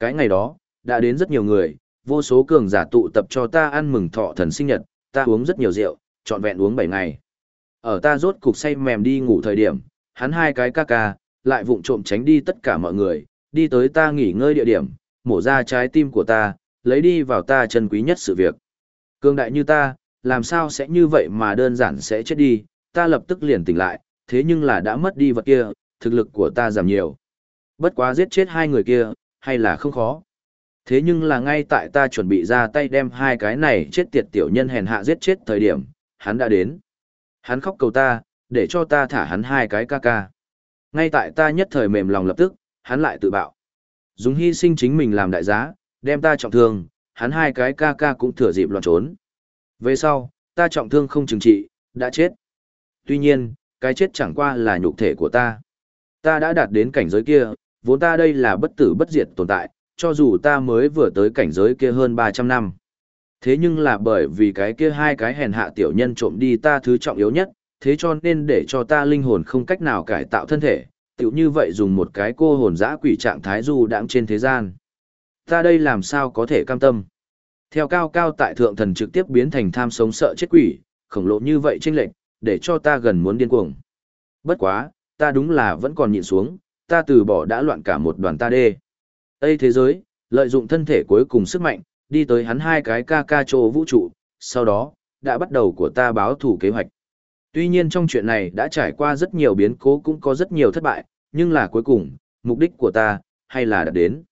Cái ngày đó, đã đến rất nhiều người, vô số cường giả tụ tập cho ta ăn mừng thọ thần sinh nhật, ta uống rất nhiều rượu, trọn vẹn uống 7 ngày. Ở ta rốt cục say mềm đi ngủ thời điểm, hắn hai cái ca ca, lại vụng trộm tránh đi tất cả mọi người, đi tới ta nghỉ ngơi địa điểm, mổ ra trái tim của ta, lấy đi vào ta chân quý nhất sự việc. Cương đại như ta, làm sao sẽ như vậy mà đơn giản sẽ chết đi, ta lập tức liền tỉnh lại, thế nhưng là đã mất đi vật kia, thực lực của ta giảm nhiều. Bất quá giết chết hai người kia, hay là không khó. Thế nhưng là ngay tại ta chuẩn bị ra tay đem hai cái này chết tiệt tiểu nhân hèn hạ giết chết thời điểm, hắn đã đến. Hắn khóc cầu ta, để cho ta thả hắn hai cái ca ca. Ngay tại ta nhất thời mềm lòng lập tức, hắn lại tự bạo. Dùng hy sinh chính mình làm đại giá, đem ta trọng thương, hắn hai cái ca ca cũng thừa dịp loạn trốn. Về sau, ta trọng thương không chừng trị, đã chết. Tuy nhiên, cái chết chẳng qua là nhục thể của ta. Ta đã đạt đến cảnh giới kia, vốn ta đây là bất tử bất diệt tồn tại, cho dù ta mới vừa tới cảnh giới kia hơn 300 năm. Thế nhưng là bởi vì cái kia hai cái hèn hạ tiểu nhân trộm đi ta thứ trọng yếu nhất, thế cho nên để cho ta linh hồn không cách nào cải tạo thân thể, tiểu như vậy dùng một cái cô hồn dã quỷ trạng thái du đãng trên thế gian. Ta đây làm sao có thể cam tâm. Theo cao cao tại thượng thần trực tiếp biến thành tham sống sợ chết quỷ, khổng lồ như vậy chênh lệch, để cho ta gần muốn điên cuồng. Bất quá, ta đúng là vẫn còn nhịn xuống, ta từ bỏ đã loạn cả một đoàn ta đê. Ây thế giới, lợi dụng thân thể cuối cùng sức mạnh, đi tới hắn hai cái ca ca chỗ vũ trụ, sau đó, đã bắt đầu của ta báo thủ kế hoạch. Tuy nhiên trong chuyện này đã trải qua rất nhiều biến cố cũng có rất nhiều thất bại, nhưng là cuối cùng, mục đích của ta, hay là đã đến.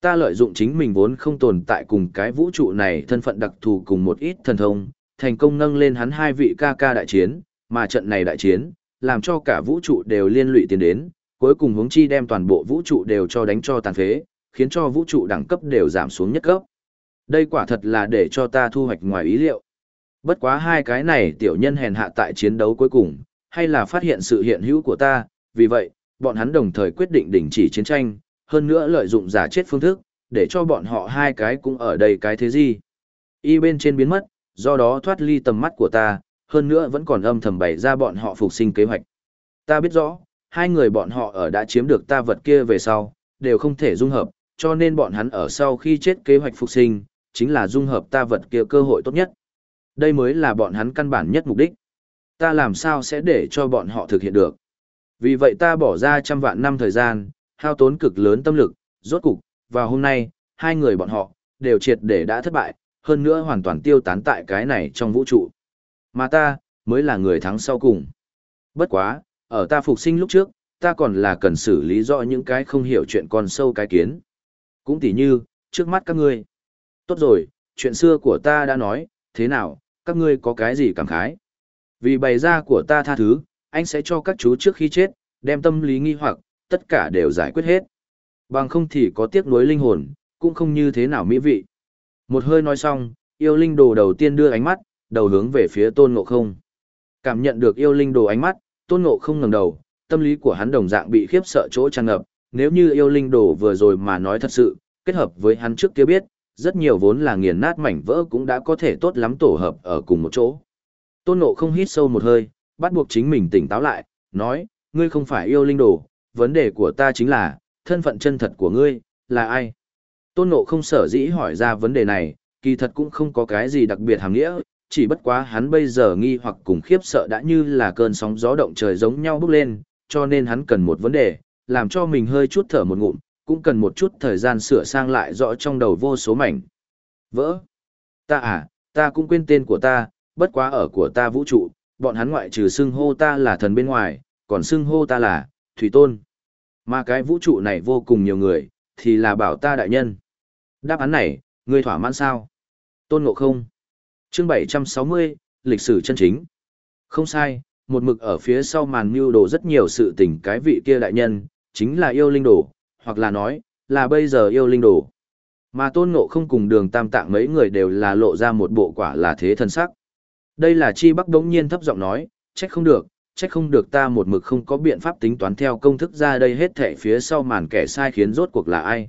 Ta lợi dụng chính mình vốn không tồn tại cùng cái vũ trụ này thân phận đặc thù cùng một ít thần thông, thành công nâng lên hắn hai vị ca ca đại chiến, mà trận này đại chiến, làm cho cả vũ trụ đều liên lụy tiến đến, cuối cùng hướng chi đem toàn bộ vũ trụ đều cho đánh cho tàn phế, khiến cho vũ trụ đẳng cấp đều giảm xuống nhất cấp. Đây quả thật là để cho ta thu hoạch ngoài ý liệu. Bất quá hai cái này tiểu nhân hèn hạ tại chiến đấu cuối cùng, hay là phát hiện sự hiện hữu của ta, vì vậy, bọn hắn đồng thời quyết định đình chỉ chiến tranh, hơn nữa lợi dụng giả chết phương thức, để cho bọn họ hai cái cũng ở đây cái thế gì. Y bên trên biến mất, do đó thoát ly tầm mắt của ta, hơn nữa vẫn còn âm thầm bày ra bọn họ phục sinh kế hoạch. Ta biết rõ, hai người bọn họ ở đã chiếm được ta vật kia về sau, đều không thể dung hợp, cho nên bọn hắn ở sau khi chết kế hoạch phục sinh, chính là dung hợp ta vật kia cơ hội tốt nhất. Đây mới là bọn hắn căn bản nhất mục đích. Ta làm sao sẽ để cho bọn họ thực hiện được. Vì vậy ta bỏ ra trăm vạn năm thời gian, hao tốn cực lớn tâm lực, rốt cục, vào hôm nay, hai người bọn họ, đều triệt để đã thất bại, hơn nữa hoàn toàn tiêu tán tại cái này trong vũ trụ. Mà ta, mới là người thắng sau cùng. Bất quá, ở ta phục sinh lúc trước, ta còn là cần xử lý rõ những cái không hiểu chuyện con sâu cái kiến. Cũng tỉ như, trước mắt các ngươi. Tốt rồi, chuyện xưa của ta đã nói, thế nào, các ngươi có cái gì cảm khái? Vì bày ra của ta tha thứ, anh sẽ cho các chú trước khi chết, đem tâm lý nghi hoặc, tất cả đều giải quyết hết. Bằng không thì có tiếc nuối linh hồn, cũng không như thế nào mỹ vị. Một hơi nói xong, yêu linh đồ đầu tiên đưa ánh mắt, đầu hướng về phía tôn ngộ không. Cảm nhận được yêu linh đồ ánh mắt, tôn ngộ không ngẩng đầu, tâm lý của hắn đồng dạng bị khiếp sợ chỗ tràn ngập, nếu như yêu linh đồ vừa rồi mà nói thật sự, kết hợp với hắn trước kia biết, rất nhiều vốn là nghiền nát mảnh vỡ cũng đã có thể tốt lắm tổ hợp ở cùng một chỗ. Tôn Ngộ không hít sâu một hơi, bắt buộc chính mình tỉnh táo lại, nói, ngươi không phải yêu linh đồ, vấn đề của ta chính là, thân phận chân thật của ngươi, là ai? Tôn Ngộ không sở dĩ hỏi ra vấn đề này, kỳ thật cũng không có cái gì đặc biệt hàm nghĩa, chỉ bất quá hắn bây giờ nghi hoặc cùng khiếp sợ đã như là cơn sóng gió động trời giống nhau bốc lên, cho nên hắn cần một vấn đề, làm cho mình hơi chút thở một ngụm, cũng cần một chút thời gian sửa sang lại rõ trong đầu vô số mảnh. Vỡ. Ta à, ta cũng quên tên của ta, bất quá ở của ta vũ trụ, bọn hắn ngoại trừ xưng hô ta là thần bên ngoài, còn xưng hô ta là Thủy Tôn. Mà cái vũ trụ này vô cùng nhiều người, thì là bảo ta đại nhân. Đáp án này, ngươi thỏa mãn sao? Tôn Ngộ không? Chương 760, lịch sử chân chính. Không sai, một mực ở phía sau màn mưu đồ rất nhiều sự tình cái vị kia đại nhân, chính là yêu linh đồ, hoặc là nói, là bây giờ yêu linh đồ. Mà tôn ngộ không cùng đường tam tạng mấy người đều là lộ ra một bộ quả là thế thân sắc. Đây là chi bắc đống nhiên thấp giọng nói, trách không được, trách không được ta một mực không có biện pháp tính toán theo công thức ra đây hết thẻ phía sau màn kẻ sai khiến rốt cuộc là ai.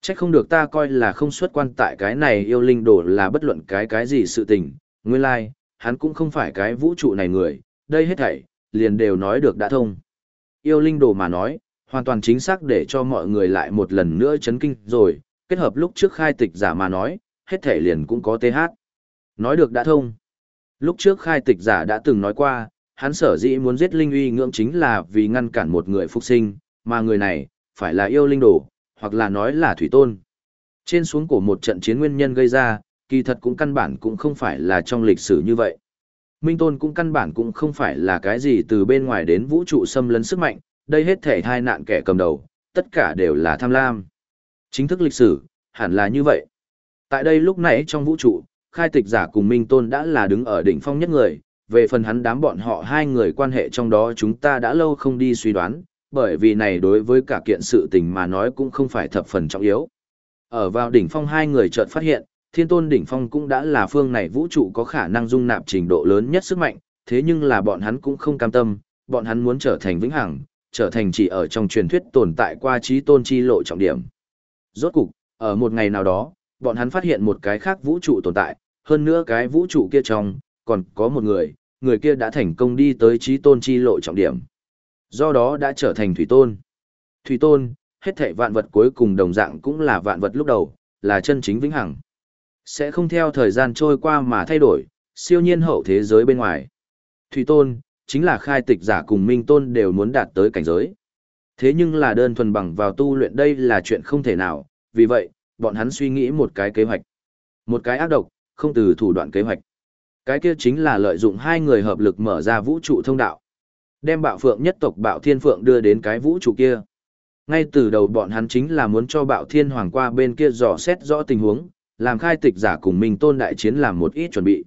Trách không được ta coi là không xuất quan tại cái này yêu linh đồ là bất luận cái cái gì sự tình, nguyên lai, like, hắn cũng không phải cái vũ trụ này người, đây hết thảy, liền đều nói được đã thông. Yêu linh đồ mà nói, hoàn toàn chính xác để cho mọi người lại một lần nữa chấn kinh rồi, Kết hợp lúc trước khai tịch giả mà nói, hết thảy liền cũng có TH. Nói được đã thông. Lúc trước khai tịch giả đã từng nói qua, hắn sở dĩ muốn giết linh uy ngưỡng chính là vì ngăn cản một người phục sinh, mà người này, phải là yêu linh đồ, hoặc là nói là thủy tôn. Trên xuống của một trận chiến nguyên nhân gây ra, kỳ thật cũng căn bản cũng không phải là trong lịch sử như vậy. Minh Tôn cũng căn bản cũng không phải là cái gì từ bên ngoài đến vũ trụ xâm lấn sức mạnh, đây hết thể thai nạn kẻ cầm đầu, tất cả đều là tham lam. Chính thức lịch sử, hẳn là như vậy. Tại đây lúc nãy trong vũ trụ, khai tịch giả cùng Minh Tôn đã là đứng ở đỉnh phong nhất người, về phần hắn đám bọn họ hai người quan hệ trong đó chúng ta đã lâu không đi suy đoán, bởi vì này đối với cả kiện sự tình mà nói cũng không phải thập phần trọng yếu. Ở vào đỉnh phong hai người chợt phát hiện, thiên tôn đỉnh phong cũng đã là phương này vũ trụ có khả năng dung nạp trình độ lớn nhất sức mạnh, thế nhưng là bọn hắn cũng không cam tâm, bọn hắn muốn trở thành vĩnh hằng, trở thành chỉ ở trong truyền thuyết tồn tại qua trí tôn chi lộ trọng điểm. Rốt cục, ở một ngày nào đó, bọn hắn phát hiện một cái khác vũ trụ tồn tại, hơn nữa cái vũ trụ kia trong, còn có một người, người kia đã thành công đi tới trí tôn chi lộ trọng điểm. Do đó đã trở thành thủy tôn. Thủy tôn, hết thảy vạn vật cuối cùng đồng dạng cũng là vạn vật lúc đầu, là chân chính vĩnh hằng. Sẽ không theo thời gian trôi qua mà thay đổi, siêu nhiên hậu thế giới bên ngoài. Thủy tôn, chính là khai tịch giả cùng minh tôn đều muốn đạt tới cảnh giới. Thế nhưng là đơn thuần bằng vào tu luyện đây là chuyện không thể nào, vì vậy, bọn hắn suy nghĩ một cái kế hoạch. Một cái ác độc, không từ thủ đoạn kế hoạch. Cái kia chính là lợi dụng hai người hợp lực mở ra vũ trụ thông đạo. Đem bạo phượng nhất tộc bạo thiên phượng đưa đến cái vũ trụ kia. Ngay từ đầu bọn hắn chính là muốn cho bạo thiên hoàng qua bên kia dò xét rõ tình huống, làm khai tịch giả cùng mình tôn đại chiến làm một ít chuẩn bị.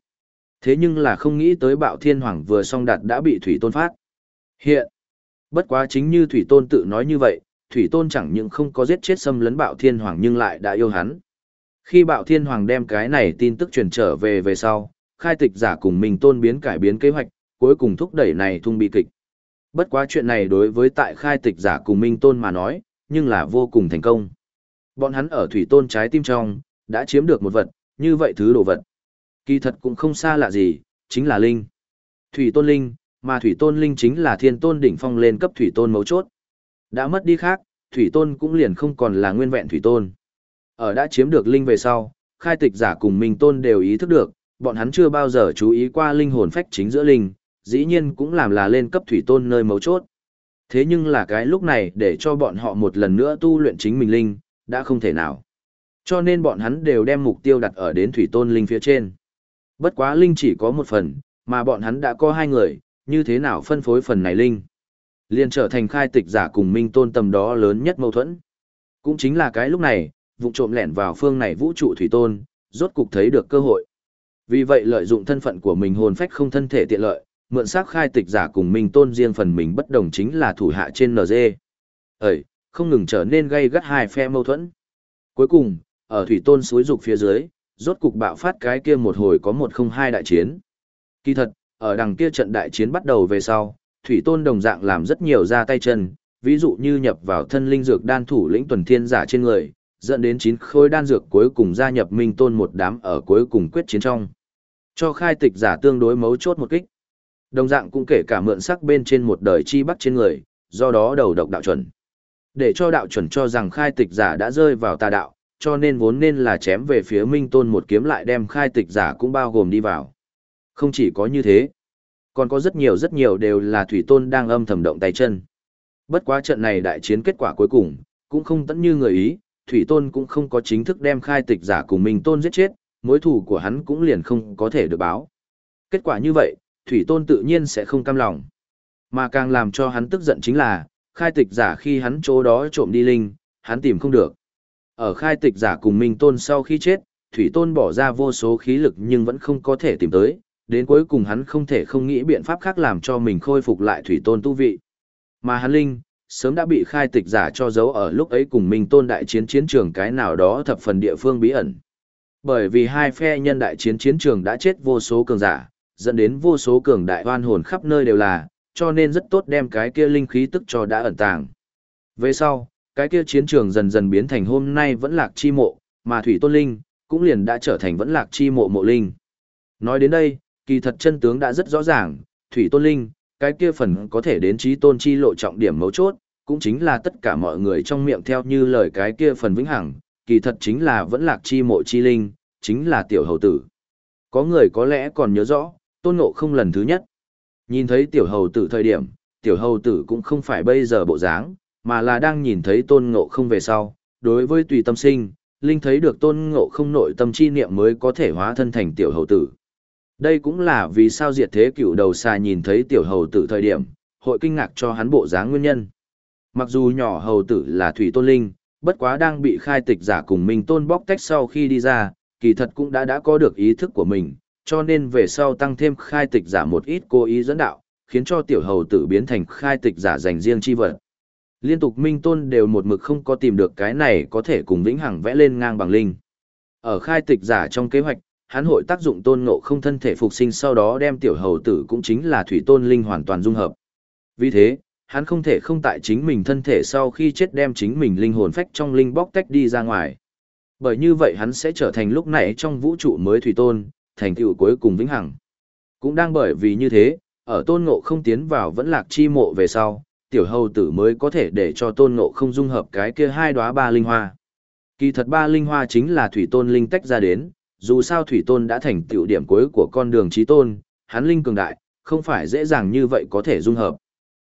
Thế nhưng là không nghĩ tới bạo thiên hoàng vừa xong đạt đã bị thủy tôn phát. Hiện, bất quá chính như thủy tôn tự nói như vậy, thủy tôn chẳng những không có giết chết xâm lấn bạo thiên hoàng nhưng lại đã yêu hắn. Khi bạo thiên hoàng đem cái này tin tức truyền trở về về sau, khai tịch giả cùng mình tôn biến cải biến kế hoạch, cuối cùng thúc đẩy này thung bị kịch. Bất quá chuyện này đối với tại khai tịch giả cùng Minh Tôn mà nói, nhưng là vô cùng thành công. Bọn hắn ở thủy tôn trái tim trong, đã chiếm được một vật, như vậy thứ đồ vật. Kỳ thật cũng không xa lạ gì, chính là Linh. Thủy tôn Linh, mà Thủy tôn Linh chính là thiên tôn đỉnh phong lên cấp Thủy tôn mấu chốt. Đã mất đi khác, Thủy tôn cũng liền không còn là nguyên vẹn Thủy tôn. Ở đã chiếm được Linh về sau, khai tịch giả cùng Minh tôn đều ý thức được, bọn hắn chưa bao giờ chú ý qua linh hồn phách chính giữa Linh, dĩ nhiên cũng làm là lên cấp thủy tôn nơi mấu chốt. Thế nhưng là cái lúc này để cho bọn họ một lần nữa tu luyện chính mình linh, đã không thể nào. Cho nên bọn hắn đều đem mục tiêu đặt ở đến thủy tôn linh phía trên. Bất quá linh chỉ có một phần, mà bọn hắn đã có hai người, như thế nào phân phối phần này linh. liền trở thành khai tịch giả cùng minh tôn tầm đó lớn nhất mâu thuẫn. Cũng chính là cái lúc này, vụ trộm lẻn vào phương này vũ trụ thủy tôn, rốt cục thấy được cơ hội. Vì vậy lợi dụng thân phận của mình hồn phách không thân thể tiện lợi, mượn xác khai tịch giả cùng minh tôn riêng phần mình bất đồng chính là thủ hạ trên NG. Ấy, không ngừng trở nên gây gắt hai phe mâu thuẫn. Cuối cùng, ở thủy tôn suối dục phía dưới, rốt cục bạo phát cái kia một hồi có một không hai đại chiến. Kỳ thật, ở đằng kia trận đại chiến bắt đầu về sau, thủy tôn đồng dạng làm rất nhiều ra tay chân, ví dụ như nhập vào thân linh dược đan thủ lĩnh tuần thiên giả trên người, dẫn đến chín khối đan dược cuối cùng gia nhập minh tôn một đám ở cuối cùng quyết chiến trong. Cho khai tịch giả tương đối mấu chốt một kích. Đồng dạng cũng kể cả mượn sắc bên trên một đời chi bắc trên người, do đó đầu độc đạo chuẩn. Để cho đạo chuẩn cho rằng khai tịch giả đã rơi vào tà đạo, cho nên vốn nên là chém về phía Minh Tôn một kiếm lại đem khai tịch giả cũng bao gồm đi vào. Không chỉ có như thế, còn có rất nhiều rất nhiều đều là Thủy Tôn đang âm thầm động tay chân. Bất quá trận này đại chiến kết quả cuối cùng, cũng không tận như người ý, Thủy Tôn cũng không có chính thức đem khai tịch giả cùng Minh Tôn giết chết, mối thù của hắn cũng liền không có thể được báo. Kết quả như vậy, thủy tôn tự nhiên sẽ không cam lòng. Mà càng làm cho hắn tức giận chính là, khai tịch giả khi hắn chỗ đó trộm đi linh, hắn tìm không được. Ở khai tịch giả cùng Minh Tôn sau khi chết, Thủy Tôn bỏ ra vô số khí lực nhưng vẫn không có thể tìm tới, đến cuối cùng hắn không thể không nghĩ biện pháp khác làm cho mình khôi phục lại Thủy Tôn tu vị. Mà hắn linh, sớm đã bị khai tịch giả cho giấu ở lúc ấy cùng Minh Tôn đại chiến chiến trường cái nào đó thập phần địa phương bí ẩn. Bởi vì hai phe nhân đại chiến chiến trường đã chết vô số cường giả, dẫn đến vô số cường đại oan hồn khắp nơi đều là, cho nên rất tốt đem cái kia linh khí tức cho đã ẩn tàng. Về sau, cái kia chiến trường dần dần biến thành hôm nay vẫn lạc chi mộ, mà Thủy Tôn Linh, cũng liền đã trở thành vẫn lạc chi mộ mộ linh. Nói đến đây, kỳ thật chân tướng đã rất rõ ràng, Thủy Tôn Linh, cái kia phần có thể đến trí tôn chi lộ trọng điểm mấu chốt, cũng chính là tất cả mọi người trong miệng theo như lời cái kia phần vĩnh hằng, kỳ thật chính là vẫn lạc chi mộ chi linh, chính là tiểu hầu tử. Có người có lẽ còn nhớ rõ, tôn ngộ không lần thứ nhất. Nhìn thấy tiểu hầu tử thời điểm, tiểu hầu tử cũng không phải bây giờ bộ dáng, mà là đang nhìn thấy tôn ngộ không về sau. Đối với tùy tâm sinh, Linh thấy được tôn ngộ không nội tâm chi niệm mới có thể hóa thân thành tiểu hầu tử. Đây cũng là vì sao diệt thế cựu đầu xà nhìn thấy tiểu hầu tử thời điểm, hội kinh ngạc cho hắn bộ dáng nguyên nhân. Mặc dù nhỏ hầu tử là thủy tôn linh, bất quá đang bị khai tịch giả cùng mình tôn bóc tách sau khi đi ra, kỳ thật cũng đã đã có được ý thức của mình, cho nên về sau tăng thêm khai tịch giả một ít cố ý dẫn đạo, khiến cho tiểu hầu tử biến thành khai tịch giả dành riêng chi vật. Liên tục minh tôn đều một mực không có tìm được cái này có thể cùng vĩnh hằng vẽ lên ngang bằng linh. Ở khai tịch giả trong kế hoạch, hắn hội tác dụng tôn ngộ không thân thể phục sinh sau đó đem tiểu hầu tử cũng chính là thủy tôn linh hoàn toàn dung hợp. Vì thế, hắn không thể không tại chính mình thân thể sau khi chết đem chính mình linh hồn phách trong linh bóc tách đi ra ngoài. Bởi như vậy hắn sẽ trở thành lúc nãy trong vũ trụ mới thủy tôn, thành tựu cuối cùng vĩnh hằng. Cũng đang bởi vì như thế, ở tôn ngộ không tiến vào vẫn lạc chi mộ về sau, tiểu hầu tử mới có thể để cho tôn ngộ không dung hợp cái kia hai đóa ba linh hoa. Kỳ thật ba linh hoa chính là thủy tôn linh tách ra đến, dù sao thủy tôn đã thành tựu điểm cuối của con đường trí tôn, hắn linh cường đại, không phải dễ dàng như vậy có thể dung hợp.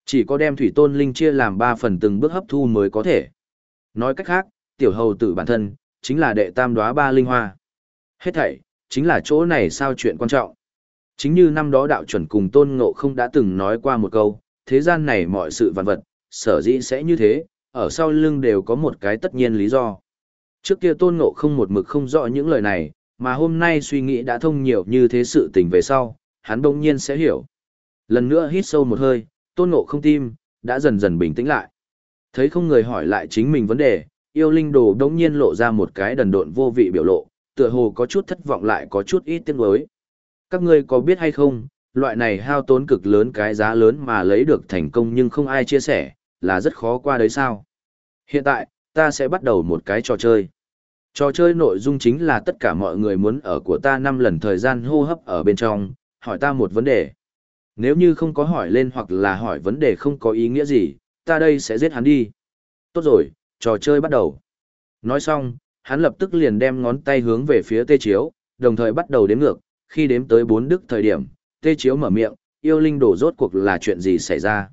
Chỉ có đem thủy tôn linh chia làm ba phần từng bước hấp thu mới có thể. Nói cách khác, tiểu hầu tử bản thân, chính là đệ tam đóa ba linh hoa. Hết thảy, chính là chỗ này sao chuyện quan trọng. Chính như năm đó đạo chuẩn cùng tôn ngộ không đã từng nói qua một câu, thế gian này mọi sự vạn vật, sở dĩ sẽ như thế, ở sau lưng đều có một cái tất nhiên lý do. Trước kia tôn ngộ không một mực không rõ những lời này, mà hôm nay suy nghĩ đã thông nhiều như thế sự tình về sau, hắn bỗng nhiên sẽ hiểu. Lần nữa hít sâu một hơi, tôn ngộ không tim, đã dần dần bình tĩnh lại. Thấy không người hỏi lại chính mình vấn đề, yêu linh đồ đống nhiên lộ ra một cái đần độn vô vị biểu lộ, tựa hồ có chút thất vọng lại có chút ít tiếc nuối. Các ngươi có biết hay không, loại này hao tốn cực lớn cái giá lớn mà lấy được thành công nhưng không ai chia sẻ, là rất khó qua đấy sao. Hiện tại, ta sẽ bắt đầu một cái trò chơi. Trò chơi nội dung chính là tất cả mọi người muốn ở của ta năm lần thời gian hô hấp ở bên trong, hỏi ta một vấn đề. Nếu như không có hỏi lên hoặc là hỏi vấn đề không có ý nghĩa gì, ta đây sẽ giết hắn đi. Tốt rồi, trò chơi bắt đầu. Nói xong, hắn lập tức liền đem ngón tay hướng về phía tê chiếu, đồng thời bắt đầu đếm ngược, khi đếm tới bốn đức thời điểm, tê chiếu mở miệng, yêu linh đổ rốt cuộc là chuyện gì xảy ra.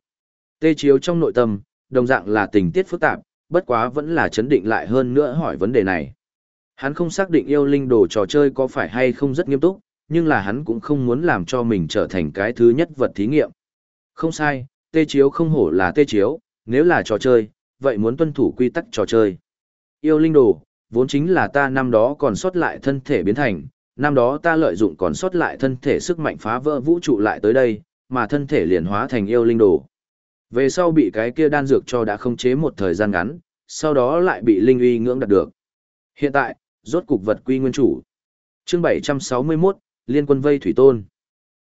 Tê chiếu trong nội tâm, đồng dạng là tình tiết phức tạp, bất quá vẫn là chấn định lại hơn nữa hỏi vấn đề này. Hắn không xác định yêu linh đồ trò chơi có phải hay không rất nghiêm túc, nhưng là hắn cũng không muốn làm cho mình trở thành cái thứ nhất vật thí nghiệm. Không sai, tê chiếu không hổ là tê chiếu, nếu là trò chơi, vậy muốn tuân thủ quy tắc trò chơi. Yêu linh đồ, vốn chính là ta năm đó còn sót lại thân thể biến thành, năm đó ta lợi dụng còn sót lại thân thể sức mạnh phá vỡ vũ trụ lại tới đây, mà thân thể liền hóa thành yêu linh đồ. Về sau bị cái kia đan dược cho đã không chế một thời gian ngắn, sau đó lại bị linh uy ngưỡng đạt được. Hiện tại, rốt cục vật quy nguyên chủ. Chương 761, Liên quân vây Thủy Tôn.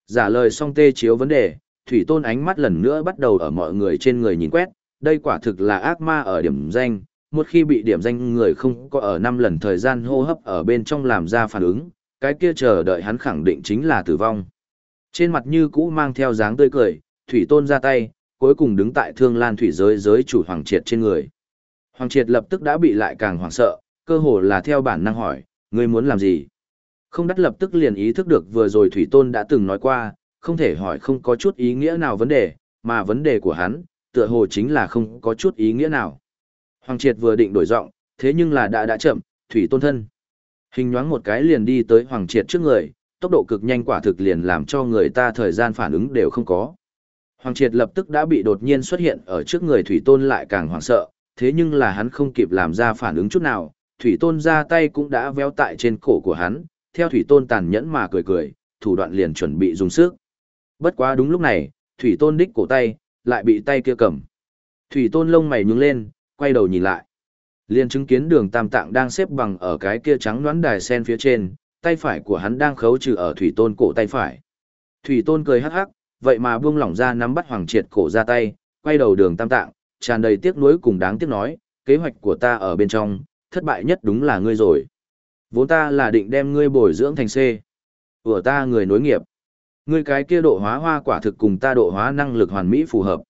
Giả lời xong tê chiếu vấn đề, Thủy Tôn ánh mắt lần nữa bắt đầu ở mọi người trên người nhìn quét, đây quả thực là ác ma ở điểm danh, một khi bị điểm danh người không có ở năm lần thời gian hô hấp ở bên trong làm ra phản ứng, cái kia chờ đợi hắn khẳng định chính là tử vong. Trên mặt như cũ mang theo dáng tươi cười, Thủy Tôn ra tay, cuối cùng đứng tại thương lan thủy giới giới chủ Hoàng Triệt trên người. Hoàng Triệt lập tức đã bị lại càng hoảng sợ, cơ hồ là theo bản năng hỏi, ngươi muốn làm gì? Không đắt lập tức liền ý thức được vừa rồi Thủy Tôn đã từng nói qua, không thể hỏi không có chút ý nghĩa nào vấn đề, mà vấn đề của hắn, tựa hồ chính là không có chút ý nghĩa nào. Hoàng Triệt vừa định đổi giọng, thế nhưng là đã đã chậm, Thủy Tôn thân. Hình nhoáng một cái liền đi tới Hoàng Triệt trước người, tốc độ cực nhanh quả thực liền làm cho người ta thời gian phản ứng đều không có. Hoàng Triệt lập tức đã bị đột nhiên xuất hiện ở trước người Thủy Tôn lại càng hoảng sợ, thế nhưng là hắn không kịp làm ra phản ứng chút nào, Thủy Tôn ra tay cũng đã véo tại trên cổ của hắn, theo Thủy Tôn tàn nhẫn mà cười cười, thủ đoạn liền chuẩn bị dùng sức. Bất quá đúng lúc này, Thủy Tôn đích cổ tay, lại bị tay kia cầm. Thủy Tôn lông mày nhướng lên, quay đầu nhìn lại. Liền chứng kiến đường tam tạng đang xếp bằng ở cái kia trắng đoán đài sen phía trên, tay phải của hắn đang khấu trừ ở Thủy Tôn cổ tay phải. Thủy Tôn cười hắc hắc, vậy mà buông lỏng ra nắm bắt Hoàng Triệt cổ ra tay, quay đầu đường tam tạng, tràn đầy tiếc nuối cùng đáng tiếc nói, kế hoạch của ta ở bên trong, thất bại nhất đúng là ngươi rồi. Vốn ta là định đem ngươi bồi dưỡng thành C. Của ta người nối nghiệp. Ngươi cái kia độ hóa hoa quả thực cùng ta độ hóa năng lực hoàn mỹ phù hợp.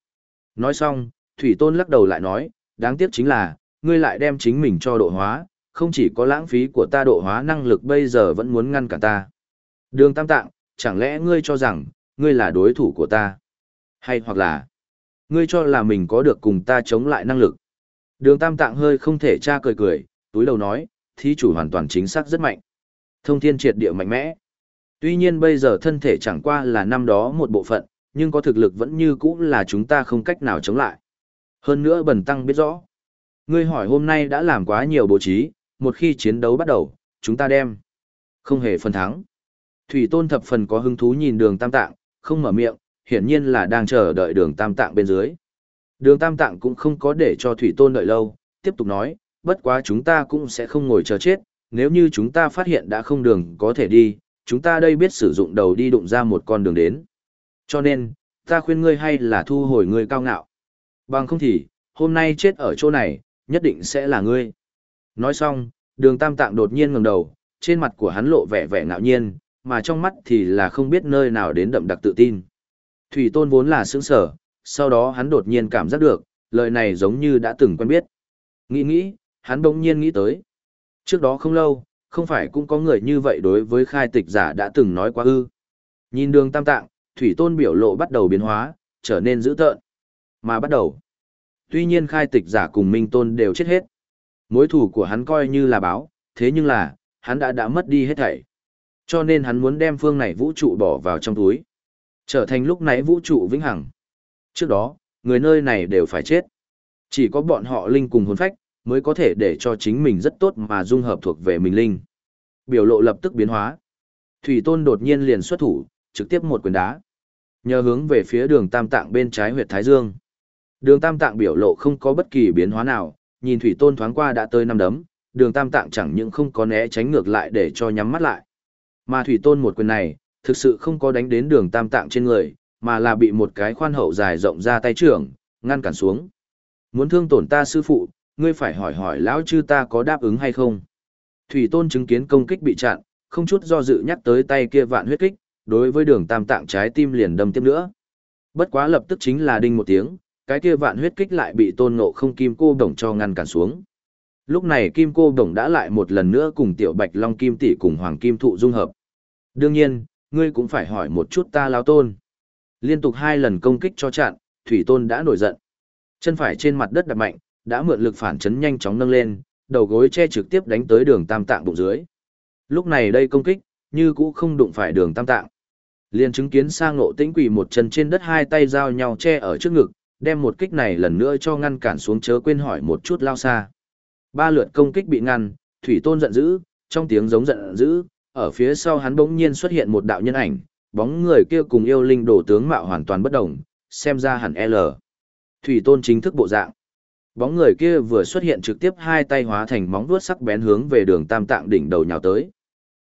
Nói xong, Thủy Tôn lắc đầu lại nói, đáng tiếc chính là, ngươi lại đem chính mình cho độ hóa, không chỉ có lãng phí của ta độ hóa năng lực bây giờ vẫn muốn ngăn cản ta. Đường Tam Tạng, chẳng lẽ ngươi cho rằng, ngươi là đối thủ của ta? Hay hoặc là, ngươi cho là mình có được cùng ta chống lại năng lực? Đường Tam Tạng hơi không thể tra cười cười, túi đầu nói, thí chủ hoàn toàn chính xác rất mạnh. Thông thiên triệt địa mạnh mẽ. Tuy nhiên bây giờ thân thể chẳng qua là năm đó một bộ phận, nhưng có thực lực vẫn như cũ là chúng ta không cách nào chống lại. Hơn nữa bần tăng biết rõ. Ngươi hỏi hôm nay đã làm quá nhiều bố trí, một khi chiến đấu bắt đầu, chúng ta đem. Không hề phân thắng. Thủy tôn thập phần có hứng thú nhìn đường tam tạng, không mở miệng, hiển nhiên là đang chờ đợi đường tam tạng bên dưới. Đường tam tạng cũng không có để cho thủy tôn đợi lâu, tiếp tục nói, bất quá chúng ta cũng sẽ không ngồi chờ chết, nếu như chúng ta phát hiện đã không đường có thể đi, chúng ta đây biết sử dụng đầu đi đụng ra một con đường đến. Cho nên, ta khuyên ngươi hay là thu hồi ngươi cao ngạo. Bằng không thì, hôm nay chết ở chỗ này, nhất định sẽ là ngươi. Nói xong, đường tam tạng đột nhiên ngẩng đầu, trên mặt của hắn lộ vẻ vẻ ngạo nhiên, mà trong mắt thì là không biết nơi nào đến đậm đặc tự tin. Thủy tôn vốn là sướng sở, sau đó hắn đột nhiên cảm giác được, lời này giống như đã từng quen biết. Nghĩ nghĩ, hắn bỗng nhiên nghĩ tới. Trước đó không lâu, không phải cũng có người như vậy đối với khai tịch giả đã từng nói quá ư. Nhìn đường tam tạng, thủy tôn biểu lộ bắt đầu biến hóa, trở nên dữ tợn. Mà bắt đầu. Tuy nhiên khai tịch giả cùng minh tôn đều chết hết. Mối thủ của hắn coi như là báo, thế nhưng là, hắn đã đã mất đi hết thảy. Cho nên hắn muốn đem phương này vũ trụ bỏ vào trong túi. Trở thành lúc nãy vũ trụ vĩnh hằng. Trước đó, người nơi này đều phải chết. Chỉ có bọn họ linh cùng hồn phách, mới có thể để cho chính mình rất tốt mà dung hợp thuộc về mình linh. Biểu lộ lập tức biến hóa. Thủy Tôn đột nhiên liền xuất thủ, trực tiếp một quyền đá. Nhờ hướng về phía đường Tam Tạng bên trái huyệt Thái Dương. Đường Tam Tạng biểu lộ không có bất kỳ biến hóa nào, nhìn Thủy Tôn thoáng qua đã tới năm đấm, đường Tam Tạng chẳng những không có né tránh ngược lại để cho nhắm mắt lại. Mà Thủy Tôn một quyền này, thực sự không có đánh đến đường Tam Tạng trên người, mà là bị một cái khoan hậu dài rộng ra tay trưởng, ngăn cản xuống. Muốn thương tổn ta sư phụ, ngươi phải hỏi hỏi lão chư ta có đáp ứng hay không. Thủy Tôn chứng kiến công kích bị chặn, không chút do dự nhắc tới tay kia vạn huyết kích, đối với đường tam tạng trái tim liền đâm tiếp nữa. Bất quá lập tức chính là đinh một tiếng, cái kia vạn huyết kích lại bị tôn ngộ không kim cô đồng cho ngăn cản xuống. Lúc này kim cô đồng đã lại một lần nữa cùng tiểu bạch long kim tỷ cùng hoàng kim thụ dung hợp. Đương nhiên, ngươi cũng phải hỏi một chút ta lao tôn. Liên tục hai lần công kích cho chặn, thủy tôn đã nổi giận. Chân phải trên mặt đất đập mạnh, đã mượn lực phản chấn nhanh chóng nâng lên, đầu gối che trực tiếp đánh tới đường tam tạng bụng dưới. Lúc này đây công kích, như cũ không đụng phải đường tam tạng. Liên chứng kiến sang ngộ tĩnh quỷ một chân trên đất hai tay giao nhau che ở trước ngực, đem một kích này lần nữa cho ngăn cản xuống chớ quên hỏi một chút lao xa. Ba lượt công kích bị ngăn, thủy tôn giận dữ, trong tiếng giống giận dữ, ở phía sau hắn bỗng nhiên xuất hiện một đạo nhân ảnh, bóng người kia cùng yêu linh đổ tướng mạo hoàn toàn bất đồng, xem ra hẳn L. Thủy tôn chính thức bộ dạng. Bóng người kia vừa xuất hiện trực tiếp hai tay hóa thành móng vuốt sắc bén hướng về đường tam tạng đỉnh đầu nhào tới.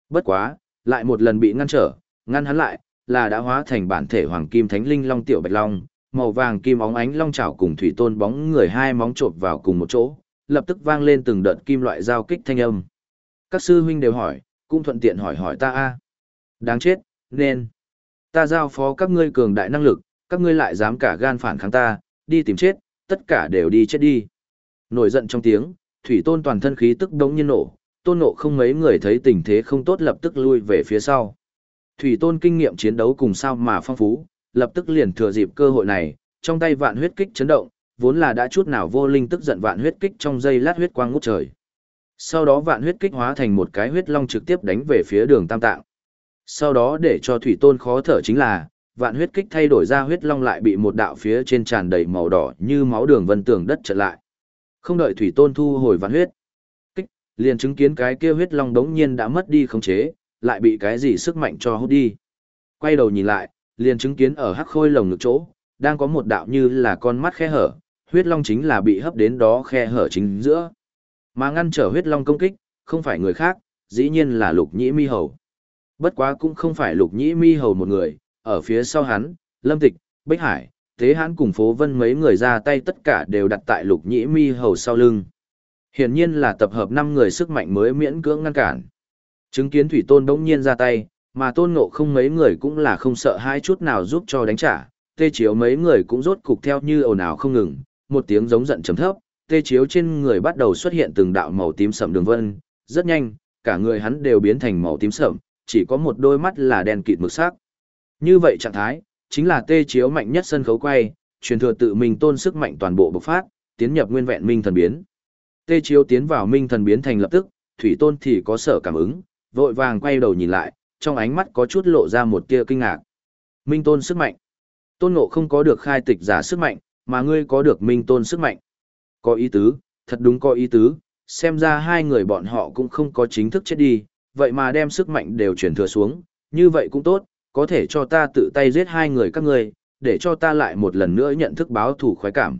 Bất quá, lại một lần bị ngăn trở, ngăn hắn lại, là đã hóa thành bản thể hoàng kim thánh linh long tiểu bạch long, màu vàng kim óng ánh long chảo cùng thủy tôn bóng người hai móng trộn vào cùng một chỗ, lập tức vang lên từng đợt kim loại giao kích thanh âm. Các sư huynh đều hỏi, cũng thuận tiện hỏi hỏi ta a. Đáng chết, nên ta giao phó các ngươi cường đại năng lực, các ngươi lại dám cả gan phản kháng ta, đi tìm chết, tất cả đều đi chết đi. Nổi giận trong tiếng, thủy tôn toàn thân khí tức đống nhiên nổ, tôn nộ không mấy người thấy tình thế không tốt lập tức lui về phía sau. Thủy tôn kinh nghiệm chiến đấu cùng sao mà phong phú, lập tức liền thừa dịp cơ hội này, trong tay vạn huyết kích chấn động, vốn là đã chút nào vô linh tức giận vạn huyết kích trong dây lát huyết quang ngút trời. Sau đó vạn huyết kích hóa thành một cái huyết long trực tiếp đánh về phía đường tam tạng. Sau đó để cho thủy tôn khó thở chính là, vạn huyết kích thay đổi ra huyết long lại bị một đạo phía trên tràn đầy màu đỏ như máu đường vân tường đất trở lại. Không đợi thủy tôn thu hồi vạn huyết. Kích, liền chứng kiến cái kia huyết long đống nhiên đã mất đi khống chế, lại bị cái gì sức mạnh cho hút đi. Quay đầu nhìn lại, liền chứng kiến ở hắc khôi lồng ngực chỗ, đang có một đạo như là con mắt khe hở, huyết long chính là bị hấp đến đó khe hở chính giữa. Mà ngăn trở huyết long công kích, không phải người khác, dĩ nhiên là lục nhĩ mi hầu. Bất quá cũng không phải lục nhĩ mi hầu một người, ở phía sau hắn, Lâm Tịch, Bích Hải, thế Hãn cùng Phố Vân mấy người ra tay tất cả đều đặt tại lục nhĩ mi hầu sau lưng. Hiển nhiên là tập hợp 5 người sức mạnh mới miễn cưỡng ngăn cản. Chứng kiến Thủy Tôn đống nhiên ra tay, mà Tôn Ngộ không mấy người cũng là không sợ hai chút nào giúp cho đánh trả. Tê chiếu mấy người cũng rốt cục theo như ồn ào không ngừng, một tiếng giống giận chấm thấp, tê chiếu trên người bắt đầu xuất hiện từng đạo màu tím sậm đường vân, rất nhanh, cả người hắn đều biến thành màu tím sậm, chỉ có một đôi mắt là đen kịt mực sắc. Như vậy trạng thái, chính là tê chiếu mạnh nhất sân khấu quay, truyền thừa tự mình tôn sức mạnh toàn bộ bộc phát, tiến nhập nguyên vẹn minh thần biến. Tê chiếu tiến vào minh thần biến thành lập tức, thủy tôn thì có sở cảm ứng, vội vàng quay đầu nhìn lại, trong ánh mắt có chút lộ ra một tia kinh ngạc. Minh tôn sức mạnh. Tôn ngộ không có được khai tịch giả sức mạnh, mà ngươi có được minh tôn sức mạnh. Có ý tứ, thật đúng có ý tứ, xem ra hai người bọn họ cũng không có chính thức chết đi, vậy mà đem sức mạnh đều chuyển thừa xuống, như vậy cũng tốt, có thể cho ta tự tay giết hai người các ngươi, để cho ta lại một lần nữa nhận thức báo thủ khoái cảm.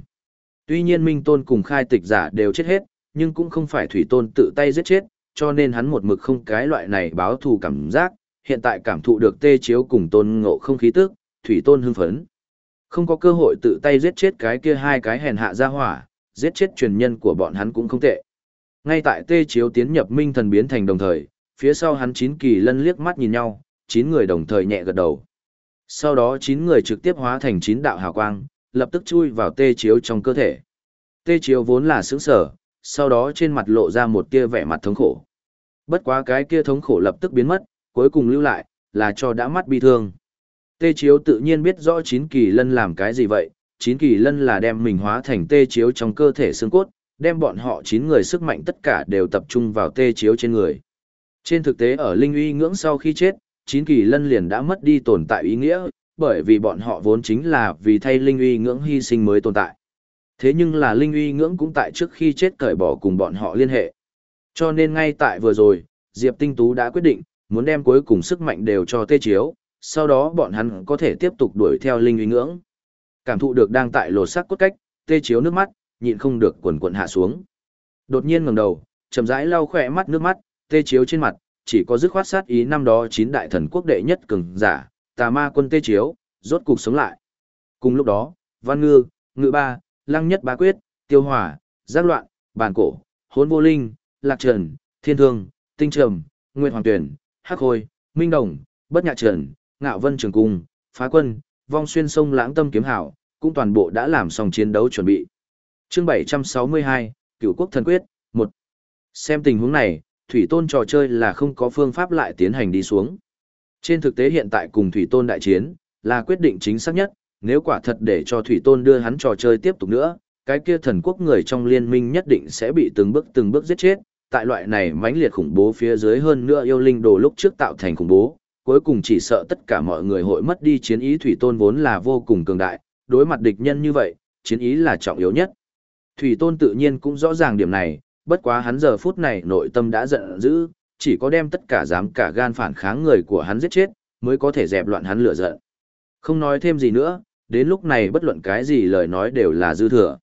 Tuy nhiên Minh Tôn cùng khai tịch giả đều chết hết, nhưng cũng không phải Thủy Tôn tự tay giết chết, cho nên hắn một mực không cái loại này báo thù cảm giác, hiện tại cảm thụ được tê chiếu cùng tôn ngộ không khí tức, Thủy Tôn hưng phấn. Không có cơ hội tự tay giết chết cái kia hai cái hèn hạ ra hỏa, giết chết truyền nhân của bọn hắn cũng không tệ. Ngay tại tê chiếu tiến nhập minh thần biến thành đồng thời, phía sau hắn chín kỳ lân liếc mắt nhìn nhau, chín người đồng thời nhẹ gật đầu. Sau đó chín người trực tiếp hóa thành chín đạo hào quang, lập tức chui vào tê chiếu trong cơ thể. Tê chiếu vốn là sướng sở, sau đó trên mặt lộ ra một tia vẻ mặt thống khổ. Bất quá cái kia thống khổ lập tức biến mất, cuối cùng lưu lại, là cho đã mắt bi thương. Tê chiếu tự nhiên biết rõ chín kỳ lân làm cái gì vậy, chín kỳ lân là đem mình hóa thành tê chiếu trong cơ thể xương cốt, đem bọn họ chín người sức mạnh tất cả đều tập trung vào tê chiếu trên người. Trên thực tế ở Linh uy ngưỡng sau khi chết, chín kỳ lân liền đã mất đi tồn tại ý nghĩa, bởi vì bọn họ vốn chính là vì thay Linh uy ngưỡng hy sinh mới tồn tại. Thế nhưng là Linh uy ngưỡng cũng tại trước khi chết cởi bỏ cùng bọn họ liên hệ. Cho nên ngay tại vừa rồi, Diệp Tinh Tú đã quyết định, muốn đem cuối cùng sức mạnh đều cho tê chiếu, sau đó bọn hắn có thể tiếp tục đuổi theo Linh uy ngưỡng. Cảm thụ được đang tại lột xác cốt cách, tê chiếu nước mắt, nhịn không được quần quần hạ xuống. Đột nhiên ngẩng đầu, chậm rãi lau khỏe mắt nước mắt, tê chiếu trên mặt, chỉ có dứt khoát sát ý năm đó chín đại thần quốc đệ nhất cường giả, tà ma quân tê chiếu, rốt cục sống lại. Cùng lúc đó, Văn Ngư, Ngự Ba, Lăng Nhất Bá Quyết, Tiêu Hỏa, Giác Loạn, Bàn Cổ, Hốn Vô Linh, Lạc Trần, Thiên Thương, Tinh Trầm, Nguyệt Hoàng Tuyển, Hắc Khôi, Minh Đồng, Bất Nhạ Trần, Ngạo Vân Trường Cung, Phá Quân, Vong Xuyên Sông Lãng Tâm Kiếm Hảo, cũng toàn bộ đã làm xong chiến đấu chuẩn bị. Chương 762, Cựu Quốc Thần Quyết, 1. Xem tình huống này, Thủy Tôn trò chơi là không có phương pháp lại tiến hành đi xuống. Trên thực tế hiện tại cùng Thủy Tôn đại chiến, là quyết định chính xác nhất, nếu quả thật để cho Thủy Tôn đưa hắn trò chơi tiếp tục nữa, cái kia thần quốc người trong liên minh nhất định sẽ bị từng bước từng bước giết chết, tại loại này mãnh liệt khủng bố phía dưới hơn nữa yêu linh đồ lúc trước tạo thành khủng bố, cuối cùng chỉ sợ tất cả mọi người hội mất đi chiến ý Thủy Tôn vốn là vô cùng cường đại, đối mặt địch nhân như vậy, chiến ý là trọng yếu nhất. Thủy Tôn tự nhiên cũng rõ ràng điểm này, bất quá hắn giờ phút này nội tâm đã giận dữ, chỉ có đem tất cả dám cả gan phản kháng người của hắn giết chết, mới có thể dẹp loạn hắn lửa giận. Không nói thêm gì nữa, đến lúc này bất luận cái gì lời nói đều là dư thừa.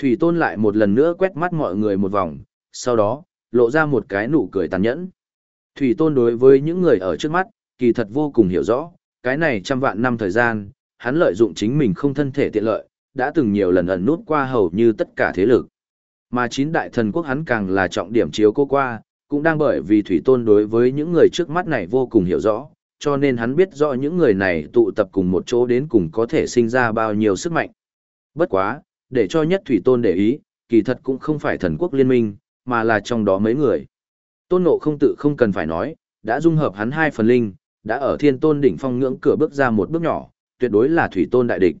Thủy Tôn lại một lần nữa quét mắt mọi người một vòng, sau đó, lộ ra một cái nụ cười tàn nhẫn. Thủy Tôn đối với những người ở trước mắt, kỳ thật vô cùng hiểu rõ, cái này trăm vạn năm thời gian, hắn lợi dụng chính mình không thân thể tiện lợi, đã từng nhiều lần ẩn nút qua hầu như tất cả thế lực. Mà chín đại thần quốc hắn càng là trọng điểm chiếu cô qua, cũng đang bởi vì Thủy Tôn đối với những người trước mắt này vô cùng hiểu rõ, cho nên hắn biết rõ những người này tụ tập cùng một chỗ đến cùng có thể sinh ra bao nhiêu sức mạnh. Bất quá, để cho nhất Thủy Tôn để ý, kỳ thật cũng không phải thần quốc liên minh, mà là trong đó mấy người. Tôn Ngộ không tự không cần phải nói, đã dung hợp hắn hai phần linh, đã ở thiên tôn đỉnh phong ngưỡng cửa bước ra một bước nhỏ, tuyệt đối là Thủy Tôn đại địch.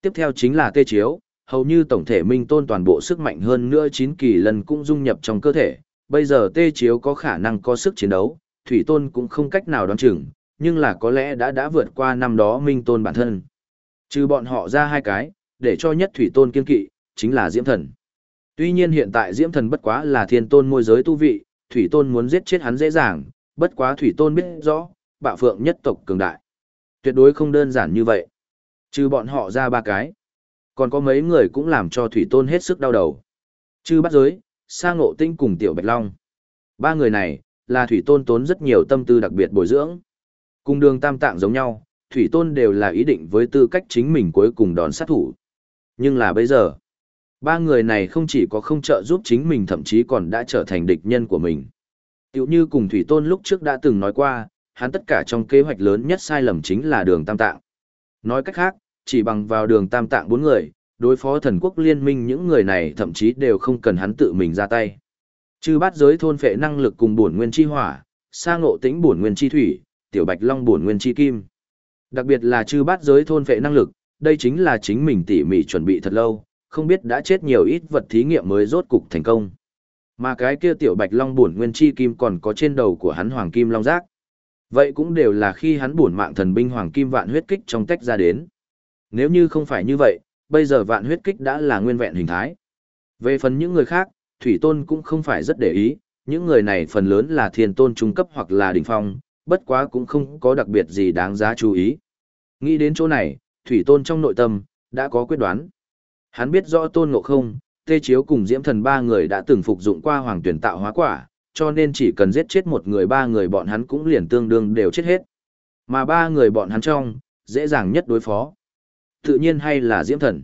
Tiếp theo chính là Tê Chiếu, hầu như tổng thể minh tôn toàn bộ sức mạnh hơn nữa chín kỳ lần cũng dung nhập trong cơ thể. Bây giờ tê chiếu có khả năng có sức chiến đấu, thủy tôn cũng không cách nào đoán chừng, nhưng là có lẽ đã đã vượt qua năm đó minh tôn bản thân. Trừ bọn họ ra hai cái, để cho nhất thủy tôn kiên kỵ, chính là diễm thần. Tuy nhiên hiện tại diễm thần bất quá là thiên tôn môi giới tu vị, thủy tôn muốn giết chết hắn dễ dàng, bất quá thủy tôn biết rõ, bạo phượng nhất tộc cường đại. Tuyệt đối không đơn giản như vậy. Trừ bọn họ ra ba cái. Còn có mấy người cũng làm cho Thủy Tôn hết sức đau đầu. Chư bắt giới, sa ngộ tinh cùng Tiểu Bạch Long. Ba người này, là Thủy Tôn tốn rất nhiều tâm tư đặc biệt bồi dưỡng. Cùng đường tam tạng giống nhau, Thủy Tôn đều là ý định với tư cách chính mình cuối cùng đón sát thủ. Nhưng là bây giờ, ba người này không chỉ có không trợ giúp chính mình thậm chí còn đã trở thành địch nhân của mình. Tiểu như cùng Thủy Tôn lúc trước đã từng nói qua, hắn tất cả trong kế hoạch lớn nhất sai lầm chính là đường tam tạng. Nói cách khác, chỉ bằng vào đường tam tạng bốn người, đối phó thần quốc liên minh những người này thậm chí đều không cần hắn tự mình ra tay. Chư bát giới thôn phệ năng lực cùng bổn nguyên chi hỏa, sa ngộ tĩnh bổn nguyên chi thủy, tiểu bạch long bổn nguyên chi kim. Đặc biệt là chư bát giới thôn phệ năng lực, đây chính là chính mình tỉ mỉ chuẩn bị thật lâu, không biết đã chết nhiều ít vật thí nghiệm mới rốt cục thành công. Mà cái kia tiểu bạch long bổn nguyên chi kim còn có trên đầu của hắn hoàng kim long giác. Vậy cũng đều là khi hắn bổn mạng thần binh hoàng kim vạn huyết kích trong tách ra đến. Nếu như không phải như vậy, bây giờ vạn huyết kích đã là nguyên vẹn hình thái. Về phần những người khác, Thủy Tôn cũng không phải rất để ý, những người này phần lớn là thiên tôn trung cấp hoặc là đỉnh phong, bất quá cũng không có đặc biệt gì đáng giá chú ý. Nghĩ đến chỗ này, Thủy Tôn trong nội tâm, đã có quyết đoán. Hắn biết rõ Tôn Ngộ Không, Tê Chiếu cùng Diễm Thần ba người đã từng phục dụng qua hoàng tuyển tạo hóa quả, cho nên chỉ cần giết chết một người ba người bọn hắn cũng liền tương đương đều chết hết. Mà ba người bọn hắn trong, dễ dàng nhất đối phó. Tự nhiên hay là Diễm Thần.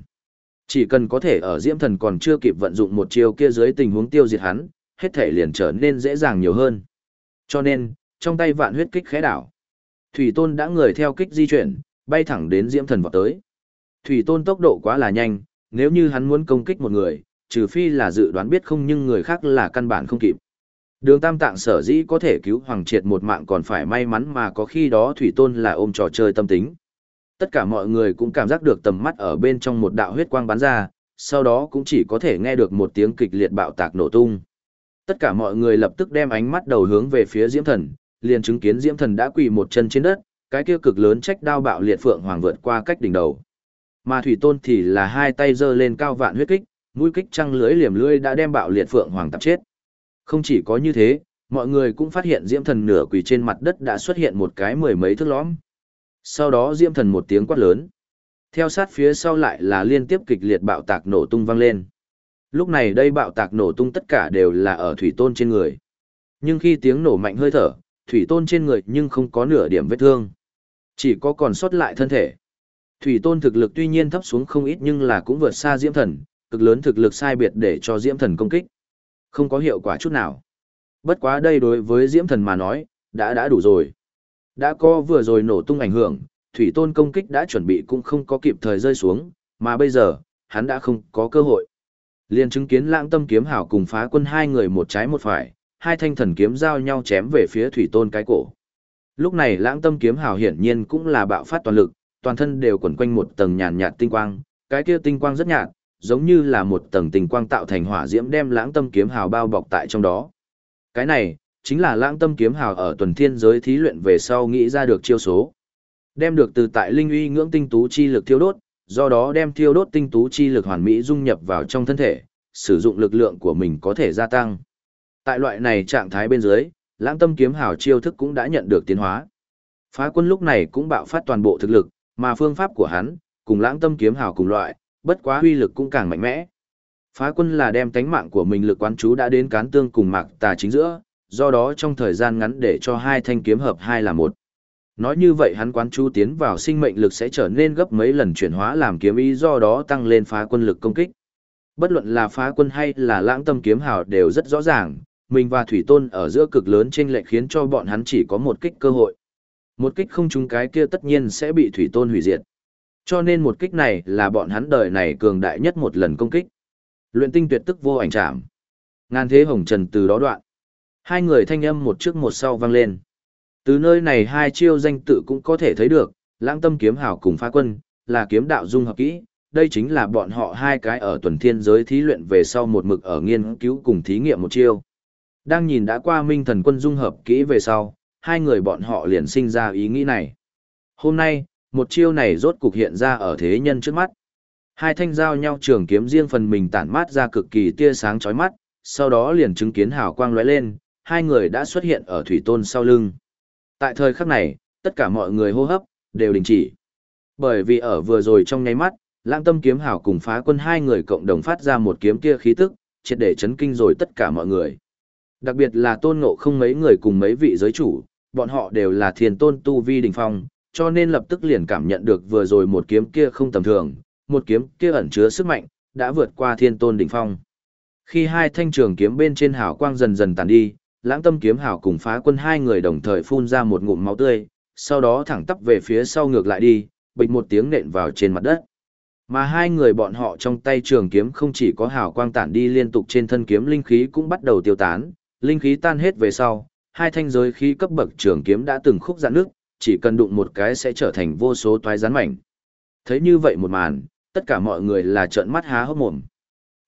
Chỉ cần có thể ở Diễm Thần còn chưa kịp vận dụng một chiêu kia dưới tình huống tiêu diệt hắn, hết thể liền trở nên dễ dàng nhiều hơn. Cho nên, trong tay vạn huyết kích khẽ đảo. Thủy Tôn đã người theo kích di chuyển, bay thẳng đến Diễm Thần vọt tới. Thủy Tôn tốc độ quá là nhanh, nếu như hắn muốn công kích một người, trừ phi là dự đoán biết không nhưng người khác là căn bản không kịp. Đường Tam Tạng sở dĩ có thể cứu Hoàng Triệt một mạng còn phải may mắn mà có khi đó Thủy Tôn là ôm trò chơi tâm tính. Tất cả mọi người cũng cảm giác được tầm mắt ở bên trong một đạo huyết quang bắn ra, sau đó cũng chỉ có thể nghe được một tiếng kịch liệt bạo tạc nổ tung. Tất cả mọi người lập tức đem ánh mắt đầu hướng về phía Diễm Thần, liền chứng kiến Diễm Thần đã quỳ một chân trên đất, cái kia cực lớn trách đao bạo liệt phượng hoàng vượt qua cách đỉnh đầu. Mà Thủy Tôn thì là hai tay giơ lên cao vạn huyết kích, mũi kích trăng lưới liềm lưỡi đã đem bạo liệt phượng hoàng tập chết. Không chỉ có như thế, mọi người cũng phát hiện Diễm Thần nửa quỳ trên mặt đất đã xuất hiện một cái mười mấy thước lõm. Sau đó Diễm Thần một tiếng quát lớn. Theo sát phía sau lại là liên tiếp kịch liệt bạo tạc nổ tung vang lên. Lúc này đây bạo tạc nổ tung tất cả đều là ở thủy tôn trên người. Nhưng khi tiếng nổ mạnh hơi thở, thủy tôn trên người nhưng không có nửa điểm vết thương. Chỉ có còn sót lại thân thể. Thủy tôn thực lực tuy nhiên thấp xuống không ít nhưng là cũng vượt xa diễm thần, cực lớn thực lực sai biệt để cho diễm thần công kích. Không có hiệu quả chút nào. Bất quá đây đối với diễm thần mà nói, đã đã đủ rồi. Đã có vừa rồi nổ tung ảnh hưởng, thủy tôn công kích đã chuẩn bị cũng không có kịp thời rơi xuống, mà bây giờ, hắn đã không có cơ hội. Liên chứng kiến lãng tâm kiếm hảo cùng phá quân hai người một trái một phải, hai thanh thần kiếm giao nhau chém về phía thủy tôn cái cổ. Lúc này lãng tâm kiếm hảo hiển nhiên cũng là bạo phát toàn lực, toàn thân đều quẩn quanh một tầng nhàn nhạt tinh quang, cái kia tinh quang rất nhạt, giống như là một tầng tinh quang tạo thành hỏa diễm đem lãng tâm kiếm hào bao bọc tại trong đó. Cái này, chính là lãng tâm kiếm hào ở tuần thiên giới thí luyện về sau nghĩ ra được chiêu số. Đem được từ tại linh uy ngưỡng tinh tú chi lực thiêu đốt, do đó đem thiêu đốt tinh tú chi lực hoàn mỹ dung nhập vào trong thân thể, sử dụng lực lượng của mình có thể gia tăng. Tại loại này trạng thái bên dưới, lãng tâm kiếm hào chiêu thức cũng đã nhận được tiến hóa. Phá quân lúc này cũng bạo phát toàn bộ thực lực, mà phương pháp của hắn, cùng lãng tâm kiếm hào cùng loại, bất quá huy lực cũng càng mạnh mẽ. Phá quân là đem tánh mạng của mình lực quán chú đã đến cán tương cùng mạc tà chính giữa, do đó trong thời gian ngắn để cho hai thanh kiếm hợp hai là một. Nói như vậy hắn quán chú tiến vào sinh mệnh lực sẽ trở nên gấp mấy lần chuyển hóa làm kiếm ý do đó tăng lên phá quân lực công kích. Bất luận là phá quân hay là lãng tâm kiếm hào đều rất rõ ràng, mình và thủy tôn ở giữa cực lớn trên lệnh khiến cho bọn hắn chỉ có một kích cơ hội. Một kích không trúng cái kia tất nhiên sẽ bị thủy tôn hủy diệt. Cho nên một kích này là bọn hắn đời này cường đại nhất một lần công kích. Luyện tinh tuyệt tức vô ảnh trảm. Ngàn thế hồng trần từ đó đoạn. Hai người thanh âm một trước một sau vang lên. Từ nơi này hai chiêu danh tự cũng có thể thấy được, lãng tâm kiếm hào cùng phá quân, là kiếm đạo dung hợp kỹ, đây chính là bọn họ hai cái ở tuần thiên giới thí luyện về sau một mực ở nghiên cứu cùng thí nghiệm một chiêu. Đang nhìn đã qua minh thần quân dung hợp kỹ về sau, hai người bọn họ liền sinh ra ý nghĩ này. Hôm nay, một chiêu này rốt cục hiện ra ở thế nhân trước mắt. Hai thanh giao nhau trường kiếm riêng phần mình tản mát ra cực kỳ tia sáng chói mắt, sau đó liền chứng kiến hào quang lóe lên, hai người đã xuất hiện ở thủy tôn sau lưng. Tại thời khắc này, tất cả mọi người hô hấp, đều đình chỉ. Bởi vì ở vừa rồi trong nháy mắt, lãng tâm kiếm hào cùng phá quân hai người cộng đồng phát ra một kiếm kia khí tức, triệt để chấn kinh rồi tất cả mọi người. Đặc biệt là tôn ngộ không mấy người cùng mấy vị giới chủ, bọn họ đều là thiền tôn tu vi đỉnh phong, cho nên lập tức liền cảm nhận được vừa rồi một kiếm kia không tầm thường, một kiếm kia ẩn chứa sức mạnh, đã vượt qua thiên tôn đỉnh phong. Khi hai thanh trường kiếm bên trên hào quang dần dần tàn đi, lãng tâm kiếm hảo cùng phá quân hai người đồng thời phun ra một ngụm máu tươi, sau đó thẳng tắp về phía sau ngược lại đi, bịch một tiếng nện vào trên mặt đất. Mà hai người bọn họ trong tay trường kiếm không chỉ có hào quang tản đi liên tục trên thân kiếm linh khí cũng bắt đầu tiêu tán, linh khí tan hết về sau, hai thanh giới khí cấp bậc trường kiếm đã từng khúc giãn nước, chỉ cần đụng một cái sẽ trở thành vô số toái rắn mảnh. Thấy như vậy một màn, tất cả mọi người là trợn mắt há hốc mồm.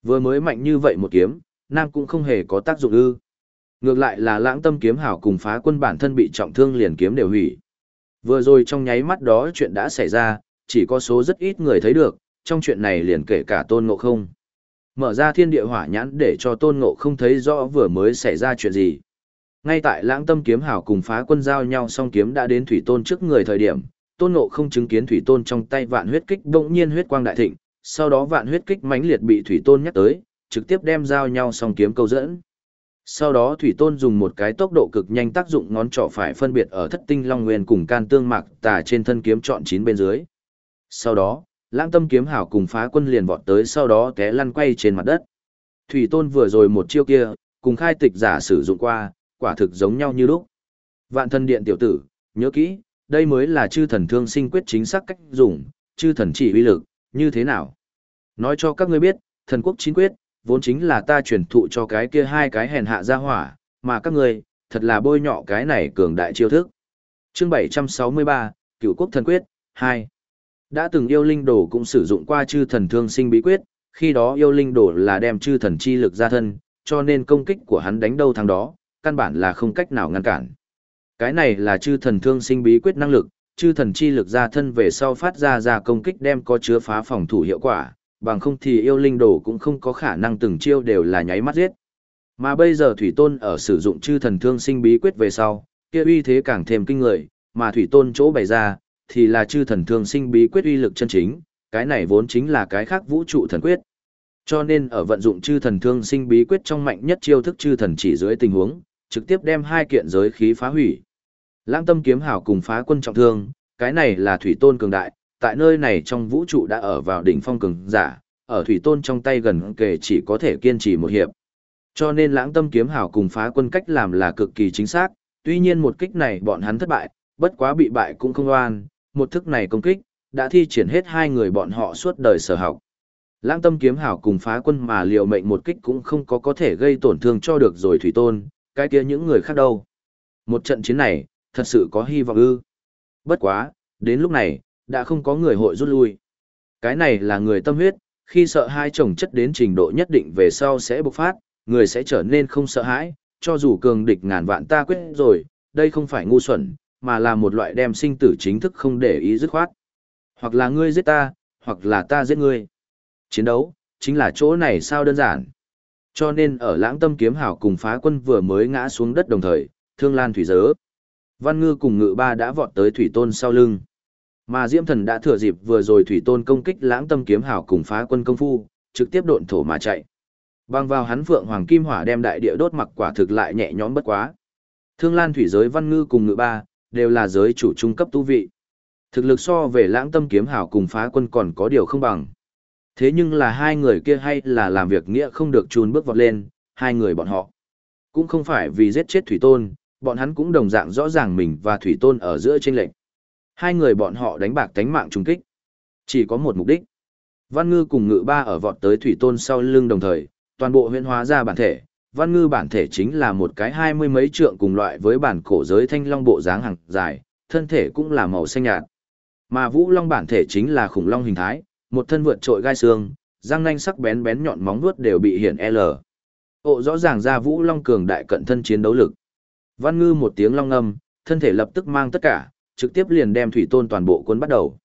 Vừa mới mạnh như vậy một kiếm, nam cũng không hề có tác dụng ư. Ngược lại là lãng tâm kiếm hảo cùng phá quân bản thân bị trọng thương liền kiếm đều hủy. Vừa rồi trong nháy mắt đó chuyện đã xảy ra, chỉ có số rất ít người thấy được, trong chuyện này liền kể cả tôn ngộ không. Mở ra thiên địa hỏa nhãn để cho tôn ngộ không thấy rõ vừa mới xảy ra chuyện gì. Ngay tại lãng tâm kiếm hảo cùng phá quân giao nhau song kiếm đã đến thủy tôn trước người thời điểm, tôn ngộ không chứng kiến thủy tôn trong tay vạn huyết kích bỗng nhiên huyết quang đại thịnh, sau đó vạn huyết kích mãnh liệt bị thủy tôn nhắc tới, trực tiếp đem giao nhau song kiếm câu dẫn. Sau đó thủy tôn dùng một cái tốc độ cực nhanh tác dụng ngón trỏ phải phân biệt ở thất tinh long nguyên cùng can tương mạc tà trên thân kiếm chọn chín bên dưới. Sau đó, lãng tâm kiếm hảo cùng phá quân liền vọt tới sau đó té lăn quay trên mặt đất. Thủy tôn vừa rồi một chiêu kia, cùng khai tịch giả sử dụng qua, quả thực giống nhau như lúc. Vạn thân điện tiểu tử, nhớ kỹ, đây mới là chư thần thương sinh quyết chính xác cách dùng, chư thần chỉ uy lực, như thế nào. Nói cho các ngươi biết, thần quốc chính quyết, vốn chính là ta truyền thụ cho cái kia hai cái hèn hạ ra hỏa, mà các ngươi, thật là bôi nhọ cái này cường đại chiêu thức. Chương 763, cửu Quốc Thần Quyết, 2. Đã từng yêu linh đồ cũng sử dụng qua chư thần thương sinh bí quyết, khi đó yêu linh đồ là đem chư thần chi lực ra thân, cho nên công kích của hắn đánh đâu thằng đó, căn bản là không cách nào ngăn cản. Cái này là chư thần thương sinh bí quyết năng lực, chư thần chi lực ra thân về sau phát ra ra công kích đem có chứa phá phòng thủ hiệu quả, bằng không thì yêu linh đồ cũng không có khả năng từng chiêu đều là nháy mắt giết. Mà bây giờ Thủy Tôn ở sử dụng chư thần thương sinh bí quyết về sau, kia uy thế càng thêm kinh người, mà Thủy Tôn chỗ bày ra, thì là chư thần thương sinh bí quyết uy lực chân chính, cái này vốn chính là cái khác vũ trụ thần quyết. Cho nên ở vận dụng chư thần thương sinh bí quyết trong mạnh nhất chiêu thức chư thần chỉ dưới tình huống, trực tiếp đem hai kiện giới khí phá hủy. Lãng tâm kiếm hảo cùng phá quân trọng thương, cái này là thủy tôn cường đại, tại nơi này trong vũ trụ đã ở vào đỉnh phong cường giả, ở thủy tôn trong tay gần kề chỉ có thể kiên trì một hiệp. Cho nên lãng tâm kiếm hảo cùng phá quân cách làm là cực kỳ chính xác, tuy nhiên một kích này bọn hắn thất bại, bất quá bị bại cũng không oan, một thức này công kích, đã thi triển hết hai người bọn họ suốt đời sở học. Lãng tâm kiếm hảo cùng phá quân mà liều mệnh một kích cũng không có có thể gây tổn thương cho được rồi thủy tôn, cái kia những người khác đâu. Một trận chiến này, thật sự có hy vọng ư. Bất quá, đến lúc này, đã không có người hội rút lui. Cái này là người tâm huyết, khi sợ hai chồng chất đến trình độ nhất định về sau sẽ bộc phát, người sẽ trở nên không sợ hãi, cho dù cường địch ngàn vạn ta quyết rồi, đây không phải ngu xuẩn, mà là một loại đem sinh tử chính thức không để ý dứt khoát. Hoặc là ngươi giết ta, hoặc là ta giết ngươi. Chiến đấu, chính là chỗ này sao đơn giản. Cho nên ở lãng tâm kiếm hảo cùng phá quân vừa mới ngã xuống đất đồng thời, thương lan thủy dớ. Văn ngư cùng ngự ba đã vọt tới thủy tôn sau lưng. Mà Diễm Thần đã thừa dịp vừa rồi thủy tôn công kích lãng tâm kiếm hảo cùng phá quân công phu, trực tiếp độn thổ mà chạy. Bang vào hắn vượng hoàng kim hỏa đem đại địa đốt mặc quả thực lại nhẹ nhõm bất quá. Thương Lan thủy giới văn ngư cùng ngự ba, đều là giới chủ trung cấp tu vị. Thực lực so về lãng tâm kiếm hảo cùng phá quân còn có điều không bằng. Thế nhưng là hai người kia hay là làm việc nghĩa không được chùn bước vọt lên, hai người bọn họ. Cũng không phải vì giết chết thủy tôn, bọn hắn cũng đồng dạng rõ ràng mình và thủy tôn ở giữa trên lệnh. Hai người bọn họ đánh bạc tánh mạng trùng kích. Chỉ có một mục đích. Văn ngư cùng ngự ba ở vọt tới thủy tôn sau lưng đồng thời, toàn bộ huyễn hóa ra bản thể. Văn ngư bản thể chính là một cái hai mươi mấy trượng cùng loại với bản cổ giới thanh long bộ dáng hàng dài, thân thể cũng là màu xanh nhạt. Mà vũ long bản thể chính là khủng long hình thái, một thân vượt trội gai xương, răng nanh sắc bén bén nhọn móng vuốt đều bị hiển L. Ộ rõ ràng ra vũ long cường đại cận thân chiến đấu lực. Văn ngư một tiếng long ngâm, thân thể lập tức mang tất cả, trực tiếp liền đem thủy tôn toàn bộ cuốn bắt đầu.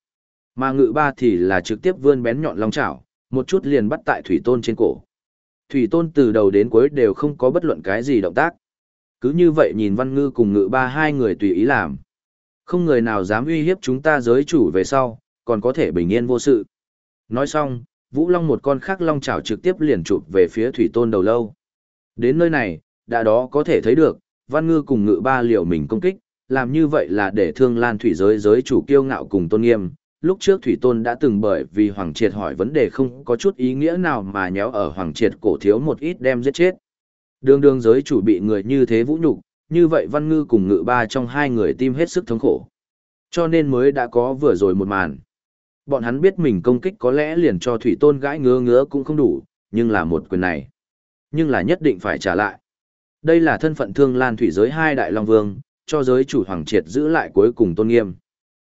Mà ngự ba thì là trực tiếp vươn bén nhọn long chảo, một chút liền bắt tại thủy tôn trên cổ. Thủy tôn từ đầu đến cuối đều không có bất luận cái gì động tác. Cứ như vậy nhìn văn ngư cùng ngự ba hai người tùy ý làm. Không người nào dám uy hiếp chúng ta giới chủ về sau, còn có thể bình yên vô sự. Nói xong, Vũ Long một con khác long chảo trực tiếp liền chụp về phía thủy tôn đầu lâu. Đến nơi này, đã đó có thể thấy được, văn ngư cùng ngự ba liệu mình công kích, làm như vậy là để thương lan thủy giới giới chủ kiêu ngạo cùng tôn nghiêm. Lúc trước Thủy Tôn đã từng bởi vì Hoàng Triệt hỏi vấn đề không có chút ý nghĩa nào mà nhéo ở Hoàng Triệt cổ thiếu một ít đem giết chết. Đường đường giới chủ bị người như thế vũ nhục, như vậy Văn Ngư cùng Ngự Ba trong hai người tim hết sức thống khổ. Cho nên mới đã có vừa rồi một màn. Bọn hắn biết mình công kích có lẽ liền cho thủy tôn gãi ngứa ngứa cũng không đủ, nhưng là một quyền này. Nhưng là nhất định phải trả lại. Đây là thân phận thương lan thủy giới hai đại long vương, cho giới chủ hoàng triệt giữ lại cuối cùng tôn nghiêm.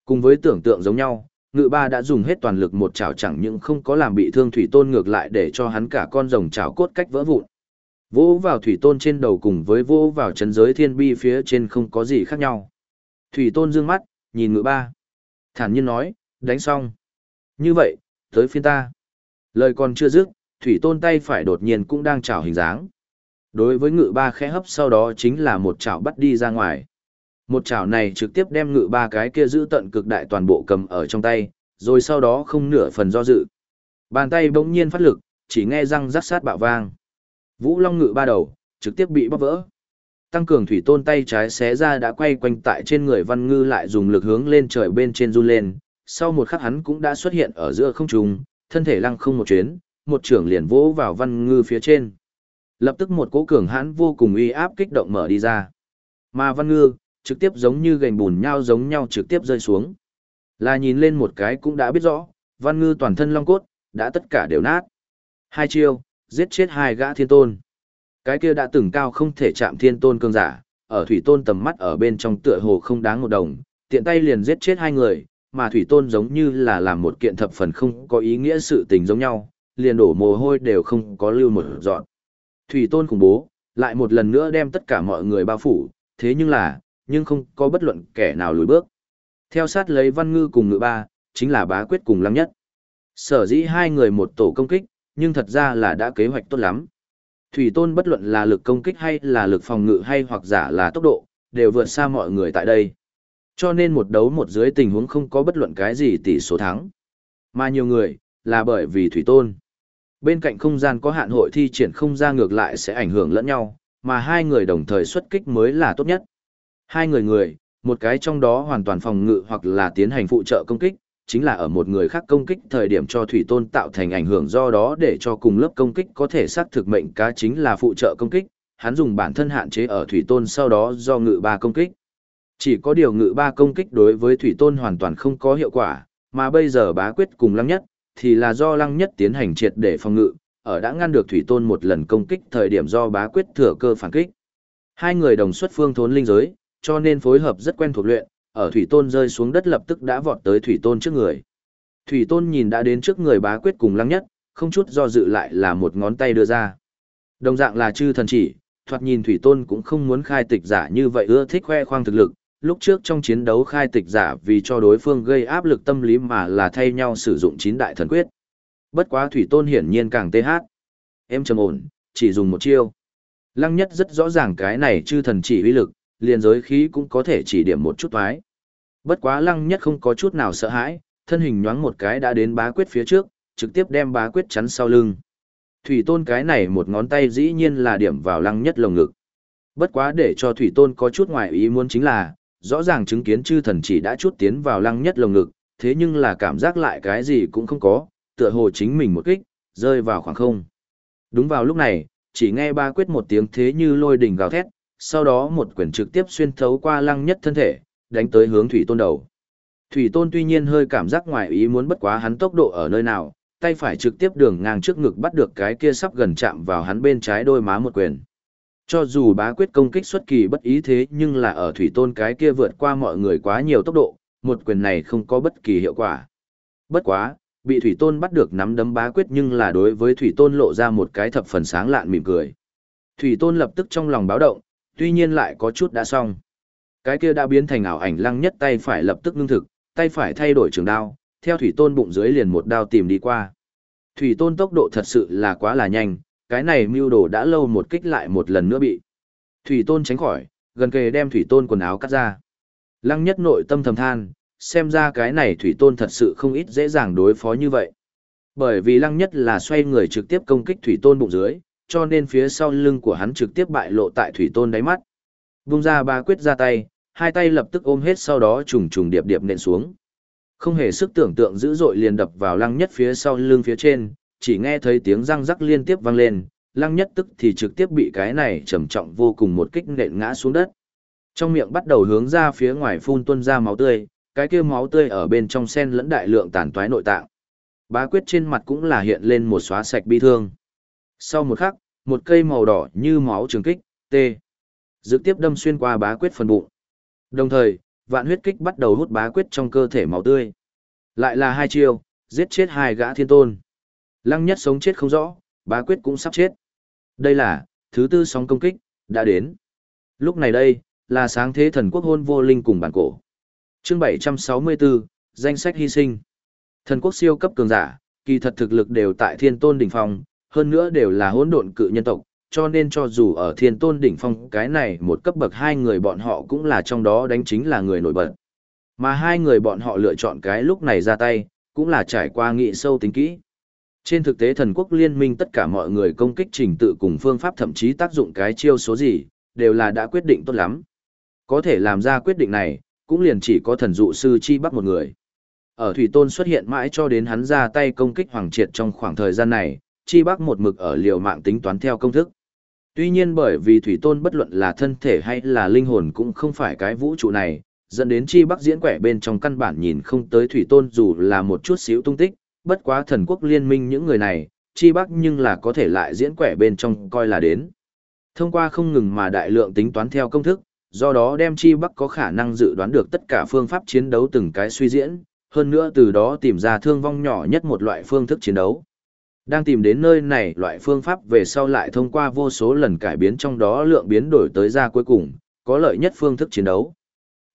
Cùng với tưởng tượng giống nhau, ngự ba đã dùng hết toàn lực một chảo chẳng những không có làm bị thương thủy tôn ngược lại để cho hắn cả con rồng chảo cốt cách vỡ vụn. Vỗ vào thủy tôn trên đầu cùng với vỗ vào chân giới thiên bi phía trên không có gì khác nhau. Thủy tôn dương mắt, nhìn ngự ba. Thản nhiên nói, đánh xong. Như vậy, tới phiên ta. Lời còn chưa dứt, thủy tôn tay phải đột nhiên cũng đang chảo hình dáng. Đối với ngự ba khẽ hấp sau đó chính là một chảo bắt đi ra ngoài. Một chảo này trực tiếp đem ngự ba cái kia giữ tận cực đại toàn bộ cầm ở trong tay, rồi sau đó không nửa phần do dự. Bàn tay bỗng nhiên phát lực, chỉ nghe răng rắc sát bạo vang. Vũ Long ngự ba đầu, trực tiếp bị bóp vỡ. Tăng cường thủy tôn tay trái xé ra đã quay quanh tại trên người văn ngư lại dùng lực hướng lên trời bên trên run lên. Sau một khắc hắn cũng đã xuất hiện ở giữa không trung, thân thể lăng không một chuyến, một trưởng liền vỗ vào văn ngư phía trên. Lập tức một cỗ cường hãn vô cùng uy áp kích động mở đi ra. Mà văn ngư, trực tiếp giống như gành bùn nhau giống nhau trực tiếp rơi xuống. Là nhìn lên một cái cũng đã biết rõ, văn ngư toàn thân long cốt, đã tất cả đều nát. Hai chiêu, giết chết hai gã thiên tôn. Cái kia đã từng cao không thể chạm thiên tôn cường giả, ở thủy tôn tầm mắt ở bên trong tựa hồ không đáng một đồng, tiện tay liền giết chết hai người, mà thủy tôn giống như là làm một kiện thập phần không có ý nghĩa sự tình giống nhau, liền đổ mồ hôi đều không có lưu một dọn. Thủy tôn khủng bố, lại một lần nữa đem tất cả mọi người bao phủ, thế nhưng là, nhưng không có bất luận kẻ nào lùi bước. Theo sát lấy văn ngư cùng ngự ba, chính là bá quyết cùng lắm nhất. Sở dĩ hai người một tổ công kích, nhưng thật ra là đã kế hoạch tốt lắm. Thủy tôn bất luận là lực công kích hay là lực phòng ngự hay hoặc giả là tốc độ, đều vượt xa mọi người tại đây. Cho nên một đấu một dưới tình huống không có bất luận cái gì tỷ số thắng. Mà nhiều người, là bởi vì thủy tôn. Bên cạnh không gian có hạn hội thi triển không ra ngược lại sẽ ảnh hưởng lẫn nhau, mà hai người đồng thời xuất kích mới là tốt nhất. Hai người người, một cái trong đó hoàn toàn phòng ngự hoặc là tiến hành phụ trợ công kích, chính là ở một người khác công kích thời điểm cho thủy tôn tạo thành ảnh hưởng do đó để cho cùng lớp công kích có thể xác thực mệnh cá chính là phụ trợ công kích, hắn dùng bản thân hạn chế ở thủy tôn sau đó do ngự ba công kích. Chỉ có điều ngự ba công kích đối với thủy tôn hoàn toàn không có hiệu quả, mà bây giờ bá quyết cùng lăng nhất, thì là do lăng nhất tiến hành triệt để phòng ngự, ở đã ngăn được thủy tôn một lần công kích thời điểm do bá quyết thừa cơ phản kích. Hai người đồng xuất phương thốn linh giới, cho nên phối hợp rất quen thuộc luyện, ở thủy tôn rơi xuống đất lập tức đã vọt tới thủy tôn trước người. Thủy tôn nhìn đã đến trước người bá quyết cùng lăng nhất, không chút do dự lại là một ngón tay đưa ra. Đồng dạng là chư thần chỉ, thoạt nhìn thủy tôn cũng không muốn khai tịch giả như vậy ưa thích khoe khoang thực lực. Lúc trước trong chiến đấu khai tịch giả vì cho đối phương gây áp lực tâm lý mà là thay nhau sử dụng chín đại thần quyết. Bất quá thủy tôn hiển nhiên càng tê hát. Em trầm ổn, chỉ dùng một chiêu. Lăng nhất rất rõ ràng cái này chư thần chỉ uy lực, liền giới khí cũng có thể chỉ điểm một chút thoái. Bất quá lăng nhất không có chút nào sợ hãi, thân hình nhoáng một cái đã đến bá quyết phía trước, trực tiếp đem bá quyết chắn sau lưng. Thủy tôn cái này một ngón tay dĩ nhiên là điểm vào lăng nhất lồng ngực. Bất quá để cho thủy tôn có chút ngoài ý muốn chính là, rõ ràng chứng kiến chư thần chỉ đã chút tiến vào lăng nhất lồng ngực, thế nhưng là cảm giác lại cái gì cũng không có, tựa hồ chính mình một kích, rơi vào khoảng không. Đúng vào lúc này, chỉ nghe ba quyết một tiếng thế như lôi đỉnh gào thét, sau đó một quyền trực tiếp xuyên thấu qua lăng nhất thân thể, đánh tới hướng thủy tôn đầu. Thủy tôn tuy nhiên hơi cảm giác ngoài ý muốn bất quá hắn tốc độ ở nơi nào, tay phải trực tiếp đường ngang trước ngực bắt được cái kia sắp gần chạm vào hắn bên trái đôi má một quyền. Cho dù bá quyết công kích xuất kỳ bất ý thế nhưng là ở thủy tôn cái kia vượt qua mọi người quá nhiều tốc độ, một quyền này không có bất kỳ hiệu quả. Bất quá, bị thủy tôn bắt được nắm đấm bá quyết nhưng là đối với thủy tôn lộ ra một cái thập phần sáng lạn mỉm cười. Thủy tôn lập tức trong lòng báo động, tuy nhiên lại có chút đã xong. Cái kia đã biến thành ảo ảnh lăng nhất tay phải lập tức ngưng thực, tay phải thay đổi trường đao, theo thủy tôn bụng dưới liền một đao tìm đi qua. Thủy tôn tốc độ thật sự là quá là nhanh, cái này mưu đồ đã lâu một kích lại một lần nữa bị. Thủy tôn tránh khỏi, gần kề đem thủy tôn quần áo cắt ra. Lăng nhất nội tâm thầm than, xem ra cái này thủy tôn thật sự không ít dễ dàng đối phó như vậy. Bởi vì lăng nhất là xoay người trực tiếp công kích thủy tôn bụng dưới, cho nên phía sau lưng của hắn trực tiếp bại lộ tại thủy tôn đáy mắt. Vung ra ba quyết ra tay, hai tay lập tức ôm hết sau đó trùng trùng điệp điệp nện xuống. Không hề sức tưởng tượng dữ dội liền đập vào lăng nhất phía sau lưng phía trên, chỉ nghe thấy tiếng răng rắc liên tiếp vang lên, lăng nhất tức thì trực tiếp bị cái này trầm trọng vô cùng một kích nện ngã xuống đất. Trong miệng bắt đầu hướng ra phía ngoài phun tuôn ra máu tươi, cái kia máu tươi ở bên trong sen lẫn đại lượng tàn toái nội tạng. Bá quyết trên mặt cũng là hiện lên một xóa sạch bi thương. Sau một khắc, một cây màu đỏ như máu trường kích, T. Dự tiếp đâm xuyên qua bá quyết phần bụng. Đồng thời, vạn huyết kích bắt đầu hút bá quyết trong cơ thể máu tươi. Lại là hai chiêu, giết chết hai gã thiên tôn. Lăng nhất sống chết không rõ, bá quyết cũng sắp chết. Đây là, thứ tư sóng công kích, đã đến. Lúc này đây, là sáng thế thần quốc hôn vô linh cùng bản cổ. Chương 764, danh sách hy sinh. Thần quốc siêu cấp cường giả, kỳ thật thực lực đều tại thiên tôn đỉnh phong, hơn nữa đều là hỗn độn cự nhân tộc, cho nên cho dù ở thiên tôn đỉnh phong cái này một cấp bậc hai người bọn họ cũng là trong đó đánh chính là người nổi bật. Mà hai người bọn họ lựa chọn cái lúc này ra tay, cũng là trải qua nghị sâu tính kỹ. Trên thực tế thần quốc liên minh tất cả mọi người công kích trình tự cùng phương pháp thậm chí tác dụng cái chiêu số gì, đều là đã quyết định tốt lắm. Có thể làm ra quyết định này, cũng liền chỉ có thần dụ sư chi bắt một người. Ở Thủy Tôn xuất hiện mãi cho đến hắn ra tay công kích Hoàng Triệt trong khoảng thời gian này, chi Bác một mực ở liều mạng tính toán theo công thức. Tuy nhiên bởi vì Thủy Tôn bất luận là thân thể hay là linh hồn cũng không phải cái vũ trụ này, dẫn đến chi Bác diễn quẻ bên trong căn bản nhìn không tới Thủy Tôn dù là một chút xíu tung tích, bất quá thần quốc liên minh những người này, chi bắc nhưng là có thể lại diễn quẻ bên trong coi là đến. Thông qua không ngừng mà đại lượng tính toán theo công thức, do đó đem chi bắc có khả năng dự đoán được tất cả phương pháp chiến đấu từng cái suy diễn, hơn nữa từ đó tìm ra thương vong nhỏ nhất một loại phương thức chiến đấu. Đang tìm đến nơi này loại phương pháp về sau lại thông qua vô số lần cải biến trong đó lượng biến đổi tới ra cuối cùng, có lợi nhất phương thức chiến đấu.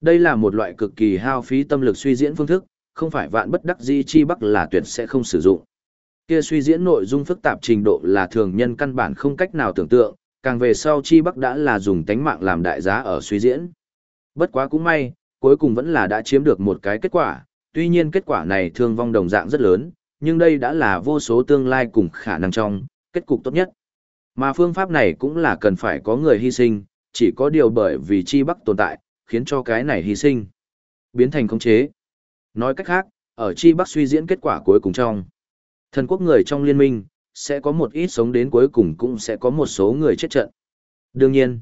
Đây là một loại cực kỳ hao phí tâm lực suy diễn phương thức, không phải vạn bất đắc di chi bắc là tuyệt sẽ không sử dụng. Kia suy diễn nội dung phức tạp trình độ là thường nhân căn bản không cách nào tưởng tượng, càng về sau chi bắc đã là dùng tánh mạng làm đại giá ở suy diễn. Bất quá cũng may, cuối cùng vẫn là đã chiếm được một cái kết quả, tuy nhiên kết quả này thương vong đồng dạng rất lớn, nhưng đây đã là vô số tương lai cùng khả năng trong, kết cục tốt nhất. Mà phương pháp này cũng là cần phải có người hy sinh, chỉ có điều bởi vì chi bắc tồn tại, khiến cho cái này hy sinh, biến thành khống chế. Nói cách khác, ở chi bắc suy diễn kết quả cuối cùng trong, thần quốc người trong liên minh, sẽ có một ít sống đến cuối cùng cũng sẽ có một số người chết trận. Đương nhiên,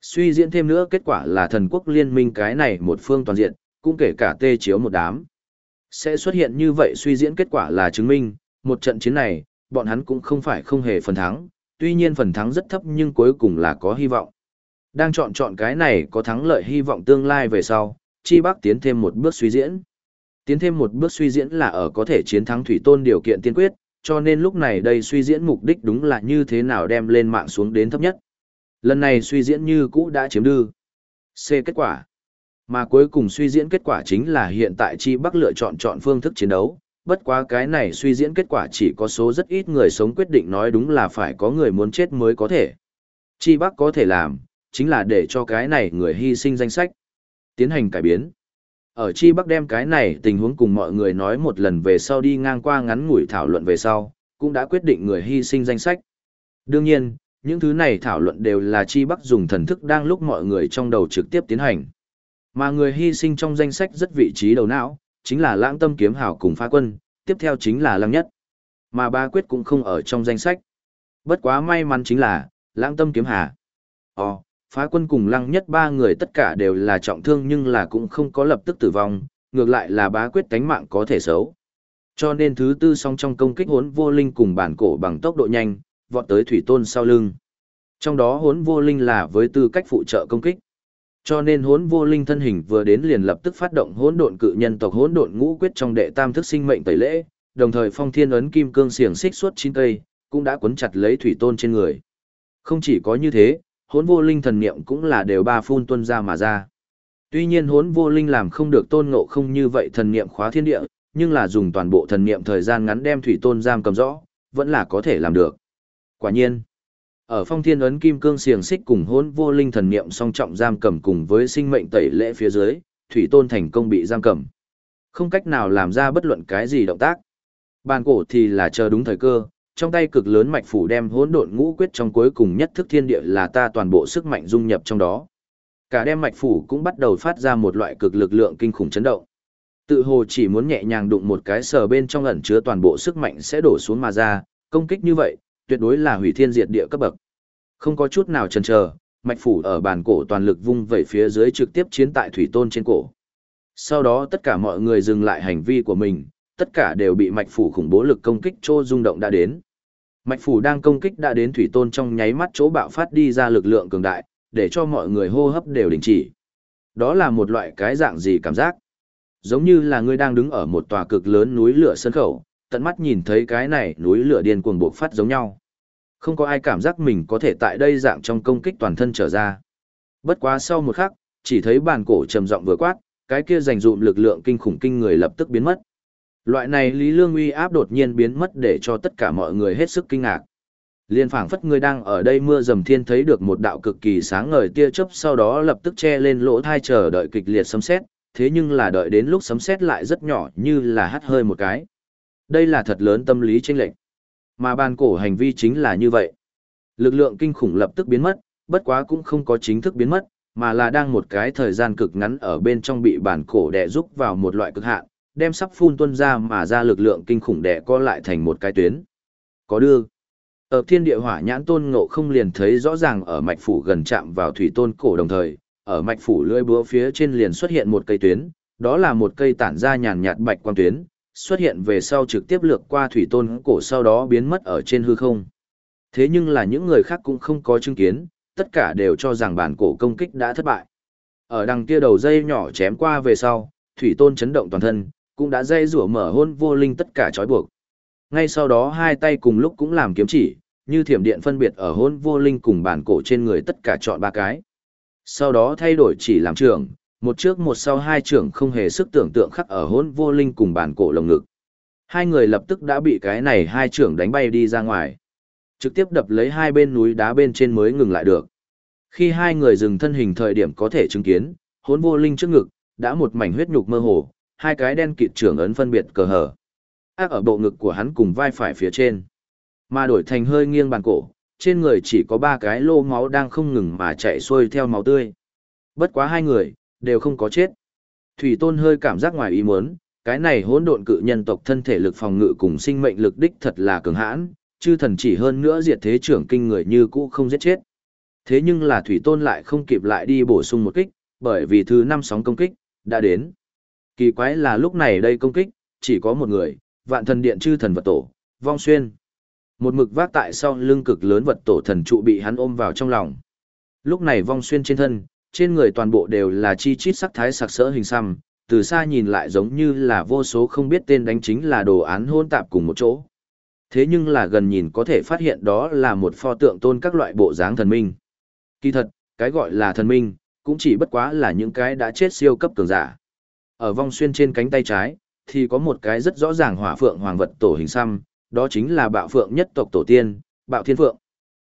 suy diễn thêm nữa kết quả là thần quốc liên minh cái này một phương toàn diện, cũng kể cả tê chiếu một đám. Sẽ xuất hiện như vậy suy diễn kết quả là chứng minh, một trận chiến này, bọn hắn cũng không phải không hề phần thắng, tuy nhiên phần thắng rất thấp nhưng cuối cùng là có hy vọng. Đang chọn chọn cái này có thắng lợi hy vọng tương lai về sau, Chi Bắc tiến thêm một bước suy diễn. Tiến thêm một bước suy diễn là ở có thể chiến thắng Thủy Tôn điều kiện tiên quyết, cho nên lúc này đây suy diễn mục đích đúng là như thế nào đem lên mạng xuống đến thấp nhất. Lần này suy diễn như cũ đã chiếm đư. C kết quả. Mà cuối cùng suy diễn kết quả chính là hiện tại Chi Bắc lựa chọn chọn phương thức chiến đấu, bất quá cái này suy diễn kết quả chỉ có số rất ít người sống quyết định nói đúng là phải có người muốn chết mới có thể. Chi Bắc có thể làm, chính là để cho cái này người hy sinh danh sách, tiến hành cải biến. Ở Chi Bắc đem cái này tình huống cùng mọi người nói một lần về sau đi ngang qua ngắn ngủi thảo luận về sau, cũng đã quyết định người hy sinh danh sách. Đương nhiên, những thứ này thảo luận đều là Chi Bắc dùng thần thức đang lúc mọi người trong đầu trực tiếp tiến hành. Mà người hy sinh trong danh sách rất vị trí đầu não, chính là lãng tâm kiếm hào cùng phá quân, tiếp theo chính là lăng nhất. Mà ba quyết cũng không ở trong danh sách. Bất quá may mắn chính là, lãng tâm kiếm hà. Ồ, phá quân cùng lăng nhất ba người tất cả đều là trọng thương nhưng là cũng không có lập tức tử vong, ngược lại là bá quyết tánh mạng có thể xấu. Cho nên thứ tư song trong công kích hốn vô linh cùng bản cổ bằng tốc độ nhanh, vọt tới thủy tôn sau lưng. Trong đó hốn vô linh là với tư cách phụ trợ công kích. Cho nên hốn vô linh thân hình vừa đến liền lập tức phát động hỗn độn cự nhân tộc hỗn độn ngũ quyết trong đệ tam thức sinh mệnh tẩy lễ, đồng thời phong thiên ấn kim cương xiềng xích suốt chín cây, cũng đã cuốn chặt lấy thủy tôn trên người. Không chỉ có như thế, hốn vô linh thần niệm cũng là đều ba phun tuân ra mà ra. Tuy nhiên hốn vô linh làm không được tôn ngộ không như vậy thần niệm khóa thiên địa, nhưng là dùng toàn bộ thần niệm thời gian ngắn đem thủy tôn giam cầm rõ, vẫn là có thể làm được. Quả nhiên, ở phong thiên ấn kim cương xiềng xích cùng hốn vô linh thần niệm song trọng giam cầm cùng với sinh mệnh tẩy lễ phía dưới, thủy tôn thành công bị giam cầm. Không cách nào làm ra bất luận cái gì động tác. Bàn cổ thì là chờ đúng thời cơ, trong tay cực lớn mạch phủ đem hỗn độn ngũ quyết trong cuối cùng nhất thức thiên địa là ta toàn bộ sức mạnh dung nhập trong đó. Cả đem mạch phủ cũng bắt đầu phát ra một loại cực lực lượng kinh khủng chấn động. Tự hồ chỉ muốn nhẹ nhàng đụng một cái sờ bên trong ẩn chứa toàn bộ sức mạnh sẽ đổ xuống mà ra, công kích như vậy, tuyệt đối là hủy thiên diệt địa cấp bậc. Không có chút nào chần chờ, mạch phủ ở bàn cổ toàn lực vung về phía dưới trực tiếp chiến tại thủy tôn trên cổ. Sau đó tất cả mọi người dừng lại hành vi của mình, tất cả đều bị mạch phủ khủng bố lực công kích chỗ rung động đã đến. Mạch phủ đang công kích đã đến thủy tôn trong nháy mắt chỗ bạo phát đi ra lực lượng cường đại, để cho mọi người hô hấp đều đình chỉ. Đó là một loại cái dạng gì cảm giác? Giống như là ngươi đang đứng ở một tòa cực lớn núi lửa sân khẩu, tận mắt nhìn thấy cái này núi lửa điên cuồng bộc phát giống nhau. Không có ai cảm giác mình có thể tại đây dạng trong công kích toàn thân trở ra. Bất quá sau một khắc, chỉ thấy bàn cổ trầm giọng vừa quát, cái kia dành dụm lực lượng kinh khủng kinh người lập tức biến mất. Loại này Lý Lương uy áp đột nhiên biến mất để cho tất cả mọi người hết sức kinh ngạc. Liên phảng phất người đang ở đây mưa dầm thiên thấy được một đạo cực kỳ sáng ngời tia chớp sau đó lập tức che lên lỗ thai chờ đợi kịch liệt sấm sét, thế nhưng là đợi đến lúc sấm sét lại rất nhỏ như là hắt hơi một cái. Đây là thật lớn tâm lý chênh lệch. Mà bàn cổ hành vi chính là như vậy. Lực lượng kinh khủng lập tức biến mất, bất quá cũng không có chính thức biến mất, mà là đang một cái thời gian cực ngắn ở bên trong bị bản cổ đè giúp vào một loại cực hạn, đem sắp phun tuân ra mà ra lực lượng kinh khủng đẻ co lại thành một cái tuyến. Có đưa. Ở thiên địa hỏa nhãn tôn ngộ không liền thấy rõ ràng ở mạch phủ gần chạm vào thủy tôn cổ đồng thời, ở mạch phủ lưỡi búa phía trên liền xuất hiện một cây tuyến, đó là một cây tản ra nhàn nhạt bạch quang tuyến, xuất hiện về sau trực tiếp lược qua thủy tôn cổ sau đó biến mất ở trên hư không. Thế nhưng là những người khác cũng không có chứng kiến, tất cả đều cho rằng bản cổ công kích đã thất bại. Ở đằng kia đầu dây nhỏ chém qua về sau, thủy tôn chấn động toàn thân, cũng đã dây rủa mở hôn vô linh tất cả trói buộc. Ngay sau đó hai tay cùng lúc cũng làm kiếm chỉ, như thiểm điện phân biệt ở hôn vô linh cùng bản cổ trên người tất cả chọn ba cái. Sau đó thay đổi chỉ làm trưởng, một trước một sau hai trưởng không hề sức tưởng tượng khắc ở hôn vô linh cùng bản cổ lồng ngực. Hai người lập tức đã bị cái này hai trưởng đánh bay đi ra ngoài. Trực tiếp đập lấy hai bên núi đá bên trên mới ngừng lại được. Khi hai người dừng thân hình thời điểm có thể chứng kiến, hôn vô linh trước ngực, đã một mảnh huyết nhục mơ hồ, hai cái đen kịt trưởng ấn phân biệt cờ hở. Ác ở bộ ngực của hắn cùng vai phải phía trên. Mà đổi thành hơi nghiêng bàn cổ, trên người chỉ có ba cái lô máu đang không ngừng mà chạy xuôi theo máu tươi. Bất quá hai người, đều không có chết. Thủy Tôn hơi cảm giác ngoài ý muốn, cái này hỗn độn cự nhân tộc thân thể lực phòng ngự cùng sinh mệnh lực đích thật là cường hãn, chư thần chỉ hơn nữa diệt thế trưởng kinh người như cũ không giết chết. Thế nhưng là Thủy Tôn lại không kịp lại đi bổ sung một kích, bởi vì thứ năm sóng công kích, đã đến. Kỳ quái là lúc này đây công kích, chỉ có một người, vạn thần điện chư thần vật tổ, vong xuyên. Một mực vác tại sau lưng cực lớn vật tổ thần trụ bị hắn ôm vào trong lòng. Lúc này vong xuyên trên thân, trên người toàn bộ đều là chi chít sắc thái sặc sỡ hình xăm, từ xa nhìn lại giống như là vô số không biết tên đánh chính là đồ án hôn tạp cùng một chỗ. Thế nhưng là gần nhìn có thể phát hiện đó là một pho tượng tôn các loại bộ dáng thần minh. Kỳ thật, cái gọi là thần minh, cũng chỉ bất quá là những cái đã chết siêu cấp cường giả. Ở vong xuyên trên cánh tay trái, thì có một cái rất rõ ràng hỏa phượng hoàng vật tổ hình xăm, đó chính là bạo phượng nhất tộc tổ tiên, bạo thiên phượng.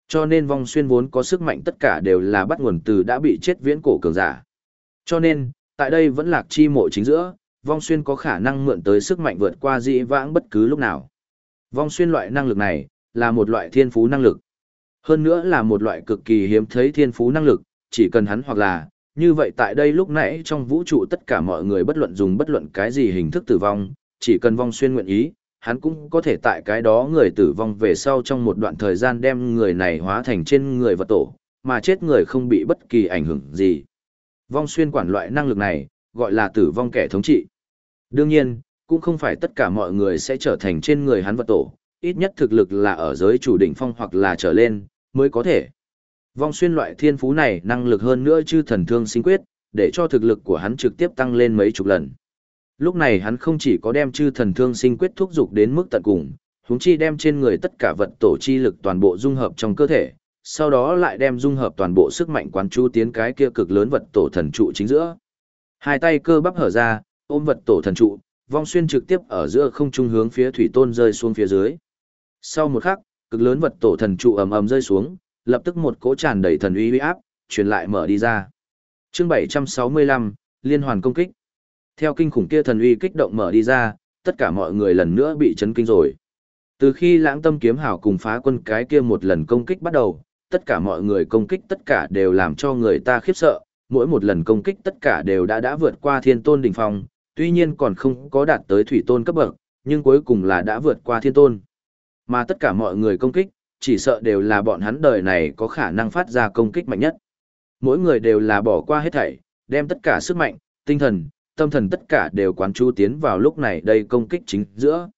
Cho nên vong xuyên vốn có sức mạnh tất cả đều là bắt nguồn từ đã bị chết viễn cổ cường giả. Cho nên, tại đây vẫn lạc chi mộ chính giữa, vong xuyên có khả năng mượn tới sức mạnh vượt qua dĩ vãng bất cứ lúc nào. Vong xuyên loại năng lực này, là một loại thiên phú năng lực. Hơn nữa là một loại cực kỳ hiếm thấy thiên phú năng lực, chỉ cần hắn hoặc là, như vậy tại đây lúc nãy trong vũ trụ tất cả mọi người bất luận dùng bất luận cái gì hình thức tử vong, chỉ cần vong xuyên nguyện ý, hắn cũng có thể tại cái đó người tử vong về sau trong một đoạn thời gian đem người này hóa thành trên người vật tổ, mà chết người không bị bất kỳ ảnh hưởng gì. Vong xuyên quản loại năng lực này, gọi là tử vong kẻ thống trị. Đương nhiên, cũng không phải tất cả mọi người sẽ trở thành trên người hắn vật tổ, ít nhất thực lực là ở giới chủ đỉnh phong hoặc là trở lên, mới có thể. Vong xuyên loại thiên phú này năng lực hơn nữa chư thần thương sinh quyết, để cho thực lực của hắn trực tiếp tăng lên mấy chục lần. Lúc này hắn không chỉ có đem chư thần thương sinh quyết thúc dục đến mức tận cùng, huống chi đem trên người tất cả vật tổ chi lực toàn bộ dung hợp trong cơ thể, sau đó lại đem dung hợp toàn bộ sức mạnh quán chú tiến cái kia cực lớn vật tổ thần trụ chính giữa. Hai tay cơ bắp hở ra, ôm vật tổ thần trụ, vong xuyên trực tiếp ở giữa không trung hướng phía thủy tôn rơi xuống phía dưới. Sau một khắc, cực lớn vật tổ thần trụ ầm ầm rơi xuống, lập tức một cỗ tràn đầy thần uy uy áp, truyền lại mở đi ra. Chương 765, liên hoàn công kích. Theo kinh khủng kia thần uy kích động mở đi ra, tất cả mọi người lần nữa bị chấn kinh rồi. Từ khi lãng tâm kiếm hảo cùng phá quân cái kia một lần công kích bắt đầu, tất cả mọi người công kích tất cả đều làm cho người ta khiếp sợ, mỗi một lần công kích tất cả đều đã đã vượt qua thiên tôn đỉnh phong, tuy nhiên còn không có đạt tới thủy tôn cấp bậc, nhưng cuối cùng là đã vượt qua thiên tôn. Mà tất cả mọi người công kích, chỉ sợ đều là bọn hắn đời này có khả năng phát ra công kích mạnh nhất. Mỗi người đều là bỏ qua hết thảy, đem tất cả sức mạnh, tinh thần, tâm thần tất cả đều quán chú tiến vào lúc này đây công kích chính giữa.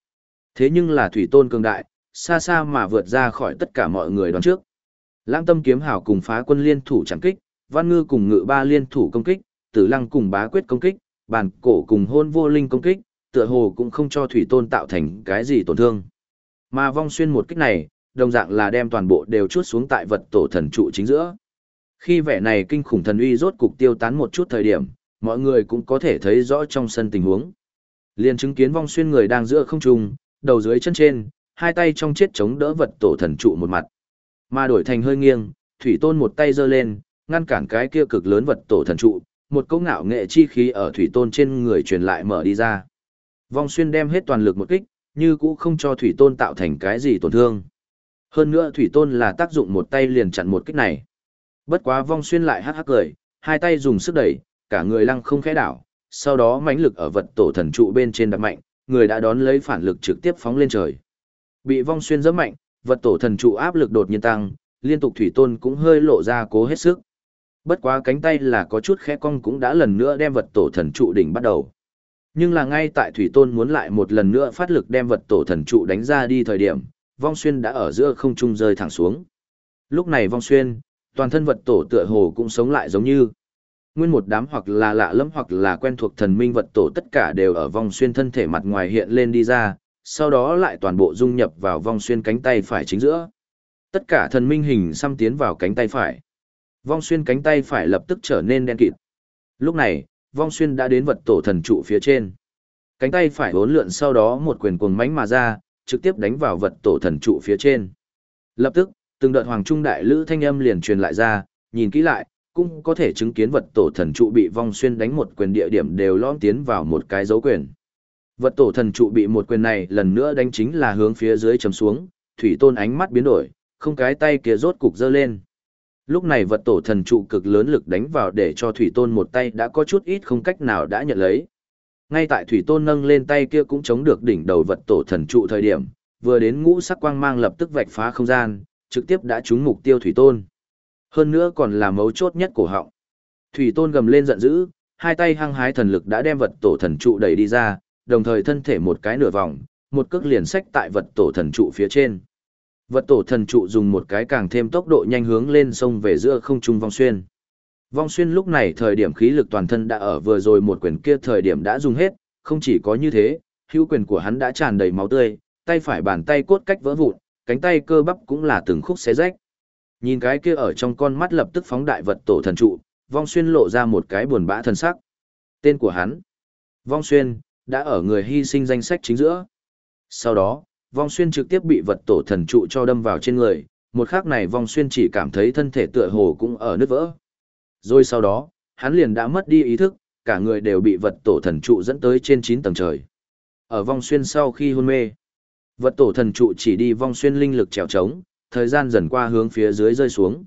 Thế nhưng là thủy tôn cường đại, xa xa mà vượt ra khỏi tất cả mọi người đoán trước. Lãng tâm kiếm hảo cùng phá quân liên thủ chẳng kích, văn ngư cùng ngự ba liên thủ công kích, tử lăng cùng bá quyết công kích, bàn cổ cùng hôn vô linh công kích, tựa hồ cũng không cho thủy tôn tạo thành cái gì tổn thương. Mà vong xuyên một kích này, đồng dạng là đem toàn bộ đều chuốt xuống tại vật tổ thần trụ chính giữa. Khi vẻ này kinh khủng thần uy rốt cục tiêu tán một chút thời điểm, mọi người cũng có thể thấy rõ trong sân tình huống. Liền chứng kiến vong xuyên người đang giữa không trung, đầu dưới chân trên, hai tay trong chết chống đỡ vật tổ thần trụ một mặt. Mà đổi thành hơi nghiêng, thủy tôn một tay giơ lên, ngăn cản cái kia cực lớn vật tổ thần trụ, một câu ngạo nghệ chi khí ở thủy tôn trên người truyền lại mở đi ra. Vong xuyên đem hết toàn lực một kích, như cũ không cho thủy tôn tạo thành cái gì tổn thương. Hơn nữa thủy tôn là tác dụng một tay liền chặn một kích này. Bất quá vong xuyên lại hắc hắc cười, hai tay dùng sức đẩy, cả người lăng không khẽ đảo, sau đó mãnh lực ở vật tổ thần trụ bên trên đập mạnh, người đã đón lấy phản lực trực tiếp phóng lên trời. Bị vong xuyên giẫm mạnh, vật tổ thần trụ áp lực đột nhiên tăng, liên tục thủy tôn cũng hơi lộ ra cố hết sức. Bất quá cánh tay là có chút khẽ cong cũng đã lần nữa đem vật tổ thần trụ đỉnh bắt đầu. Nhưng là ngay tại thủy tôn muốn lại một lần nữa phát lực đem vật tổ thần trụ đánh ra đi thời điểm, vong xuyên đã ở giữa không trung rơi thẳng xuống. Lúc này vong xuyên, toàn thân vật tổ tựa hồ cũng sống lại giống như nguyên một đám hoặc là lạ lẫm hoặc là quen thuộc thần minh vật tổ tất cả đều ở vong xuyên thân thể mặt ngoài hiện lên đi ra, sau đó lại toàn bộ dung nhập vào vong xuyên cánh tay phải chính giữa. Tất cả thần minh hình xăm tiến vào cánh tay phải. Vong xuyên cánh tay phải lập tức trở nên đen kịt. Lúc này, vong xuyên đã đến vật tổ thần trụ phía trên. Cánh tay phải hốn lượn sau đó một quyền cuồng mánh mà ra, trực tiếp đánh vào vật tổ thần trụ phía trên. Lập tức, từng đợt hoàng trung đại lữ thanh âm liền truyền lại ra, nhìn kỹ lại, cũng có thể chứng kiến vật tổ thần trụ bị vong xuyên đánh một quyền địa điểm đều lõm tiến vào một cái dấu quyền. Vật tổ thần trụ bị một quyền này lần nữa đánh chính là hướng phía dưới chầm xuống, thủy tôn ánh mắt biến đổi, không cái tay kia rốt cục giơ lên. Lúc này vật tổ thần trụ cực lớn lực đánh vào để cho thủy tôn một tay đã có chút ít không cách nào đã nhận lấy. Ngay tại thủy tôn nâng lên tay kia cũng chống được đỉnh đầu vật tổ thần trụ thời điểm, vừa đến ngũ sắc quang mang lập tức vạch phá không gian, trực tiếp đã trúng mục tiêu thủy tôn. Hơn nữa còn là mấu chốt nhất cổ họng. Thủy tôn gầm lên giận dữ, hai tay hăng hái thần lực đã đem vật tổ thần trụ đẩy đi ra, đồng thời thân thể một cái nửa vòng, một cước liền sách tại vật tổ thần trụ phía trên. Vật tổ thần trụ dùng một cái càng thêm tốc độ nhanh hướng lên sông về giữa không trung vong xuyên. Vong xuyên lúc này thời điểm khí lực toàn thân đã ở vừa rồi một quyền kia thời điểm đã dùng hết, không chỉ có như thế, hữu quyền của hắn đã tràn đầy máu tươi, tay phải bàn tay cốt cách vỡ vụn, cánh tay cơ bắp cũng là từng khúc xé rách. Nhìn cái kia ở trong con mắt lập tức phóng đại vật tổ thần trụ, Vong Xuyên lộ ra một cái buồn bã thần sắc. Tên của hắn, Vong Xuyên, đã ở người hy sinh danh sách chính giữa. Sau đó, Vong Xuyên trực tiếp bị vật tổ thần trụ cho đâm vào trên người, một khắc này Vong Xuyên chỉ cảm thấy thân thể tựa hồ cũng ở nứt vỡ. Rồi sau đó, hắn liền đã mất đi ý thức, cả người đều bị vật tổ thần trụ dẫn tới trên 9 tầng trời. Ở Vong Xuyên sau khi hôn mê, vật tổ thần trụ chỉ đi Vong Xuyên linh lực trèo trống, thời gian dần qua hướng phía dưới rơi xuống.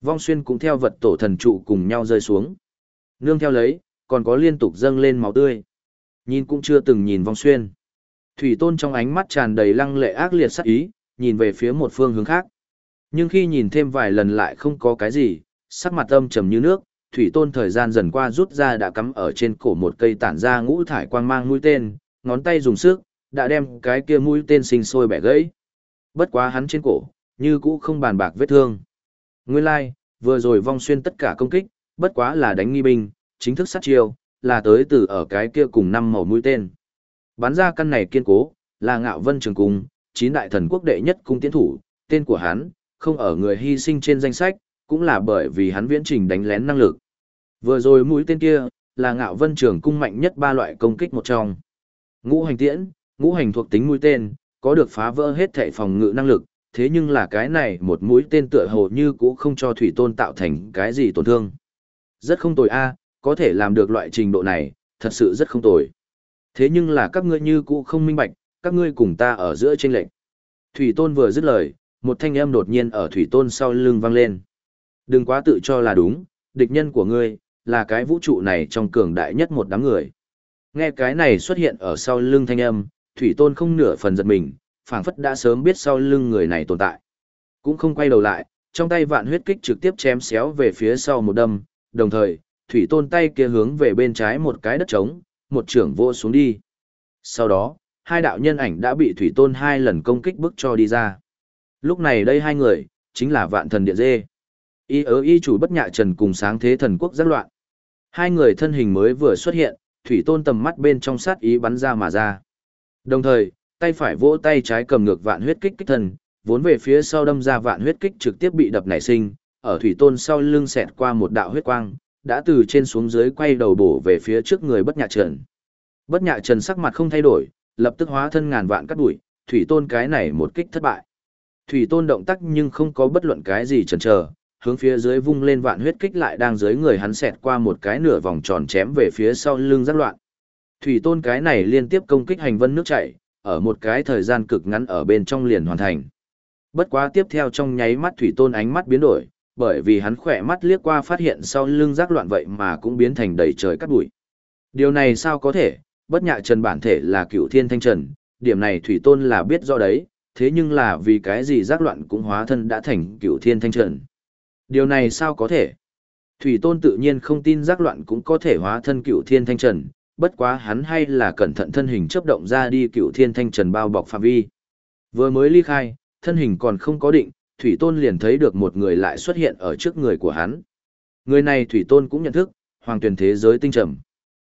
Vong xuyên cũng theo vật tổ thần trụ cùng nhau rơi xuống. Nương theo lấy, còn có liên tục dâng lên máu tươi. Nhìn cũng chưa từng nhìn vong xuyên. Thủy tôn trong ánh mắt tràn đầy lăng lệ ác liệt sắc ý, nhìn về phía một phương hướng khác. Nhưng khi nhìn thêm vài lần lại không có cái gì, sắc mặt âm trầm như nước, thủy tôn thời gian dần qua rút ra đã cắm ở trên cổ một cây tản ra ngũ thải quang mang mũi tên, ngón tay dùng sức, đã đem cái kia mũi tên sinh sôi bẻ gãy. Bất quá hắn trên cổ, như cũ không bàn bạc vết thương. Nguyên lai, like, vừa rồi vong xuyên tất cả công kích, bất quá là đánh nghi binh, chính thức sát chiêu, là tới từ ở cái kia cùng năm màu mũi tên. Bắn ra căn này kiên cố, là ngạo vân trường cung, chín đại thần quốc đệ nhất cung tiến thủ, tên của hắn, không ở người hy sinh trên danh sách, cũng là bởi vì hắn viễn trình đánh lén năng lực. Vừa rồi mũi tên kia, là ngạo vân trường cung mạnh nhất ba loại công kích một trong. Ngũ hành tiễn, ngũ hành thuộc tính mũi tên, có được phá vỡ hết thể phòng ngự năng lực, thế nhưng là cái này một mũi tên tựa hồ như cũng không cho thủy tôn tạo thành cái gì tổn thương. Rất không tồi a, có thể làm được loại trình độ này, thật sự rất không tồi. Thế nhưng là các ngươi như cũ không minh bạch, các ngươi cùng ta ở giữa tranh lệnh. Thủy tôn vừa dứt lời, một thanh âm đột nhiên ở thủy tôn sau lưng vang lên. Đừng quá tự cho là đúng, địch nhân của ngươi, là cái vũ trụ này trong cường đại nhất một đám người. Nghe cái này xuất hiện ở sau lưng thanh âm, thủy tôn không nửa phần giật mình, phảng phất đã sớm biết sau lưng người này tồn tại. Cũng không quay đầu lại, trong tay vạn huyết kích trực tiếp chém xéo về phía sau một đâm, đồng thời, thủy tôn tay kia hướng về bên trái một cái đất trống, một trưởng vô xuống đi. Sau đó, hai đạo nhân ảnh đã bị thủy tôn hai lần công kích bức cho đi ra. Lúc này đây hai người, chính là vạn thần Địa dê. Y ớ y chủ bất nhạ trần cùng sáng thế thần quốc giác loạn. Hai người thân hình mới vừa xuất hiện, thủy tôn tầm mắt bên trong sát ý bắn ra mà ra. Đồng thời, tay phải vỗ tay trái cầm ngược vạn huyết kích kích thần, vốn về phía sau đâm ra vạn huyết kích trực tiếp bị đập nảy sinh, ở thủy tôn sau lưng xẹt qua một đạo huyết quang, đã từ trên xuống dưới quay đầu bổ về phía trước người bất nhạ trần. Bất nhạ trần sắc mặt không thay đổi, lập tức hóa thân ngàn vạn cắt đuổi, thủy tôn cái này một kích thất bại. Thủy tôn động tác nhưng không có bất luận cái gì chần chờ, hướng phía dưới vung lên vạn huyết kích lại đang dưới người hắn xẹt qua một cái nửa vòng tròn chém về phía sau lưng rắc loạn. Thủy tôn cái này liên tiếp công kích hành vân nước chảy, ở một cái thời gian cực ngắn ở bên trong liền hoàn thành. Bất quá tiếp theo trong nháy mắt thủy tôn ánh mắt biến đổi, bởi vì hắn khỏe mắt liếc qua phát hiện sau lưng rắc loạn vậy mà cũng biến thành đầy trời cát bụi. Điều này sao có thể, bất nhạ trần bản thể là cựu thiên thanh trần, điểm này thủy tôn là biết rõ đấy, thế nhưng là vì cái gì rắc loạn cũng hóa thân đã thành cựu thiên thanh trần. Điều này sao có thể? Thủy tôn tự nhiên không tin giác loạn cũng có thể hóa thân cựu thiên thanh trần, bất quá hắn hay là cẩn thận thân hình chấp động ra đi cựu thiên thanh trần bao bọc phạm vi. Vừa mới ly khai, thân hình còn không có định, Thủy Tôn liền thấy được một người lại xuất hiện ở trước người của hắn. Người này Thủy Tôn cũng nhận thức, hoàng tuyển thế giới tinh trầm.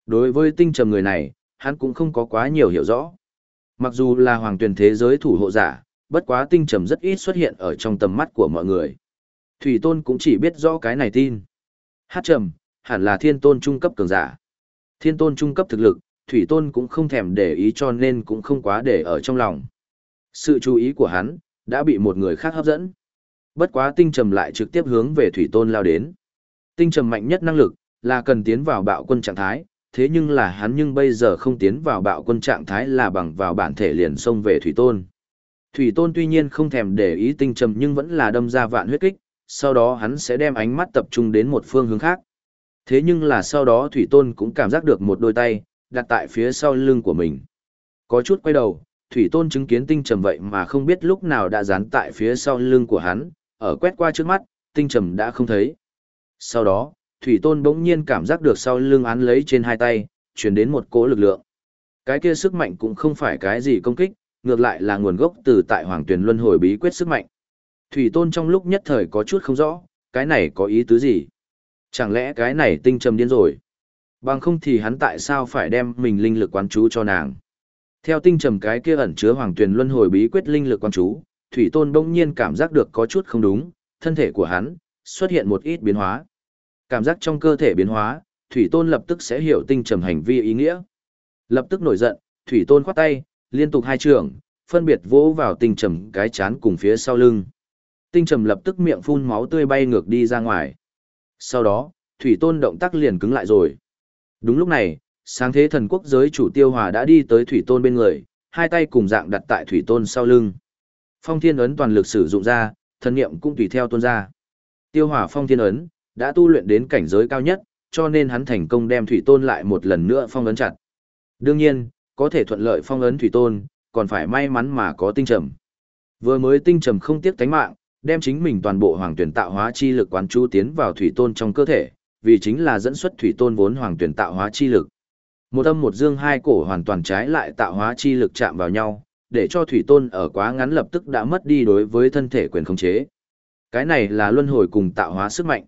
Đối với tinh trầm người này, hắn cũng không có quá nhiều hiểu rõ. Mặc dù là hoàng tuyển thế giới thủ hộ giả, bất quá tinh trầm rất ít xuất hiện ở trong tầm mắt của mọi người. Thủy Tôn cũng chỉ biết rõ cái này tin. Hát trầm, hẳn là thiên tôn trung cấp cường giả. Thiên tôn trung cấp thực lực, Thủy Tôn cũng không thèm để ý cho nên cũng không quá để ở trong lòng. Sự chú ý của hắn, đã bị một người khác hấp dẫn. Bất quá tinh trầm lại trực tiếp hướng về Thủy Tôn lao đến. Tinh trầm mạnh nhất năng lực, là cần tiến vào bạo quân trạng thái, thế nhưng là hắn nhưng bây giờ không tiến vào bạo quân trạng thái là bằng vào bản thể liền xông về Thủy Tôn. Thủy Tôn tuy nhiên không thèm để ý tinh trầm nhưng vẫn là đâm ra vạn huyết kích, sau đó hắn sẽ đem ánh mắt tập trung đến một phương hướng khác. Thế nhưng là sau đó Thủy Tôn cũng cảm giác được một đôi tay, đặt tại phía sau lưng của mình. Có chút quay đầu, Thủy Tôn chứng kiến tinh trầm vậy mà không biết lúc nào đã dán tại phía sau lưng của hắn, ở quét qua trước mắt, tinh trầm đã không thấy. Sau đó, Thủy Tôn bỗng nhiên cảm giác được sau lưng án lấy trên hai tay, chuyển đến một cỗ lực lượng. Cái kia sức mạnh cũng không phải cái gì công kích, ngược lại là nguồn gốc từ tại Hoàng Tuyền Luân Hồi bí quyết sức mạnh. Thủy Tôn trong lúc nhất thời có chút không rõ, cái này có ý tứ gì? Chẳng lẽ cái này tinh trầm điên rồi? Bằng không thì hắn tại sao phải đem mình linh lực quán chú cho nàng? Theo tinh trầm cái kia ẩn chứa hoàng tuyền luân hồi bí quyết linh lực quan chú, Thủy Tôn bỗng nhiên cảm giác được có chút không đúng, thân thể của hắn xuất hiện một ít biến hóa. Cảm giác trong cơ thể biến hóa, Thủy Tôn lập tức sẽ hiểu tinh trầm hành vi ý nghĩa. Lập tức nổi giận, Thủy Tôn khoát tay, liên tục hai trường, phân biệt vỗ vào tinh trầm cái chán cùng phía sau lưng. Tinh trầm lập tức miệng phun máu tươi bay ngược đi ra ngoài. Sau đó, Thủy Tôn động tác liền cứng lại rồi. Đúng lúc này, sáng thế thần quốc giới chủ tiêu hòa đã đi tới thủy tôn bên người, hai tay cùng dạng đặt tại thủy tôn sau lưng. Phong thiên ấn toàn lực sử dụng ra, thần niệm cũng tùy theo tôn ra. Tiêu hòa phong thiên ấn, đã tu luyện đến cảnh giới cao nhất, cho nên hắn thành công đem thủy tôn lại một lần nữa phong ấn chặt. Đương nhiên, có thể thuận lợi phong ấn thủy tôn, còn phải may mắn mà có tinh trầm. Vừa mới tinh trầm không tiếc tánh mạng, đem chính mình toàn bộ hoàng tuyển tạo hóa chi lực quán chú tiến vào thủy tôn trong cơ thể, vì chính là dẫn xuất thủy tôn vốn hoàng tuyển tạo hóa chi lực. Một âm một dương hai cổ hoàn toàn trái lại tạo hóa chi lực chạm vào nhau, để cho thủy tôn ở quá ngắn lập tức đã mất đi đối với thân thể quyền khống chế. Cái này là luân hồi cùng tạo hóa sức mạnh.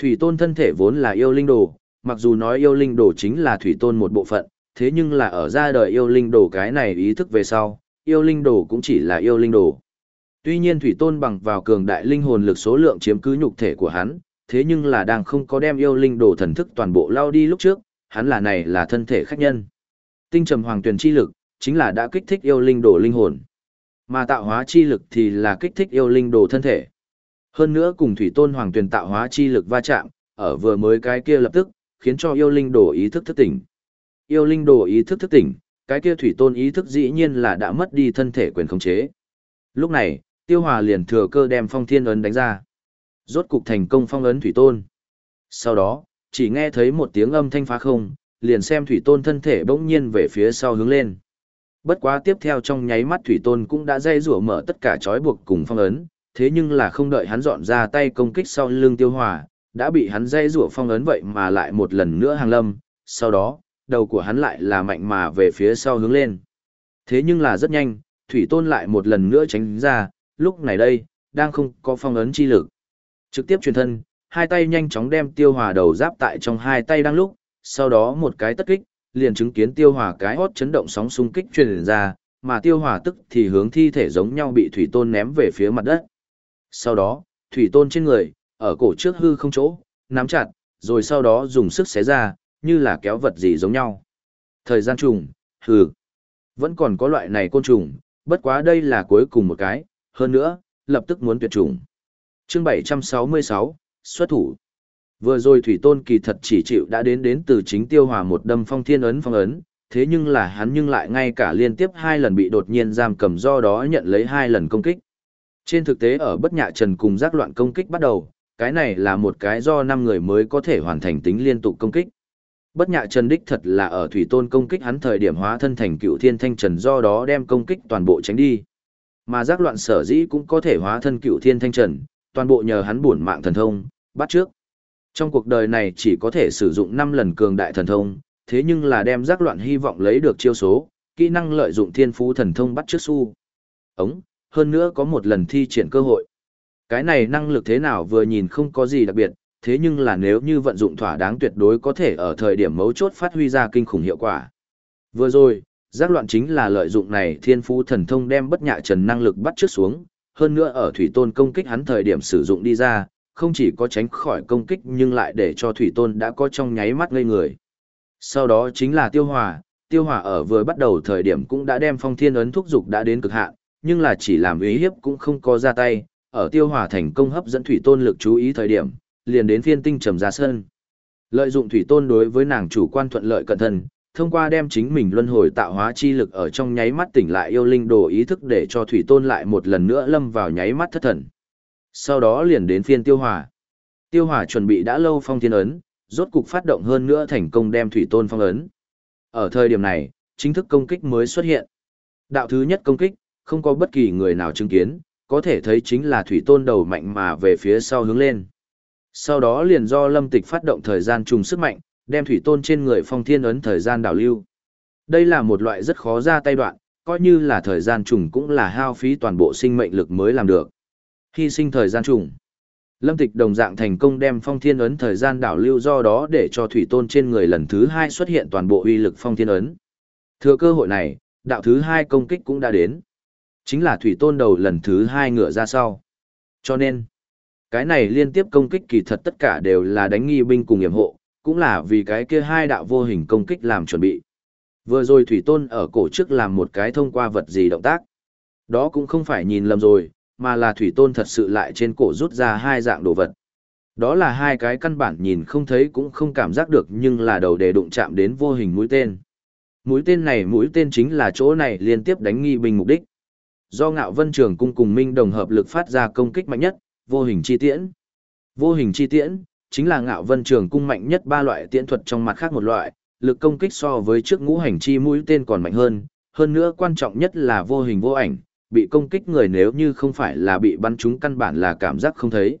Thủy tôn thân thể vốn là yêu linh đồ, mặc dù nói yêu linh đồ chính là thủy tôn một bộ phận, thế nhưng là ở ra đời yêu linh đồ cái này ý thức về sau, yêu linh đồ cũng chỉ là yêu linh đồ. Tuy nhiên thủy tôn bằng vào cường đại linh hồn lực số lượng chiếm cứ nhục thể của hắn, thế nhưng là đang không có đem yêu linh đồ thần thức toàn bộ lao đi lúc trước, hắn là này là thân thể khách nhân. Tinh trầm hoàng tuyển chi lực, chính là đã kích thích yêu linh đồ linh hồn. Mà tạo hóa chi lực thì là kích thích yêu linh đồ thân thể. Hơn nữa cùng thủy tôn hoàng tuyển tạo hóa chi lực va chạm, ở vừa mới cái kia lập tức, khiến cho yêu linh đồ ý thức thức tỉnh. Yêu linh đồ ý thức thức tỉnh, cái kia thủy tôn ý thức dĩ nhiên là đã mất đi thân thể quyền khống chế. Lúc này, tiêu hòa liền thừa cơ đem phong thiên ấn đánh ra. Rốt cục thành công phong ấn thủy tôn. Sau đó, chỉ nghe thấy một tiếng âm thanh phá không, liền xem thủy tôn thân thể bỗng nhiên về phía sau hướng lên. Bất quá tiếp theo trong nháy mắt thủy tôn cũng đã dây rủa mở tất cả trói buộc cùng phong ấn, thế nhưng là không đợi hắn dọn ra tay công kích sau lưng tiêu hòa, đã bị hắn dây rủa phong ấn vậy mà lại một lần nữa hàng lâm, sau đó, đầu của hắn lại là mạnh mà về phía sau hướng lên. Thế nhưng là rất nhanh, thủy tôn lại một lần nữa tránh ra, lúc này đây, đang không có phong ấn chi lực. Trực tiếp truyền thân, hai tay nhanh chóng đem tiêu hòa đầu giáp tại trong hai tay đang lúc, sau đó một cái tất kích, liền chứng kiến tiêu hòa cái hót chấn động sóng xung kích truyền ra, mà tiêu hòa tức thì hướng thi thể giống nhau bị thủy tôn ném về phía mặt đất. Sau đó, thủy tôn trên người, ở cổ trước hư không chỗ, nắm chặt, rồi sau đó dùng sức xé ra, như là kéo vật gì giống nhau. Thời gian trùng, hừ. Vẫn còn có loại này côn trùng, bất quá đây là cuối cùng một cái, hơn nữa, lập tức muốn tuyệt chủng. Chương 766, xuất thủ. Vừa rồi Thủy Tôn kỳ thật chỉ chịu đã đến đến từ chính tiêu hòa một đâm phong thiên ấn phong ấn, thế nhưng là hắn nhưng lại ngay cả liên tiếp hai lần bị đột nhiên giam cầm do đó nhận lấy hai lần công kích. Trên thực tế ở bất nhạ trần cùng giác loạn công kích bắt đầu, cái này là một cái do năm người mới có thể hoàn thành tính liên tục công kích. Bất nhạ trần đích thật là ở thủy tôn công kích hắn thời điểm hóa thân thành cựu thiên thanh trần do đó đem công kích toàn bộ tránh đi. Mà giác loạn sở dĩ cũng có thể hóa thân cựu thiên thanh trần, toàn bộ nhờ hắn bổn mạng thần thông, bắt trước. Trong cuộc đời này chỉ có thể sử dụng 5 lần cường đại thần thông, thế nhưng là đem giác loạn hy vọng lấy được chiêu số, kỹ năng lợi dụng thiên phú thần thông bắt trước su. Ống, hơn nữa có một lần thi triển cơ hội. Cái này năng lực thế nào vừa nhìn không có gì đặc biệt, thế nhưng là nếu như vận dụng thỏa đáng tuyệt đối có thể ở thời điểm mấu chốt phát huy ra kinh khủng hiệu quả. Vừa rồi, giác loạn chính là lợi dụng này thiên phú thần thông đem bất nhạ trần năng lực bắt trước xuống, hơn nữa ở thủy tôn công kích hắn thời điểm sử dụng đi ra, không chỉ có tránh khỏi công kích nhưng lại để cho thủy tôn đã có trong nháy mắt ngây người. Sau đó chính là tiêu hòa, tiêu hòa ở vừa bắt đầu thời điểm cũng đã đem phong thiên ấn thúc dục đã đến cực hạn, nhưng là chỉ làm ý hiếp cũng không có ra tay, ở tiêu hòa thành công hấp dẫn thủy tôn lực chú ý thời điểm, liền đến phiên tinh trầm ra sơn. Lợi dụng thủy tôn đối với nàng chủ quan thuận lợi cẩn thận, thông qua đem chính mình luân hồi tạo hóa chi lực ở trong nháy mắt tỉnh lại yêu linh đồ ý thức để cho thủy tôn lại một lần nữa lâm vào nháy mắt thất thần. Sau đó liền đến phiên tiêu hòa. Tiêu hòa chuẩn bị đã lâu phong thiên ấn, rốt cục phát động hơn nữa thành công đem thủy tôn phong ấn. Ở thời điểm này, chính thức công kích mới xuất hiện. Đạo thứ nhất công kích, không có bất kỳ người nào chứng kiến, có thể thấy chính là thủy tôn đầu mạnh mà về phía sau hướng lên. Sau đó liền do lâm tịch phát động thời gian trùng sức mạnh, đem thủy tôn trên người phong thiên ấn thời gian đảo lưu. Đây là một loại rất khó ra tay đoạn, coi như là thời gian trùng cũng là hao phí toàn bộ sinh mệnh lực mới làm được. Hy sinh thời gian trùng. Lâm Tịch đồng dạng thành công đem phong thiên ấn thời gian đảo lưu do đó để cho thủy tôn trên người lần thứ hai xuất hiện toàn bộ uy lực phong thiên ấn. Thừa cơ hội này, đạo thứ hai công kích cũng đã đến. Chính là thủy tôn đầu lần thứ hai ngựa ra sau. Cho nên, cái này liên tiếp công kích kỳ thật tất cả đều là đánh nghi binh cùng hiểm hộ, cũng là vì cái kia hai đạo vô hình công kích làm chuẩn bị. Vừa rồi thủy tôn ở cổ trước làm một cái thông qua vật gì động tác. Đó cũng không phải nhìn lầm rồi, mà là thủy tôn thật sự lại trên cổ rút ra hai dạng đồ vật. Đó là hai cái căn bản nhìn không thấy cũng không cảm giác được nhưng là đầu đề đụng chạm đến vô hình mũi tên. Mũi tên này mũi tên chính là chỗ này liên tiếp đánh nghi binh mục đích. Do ngạo vân trường cung cùng minh đồng hợp lực phát ra công kích mạnh nhất, vô hình chi tiễn. Vô hình chi tiễn, chính là ngạo vân trường cung mạnh nhất ba loại tiễn thuật trong mặt khác một loại, lực công kích so với trước ngũ hành chi mũi tên còn mạnh hơn, hơn nữa quan trọng nhất là vô hình vô ảnh, bị công kích người nếu như không phải là bị bắn trúng căn bản là cảm giác không thấy.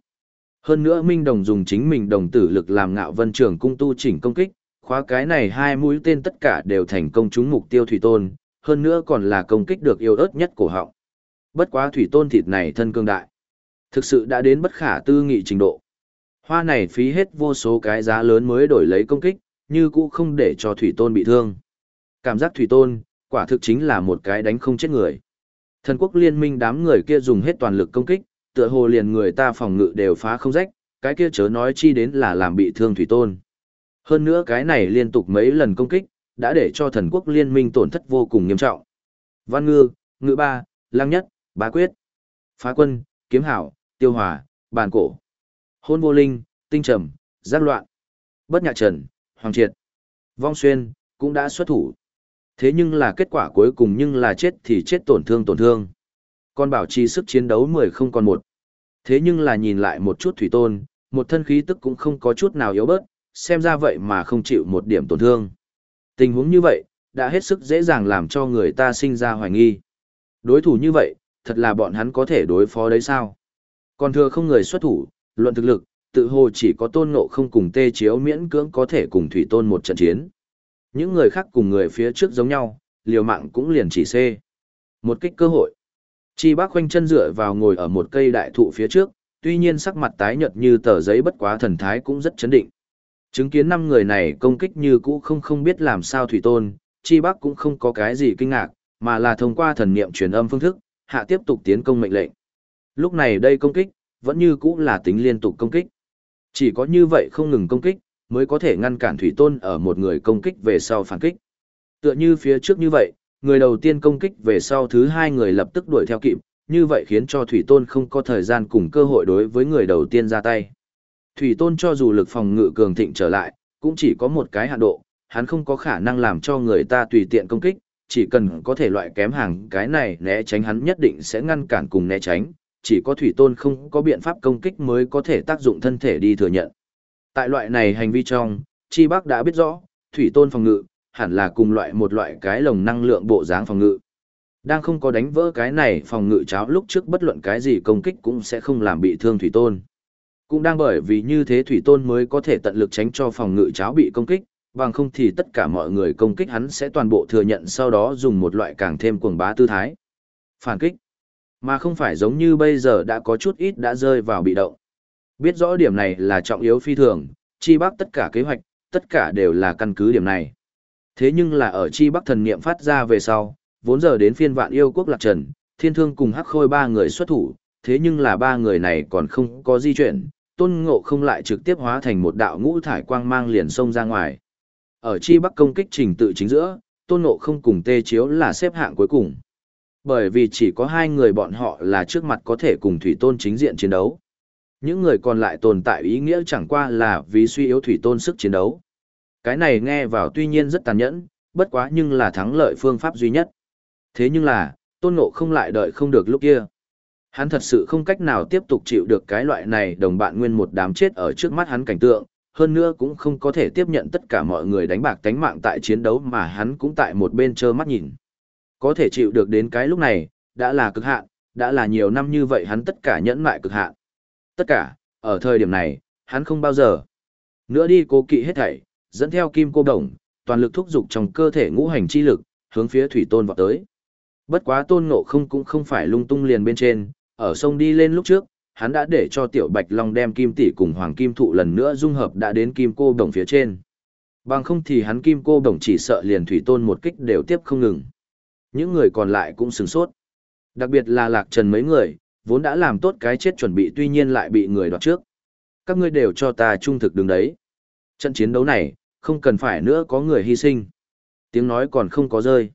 Hơn nữa Minh Đồng dùng chính mình đồng tử lực làm ngạo vân trường cung tu chỉnh công kích, khóa cái này hai mũi tên tất cả đều thành công trúng mục tiêu thủy tôn, hơn nữa còn là công kích được yêu ớt nhất của họng. Bất quá thủy tôn thịt này thân cương đại. Thực sự đã đến bất khả tư nghị trình độ. Hoa này phí hết vô số cái giá lớn mới đổi lấy công kích, như cũ không để cho thủy tôn bị thương. Cảm giác thủy tôn, quả thực chính là một cái đánh không chết người. Thần quốc liên minh đám người kia dùng hết toàn lực công kích, tựa hồ liền người ta phòng ngự đều phá không rách, cái kia chớ nói chi đến là làm bị thương thủy tôn. Hơn nữa cái này liên tục mấy lần công kích, đã để cho thần quốc liên minh tổn thất vô cùng nghiêm trọng. Văn ngư, ngự ba, lăng nhất, bá quyết, phá quân, kiếm hảo, tiêu hòa, bàn cổ, hôn vô linh, tinh trầm, giác loạn, bất nhạc trần, hoàng triệt, vong xuyên, cũng đã xuất thủ. Thế nhưng là kết quả cuối cùng nhưng là chết thì chết tổn thương tổn thương. Còn bảo trì sức chiến đấu 10 không còn một. Thế nhưng là nhìn lại một chút thủy tôn, một thân khí tức cũng không có chút nào yếu bớt, xem ra vậy mà không chịu một điểm tổn thương. Tình huống như vậy, đã hết sức dễ dàng làm cho người ta sinh ra hoài nghi. Đối thủ như vậy, thật là bọn hắn có thể đối phó đấy sao? Còn thừa không người xuất thủ, luận thực lực, tự hồ chỉ có tôn ngộ không cùng tê chiếu miễn cưỡng có thể cùng thủy tôn một trận chiến. Những người khác cùng người phía trước giống nhau, liều mạng cũng liền chỉ xê. Một kích cơ hội. Chi bác khoanh chân dựa vào ngồi ở một cây đại thụ phía trước, tuy nhiên sắc mặt tái nhợt như tờ giấy bất quá thần thái cũng rất chấn định. Chứng kiến năm người này công kích như cũ không không biết làm sao thủy tôn, chi bác cũng không có cái gì kinh ngạc, mà là thông qua thần niệm truyền âm phương thức, hạ tiếp tục tiến công mệnh lệnh. Lúc này đây công kích, vẫn như cũ là tính liên tục công kích. Chỉ có như vậy không ngừng công kích, mới có thể ngăn cản thủy tôn ở một người công kích về sau phản kích. Tựa như phía trước như vậy, người đầu tiên công kích về sau thứ hai người lập tức đuổi theo kịp, như vậy khiến cho thủy tôn không có thời gian cùng cơ hội đối với người đầu tiên ra tay. Thủy tôn cho dù lực phòng ngự cường thịnh trở lại, cũng chỉ có một cái hạn độ, hắn không có khả năng làm cho người ta tùy tiện công kích, chỉ cần có thể loại kém hàng cái này né tránh hắn nhất định sẽ ngăn cản cùng né tránh, chỉ có thủy tôn không có biện pháp công kích mới có thể tác dụng thân thể đi thừa nhận. Tại loại này hành vi trong, Chi Bắc đã biết rõ, thủy tôn phòng ngự, hẳn là cùng loại một loại cái lồng năng lượng bộ dáng phòng ngự. Đang không có đánh vỡ cái này phòng ngự cháo lúc trước bất luận cái gì công kích cũng sẽ không làm bị thương thủy tôn. Cũng đang bởi vì như thế thủy tôn mới có thể tận lực tránh cho phòng ngự cháo bị công kích, bằng không thì tất cả mọi người công kích hắn sẽ toàn bộ thừa nhận sau đó dùng một loại càng thêm cuồng bá tư thái. Phản kích. Mà không phải giống như bây giờ đã có chút ít đã rơi vào bị động. Biết rõ điểm này là trọng yếu phi thường, chi bắc tất cả kế hoạch, tất cả đều là căn cứ điểm này. Thế nhưng là ở chi bắc thần niệm phát ra về sau, vốn giờ đến phiên vạn yêu quốc lạc trần, thiên thương cùng hắc khôi ba người xuất thủ, thế nhưng là ba người này còn không có di chuyển, tôn ngộ không lại trực tiếp hóa thành một đạo ngũ thải quang mang liền xông ra ngoài. Ở chi bắc công kích trình tự chính giữa, tôn ngộ không cùng tê chiếu là xếp hạng cuối cùng. Bởi vì chỉ có hai người bọn họ là trước mặt có thể cùng thủy tôn chính diện chiến đấu. Những người còn lại tồn tại ý nghĩa chẳng qua là vì suy yếu thủy tôn sức chiến đấu. Cái này nghe vào tuy nhiên rất tàn nhẫn, bất quá nhưng là thắng lợi phương pháp duy nhất. Thế nhưng là, tôn ngộ không lại đợi không được lúc kia. Hắn thật sự không cách nào tiếp tục chịu được cái loại này đồng bạn nguyên một đám chết ở trước mắt hắn cảnh tượng, hơn nữa cũng không có thể tiếp nhận tất cả mọi người đánh bạc tánh mạng tại chiến đấu mà hắn cũng tại một bên trơ mắt nhìn. Có thể chịu được đến cái lúc này, đã là cực hạn, đã là nhiều năm như vậy hắn tất cả nhẫn mại cực hạn. Tất cả, ở thời điểm này, hắn không bao giờ nữa đi cố kỵ hết thảy, dẫn theo kim cô đồng, toàn lực thúc dục trong cơ thể ngũ hành chi lực, hướng phía thủy tôn vọt tới. Bất quá tôn ngộ không cũng không phải lung tung liền bên trên, ở sông đi lên lúc trước, hắn đã để cho tiểu bạch long đem kim tỷ cùng hoàng kim thụ lần nữa dung hợp đã đến kim cô đồng phía trên. Bằng không thì hắn kim cô đồng chỉ sợ liền thủy tôn một kích đều tiếp không ngừng. Những người còn lại cũng sửng sốt. Đặc biệt là lạc trần mấy người, vốn đã làm tốt cái chết chuẩn bị tuy nhiên lại bị người đoạt trước. Các ngươi đều cho ta trung thực đứng đấy. Trận chiến đấu này, không cần phải nữa có người hy sinh. Tiếng nói còn không có rơi.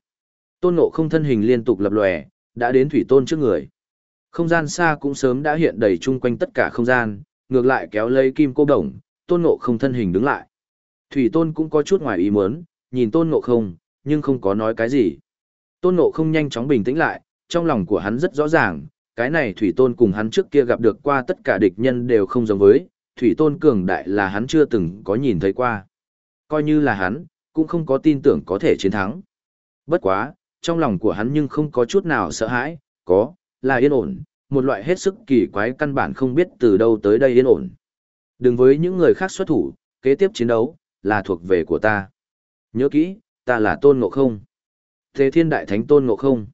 Tôn ngộ không thân hình liên tục lập lòe, đã đến thủy tôn trước người. Không gian xa cũng sớm đã hiện đầy chung quanh tất cả không gian, ngược lại kéo lấy kim cô đồng, tôn ngộ không thân hình đứng lại. Thủy tôn cũng có chút ngoài ý muốn, nhìn tôn ngộ không, nhưng không có nói cái gì. Tôn ngộ không nhanh chóng bình tĩnh lại, trong lòng của hắn rất rõ ràng, cái này thủy tôn cùng hắn trước kia gặp được qua tất cả địch nhân đều không giống với, thủy tôn cường đại là hắn chưa từng có nhìn thấy qua. Coi như là hắn, cũng không có tin tưởng có thể chiến thắng. Bất quá, trong lòng của hắn nhưng không có chút nào sợ hãi, có, là yên ổn, một loại hết sức kỳ quái căn bản không biết từ đâu tới đây yên ổn. Đừng với những người khác xuất thủ, kế tiếp chiến đấu, là thuộc về của ta. Nhớ kỹ, ta là tôn ngộ không. Thế thiên đại thánh tôn ngộ không.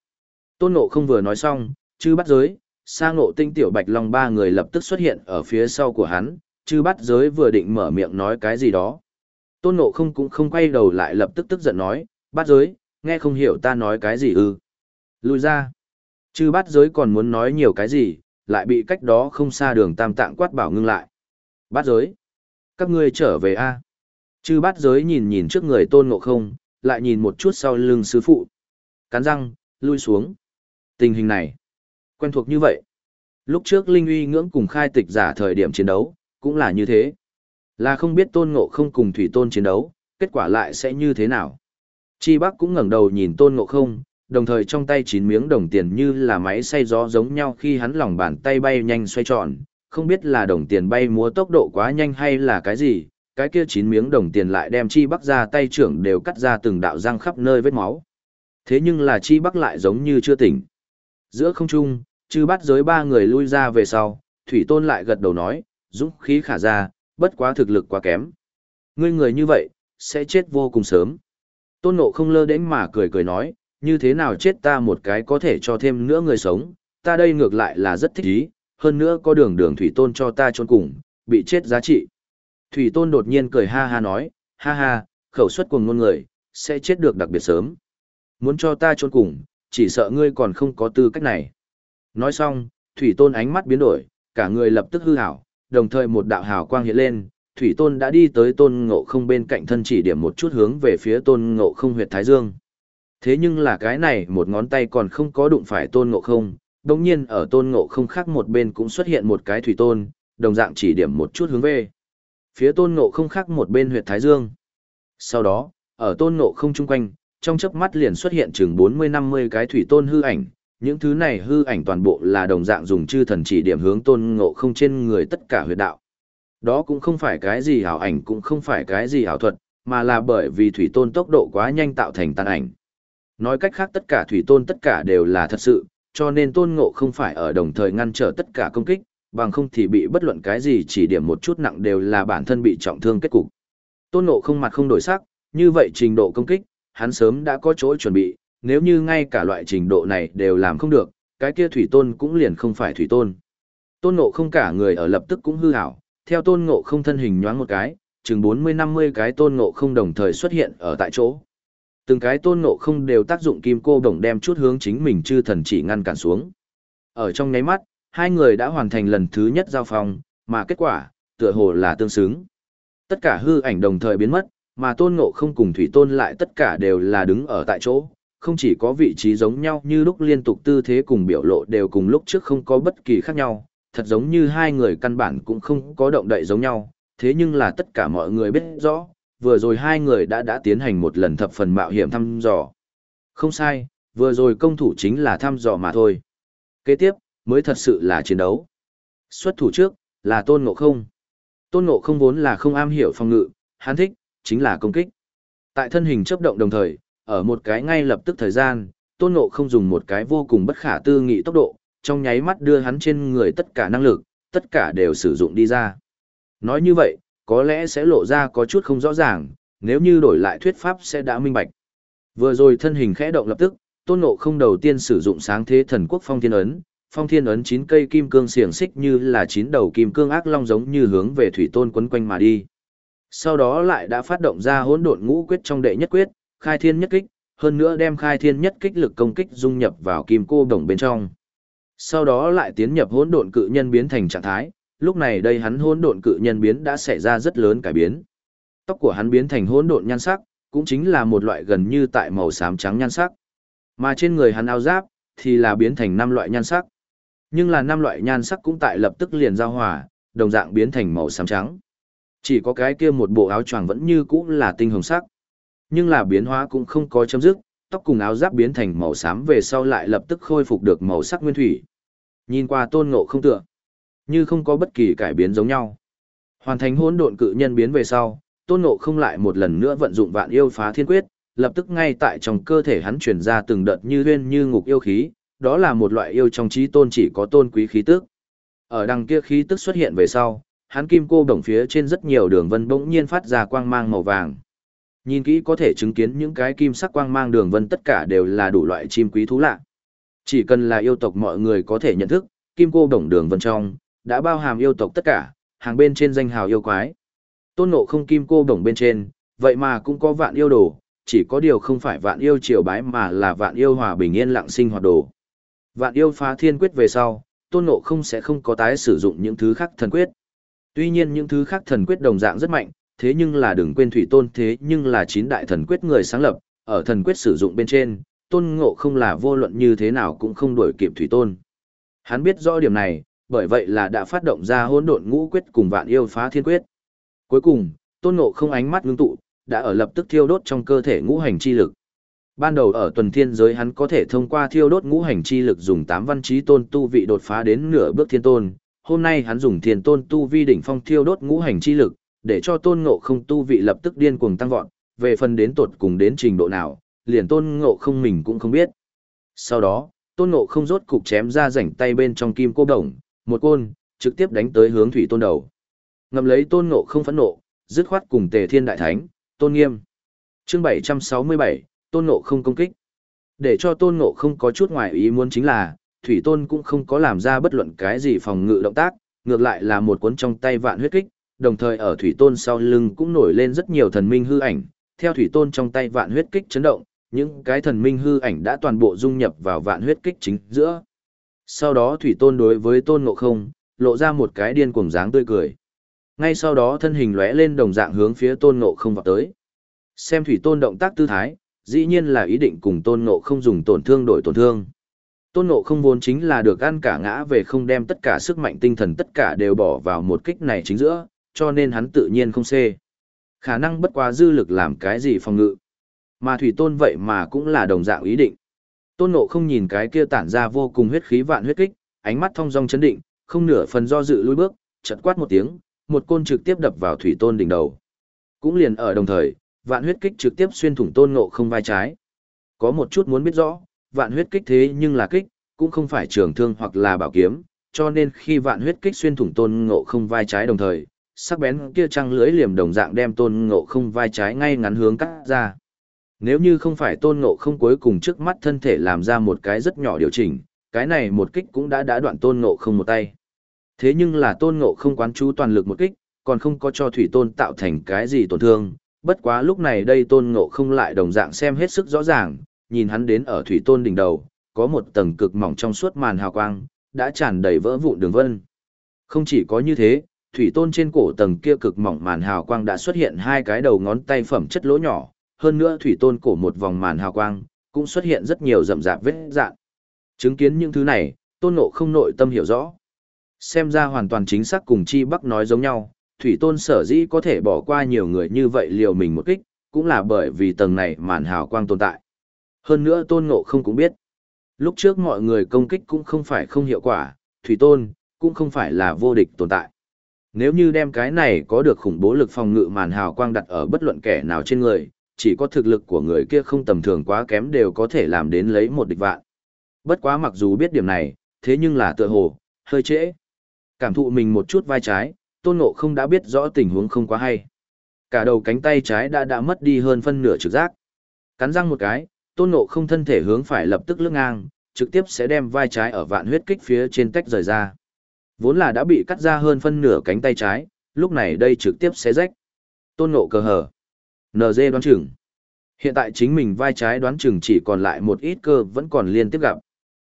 Tôn ngộ không vừa nói xong, chư bắt giới, sa ngộ tinh tiểu bạch long ba người lập tức xuất hiện ở phía sau của hắn, chư bắt giới vừa định mở miệng nói cái gì đó. Tôn ngộ không cũng không quay đầu lại lập tức tức giận nói, bắt giới, nghe không hiểu ta nói cái gì ư. Lùi ra. Chư bắt giới còn muốn nói nhiều cái gì, lại bị cách đó không xa đường tam tạng quát bảo ngưng lại. Bắt giới. Các ngươi trở về a Chư bắt giới nhìn nhìn trước người tôn ngộ không, lại nhìn một chút sau lưng sư phụ. Cắn răng, lui xuống. Tình hình này, quen thuộc như vậy. Lúc trước Linh uy ngưỡng cùng khai tịch giả thời điểm chiến đấu, cũng là như thế. Là không biết tôn ngộ không cùng thủy tôn chiến đấu, kết quả lại sẽ như thế nào. Chi Bắc cũng ngẩng đầu nhìn tôn ngộ không, đồng thời trong tay chín miếng đồng tiền như là máy xay gió giống nhau khi hắn lòng bàn tay bay nhanh xoay tròn, không biết là đồng tiền bay múa tốc độ quá nhanh hay là cái gì, cái kia chín miếng đồng tiền lại đem chi bắc ra tay trưởng đều cắt ra từng đạo răng khắp nơi vết máu. Thế nhưng là chi bắc lại giống như chưa tỉnh. Giữa không trung, chư bắt giới ba người lui ra về sau, thủy tôn lại gật đầu nói, dũng khí khả ra, bất quá thực lực quá kém. Ngươi người như vậy, sẽ chết vô cùng sớm. Tôn Nộ không lơ đến mà cười cười nói, như thế nào chết ta một cái có thể cho thêm nữa người sống, ta đây ngược lại là rất thích ý, hơn nữa có đường đường thủy tôn cho ta trốn cùng, bị chết giá trị. Thủy tôn đột nhiên cười ha ha nói, ha ha, khẩu suất cùng ngôn người, sẽ chết được đặc biệt sớm. Muốn cho ta trốn cùng, chỉ sợ ngươi còn không có tư cách này. Nói xong, thủy tôn ánh mắt biến đổi, cả người lập tức hư hảo, đồng thời một đạo hào quang hiện lên, thủy tôn đã đi tới tôn ngộ không bên cạnh thân chỉ điểm một chút hướng về phía tôn ngộ không huyệt thái dương. Thế nhưng là cái này một ngón tay còn không có đụng phải tôn ngộ không, đồng nhiên ở tôn ngộ không khác một bên cũng xuất hiện một cái thủy tôn, đồng dạng chỉ điểm một chút hướng về. Phía tôn ngộ không khác một bên huyệt thái dương. Sau đó, ở tôn ngộ không chung quanh, trong chớp mắt liền xuất hiện chừng 40-50 cái thủy tôn hư ảnh, những thứ này hư ảnh toàn bộ là đồng dạng dùng chư thần chỉ điểm hướng tôn ngộ không trên người tất cả huyệt đạo. Đó cũng không phải cái gì hảo ảnh cũng không phải cái gì hảo thuật, mà là bởi vì thủy tôn tốc độ quá nhanh tạo thành tàn ảnh. Nói cách khác tất cả thủy tôn tất cả đều là thật sự, cho nên tôn ngộ không phải ở đồng thời ngăn trở tất cả công kích, bằng không thì bị bất luận cái gì chỉ điểm một chút nặng đều là bản thân bị trọng thương kết cục. Tôn ngộ không mặt không đổi sắc, như vậy trình độ công kích, hắn sớm đã có chỗ chuẩn bị, nếu như ngay cả loại trình độ này đều làm không được, cái kia thủy tôn cũng liền không phải thủy tôn. Tôn ngộ không cả người ở lập tức cũng hư hảo, theo tôn ngộ không thân hình nhoáng một cái, chừng 40-50 cái tôn ngộ không đồng thời xuất hiện ở tại chỗ. Từng cái tôn ngộ không đều tác dụng kim cô đồng đem chút hướng chính mình chư thần chỉ ngăn cản xuống. Ở trong nháy mắt, hai người đã hoàn thành lần thứ nhất giao phong, mà kết quả, tựa hồ là tương xứng. Tất cả hư ảnh đồng thời biến mất, mà tôn ngộ không cùng thủy tôn lại tất cả đều là đứng ở tại chỗ, không chỉ có vị trí giống nhau như lúc liên tục tư thế cùng biểu lộ đều cùng lúc trước không có bất kỳ khác nhau, thật giống như hai người căn bản cũng không có động đậy giống nhau, thế nhưng là tất cả mọi người biết rõ, vừa rồi hai người đã đã tiến hành một lần thập phần mạo hiểm thăm dò. Không sai, vừa rồi công thủ chính là thăm dò mà thôi. Kế tiếp, mới thật sự là chiến đấu. Xuất thủ trước, là tôn ngộ không. Tôn ngộ không vốn là không am hiểu phòng ngự, hắn thích, chính là công kích. Tại thân hình chấp động đồng thời, ở một cái ngay lập tức thời gian, tôn ngộ không dùng một cái vô cùng bất khả tư nghị tốc độ, trong nháy mắt đưa hắn trên người tất cả năng lực, tất cả đều sử dụng đi ra. Nói như vậy, có lẽ sẽ lộ ra có chút không rõ ràng, nếu như đổi lại thuyết pháp sẽ đã minh bạch. Vừa rồi thân hình khẽ động lập tức, tôn ngộ không đầu tiên sử dụng sáng thế thần quốc phong thiên ấn, phong thiên ấn chín cây kim cương xiềng xích như là chín đầu kim cương ác long giống như hướng về thủy tôn quấn quanh mà đi. Sau đó lại đã phát động ra hỗn độn ngũ quyết trong đệ nhất quyết, khai thiên nhất kích, hơn nữa đem khai thiên nhất kích lực công kích dung nhập vào kim cô đồng bên trong. Sau đó lại tiến nhập hỗn độn cự nhân biến thành trạng thái, lúc này đây hắn hỗn độn cự nhân biến đã xảy ra rất lớn cải biến. Tóc của hắn biến thành hỗn độn nhan sắc, cũng chính là một loại gần như tại màu xám trắng nhan sắc. Mà trên người hắn áo giáp thì là biến thành năm loại nhan sắc. Nhưng là năm loại nhan sắc cũng tại lập tức liền giao hòa, đồng dạng biến thành màu xám trắng. Chỉ có cái kia một bộ áo choàng vẫn như cũ là tinh hồng sắc. Nhưng là biến hóa cũng không có chấm dứt, tóc cùng áo giáp biến thành màu xám về sau lại lập tức khôi phục được màu sắc nguyên thủy. Nhìn qua tôn ngộ không tựa, như không có bất kỳ cải biến giống nhau. Hoàn thành hỗn độn cự nhân biến về sau, tôn ngộ không lại một lần nữa vận dụng vạn yêu phá thiên quyết, lập tức ngay tại trong cơ thể hắn truyền ra từng đợt như huyên như ngục yêu khí, đó là một loại yêu trong trí tôn chỉ có tôn quý khí tức. Ở đằng kia khí tức xuất hiện về sau, hắn kim cô đồng phía trên rất nhiều đường vân bỗng nhiên phát ra quang mang màu vàng. Nhìn kỹ có thể chứng kiến những cái kim sắc quang mang đường vân tất cả đều là đủ loại chim quý thú lạ. Chỉ cần là yêu tộc mọi người có thể nhận thức, kim cô đồng đường vân trong, đã bao hàm yêu tộc tất cả, hàng bên trên danh hào yêu quái. Tôn nộ không kim cô đồng bên trên, vậy mà cũng có vạn yêu đồ, chỉ có điều không phải vạn yêu triều bái mà là vạn yêu hòa bình yên lặng sinh hoạt đồ. Vạn yêu phá thiên quyết về sau, tôn ngộ không sẽ không có tái sử dụng những thứ khác thần quyết. Tuy nhiên những thứ khác thần quyết đồng dạng rất mạnh, thế nhưng là đừng quên thủy tôn thế nhưng là chín đại thần quyết người sáng lập, ở thần quyết sử dụng bên trên, tôn ngộ không là vô luận như thế nào cũng không đuổi kịp thủy tôn. Hắn biết rõ điểm này, bởi vậy là đã phát động ra hỗn độn ngũ quyết cùng vạn yêu phá thiên quyết. Cuối cùng, tôn ngộ không ánh mắt ngưng tụ, đã ở lập tức thiêu đốt trong cơ thể ngũ hành chi lực. Ban đầu ở tuần thiên giới hắn có thể thông qua thiêu đốt ngũ hành chi lực dùng tám văn trí tôn tu vị đột phá đến nửa bước thiên tôn. Hôm nay hắn dùng thiên tôn tu vi đỉnh phong thiêu đốt ngũ hành chi lực, để cho tôn ngộ không tu vị lập tức điên cuồng tăng vọt, về phần đến tột cùng đến trình độ nào, liền tôn ngộ không mình cũng không biết. Sau đó, tôn ngộ không rốt cục chém ra rảnh tay bên trong kim cô đồng, một côn, trực tiếp đánh tới hướng thủy tôn đầu. Ngầm lấy tôn ngộ không phẫn nộ, dứt khoát cùng tề thiên đại thánh, tôn nghiêm. Chương 767, tôn ngộ không công kích. Để cho tôn ngộ không có chút ngoài ý muốn chính là, thủy tôn cũng không có làm ra bất luận cái gì phòng ngự động tác, ngược lại là một cuốn trong tay vạn huyết kích, đồng thời ở thủy tôn sau lưng cũng nổi lên rất nhiều thần minh hư ảnh, theo thủy tôn trong tay vạn huyết kích chấn động, những cái thần minh hư ảnh đã toàn bộ dung nhập vào vạn huyết kích chính giữa. Sau đó thủy tôn đối với tôn ngộ không, lộ ra một cái điên cuồng dáng tươi cười. Ngay sau đó thân hình lóe lên đồng dạng hướng phía tôn ngộ không vào tới. Xem thủy tôn động tác tư thái, dĩ nhiên là ý định cùng tôn ngộ không dùng tổn thương đổi tổn thương. Tôn ngộ không vốn chính là được ăn cả ngã về không đem tất cả sức mạnh tinh thần tất cả đều bỏ vào một kích này chính giữa, cho nên hắn tự nhiên không xê. Khả năng bất quá dư lực làm cái gì phòng ngự. Mà thủy tôn vậy mà cũng là đồng dạng ý định. Tôn ngộ không nhìn cái kia tản ra vô cùng huyết khí vạn huyết kích, ánh mắt thong dong chấn định, không nửa phần do dự lùi bước, chật quát một tiếng, một côn trực tiếp đập vào thủy tôn đỉnh đầu. Cũng liền ở đồng thời, vạn huyết kích trực tiếp xuyên thủng tôn ngộ không vai trái. Có một chút muốn biết rõ, vạn huyết kích thế nhưng là kích, cũng không phải trường thương hoặc là bảo kiếm, cho nên khi vạn huyết kích xuyên thủng tôn ngộ không vai trái đồng thời, sắc bén kia trăng lưỡi liềm đồng dạng đem tôn ngộ không vai trái ngay ngắn hướng cắt ra. Nếu như không phải tôn ngộ không cuối cùng trước mắt thân thể làm ra một cái rất nhỏ điều chỉnh, cái này một kích cũng đã đã đoạn tôn ngộ không một tay. Thế nhưng là tôn ngộ không quán chú toàn lực một kích, còn không có cho thủy tôn tạo thành cái gì tổn thương. Bất quá lúc này đây tôn ngộ không lại đồng dạng xem hết sức rõ ràng, nhìn hắn đến ở thủy tôn đỉnh đầu, có một tầng cực mỏng trong suốt màn hào quang, đã tràn đầy vỡ vụn đường vân. Không chỉ có như thế, thủy tôn trên cổ tầng kia cực mỏng màn hào quang đã xuất hiện hai cái đầu ngón tay phẩm chất lỗ nhỏ, hơn nữa thủy tôn cổ một vòng màn hào quang, cũng xuất hiện rất nhiều rậm rạp vết dạn. Chứng kiến những thứ này, tôn ngộ không nội tâm hiểu rõ. Xem ra hoàn toàn chính xác cùng chi bắc nói giống nhau, thủy tôn sở dĩ có thể bỏ qua nhiều người như vậy liều mình một kích, cũng là bởi vì tầng này màn hào quang tồn tại. Hơn nữa tôn ngộ không cũng biết. Lúc trước mọi người công kích cũng không phải không hiệu quả, thủy tôn, cũng không phải là vô địch tồn tại. Nếu như đem cái này có được khủng bố lực phòng ngự màn hào quang đặt ở bất luận kẻ nào trên người, chỉ có thực lực của người kia không tầm thường quá kém đều có thể làm đến lấy một địch vạn. Bất quá mặc dù biết điểm này, thế nhưng là tựa hồ, hơi trễ. Cảm thụ mình một chút vai trái, tôn ngộ không đã biết rõ tình huống không quá hay. Cả đầu cánh tay trái đã đã mất đi hơn phân nửa trực giác. Cắn răng một cái, tôn ngộ không thân thể hướng phải lập tức lướt ngang, trực tiếp sẽ đem vai trái ở vạn huyết kích phía trên tách rời ra. Vốn là đã bị cắt ra hơn phân nửa cánh tay trái, lúc này đây trực tiếp sẽ rách. Tôn ngộ cờ hở. NG đoán chừng. Hiện tại chính mình vai trái đoán chừng chỉ còn lại một ít cơ vẫn còn liên tiếp gặp.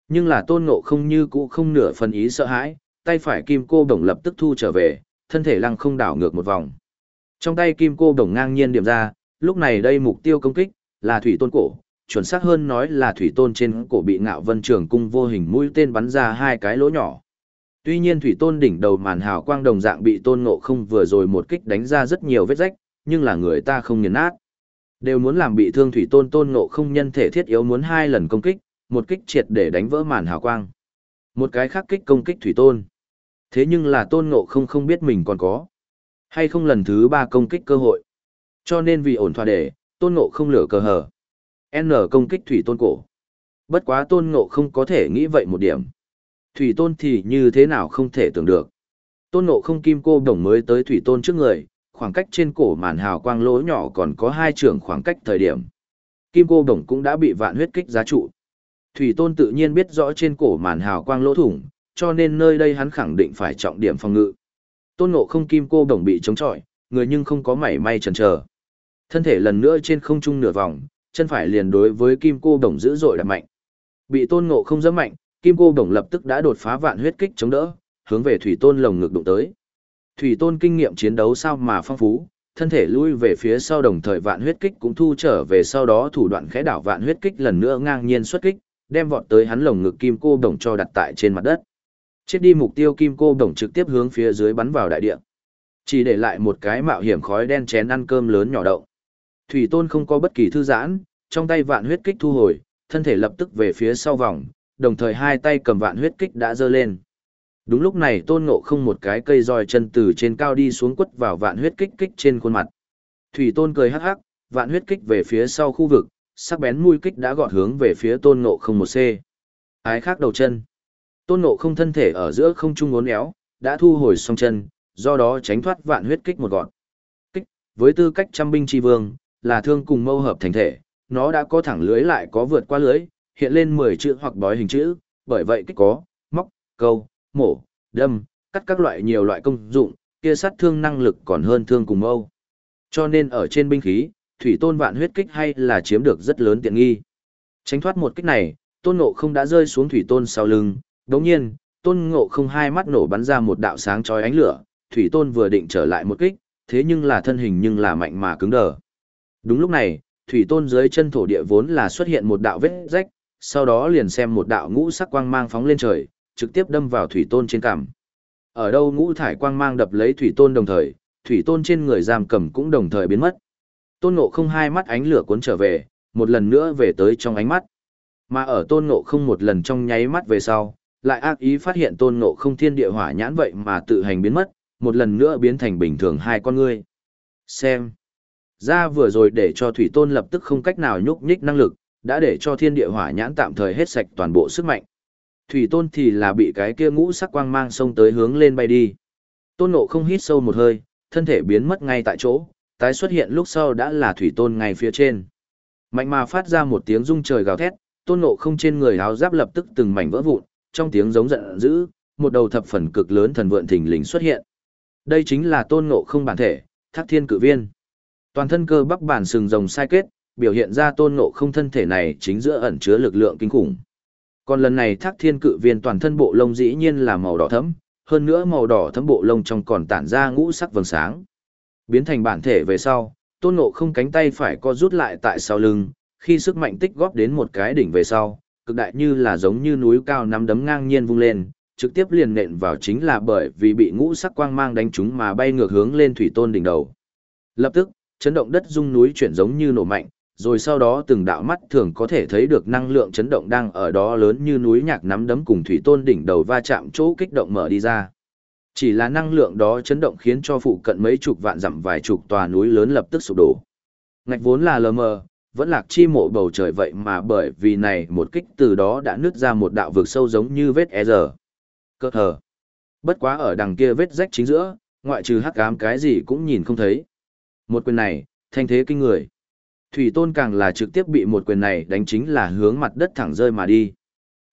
Nhưng là tôn ngộ không như cũ không nửa phần ý sợ hãi, tay phải kim cô đồng lập tức thu trở về, thân thể lăng không đảo ngược một vòng. Trong tay kim cô đồng ngang nhiên điểm ra, lúc này đây mục tiêu công kích, là thủy tôn cổ, chuẩn xác hơn nói là thủy tôn trên cổ bị ngạo vân trường cung vô hình mũi tên bắn ra hai cái lỗ nhỏ. Tuy nhiên thủy tôn đỉnh đầu màn hào quang đồng dạng bị tôn ngộ không vừa rồi một kích đánh ra rất nhiều vết rách, nhưng là người ta không nghiền nát. Đều muốn làm bị thương thủy tôn tôn ngộ không nhân thể thiết yếu muốn hai lần công kích, một kích triệt để đánh vỡ màn hào quang. Một cái khác kích công kích thủy tôn. Thế nhưng là tôn ngộ không không biết mình còn có. Hay không lần thứ ba công kích cơ hội. Cho nên vì ổn thỏa để, tôn ngộ không lửa cờ hở. N công kích thủy tôn cổ. Bất quá tôn ngộ không có thể nghĩ vậy một điểm. Thủy tôn thì như thế nào không thể tưởng được. Tôn ngộ không kim cô đồng mới tới thủy tôn trước người, khoảng cách trên cổ màn hào quang lỗ nhỏ còn có hai trường khoảng cách thời điểm. Kim cô đồng cũng đã bị vạn huyết kích giá trụ. Thủy tôn tự nhiên biết rõ trên cổ màn hào quang lỗ thủng, cho nên nơi đây hắn khẳng định phải trọng điểm phòng ngự. Tôn ngộ không kim cô đồng bị chống chọi, người nhưng không có mảy may chần chờ. Thân thể lần nữa trên không trung nửa vòng, chân phải liền đối với kim cô đồng dữ dội đạp mạnh. Bị tôn ngộ không giẫm mạnh, kim cô đồng lập tức đã đột phá vạn huyết kích chống đỡ, hướng về thủy tôn lồng ngực đụng tới. Thủy tôn kinh nghiệm chiến đấu sao mà phong phú, thân thể lui về phía sau đồng thời vạn huyết kích cũng thu trở về sau đó thủ đoạn khẽ đảo vạn huyết kích lần nữa ngang nhiên xuất kích, đem vọt tới hắn lồng ngực kim cô đồng cho đặt tại trên mặt đất. Chết đi mục tiêu kim cô đồng trực tiếp hướng phía dưới bắn vào đại địa. Chỉ để lại một cái mạo hiểm khói đen chén ăn cơm lớn nhỏ đậu. Thủy tôn không có bất kỳ thư giãn, trong tay vạn huyết kích thu hồi, thân thể lập tức về phía sau vòng, đồng thời hai tay cầm vạn huyết kích đã giơ lên. Đúng lúc này tôn ngộ không một cái cây roi chân từ trên cao đi xuống quất vào vạn huyết kích kích trên khuôn mặt. Thủy tôn cười hắc hắc, vạn huyết kích về phía sau khu vực, sắc bén mũi kích đã gọt hướng về phía tôn ngộ không một c. Ái khác đầu chân. Tôn nộ không thân thể ở giữa không trung ngốn éo, đã thu hồi song chân, do đó tránh thoát vạn huyết kích một gọn. Kích, với tư cách trăm binh tri vương, là thương cùng mâu hợp thành thể, nó đã có thẳng lưới lại có vượt qua lưới, hiện lên 10 chữ hoặc bói hình chữ, bởi vậy kích có, móc, câu, mổ, đâm, cắt các loại nhiều loại công dụng, kia sát thương năng lực còn hơn thương cùng mâu. Cho nên ở trên binh khí, thủy tôn vạn huyết kích hay là chiếm được rất lớn tiện nghi. Tránh thoát một kích này, tôn nộ không đã rơi xuống thủy tôn sau lưng, đồng nhiên, tôn ngộ không hai mắt nổ bắn ra một đạo sáng chói ánh lửa, thủy tôn vừa định trở lại một kích, thế nhưng là thân hình nhưng là mạnh mà cứng đờ. Đúng lúc này, thủy tôn dưới chân thổ địa vốn là xuất hiện một đạo vết rách, sau đó liền xem một đạo ngũ sắc quang mang phóng lên trời, trực tiếp đâm vào thủy tôn trên cằm. Ở đâu ngũ thải quang mang đập lấy thủy tôn đồng thời, thủy tôn trên người giam cầm cũng đồng thời biến mất. Tôn ngộ không hai mắt ánh lửa cuốn trở về, một lần nữa về tới trong ánh mắt. Mà ở tôn ngộ không một lần trong nháy mắt về sau, lại ác ý phát hiện tôn ngộ không thiên địa hỏa nhãn vậy mà tự hành biến mất, một lần nữa biến thành bình thường hai con ngươi. Xem. Ra vừa rồi để cho thủy tôn lập tức không cách nào nhúc nhích năng lực, đã để cho thiên địa hỏa nhãn tạm thời hết sạch toàn bộ sức mạnh. Thủy tôn thì là bị cái kia ngũ sắc quang mang xông tới hướng lên bay đi. Tôn ngộ không hít sâu một hơi, thân thể biến mất ngay tại chỗ, tái xuất hiện lúc sau đã là thủy tôn ngay phía trên. Mạnh mà phát ra một tiếng rung trời gào thét, tôn ngộ không trên người áo giáp lập tức từng mảnh vỡ vụn, trong tiếng giống giận dữ, một đầu thập phần cực lớn thần vượn thình lình xuất hiện. Đây chính là tôn ngộ không bản thể, thác thiên cự viên. Toàn thân cơ bắp bản sừng rồng sai kết, biểu hiện ra tôn ngộ không thân thể này chính giữa ẩn chứa lực lượng kinh khủng. Còn lần này thác thiên cự viên toàn thân bộ lông dĩ nhiên là màu đỏ thẫm, hơn nữa màu đỏ thấm bộ lông trong còn tản ra ngũ sắc vầng sáng. Biến thành bản thể về sau, tôn ngộ không cánh tay phải co rút lại tại sau lưng, khi sức mạnh tích góp đến một cái đỉnh về sau, cực đại như là giống như núi cao nắm đấm ngang nhiên vung lên, trực tiếp liền nện vào chính là bởi vì bị ngũ sắc quang mang đánh trúng mà bay ngược hướng lên thủy tôn đỉnh đầu. Lập tức, chấn động đất rung núi chuyển giống như nổ mạnh, rồi sau đó từng đạo mắt thường có thể thấy được năng lượng chấn động đang ở đó lớn như núi nhạc nắm đấm cùng thủy tôn đỉnh đầu va chạm chỗ kích động mở đi ra. Chỉ là năng lượng đó chấn động khiến cho phụ cận mấy chục vạn dặm vài chục tòa núi lớn lập tức sụp đổ. Ngạch vốn là lờ mờ, vẫn lạc chi mộ bầu trời vậy mà bởi vì này một kích từ đó đã nứt ra một đạo vực sâu giống như vết e giờ. Cơ hờ. Bất quá ở đằng kia vết rách chính giữa, ngoại trừ hắc ám cái gì cũng nhìn không thấy. Một quyền này, thanh thế kinh người. Thủy tôn càng là trực tiếp bị một quyền này đánh chính là hướng mặt đất thẳng rơi mà đi.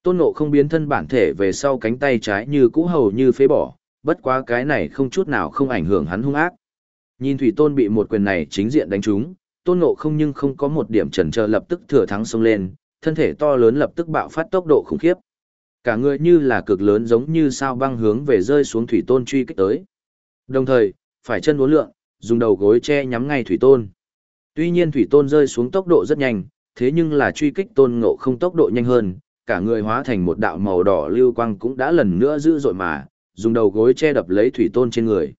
Tôn nộ không biến thân bản thể về sau cánh tay trái như cũ hầu như phế bỏ, bất quá cái này không chút nào không ảnh hưởng hắn hung ác. Nhìn thủy tôn bị một quyền này chính diện đánh trúng, tôn nộ không nhưng không có một điểm trần chờ lập tức thừa thắng xông lên, thân thể to lớn lập tức bạo phát tốc độ khủng khiếp. Cả người như là cực lớn giống như sao băng hướng về rơi xuống thủy tôn truy kích tới. Đồng thời, phải chân uốn lượn, dùng đầu gối che nhắm ngay thủy tôn. Tuy nhiên thủy tôn rơi xuống tốc độ rất nhanh, thế nhưng là truy kích tôn ngộ không tốc độ nhanh hơn, cả người hóa thành một đạo màu đỏ lưu quang cũng đã lần nữa dữ dội mà, dùng đầu gối che đập lấy thủy tôn trên người.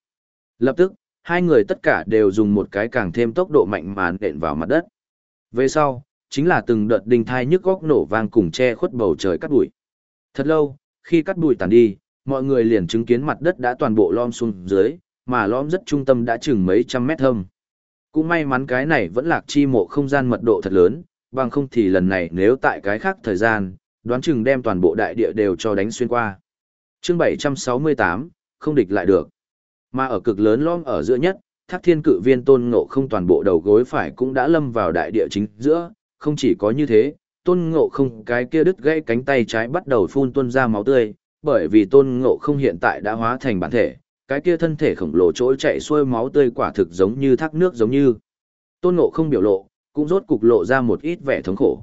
Lập tức, hai người tất cả đều dùng một cái càng thêm tốc độ mạnh mà nện vào mặt đất. Về sau, chính là từng đợt đình thai nhức góc nổ vang cùng che khuất bầu trời cắt bụi. Thật lâu, khi cắt bụi tàn đi, mọi người liền chứng kiến mặt đất đã toàn bộ lom xuống dưới, mà lom rất trung tâm đã chừng mấy trăm mét thâm. Cũng may mắn cái này vẫn lạc chi mộ không gian mật độ thật lớn, bằng không thì lần này nếu tại cái khác thời gian, đoán chừng đem toàn bộ đại địa đều cho đánh xuyên qua. chương 768, không địch lại được. Mà ở cực lớn lom ở giữa nhất, thác thiên cự viên tôn ngộ không toàn bộ đầu gối phải cũng đã lâm vào đại địa chính giữa, không chỉ có như thế, tôn ngộ không cái kia đứt gãy cánh tay trái bắt đầu phun tuôn ra máu tươi, bởi vì tôn ngộ không hiện tại đã hóa thành bản thể, cái kia thân thể khổng lồ trỗi chạy xuôi máu tươi quả thực giống như thác nước giống như. Tôn ngộ không biểu lộ, cũng rốt cục lộ ra một ít vẻ thống khổ.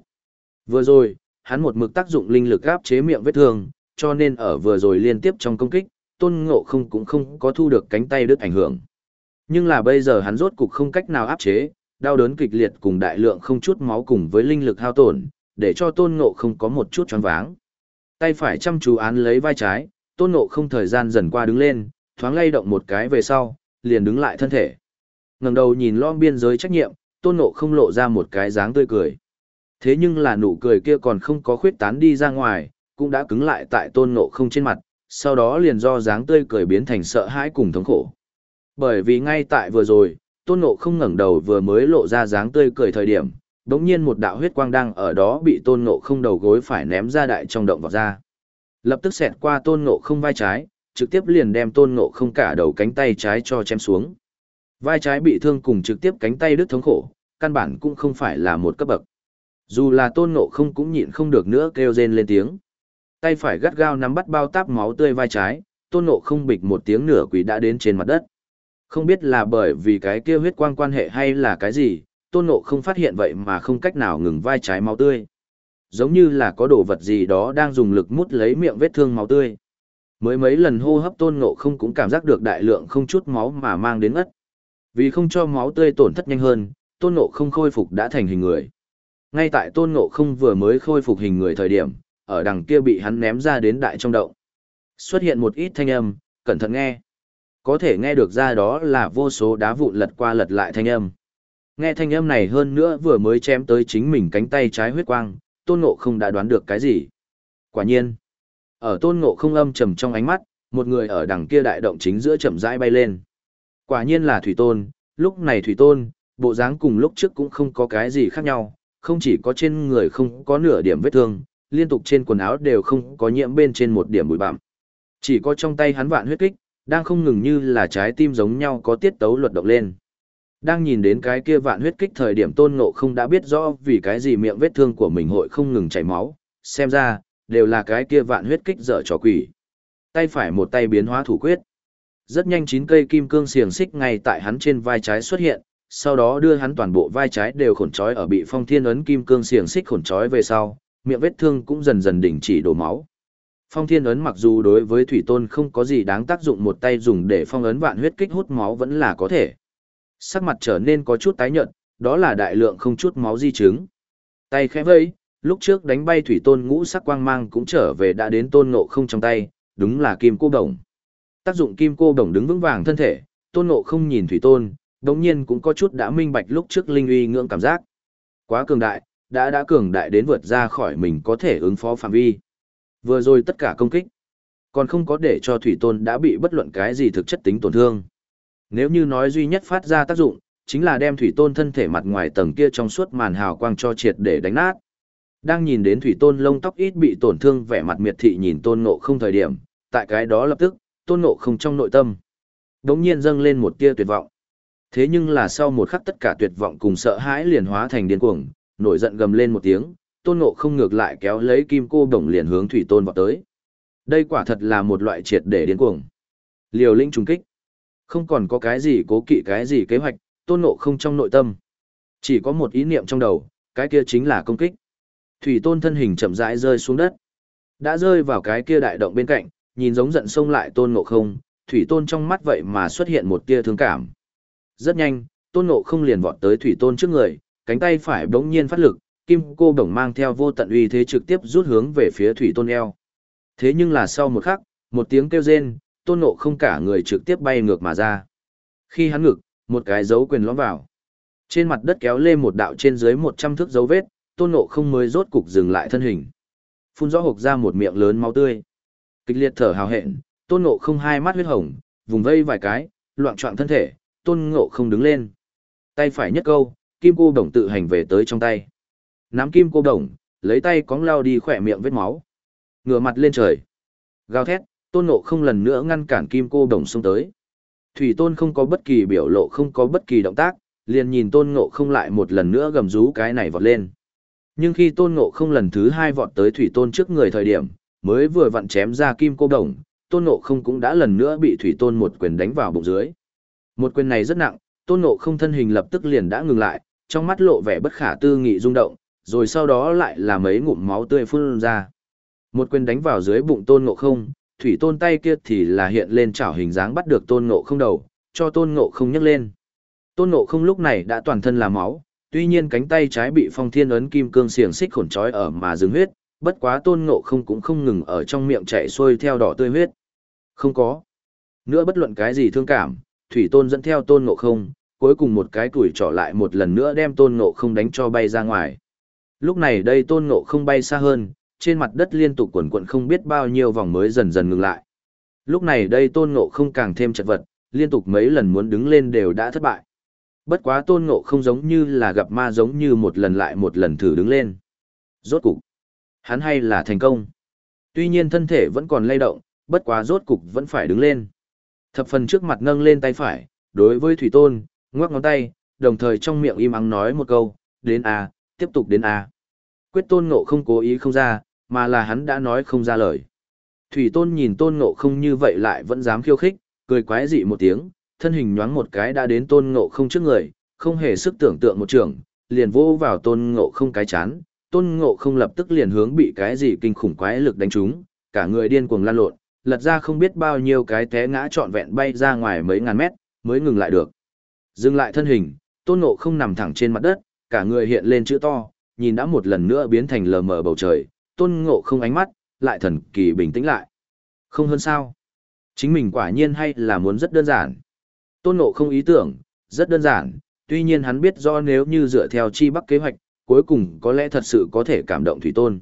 Vừa rồi, hắn một mực tác dụng linh lực áp chế miệng vết thương, cho nên ở vừa rồi liên tiếp trong công kích, tôn ngộ không cũng không có thu được cánh tay đứt ảnh hưởng. Nhưng là bây giờ hắn rốt cục không cách nào áp chế, đau đớn kịch liệt cùng đại lượng không chút máu cùng với linh lực hao tổn, để cho tôn ngộ không có một chút choáng váng. Tay phải chăm chú án lấy vai trái, tôn ngộ không thời gian dần qua đứng lên, thoáng lay động một cái về sau, liền đứng lại thân thể. ngẩng đầu nhìn lom biên giới trách nhiệm, tôn ngộ không lộ ra một cái dáng tươi cười. Thế nhưng là nụ cười kia còn không có khuyết tán đi ra ngoài, cũng đã cứng lại tại tôn ngộ không trên mặt, sau đó liền do dáng tươi cười biến thành sợ hãi cùng thống khổ. Bởi vì ngay tại vừa rồi, tôn ngộ không ngẩng đầu vừa mới lộ ra dáng tươi cười thời điểm, đống nhiên một đạo huyết quang đang ở đó bị tôn ngộ không đầu gối phải ném ra đại trong động vào ra. Lập tức xẹt qua tôn ngộ không vai trái, trực tiếp liền đem tôn ngộ không cả đầu cánh tay trái cho chém xuống. Vai trái bị thương cùng trực tiếp cánh tay đứt thống khổ, căn bản cũng không phải là một cấp bậc. Dù là tôn ngộ không cũng nhịn không được nữa kêu rên lên tiếng. Tay phải gắt gao nắm bắt bao táp máu tươi vai trái, tôn ngộ không bịch một tiếng nửa quỷ đã đến trên mặt đất. Không biết là bởi vì cái kia huyết quang quan hệ hay là cái gì, tôn ngộ không phát hiện vậy mà không cách nào ngừng vai trái máu tươi. Giống như là có đồ vật gì đó đang dùng lực mút lấy miệng vết thương máu tươi. Mới mấy lần hô hấp tôn ngộ không cũng cảm giác được đại lượng không chút máu mà mang đến ất. Vì không cho máu tươi tổn thất nhanh hơn, tôn ngộ không khôi phục đã thành hình người. Ngay tại tôn ngộ không vừa mới khôi phục hình người thời điểm, ở đằng kia bị hắn ném ra đến đại trong động. Xuất hiện một ít thanh âm, cẩn thận nghe. Có thể nghe được ra đó là vô số đá vụn lật qua lật lại thanh âm. Nghe thanh âm này hơn nữa vừa mới chém tới chính mình cánh tay trái huyết quang, tôn ngộ không đã đoán được cái gì. Quả nhiên, ở tôn ngộ không âm trầm trong ánh mắt, một người ở đằng kia đại động chính giữa chậm rãi bay lên. Quả nhiên là thủy tôn, lúc này thủy tôn, bộ dáng cùng lúc trước cũng không có cái gì khác nhau, không chỉ có trên người không có nửa điểm vết thương, liên tục trên quần áo đều không có nhiễm bên trên một điểm bụi bặm. Chỉ có trong tay hắn vạn huyết kích, đang không ngừng như là trái tim giống nhau có tiết tấu luật động lên. Đang nhìn đến cái kia vạn huyết kích thời điểm tôn ngộ không đã biết rõ vì cái gì miệng vết thương của mình hội không ngừng chảy máu, xem ra, đều là cái kia vạn huyết kích dở trò quỷ. Tay phải một tay biến hóa thủ quyết. Rất nhanh chín cây kim cương xiềng xích ngay tại hắn trên vai trái xuất hiện, sau đó đưa hắn toàn bộ vai trái đều khổn trói ở bị phong thiên ấn kim cương xiềng xích khổn trói về sau, miệng vết thương cũng dần dần đình chỉ đổ máu. Phong thiên ấn mặc dù đối với thủy tôn không có gì đáng tác dụng một tay dùng để phong ấn vạn huyết kích hút máu vẫn là có thể. Sắc mặt trở nên có chút tái nhợt, đó là đại lượng không chút máu di chứng. Tay khẽ vẫy, lúc trước đánh bay thủy tôn ngũ sắc quang mang cũng trở về đã đến tôn ngộ không trong tay, đúng là kim cô đồng. Tác dụng kim cô đồng đứng vững vàng thân thể, tôn ngộ không nhìn thủy tôn, đồng nhiên cũng có chút đã minh bạch lúc trước linh uy ngưỡng cảm giác. Quá cường đại, đã đã cường đại đến vượt ra khỏi mình có thể ứng phó phạm vi. Vừa rồi tất cả công kích, còn không có để cho thủy tôn đã bị bất luận cái gì thực chất tính tổn thương. Nếu như nói duy nhất phát ra tác dụng, chính là đem thủy tôn thân thể mặt ngoài tầng kia trong suốt màn hào quang cho triệt để đánh nát. Đang nhìn đến thủy tôn lông tóc ít bị tổn thương vẻ mặt miệt thị nhìn tôn ngộ không thời điểm, tại cái đó lập tức, tôn ngộ không trong nội tâm. Đống nhiên dâng lên một tia tuyệt vọng. Thế nhưng là sau một khắc tất cả tuyệt vọng cùng sợ hãi liền hóa thành điên cuồng, nổi giận gầm lên một tiếng, tôn ngộ không ngược lại kéo lấy kim cô đồng liền hướng thủy tôn vào tới. Đây quả thật là một loại triệt để điên cuồng. Liều lĩnh trùng kích. Không còn có cái gì cố kỵ cái gì kế hoạch, tôn ngộ không trong nội tâm. Chỉ có một ý niệm trong đầu, cái kia chính là công kích. Thủy tôn thân hình chậm rãi rơi xuống đất. Đã rơi vào cái kia đại động bên cạnh, nhìn giống giận sông lại tôn ngộ không, thủy tôn trong mắt vậy mà xuất hiện một tia thương cảm. Rất nhanh, tôn ngộ không liền vọt tới thủy tôn trước người, cánh tay phải bỗng nhiên phát lực, kim cô đồng mang theo vô tận uy thế trực tiếp rút hướng về phía thủy tôn eo. Thế nhưng là sau một khắc, một tiếng kêu rên, tôn ngộ không cả người trực tiếp bay ngược mà ra. Khi hắn ngực, một cái dấu quyền lõm vào. Trên mặt đất kéo lên một đạo trên dưới 100 thước dấu vết, tôn ngộ không mới rốt cục dừng lại thân hình. Phun rõ hộc ra một miệng lớn máu tươi. Kịch liệt thở hào hẹn, tôn ngộ không hai mắt huyết hồng, vùng vây vài cái, loạn trọng thân thể, tôn ngộ không đứng lên. Tay phải nhất câu, kim cô đồng tự hành về tới trong tay. Nắm kim cô đồng, lấy tay cóng lao đi khỏe miệng vết máu. Ngửa mặt lên trời. Gào thét, tôn ngộ không lần nữa ngăn cản kim cô đồng xông tới. Thủy tôn không có bất kỳ biểu lộ không có bất kỳ động tác, liền nhìn tôn ngộ không lại một lần nữa gầm rú cái này vọt lên. Nhưng khi tôn ngộ không lần thứ hai vọt tới thủy tôn trước người thời điểm, mới vừa vặn chém ra kim cô đồng, tôn ngộ không cũng đã lần nữa bị thủy tôn một quyền đánh vào bụng dưới. Một quyền này rất nặng, tôn ngộ không thân hình lập tức liền đã ngừng lại, trong mắt lộ vẻ bất khả tư nghị rung động, rồi sau đó lại là mấy ngụm máu tươi phun ra. Một quyền đánh vào dưới bụng tôn ngộ không, thủy tôn tay kia thì là hiện lên chảo hình dáng bắt được tôn ngộ không đầu, cho tôn ngộ không nhấc lên. Tôn ngộ không lúc này đã toàn thân là máu, tuy nhiên cánh tay trái bị phong thiên ấn kim cương xiềng xích khổn trói ở mà dừng huyết, bất quá tôn ngộ không cũng không ngừng ở trong miệng chạy xuôi theo đỏ tươi huyết. Không có. Nữa bất luận cái gì thương cảm, thủy tôn dẫn theo tôn ngộ không, cuối cùng một cái tuổi trỏ lại một lần nữa đem tôn ngộ không đánh cho bay ra ngoài. Lúc này đây tôn ngộ không bay xa hơn, trên mặt đất liên tục quẩn quẩn không biết bao nhiêu vòng mới dần dần ngừng lại. Lúc này đây tôn ngộ không càng thêm chật vật, liên tục mấy lần muốn đứng lên đều đã thất bại. Bất quá tôn ngộ không giống như là gặp ma giống như một lần lại một lần thử đứng lên. Rốt cục, hắn hay là thành công. Tuy nhiên thân thể vẫn còn lay động, bất quá rốt cục vẫn phải đứng lên. Thập phần trước mặt nâng lên tay phải, đối với Thủy Tôn, ngoắc ngón tay, đồng thời trong miệng im ắng nói một câu, đến A, tiếp tục đến A. Quyết Tôn Ngộ không cố ý không ra, mà là hắn đã nói không ra lời. Thủy Tôn nhìn Tôn Ngộ không như vậy lại vẫn dám khiêu khích, cười quái dị một tiếng, thân hình nhoáng một cái đã đến Tôn Ngộ không trước người, không hề sức tưởng tượng một trường, liền vô vào Tôn Ngộ không cái chán. Tôn Ngộ không lập tức liền hướng bị cái gì kinh khủng quái lực đánh trúng, cả người điên cuồng lan lộn, lật ra không biết bao nhiêu cái té ngã trọn vẹn bay ra ngoài mấy ngàn mét, mới ngừng lại được. Dừng lại thân hình, tôn ngộ không nằm thẳng trên mặt đất, cả người hiện lên chữ to, nhìn đã một lần nữa biến thành lờ mờ bầu trời, tôn ngộ không ánh mắt, lại thần kỳ bình tĩnh lại. Không hơn sao. Chính mình quả nhiên hay là muốn rất đơn giản. Tôn ngộ không ý tưởng, rất đơn giản, tuy nhiên hắn biết do nếu như dựa theo chi bắc kế hoạch, cuối cùng có lẽ thật sự có thể cảm động thủy tôn.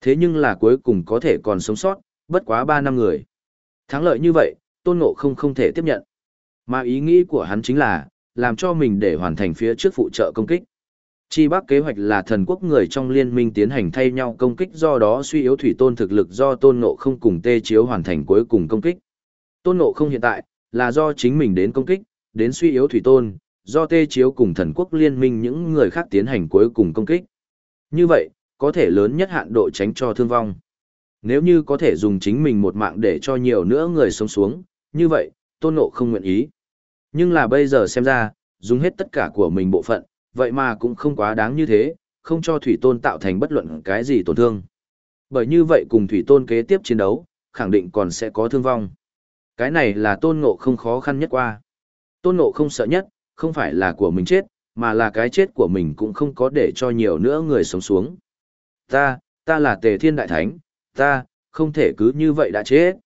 Thế nhưng là cuối cùng có thể còn sống sót, bất quá 3 năm người. Thắng lợi như vậy, tôn ngộ không không thể tiếp nhận. Mà ý nghĩ của hắn chính là, làm cho mình để hoàn thành phía trước phụ trợ công kích. Chi Bắc kế hoạch là thần quốc người trong liên minh tiến hành thay nhau công kích do đó suy yếu thủy tôn thực lực do tôn ngộ không cùng tê chiếu hoàn thành cuối cùng công kích. Tôn ngộ không hiện tại, là do chính mình đến công kích, đến suy yếu thủy tôn, do tê chiếu cùng thần quốc liên minh những người khác tiến hành cuối cùng công kích. Như vậy, có thể lớn nhất hạn độ tránh cho thương vong. Nếu như có thể dùng chính mình một mạng để cho nhiều nữa người sống xuống, như vậy, tôn ngộ không nguyện ý. Nhưng là bây giờ xem ra, dùng hết tất cả của mình bộ phận, vậy mà cũng không quá đáng như thế, không cho thủy tôn tạo thành bất luận cái gì tổn thương. Bởi như vậy cùng thủy tôn kế tiếp chiến đấu, khẳng định còn sẽ có thương vong. Cái này là tôn ngộ không khó khăn nhất qua. Tôn ngộ không sợ nhất, không phải là của mình chết, mà là cái chết của mình cũng không có để cho nhiều nữa người sống xuống. Ta, ta là tề thiên đại thánh, ta, không thể cứ như vậy đã chết.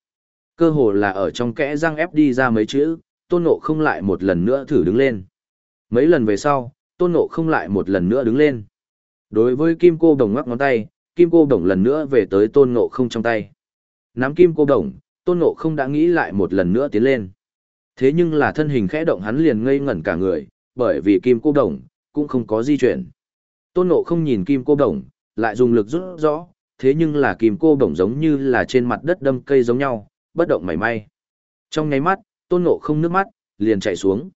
Cơ hồ là ở trong kẽ răng ép đi ra mấy chữ, tôn ngộ không lại một lần nữa thử đứng lên. Mấy lần về sau, tôn ngộ không lại một lần nữa đứng lên. Đối với kim cô đồng ngoắc ngón tay, kim cô đồng lần nữa về tới tôn ngộ không trong tay. Nắm kim cô đồng, tôn ngộ không đã nghĩ lại một lần nữa tiến lên. Thế nhưng là thân hình khẽ động hắn liền ngây ngẩn cả người, bởi vì kim cô đồng, cũng không có di chuyển. Tôn ngộ không nhìn kim cô đồng, lại dùng lực rút rõ, thế nhưng là kim cô đồng giống như là trên mặt đất đâm cây giống nhau, bất động mảy may. Trong nháy mắt, tôn ngộ không nước mắt, liền chạy xuống.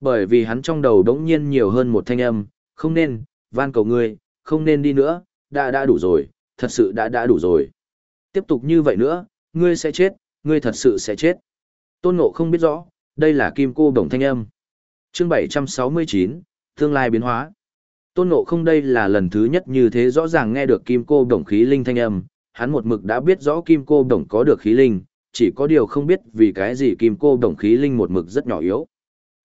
Bởi vì hắn trong đầu đống nhiên nhiều hơn một thanh âm, không nên, van cầu ngươi, không nên đi nữa, đã đã đủ rồi, thật sự đã đã đủ rồi. Tiếp tục như vậy nữa, ngươi sẽ chết, ngươi thật sự sẽ chết. Tôn ngộ không biết rõ, đây là kim cô đồng thanh âm. chương 769, tương lai biến hóa. Tôn ngộ không đây là lần thứ nhất như thế rõ ràng nghe được kim cô đồng khí linh thanh âm, hắn một mực đã biết rõ kim cô đồng có được khí linh, chỉ có điều không biết vì cái gì kim cô đồng khí linh một mực rất nhỏ yếu.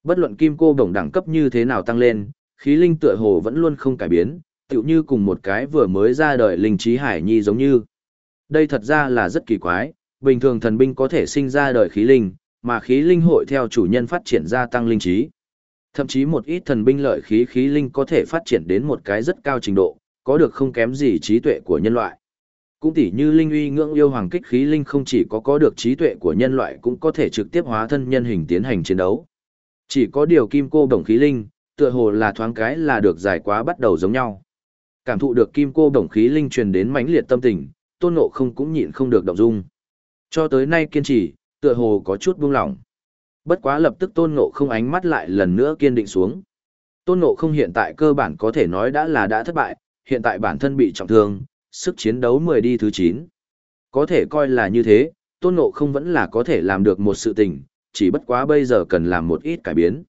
Bất luận kim cô đồng đẳng cấp như thế nào tăng lên, khí linh tựa hồ vẫn luôn không cải biến, tựu như cùng một cái vừa mới ra đời linh trí hải nhi giống như. Đây thật ra là rất kỳ quái, bình thường thần binh có thể sinh ra đời khí linh, mà khí linh hội theo chủ nhân phát triển gia tăng linh trí. Thậm chí một ít thần binh lợi khí khí linh có thể phát triển đến một cái rất cao trình độ, có được không kém gì trí tuệ của nhân loại. Cũng tỉ như linh uy ngưỡng yêu hoàng kích khí linh không chỉ có có được trí tuệ của nhân loại cũng có thể trực tiếp hóa thân nhân hình tiến hành chiến đấu. Chỉ có điều kim cô đồng khí linh, tựa hồ là thoáng cái là được giải quá bắt đầu giống nhau. Cảm thụ được kim cô đồng khí linh truyền đến mãnh liệt tâm tình, tôn ngộ không cũng nhịn không được động dung. Cho tới nay kiên trì, tựa hồ có chút buông lỏng. Bất quá lập tức tôn ngộ không ánh mắt lại lần nữa kiên định xuống. Tôn ngộ không hiện tại cơ bản có thể nói đã là đã thất bại, hiện tại bản thân bị trọng thương, sức chiến đấu 10 đi thứ 9. Có thể coi là như thế, tôn ngộ không vẫn là có thể làm được một sự tình, chỉ bất quá bây giờ cần làm một ít cải biến.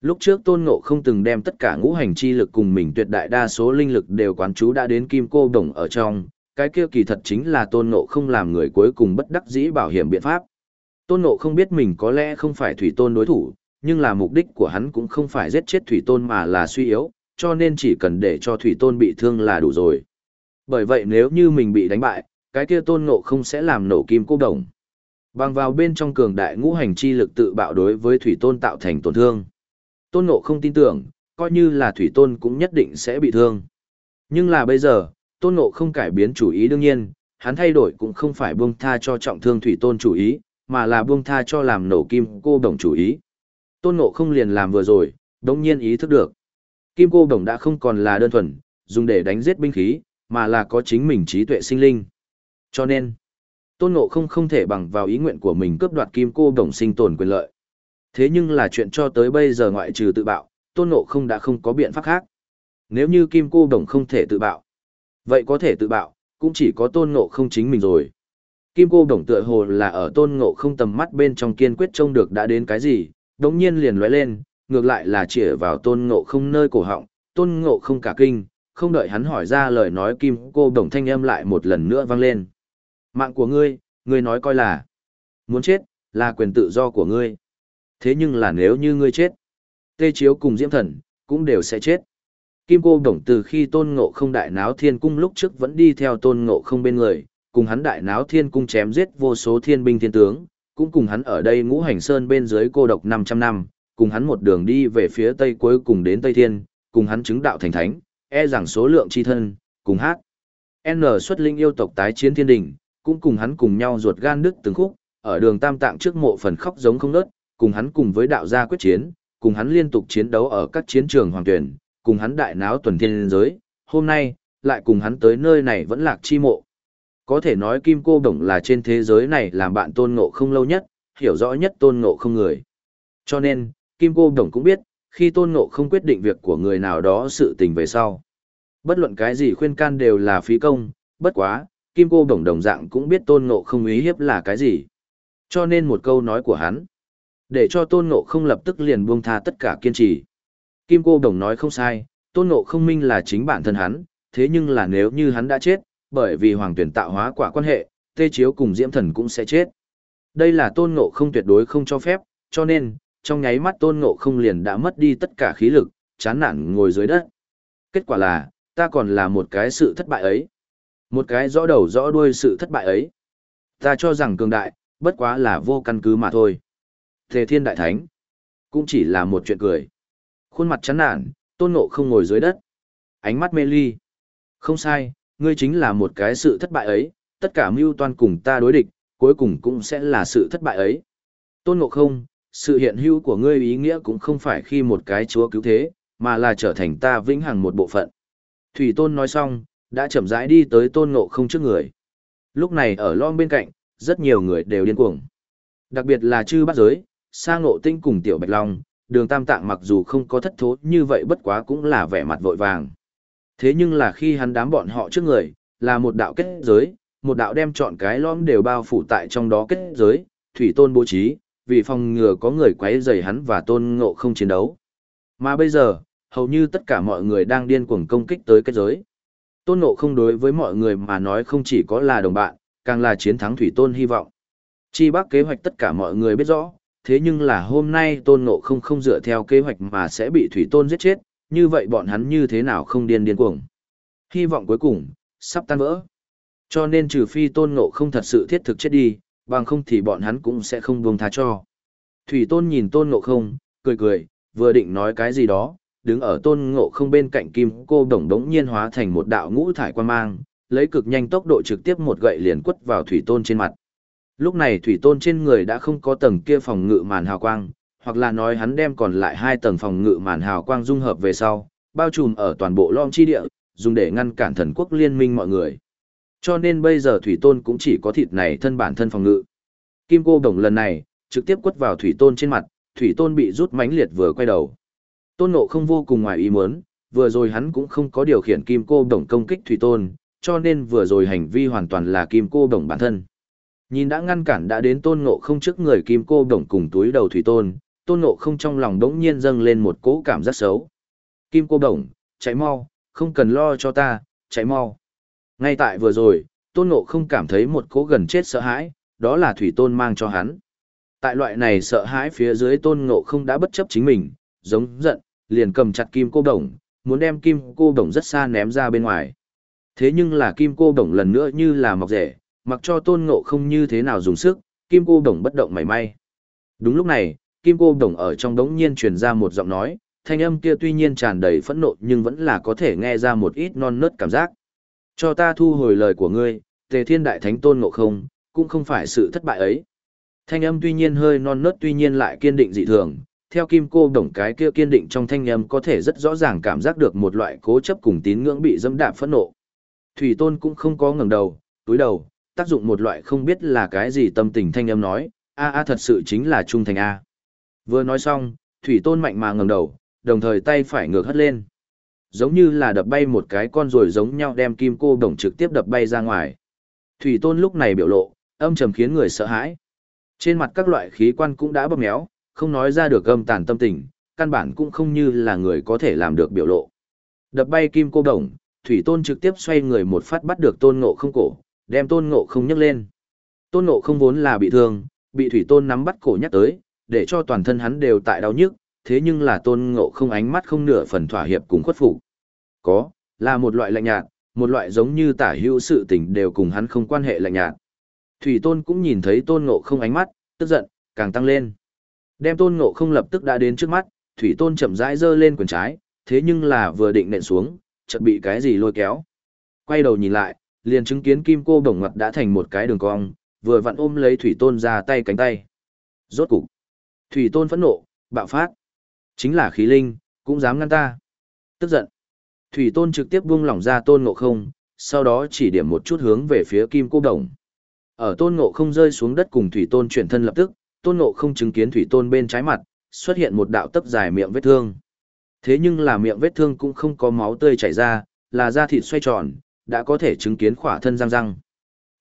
Lúc trước tôn ngộ không từng đem tất cả ngũ hành chi lực cùng mình tuyệt đại đa số linh lực đều quán chú đã đến kim cô đồng ở trong, cái kia kỳ thật chính là tôn ngộ không làm người cuối cùng bất đắc dĩ bảo hiểm biện pháp. Tôn ngộ không biết mình có lẽ không phải thủy tôn đối thủ, nhưng là mục đích của hắn cũng không phải giết chết thủy tôn mà là suy yếu, cho nên chỉ cần để cho thủy tôn bị thương là đủ rồi. Bởi vậy nếu như mình bị đánh bại, cái kia tôn ngộ không sẽ làm nổ kim cô đồng. Bằng vào bên trong cường đại ngũ hành chi lực tự bạo đối với thủy tôn tạo thành tổn thương. Tôn ngộ không tin tưởng, coi như là thủy tôn cũng nhất định sẽ bị thương. Nhưng là bây giờ, tôn ngộ không cải biến chủ ý đương nhiên, hắn thay đổi cũng không phải buông tha cho trọng thương thủy tôn chủ ý, mà là buông tha cho làm nổ kim cô đồng chủ ý. Tôn ngộ không liền làm vừa rồi, đồng nhiên ý thức được. Kim cô đồng đã không còn là đơn thuần, dùng để đánh giết binh khí, mà là có chính mình trí tuệ sinh linh. Cho nên, Tôn Ngộ không không thể bằng vào ý nguyện của mình cướp đoạt kim cô đồng sinh tồn quyền lợi. Thế nhưng là chuyện cho tới bây giờ ngoại trừ tự bạo, Tôn Ngộ không đã không có biện pháp khác. Nếu như kim cô đồng không thể tự bạo, vậy có thể tự bạo, cũng chỉ có Tôn Ngộ không chính mình rồi. Kim cô đồng tựa hồ là ở Tôn Ngộ không tầm mắt bên trong kiên quyết trông được đã đến cái gì, đống nhiên liền lóe lên, ngược lại là chĩa vào Tôn Ngộ không nơi cổ họng, Tôn Ngộ không cả kinh, không đợi hắn hỏi ra lời nói kim cô đồng thanh âm lại một lần nữa vang lên. Mạng của ngươi, ngươi nói coi là muốn chết, là quyền tự do của ngươi. Thế nhưng là nếu như ngươi chết, Tê Chiếu cùng Diễm Thần, cũng đều sẽ chết. Kim cô đồng từ khi tôn ngộ không đại náo thiên cung lúc trước vẫn đi theo tôn ngộ không bên người, cùng hắn đại náo thiên cung chém giết vô số thiên binh thiên tướng, cũng cùng hắn ở đây ngũ hành sơn bên dưới cô độc 500 năm, cùng hắn một đường đi về phía tây cuối cùng đến Tây Thiên, cùng hắn chứng đạo thành thánh, e rằng số lượng chi thân, cùng hát. N xuất linh yêu tộc tái chiến thiên đình, cũng cùng hắn cùng nhau ruột gan đứt từng khúc, ở đường tam tạng trước mộ phần khóc giống không nớt, cùng hắn cùng với đạo gia quyết chiến, cùng hắn liên tục chiến đấu ở các chiến trường hoàng tuyển, cùng hắn đại náo tuần thiên giới, hôm nay, lại cùng hắn tới nơi này vẫn lạc chi mộ. Có thể nói Kim Cô Đồng là trên thế giới này làm bạn tôn ngộ không lâu nhất, hiểu rõ nhất tôn ngộ không người. Cho nên, Kim Cô Đồng cũng biết, khi tôn ngộ không quyết định việc của người nào đó sự tình về sau. Bất luận cái gì khuyên can đều là phí công, bất quá, Kim Cô Đồng đồng dạng cũng biết tôn ngộ không ý hiếp là cái gì. Cho nên một câu nói của hắn, để cho tôn ngộ không lập tức liền buông tha tất cả kiên trì. Kim Cô Đồng nói không sai, tôn ngộ không minh là chính bản thân hắn, thế nhưng là nếu như hắn đã chết, bởi vì hoàng tuyển tạo hóa quả quan hệ, tê chiếu cùng diễm thần cũng sẽ chết. Đây là tôn ngộ không tuyệt đối không cho phép, cho nên, trong nháy mắt tôn ngộ không liền đã mất đi tất cả khí lực, chán nản ngồi dưới đất. Kết quả là, ta còn là một cái sự thất bại ấy. Một cái rõ đầu rõ đuôi sự thất bại ấy. Ta cho rằng cường đại, bất quá là vô căn cứ mà thôi. Thề thiên đại thánh, cũng chỉ là một chuyện cười. Khuôn mặt chán nản, tôn ngộ không ngồi dưới đất. Ánh mắt mê ly. Không sai, ngươi chính là một cái sự thất bại ấy, tất cả mưu toan cùng ta đối địch, cuối cùng cũng sẽ là sự thất bại ấy. Tôn ngộ không, sự hiện hữu của ngươi ý nghĩa cũng không phải khi một cái chúa cứu thế, mà là trở thành ta vĩnh hằng một bộ phận. Thủy Tôn nói xong, đã chậm rãi đi tới Tôn Ngộ không trước người. Lúc này ở lon bên cạnh, rất nhiều người đều điên cuồng. Đặc biệt là chư bắt giới, sang ngộ tinh cùng tiểu bạch long, đường tam tạng mặc dù không có thất thố như vậy bất quá cũng là vẻ mặt vội vàng. Thế nhưng là khi hắn đám bọn họ trước người, là một đạo kết giới, một đạo đem chọn cái lõm đều bao phủ tại trong đó kết giới, thủy tôn bố trí, vì phòng ngừa có người quấy rầy hắn và tôn ngộ không chiến đấu. Mà bây giờ, hầu như tất cả mọi người đang điên cuồng công kích tới kết giới. Tôn ngộ không đối với mọi người mà nói không chỉ có là đồng bạn, càng là chiến thắng thủy tôn hy vọng. Chi bác kế hoạch tất cả mọi người biết rõ, thế nhưng là hôm nay tôn ngộ không không dựa theo kế hoạch mà sẽ bị thủy tôn giết chết, như vậy bọn hắn như thế nào không điên điên cuồng. Hy vọng cuối cùng, sắp tan vỡ. Cho nên trừ phi tôn ngộ không thật sự thiết thực chết đi, bằng không thì bọn hắn cũng sẽ không buông tha cho. Thủy tôn nhìn tôn ngộ không, cười cười, vừa định nói cái gì đó, đứng ở tôn ngộ không bên cạnh kim cô đồng đống nhiên hóa thành một đạo ngũ thải quan mang, lấy cực nhanh tốc độ trực tiếp một gậy liền quất vào thủy tôn trên mặt. Lúc này thủy tôn trên người đã không có tầng kia phòng ngự màn hào quang, hoặc là nói hắn đem còn lại hai tầng phòng ngự màn hào quang dung hợp về sau, bao trùm ở toàn bộ lom chi địa, dùng để ngăn cản thần quốc liên minh mọi người. Cho nên bây giờ thủy tôn cũng chỉ có thịt này thân bản thân phòng ngự. Kim cô đồng lần này, trực tiếp quất vào thủy tôn trên mặt, thủy tôn bị rút mãnh liệt vừa quay đầu. Tôn nộ không vô cùng ngoài ý muốn, vừa rồi hắn cũng không có điều khiển kim cô đồng công kích thủy tôn, cho nên vừa rồi hành vi hoàn toàn là kim cô đồng bản thân. Nhìn đã ngăn cản đã đến tôn ngộ không trước người kim cô đồng cùng túi đầu thủy tôn, tôn ngộ không trong lòng đống nhiên dâng lên một cỗ cảm giác xấu. Kim cô đồng, chạy mau, không cần lo cho ta, chạy mau. Ngay tại vừa rồi, tôn ngộ không cảm thấy một cỗ gần chết sợ hãi, đó là thủy tôn mang cho hắn. Tại loại này sợ hãi phía dưới tôn ngộ không đã bất chấp chính mình, giống giận, liền cầm chặt kim cô đồng, muốn đem kim cô đồng rất xa ném ra bên ngoài. Thế nhưng là kim cô đồng lần nữa như là mọc rể, mặc cho tôn ngộ không như thế nào dùng sức, kim cô đồng bất động mảy may. Đúng lúc này, kim cô đồng ở trong đống nhiên truyền ra một giọng nói, thanh âm kia tuy nhiên tràn đầy phẫn nộ nhưng vẫn là có thể nghe ra một ít non nớt cảm giác. Cho ta thu hồi lời của ngươi, tề thiên đại thánh tôn ngộ không, cũng không phải sự thất bại ấy. Thanh âm tuy nhiên hơi non nớt tuy nhiên lại kiên định dị thường, theo kim cô đồng cái kia kiên định trong thanh âm có thể rất rõ ràng cảm giác được một loại cố chấp cùng tín ngưỡng bị dẫm đạp phẫn nộ. Thủy tôn cũng không có ngẩng đầu, túi đầu, tác dụng một loại không biết là cái gì tâm tình thanh âm nói, a a thật sự chính là trung thành a. Vừa nói xong, thủy tôn mạnh mà ngẩng đầu, đồng thời tay phải ngược hất lên. Giống như là đập bay một cái con rồi giống nhau đem kim cô đồng trực tiếp đập bay ra ngoài. Thủy tôn lúc này biểu lộ, âm trầm khiến người sợ hãi. Trên mặt các loại khí quan cũng đã bóp méo, không nói ra được âm tàn tâm tình, căn bản cũng không như là người có thể làm được biểu lộ. Đập bay kim cô đồng, thủy tôn trực tiếp xoay người một phát bắt được tôn ngộ không cổ, đem tôn ngộ không nhấc lên. Tôn ngộ không vốn là bị thương, bị thủy tôn nắm bắt cổ nhắc tới, để cho toàn thân hắn đều tại đau nhức, thế nhưng là tôn ngộ không ánh mắt không nửa phần thỏa hiệp cùng khuất phục. Có, là một loại lạnh nhạt, một loại giống như tả hữu sự tình đều cùng hắn không quan hệ lạnh nhạt. Thủy tôn cũng nhìn thấy tôn ngộ không ánh mắt, tức giận, càng tăng lên. Đem tôn ngộ không lập tức đã đến trước mắt, thủy tôn chậm rãi giơ lên quyền trái, thế nhưng là vừa định nện xuống, chợt bị cái gì lôi kéo. Quay đầu nhìn lại, liền chứng kiến kim cô bổng mặt đã thành một cái đường cong, vừa vặn ôm lấy thủy tôn ra tay cánh tay. Rốt cục, thủy tôn phẫn nộ, bạo phát. Chính là khí linh, cũng dám ngăn ta. Tức giận. Thủy tôn trực tiếp buông lỏng ra tôn ngộ không, sau đó chỉ điểm một chút hướng về phía kim cô đồng. Ở tôn ngộ không rơi xuống đất cùng thủy tôn chuyển thân lập tức, tôn ngộ không chứng kiến thủy tôn bên trái mặt, xuất hiện một đạo tấp dài miệng vết thương. Thế nhưng là miệng vết thương cũng không có máu tươi chảy ra, là da thịt xoay tròn, đã có thể chứng kiến khỏa thân răng răng.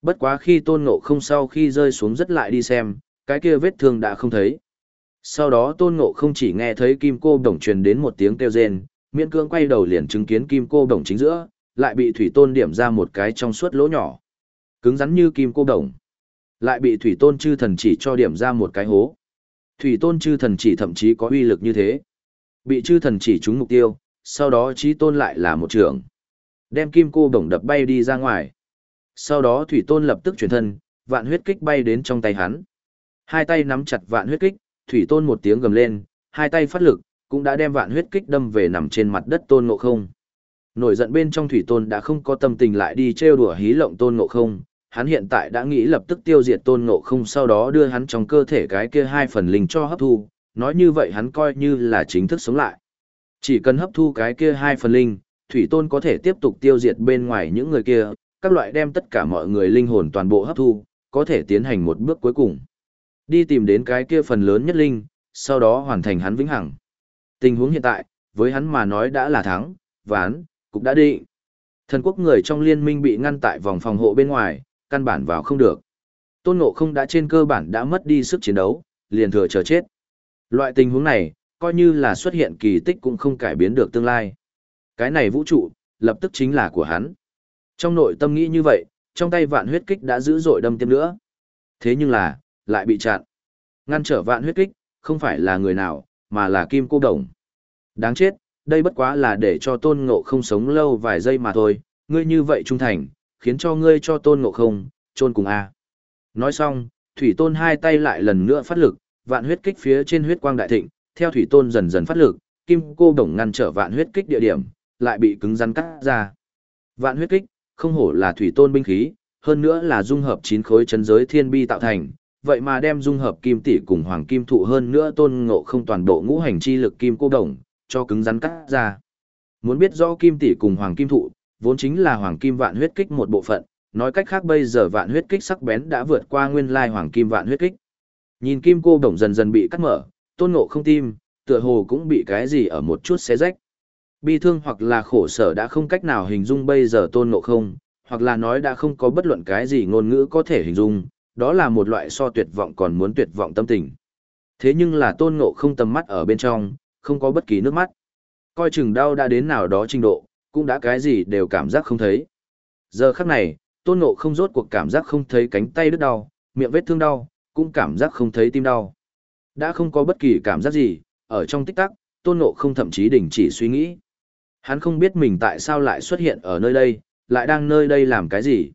Bất quá khi tôn ngộ không sau khi rơi xuống rất lại đi xem, cái kia vết thương đã không thấy. Sau đó tôn ngộ không chỉ nghe thấy kim cô đồng truyền đến một tiếng kêu rên, miễn cương quay đầu liền chứng kiến kim cô đồng chính giữa, lại bị thủy tôn điểm ra một cái trong suốt lỗ nhỏ. Cứng rắn như kim cô đồng. Lại bị thủy tôn chư thần chỉ cho điểm ra một cái hố. Thủy tôn chư thần chỉ thậm chí có uy lực như thế. Bị chư thần chỉ trúng mục tiêu, sau đó trí tôn lại là một trưởng. Đem kim cô đồng đập bay đi ra ngoài. Sau đó thủy tôn lập tức chuyển thân, vạn huyết kích bay đến trong tay hắn. Hai tay nắm chặt vạn huyết kích, thủy tôn một tiếng gầm lên, hai tay phát lực, cũng đã đem vạn huyết kích đâm về nằm trên mặt đất tôn ngộ không. Nổi giận bên trong thủy tôn đã không có tâm tình lại đi trêu đùa hí lộng tôn ngộ không, hắn hiện tại đã nghĩ lập tức tiêu diệt tôn ngộ không sau đó đưa hắn trong cơ thể cái kia hai phần linh cho hấp thu, nói như vậy hắn coi như là chính thức sống lại. Chỉ cần hấp thu cái kia hai phần linh, thủy tôn có thể tiếp tục tiêu diệt bên ngoài những người kia, các loại đem tất cả mọi người linh hồn toàn bộ hấp thu, có thể tiến hành một bước cuối cùng. Đi tìm đến cái kia phần lớn nhất linh, sau đó hoàn thành hắn vĩnh hằng. Tình huống hiện tại, với hắn mà nói đã là thắng, ván, cũng đã định. Thần quốc người trong liên minh bị ngăn tại vòng phòng hộ bên ngoài, căn bản vào không được. Tôn Ngộ không đã trên cơ bản đã mất đi sức chiến đấu, liền thừa chờ chết. Loại tình huống này, coi như là xuất hiện kỳ tích cũng không cải biến được tương lai. Cái này vũ trụ, lập tức chính là của hắn. Trong nội tâm nghĩ như vậy, trong tay vạn huyết kích đã giữ dội đâm tiêm nữa. Thế nhưng là, lại bị chặn. Ngăn trở vạn huyết kích, không phải là người nào, mà là kim cô đồng. Đáng chết, đây bất quá là để cho tôn ngộ không sống lâu vài giây mà thôi, ngươi như vậy trung thành, khiến cho ngươi cho tôn ngộ không, trôn cùng a. Nói xong, thủy tôn hai tay lại lần nữa phát lực, vạn huyết kích phía trên huyết quang đại thịnh, theo thủy tôn dần dần phát lực, kim cô đồng ngăn trở vạn huyết kích địa điểm, lại bị cứng rắn cắt ra. Vạn huyết kích, không hổ là thủy tôn binh khí, hơn nữa là dung hợp chín khối chân giới thiên bi tạo thành, vậy mà đem dung hợp kim tỷ cùng hoàng kim thụ hơn nữa tôn ngộ không toàn bộ ngũ hành chi lực kim cô đồng, cho cứng rắn cắt ra. Muốn biết rõ kim tỷ cùng hoàng kim thụ, vốn chính là hoàng kim vạn huyết kích một bộ phận, nói cách khác bây giờ vạn huyết kích sắc bén đã vượt qua nguyên lai hoàng kim vạn huyết kích. Nhìn kim cô đồng dần dần bị cắt mở, tôn ngộ không tim, tựa hồ cũng bị cái gì ở một chút xé rách. Bi thương hoặc là khổ sở đã không cách nào hình dung bây giờ tôn ngộ không, hoặc là nói đã không có bất luận cái gì ngôn ngữ có thể hình dung, đó là một loại so tuyệt vọng còn muốn tuyệt vọng tâm tình. Thế nhưng là tôn ngộ không tầm mắt ở bên trong, không có bất kỳ nước mắt. Coi chừng đau đã đến nào đó trình độ, cũng đã cái gì đều cảm giác không thấy. Giờ khắc này, tôn ngộ không rốt cuộc cảm giác không thấy cánh tay đứt đau, miệng vết thương đau, cũng cảm giác không thấy tim đau. Đã không có bất kỳ cảm giác gì, ở trong tích tắc, tôn ngộ không thậm chí đình chỉ suy nghĩ. Hắn không biết mình tại sao lại xuất hiện ở nơi đây, lại đang nơi đây làm cái gì.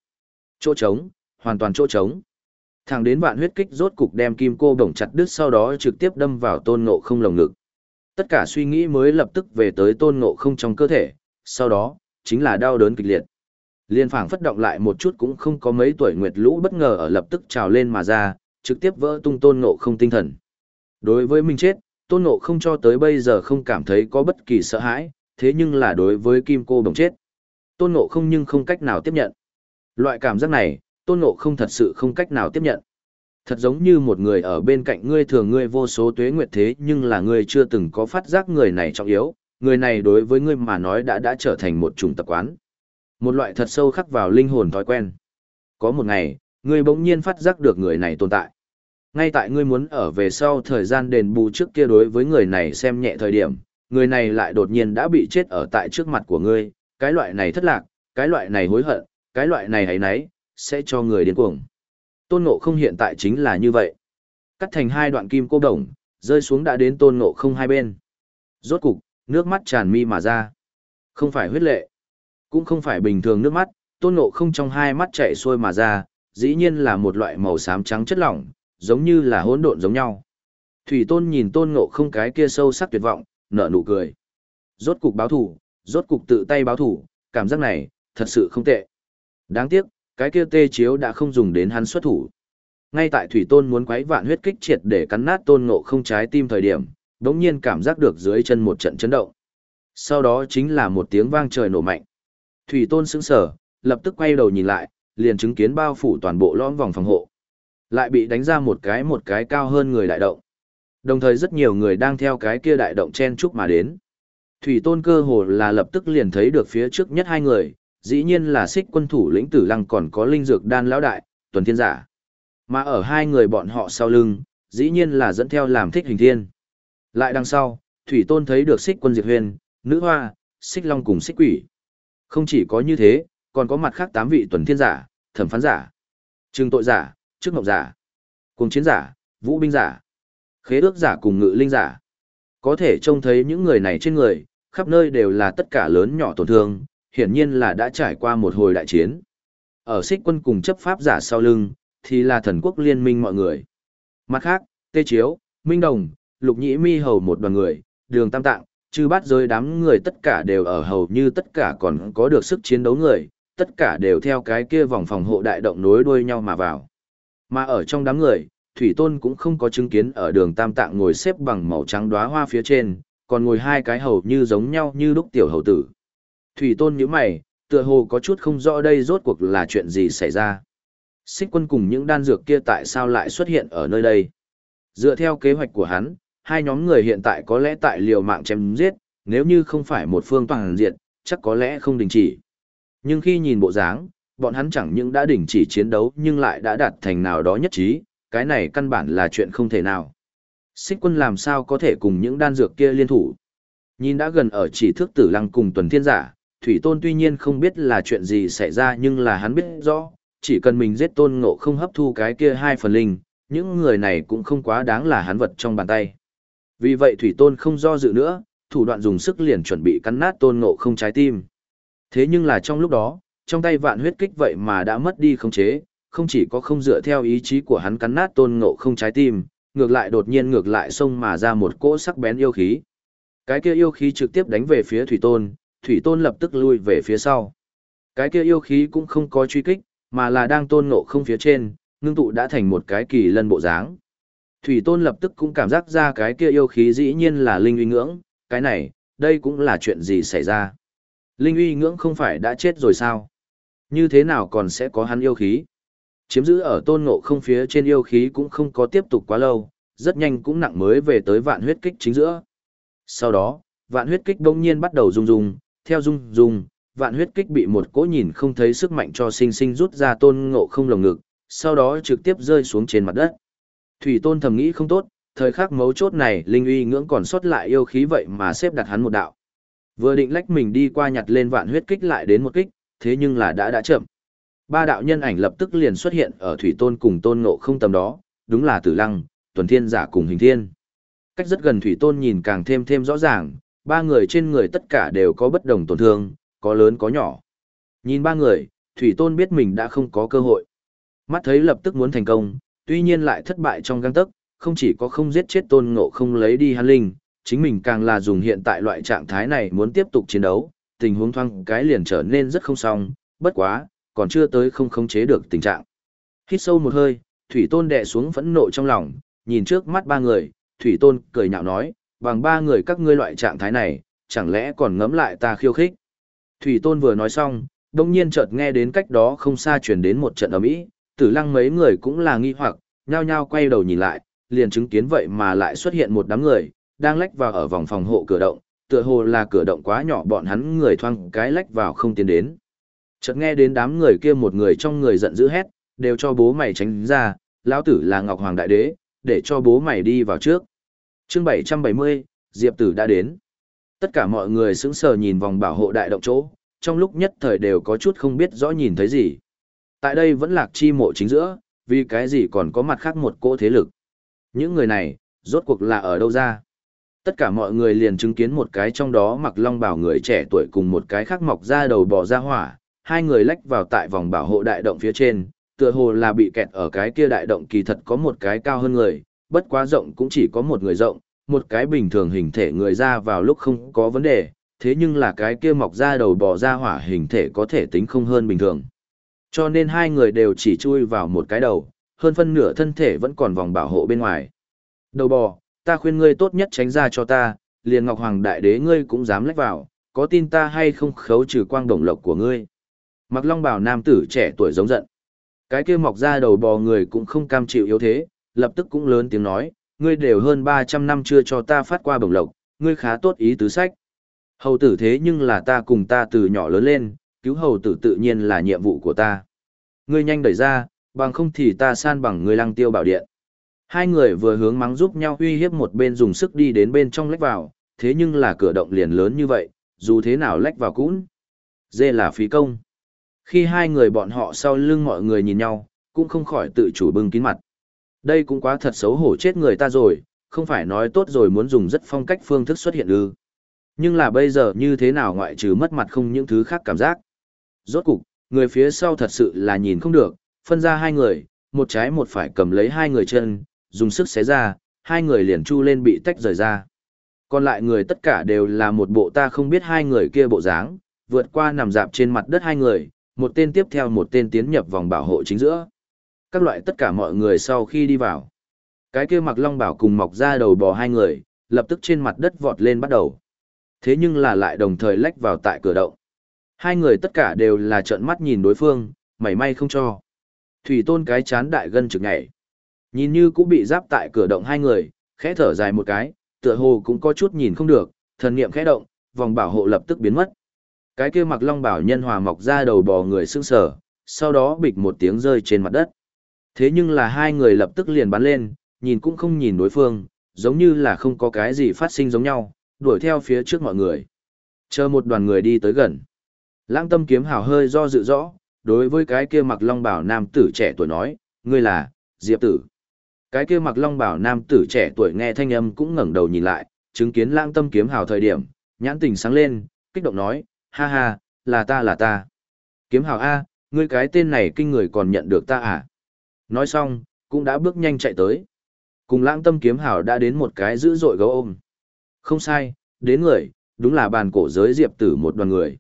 Chỗ trống, hoàn toàn chỗ trống. Thẳng đến vạn huyết kích rốt cục đem kim cô đồng chặt đứt sau đó trực tiếp đâm vào tôn ngộ không lồng ngực. Tất cả suy nghĩ mới lập tức về tới tôn ngộ không trong cơ thể, sau đó, chính là đau đớn kịch liệt. Liên phảng phất động lại một chút cũng không có mấy tuổi nguyệt lũ bất ngờ ở lập tức trào lên mà ra, trực tiếp vỡ tung tôn ngộ không tinh thần. Đối với mình chết, tôn ngộ không cho tới bây giờ không cảm thấy có bất kỳ sợ hãi, thế nhưng là đối với kim cô đồng chết. Tôn ngộ không nhưng không cách nào tiếp nhận. Loại cảm giác này, tôn ngộ không thật sự không cách nào tiếp nhận. Thật giống như một người ở bên cạnh ngươi thường ngươi vô số tuế nguyệt thế nhưng là ngươi chưa từng có phát giác người này trọng yếu, người này đối với ngươi mà nói đã đã trở thành một chủng tập quán. Một loại thật sâu khắc vào linh hồn thói quen. Có một ngày, ngươi bỗng nhiên phát giác được người này tồn tại. Ngay tại ngươi muốn ở về sau thời gian đền bù trước kia đối với người này xem nhẹ thời điểm, người này lại đột nhiên đã bị chết ở tại trước mặt của ngươi, cái loại này thất lạc, cái loại này hối hận, cái loại này hấy nấy, sẽ cho người điên cuồng. Tôn ngộ không hiện tại chính là như vậy. Cắt thành hai đoạn kim cô đồng, rơi xuống đã đến tôn ngộ không hai bên. Rốt cục, nước mắt tràn mi mà ra. Không phải huyết lệ, cũng không phải bình thường nước mắt, tôn ngộ không trong hai mắt chạy xuôi mà ra, dĩ nhiên là một loại màu xám trắng chất lỏng, giống như là hỗn độn giống nhau. Thủy tôn nhìn tôn ngộ không cái kia sâu sắc tuyệt vọng, nở nụ cười. Rốt cục báo thủ, rốt cục tự tay báo thủ, cảm giác này, thật sự không tệ. Đáng tiếc, cái kia tê chiếu đã không dùng đến hắn xuất thủ. Ngay tại thủy tôn muốn quấy vạn huyết kích triệt để cắn nát tôn ngộ không trái tim thời điểm, đống nhiên cảm giác được dưới chân một trận chấn động. Sau đó chính là một tiếng vang trời nổ mạnh. Thủy tôn sững sờ, lập tức quay đầu nhìn lại, liền chứng kiến bao phủ toàn bộ lõm vòng phòng hộ. Lại bị đánh ra một cái một cái cao hơn người đại động. Đồng thời rất nhiều người đang theo cái kia đại động chen chúc mà đến. Thủy tôn cơ hồ là lập tức liền thấy được phía trước nhất hai người, dĩ nhiên là xích quân thủ lĩnh tử lăng còn có linh dược đan lão đại, tuần thiên giả. Mà ở hai người bọn họ sau lưng, dĩ nhiên là dẫn theo làm thích hình thiên. Lại đằng sau, Thủy tôn thấy được xích quân diệt huyền, nữ hoa, xích long cùng xích quỷ. Không chỉ có như thế, còn có mặt khác tám vị tuần thiên giả, thẩm phán giả, trừng tội giả, trước ngọc giả, cùng chiến giả, vũ binh giả, khế ước giả cùng ngự linh giả. Có thể trông thấy những người này trên người, khắp nơi đều là tất cả lớn nhỏ tổn thương, hiển nhiên là đã trải qua một hồi đại chiến. Ở xích quân cùng chấp pháp giả sau lưng, thì là thần quốc liên minh mọi người. Mặt khác, Tê Chiếu, Minh Đồng, Lục Nhĩ Mi hầu một đoàn người, đường tam tạng, chư bát giới đám người tất cả đều ở hầu như tất cả còn có được sức chiến đấu người, tất cả đều theo cái kia vòng phòng hộ đại động nối đuôi nhau mà vào. Mà ở trong đám người, Thủy Tôn cũng không có chứng kiến ở đường tam tạng ngồi xếp bằng màu trắng đóa hoa phía trên, còn ngồi hai cái hầu như giống nhau như lúc tiểu hầu tử. Thủy Tôn nhíu mày, tựa hồ có chút không rõ đây rốt cuộc là chuyện gì xảy ra. Xích quân cùng những đan dược kia tại sao lại xuất hiện ở nơi đây? Dựa theo kế hoạch của hắn, hai nhóm người hiện tại có lẽ tại liều mạng chém giết, nếu như không phải một phương toàn diện, chắc có lẽ không đình chỉ. Nhưng khi nhìn bộ dáng, bọn hắn chẳng những đã đình chỉ chiến đấu nhưng lại đã đạt thành nào đó nhất trí, cái này căn bản là chuyện không thể nào. Xích quân làm sao có thể cùng những đan dược kia liên thủ. Nhìn đã gần ở chỉ thước tử lăng cùng tuần thiên giả, Thủy Tôn tuy nhiên không biết là chuyện gì xảy ra nhưng là hắn biết rõ, chỉ cần mình giết tôn ngộ không hấp thu cái kia hai phần linh, những người này cũng không quá đáng là hắn vật trong bàn tay. Vì vậy Thủy Tôn không do dự nữa, thủ đoạn dùng sức liền chuẩn bị cắn nát tôn ngộ không trái tim. Thế nhưng là trong lúc đó, trong tay vạn huyết kích vậy mà đã mất đi khống chế, không chỉ có không dựa theo ý chí của hắn cắn nát tôn ngộ không trái tim, ngược lại đột nhiên ngược lại xông mà ra một cỗ sắc bén yêu khí. Cái kia yêu khí trực tiếp đánh về phía thủy tôn, thủy tôn lập tức lui về phía sau. Cái kia yêu khí cũng không có truy kích, mà là đang tôn ngộ không phía trên, ngưng tụ đã thành một cái kỳ lân bộ dáng. Thủy tôn lập tức cũng cảm giác ra cái kia yêu khí dĩ nhiên là linh uy ngưỡng, cái này, đây cũng là chuyện gì xảy ra. Linh uy ngưỡng không phải đã chết rồi sao? Như thế nào còn sẽ có hắn yêu khí? Chiếm giữ ở tôn ngộ không phía trên yêu khí cũng không có tiếp tục quá lâu, rất nhanh cũng nặng mới về tới vạn huyết kích chính giữa. Sau đó, vạn huyết kích đông nhiên bắt đầu rung rung, theo rung rung, vạn huyết kích bị một cỗ nhìn không thấy sức mạnh cho sinh sinh rút ra tôn ngộ không lồng ngực, sau đó trực tiếp rơi xuống trên mặt đất. Thủy tôn thầm nghĩ không tốt, thời khắc mấu chốt này linh uy ngưỡng còn sót lại yêu khí vậy mà xếp đặt hắn một đạo. Vừa định lách mình đi qua nhặt lên vạn huyết kích lại đến một kích, thế nhưng là đã đã chậm. Ba đạo nhân ảnh lập tức liền xuất hiện ở thủy tôn cùng tôn ngộ không tầm đó, đúng là tử lăng, tuần thiên giả cùng hình thiên. Cách rất gần thủy tôn nhìn càng thêm thêm rõ ràng, ba người trên người tất cả đều có bất đồng tổn thương, có lớn có nhỏ. Nhìn ba người, thủy tôn biết mình đã không có cơ hội. Mắt thấy lập tức muốn thành công, tuy nhiên lại thất bại trong găng tấc, không chỉ có không giết chết tôn ngộ không lấy đi hắn linh, chính mình càng là dùng hiện tại loại trạng thái này muốn tiếp tục chiến đấu, tình huống thoang cái liền trở nên rất không xong, bất quá, còn chưa tới không khống chế được tình trạng. Hít sâu một hơi, Thủy Tôn đè xuống phẫn nộ trong lòng, nhìn trước mắt ba người, Thủy Tôn cười nhạo nói, bằng ba người các ngươi loại trạng thái này, chẳng lẽ còn ngấm lại ta khiêu khích. Thủy Tôn vừa nói xong, đông nhiên chợt nghe đến cách đó không xa truyền đến một trận ầm ĩ, Tử lăng mấy người cũng là nghi hoặc, nhao nhao quay đầu nhìn lại, liền chứng kiến vậy mà lại xuất hiện một đám người, đang lách vào ở vòng phòng hộ cửa động, tựa hồ là cửa động quá nhỏ bọn hắn người thoang cái lách vào không tiến đến. Chợt nghe đến đám người kia một người trong người giận dữ hét, đều cho bố mày tránh ra, lão tử là Ngọc Hoàng Đại Đế, để cho bố mày đi vào trước. chương 770, Diệp Tử đã đến. Tất cả mọi người sững sờ nhìn vòng bảo hộ đại động chỗ, trong lúc nhất thời đều có chút không biết rõ nhìn thấy gì. Tại đây vẫn lạc chi mộ chính giữa, vì cái gì còn có mặt khác một cỗ thế lực. Những người này, rốt cuộc là ở đâu ra? Tất cả mọi người liền chứng kiến một cái trong đó mặc long bảo người trẻ tuổi cùng một cái khác mọc ra đầu bò ra hỏa, hai người lách vào tại vòng bảo hộ đại động phía trên, tựa hồ là bị kẹt ở cái kia đại động kỳ thật có một cái cao hơn người, bất quá rộng cũng chỉ có một người rộng, một cái bình thường hình thể người ra vào lúc không có vấn đề, thế nhưng là cái kia mọc ra đầu bò ra hỏa hình thể có thể tính không hơn bình thường. Cho nên hai người đều chỉ chui vào một cái đầu, hơn phân nửa thân thể vẫn còn vòng bảo hộ bên ngoài. Đầu bò, ta khuyên ngươi tốt nhất tránh ra cho ta, liền Ngọc Hoàng Đại Đế ngươi cũng dám lách vào, có tin ta hay không khấu trừ quang đồng lộc của ngươi. Mặc long bảo nam tử trẻ tuổi giống giận. Cái kia mọc ra đầu bò người cũng không cam chịu yếu thế, lập tức cũng lớn tiếng nói, ngươi đều hơn 300 năm chưa cho ta phát qua bổng lộc, ngươi khá tốt ý tứ sách. Hầu tử thế nhưng là ta cùng ta từ nhỏ lớn lên, cứu hầu tử tự nhiên là nhiệm vụ của ta. Ngươi nhanh đẩy ra, bằng không thì ta san bằng ngươi lăng tiêu bảo điện. Hai người vừa hướng mắng giúp nhau uy hiếp một bên dùng sức đi đến bên trong lách vào, thế nhưng là cửa động liền lớn như vậy, dù thế nào lách vào cũng. Dê là phí công. Khi hai người bọn họ sau lưng mọi người nhìn nhau, cũng không khỏi tự chủ bưng kín mặt. Đây cũng quá thật xấu hổ chết người ta rồi, không phải nói tốt rồi muốn dùng rất phong cách phương thức xuất hiện ư. Nhưng là bây giờ như thế nào ngoại trừ mất mặt không những thứ khác cảm giác. Rốt cục, người phía sau thật sự là nhìn không được, phân ra hai người, một trái một phải cầm lấy hai người chân, dùng sức xé ra, hai người liền chu lên bị tách rời ra. Còn lại người tất cả đều là một bộ ta không biết hai người kia bộ dáng, vượt qua nằm dạp trên mặt đất hai người, một tên tiếp theo một tên tiến nhập vòng bảo hộ chính giữa. Các loại tất cả mọi người sau khi đi vào. Cái kia mặc long bảo cùng mọc ra đầu bò hai người, lập tức trên mặt đất vọt lên bắt đầu. Thế nhưng là lại đồng thời lách vào tại cửa động. Hai người tất cả đều là trợn mắt nhìn đối phương, mảy may không cho. Thủy tôn cái chán đại gân trực nhảy. Nhìn như cũng bị giáp tại cửa động hai người, khẽ thở dài một cái, tựa hồ cũng có chút nhìn không được, thần niệm khẽ động, vòng bảo hộ lập tức biến mất. Cái kia mặc long bảo nhân hòa mọc ra đầu bò người sưng sở, sau đó bịch một tiếng rơi trên mặt đất. Thế nhưng là hai người lập tức liền bắn lên, nhìn cũng không nhìn đối phương, giống như là không có cái gì phát sinh giống nhau, đuổi theo phía trước mọi người. Chờ một đoàn người đi tới gần. Lãng tâm kiếm hào hơi do dự rõ, đối với cái kia mặc long bảo nam tử trẻ tuổi nói, ngươi là, Diệp tử. Cái kia mặc long bảo nam tử trẻ tuổi nghe thanh âm cũng ngẩng đầu nhìn lại, chứng kiến lãng tâm kiếm hào thời điểm, nhãn tình sáng lên, kích động nói, ha ha, là ta là ta. Kiếm hào A, ngươi cái tên này kinh người còn nhận được ta à? Nói xong, cũng đã bước nhanh chạy tới. Cùng lãng tâm kiếm hào đã đến một cái dữ dội gấu ôm. Không sai, đến người, đúng là bàn cổ giới diệp tử một đoàn người.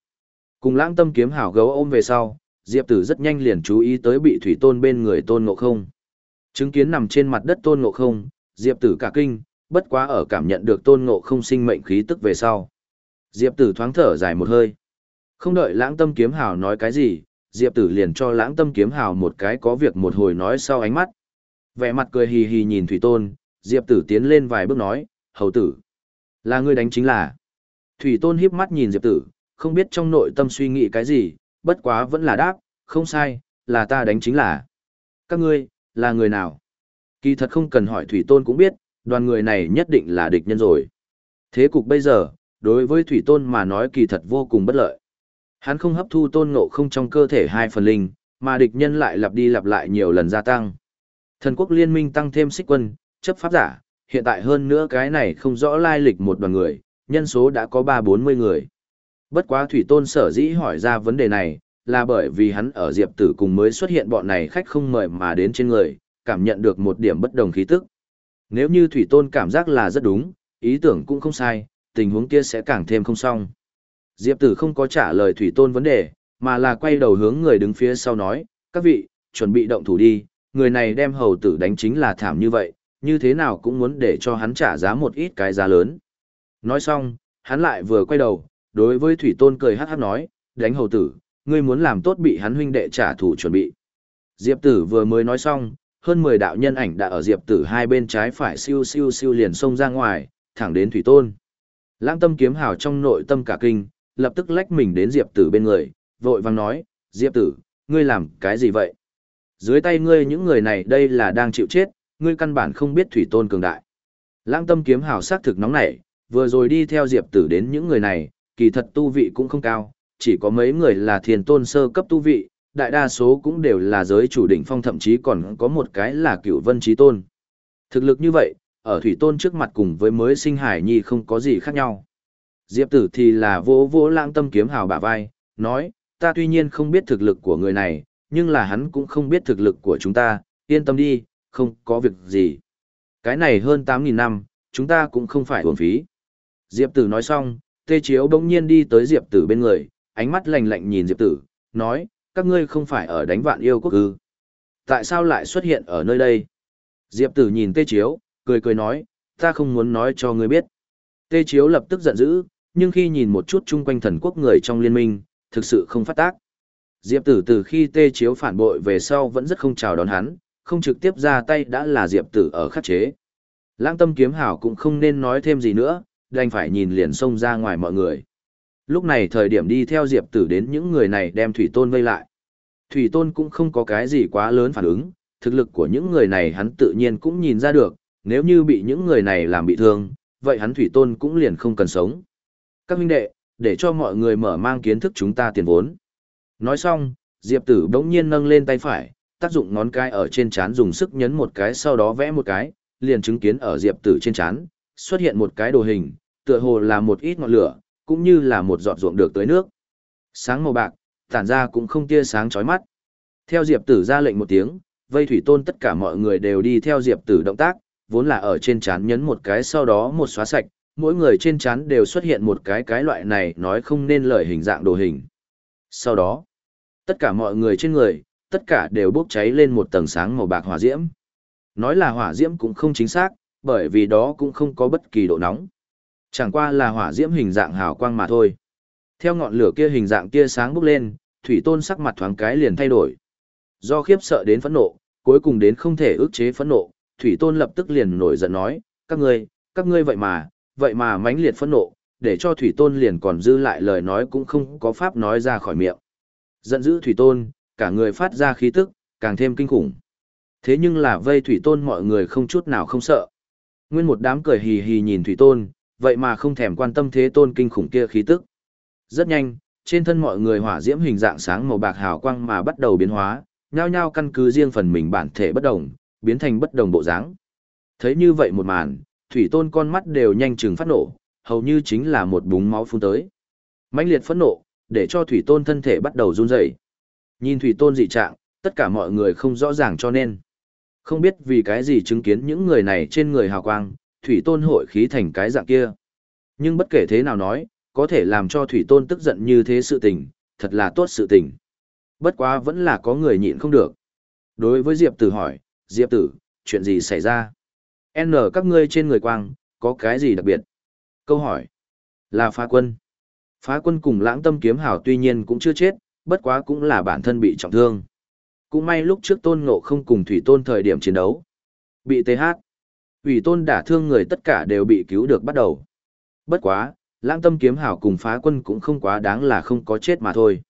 Cùng lãng tâm kiếm hào gấu ôm về sau, diệp tử rất nhanh liền chú ý tới bị thủy tôn bên người tôn ngộ không. Chứng kiến nằm trên mặt đất tôn ngộ không, diệp tử cả kinh, bất quá ở cảm nhận được tôn ngộ không sinh mệnh khí tức về sau. Diệp tử thoáng thở dài một hơi. Không đợi lãng tâm kiếm hào nói cái gì, Diệp tử liền cho lãng tâm kiếm hào một cái có việc một hồi nói sau ánh mắt. Vẻ mặt cười hì hì nhìn Thủy Tôn, Diệp tử tiến lên vài bước nói, hầu tử. Là ngươi đánh chính là. Thủy Tôn hiếp mắt nhìn Diệp tử, không biết trong nội tâm suy nghĩ cái gì, bất quá vẫn là đáp, không sai, là ta đánh chính là. Các ngươi, là người nào? Kỳ thật không cần hỏi Thủy Tôn cũng biết, đoàn người này nhất định là địch nhân rồi. Thế cục bây giờ, đối với Thủy Tôn mà nói kỳ thật vô cùng bất lợi. Hắn không hấp thu tôn ngộ không trong cơ thể hai phần linh, mà địch nhân lại lặp đi lặp lại nhiều lần gia tăng. Thần quốc liên minh tăng thêm xích quân, chấp pháp giả, hiện tại hơn nữa cái này không rõ lai lịch một đoàn người, nhân số đã có ba bốn mươi người. Bất quá Thủy Tôn sở dĩ hỏi ra vấn đề này, là bởi vì hắn ở Diệp Tử cùng mới xuất hiện bọn này khách không mời mà đến trên người, cảm nhận được một điểm bất đồng khí tức. Nếu như Thủy Tôn cảm giác là rất đúng, ý tưởng cũng không sai, tình huống kia sẽ càng thêm không xong. Diệp Tử không có trả lời Thủy Tôn vấn đề, mà là quay đầu hướng người đứng phía sau nói, các vị, chuẩn bị động thủ đi, người này đem hầu tử đánh chính là thảm như vậy, như thế nào cũng muốn để cho hắn trả giá một ít cái giá lớn. Nói xong, hắn lại vừa quay đầu, đối với Thủy Tôn cười hát hát nói, đánh hầu tử, ngươi muốn làm tốt bị hắn huynh đệ trả thù chuẩn bị. Diệp Tử vừa mới nói xong, hơn 10 đạo nhân ảnh đã ở Diệp Tử hai bên trái phải siêu siêu siêu liền xông ra ngoài, thẳng đến Thủy Tôn. Lãng tâm kiếm hào trong nội tâm cả kinh, lập tức lách mình đến Diệp Tử bên người, vội vang nói, Diệp Tử, ngươi làm cái gì vậy? Dưới tay ngươi những người này đây là đang chịu chết, ngươi căn bản không biết Thủy Tôn cường đại. Lãng tâm kiếm hào xác thực nóng nảy, vừa rồi đi theo Diệp Tử đến những người này, kỳ thật tu vị cũng không cao, chỉ có mấy người là thiền tôn sơ cấp tu vị, đại đa số cũng đều là giới chủ đỉnh phong thậm chí còn có một cái là cựu vân trí tôn. Thực lực như vậy, ở thủy tôn trước mặt cùng với mới sinh hải nhi không có gì khác nhau. Diệp tử thì là vô vô lãng tâm kiếm hào bả vai, nói, ta tuy nhiên không biết thực lực của người này, nhưng là hắn cũng không biết thực lực của chúng ta, yên tâm đi, không có việc gì. Cái này hơn 8.000 năm, chúng ta cũng không phải uổng phí. Diệp tử nói xong, tê chiếu bỗng nhiên đi tới Diệp tử bên người, ánh mắt lạnh lạnh nhìn Diệp tử, nói, các ngươi không phải ở đánh vạn yêu quốc ư. Tại sao lại xuất hiện ở nơi đây? Diệp tử nhìn tê chiếu, cười cười nói, ta không muốn nói cho ngươi biết. Tê chiếu lập tức giận dữ, nhưng khi nhìn một chút chung quanh thần quốc người trong liên minh, thực sự không phát tác. Diệp tử từ khi tê chiếu phản bội về sau vẫn rất không chào đón hắn, không trực tiếp ra tay đã là diệp tử ở khắc chế. Lãng tâm kiếm hảo cũng không nên nói thêm gì nữa, đành phải nhìn liền xông ra ngoài mọi người. Lúc này thời điểm đi theo diệp tử đến những người này đem thủy tôn vây lại. Thủy tôn cũng không có cái gì quá lớn phản ứng, thực lực của những người này hắn tự nhiên cũng nhìn ra được, nếu như bị những người này làm bị thương, vậy hắn thủy tôn cũng liền không cần sống. Các huynh đệ, để cho mọi người mở mang kiến thức chúng ta tiền vốn. Nói xong, Diệp Tử bỗng nhiên nâng lên tay phải, tác dụng ngón cái ở trên chán dùng sức nhấn một cái sau đó vẽ một cái, liền chứng kiến ở Diệp Tử trên chán xuất hiện một cái đồ hình, tựa hồ là một ít ngọn lửa, cũng như là một giọt ruộng được tới nước. Sáng màu bạc, tản ra cũng không tia sáng chói mắt. Theo Diệp Tử ra lệnh một tiếng, vây thủy tôn tất cả mọi người đều đi theo Diệp Tử động tác, vốn là ở trên chán nhấn một cái sau đó một xóa sạch, mỗi người trên chán đều xuất hiện một cái cái loại này nói không nên lời hình dạng đồ hình. Sau đó, tất cả mọi người trên người, tất cả đều bốc cháy lên một tầng sáng màu bạc hỏa diễm. Nói là hỏa diễm cũng không chính xác, bởi vì đó cũng không có bất kỳ độ nóng. Chẳng qua là hỏa diễm hình dạng hào quang mà thôi. Theo ngọn lửa kia hình dạng kia sáng bốc lên, thủy tôn sắc mặt thoáng cái liền thay đổi. Do khiếp sợ đến phẫn nộ, cuối cùng đến không thể ức chế phẫn nộ, thủy tôn lập tức liền nổi giận nói, các ngươi, các ngươi vậy mà, vậy mà mãnh liệt phẫn nộ, để cho thủy tôn liền còn dư lại lời nói cũng không có pháp nói ra khỏi miệng. Giận dữ thủy tôn, cả người phát ra khí tức, càng thêm kinh khủng. Thế nhưng là vây thủy tôn mọi người không chút nào không sợ. Nguyên một đám cười hì hì nhìn thủy tôn, vậy mà không thèm quan tâm thế tôn kinh khủng kia khí tức. Rất nhanh, trên thân mọi người hỏa diễm hình dạng sáng màu bạc hào quang mà bắt đầu biến hóa, nhao nhao căn cứ riêng phần mình bản thể bất đồng, biến thành bất đồng bộ dáng. Thấy như vậy một màn, thủy tôn con mắt đều nhanh chừng phát nổ, hầu như chính là một búng máu phun tới. mãnh liệt phẫn nộ, để cho thủy tôn thân thể bắt đầu run rẩy. Nhìn thủy tôn dị trạng, tất cả mọi người không rõ ràng cho nên. Không biết vì cái gì chứng kiến những người này trên người hào quang, thủy tôn hội khí thành cái dạng kia. Nhưng bất kể thế nào nói, có thể làm cho thủy tôn tức giận như thế sự tình, thật là tốt sự tình. Bất quá vẫn là có người nhịn không được. Đối với Diệp Tử hỏi, Diệp Tử, chuyện gì xảy ra? N các ngươi trên người quang, có cái gì đặc biệt? Câu hỏi, là phá quân. Phá quân cùng lãng tâm kiếm hào tuy nhiên cũng chưa chết, bất quá cũng là bản thân bị trọng thương. Cũng may lúc trước tôn ngộ không cùng thủy tôn thời điểm chiến đấu. Bị TH. Ủy tôn đả thương người tất cả đều bị cứu được bắt đầu. Bất quá, lãng tâm kiếm hảo cùng phá quân cũng không quá đáng là không có chết mà thôi.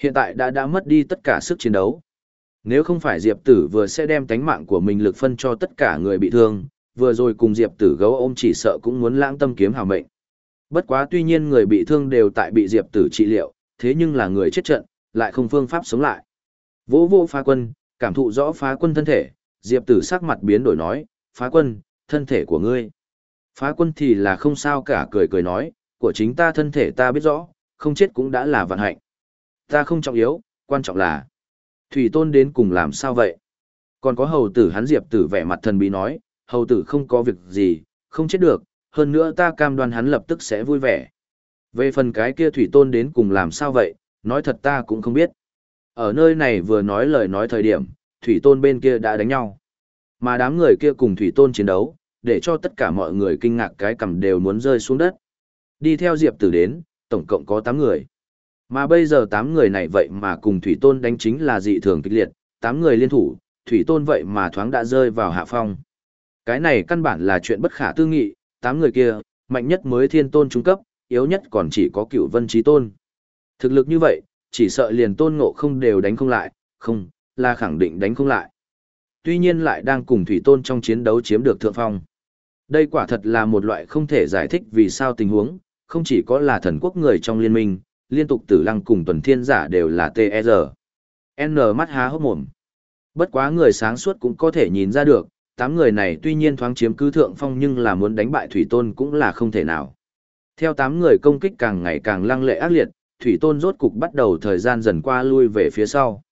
Hiện tại đã đã mất đi tất cả sức chiến đấu. Nếu không phải Diệp Tử vừa sẽ đem tánh mạng của mình lực phân cho tất cả người bị thương, vừa rồi cùng Diệp Tử gấu ôm chỉ sợ cũng muốn lãng tâm kiếm hào mệnh. Bất quá tuy nhiên người bị thương đều tại bị Diệp Tử trị liệu, thế nhưng là người chết trận, lại không phương pháp sống lại. Vỗ vỗ phá quân, cảm thụ rõ phá quân thân thể, Diệp Tử sắc mặt biến đổi nói, phá quân, thân thể của ngươi. Phá quân thì là không sao cả cười cười nói, của chính ta thân thể ta biết rõ, không chết cũng đã là vận hạnh. Ta không trọng yếu, quan trọng là, Thủy Tôn đến cùng làm sao vậy? Còn có hầu tử hắn Diệp Tử vẻ mặt thần bí nói, hầu tử không có việc gì, không chết được, hơn nữa ta cam đoan hắn lập tức sẽ vui vẻ. Về phần cái kia Thủy Tôn đến cùng làm sao vậy, nói thật ta cũng không biết. Ở nơi này vừa nói lời nói thời điểm, Thủy Tôn bên kia đã đánh nhau. Mà đám người kia cùng Thủy Tôn chiến đấu, để cho tất cả mọi người kinh ngạc cái cầm đều muốn rơi xuống đất. Đi theo Diệp Tử đến, tổng cộng có 8 người. Mà bây giờ 8 người này vậy mà cùng Thủy Tôn đánh chính là dị thường kịch liệt, tám người liên thủ, thủy tôn vậy mà thoáng đã rơi vào hạ phong. Cái này căn bản là chuyện bất khả tư nghị, tám người kia, mạnh nhất mới thiên tôn trung cấp, yếu nhất còn chỉ có cựu vân trí tôn. Thực lực như vậy, chỉ sợ liền tôn ngộ không đều đánh không lại, không, là khẳng định đánh không lại. Tuy nhiên lại đang cùng thủy tôn trong chiến đấu chiếm được thượng phong. Đây quả thật là một loại không thể giải thích vì sao tình huống, không chỉ có là thần quốc người trong liên minh, liên tục tử lăng cùng tuần thiên giả đều là TR. E N mắt há hốc mồm. Bất quá người sáng suốt cũng có thể nhìn ra được, tám người này tuy nhiên thoáng chiếm cứ thượng phong nhưng là muốn đánh bại Thủy Tôn cũng là không thể nào. Theo tám người công kích càng ngày càng lăng lệ ác liệt, Thủy Tôn rốt cục bắt đầu thời gian dần qua lui về phía sau.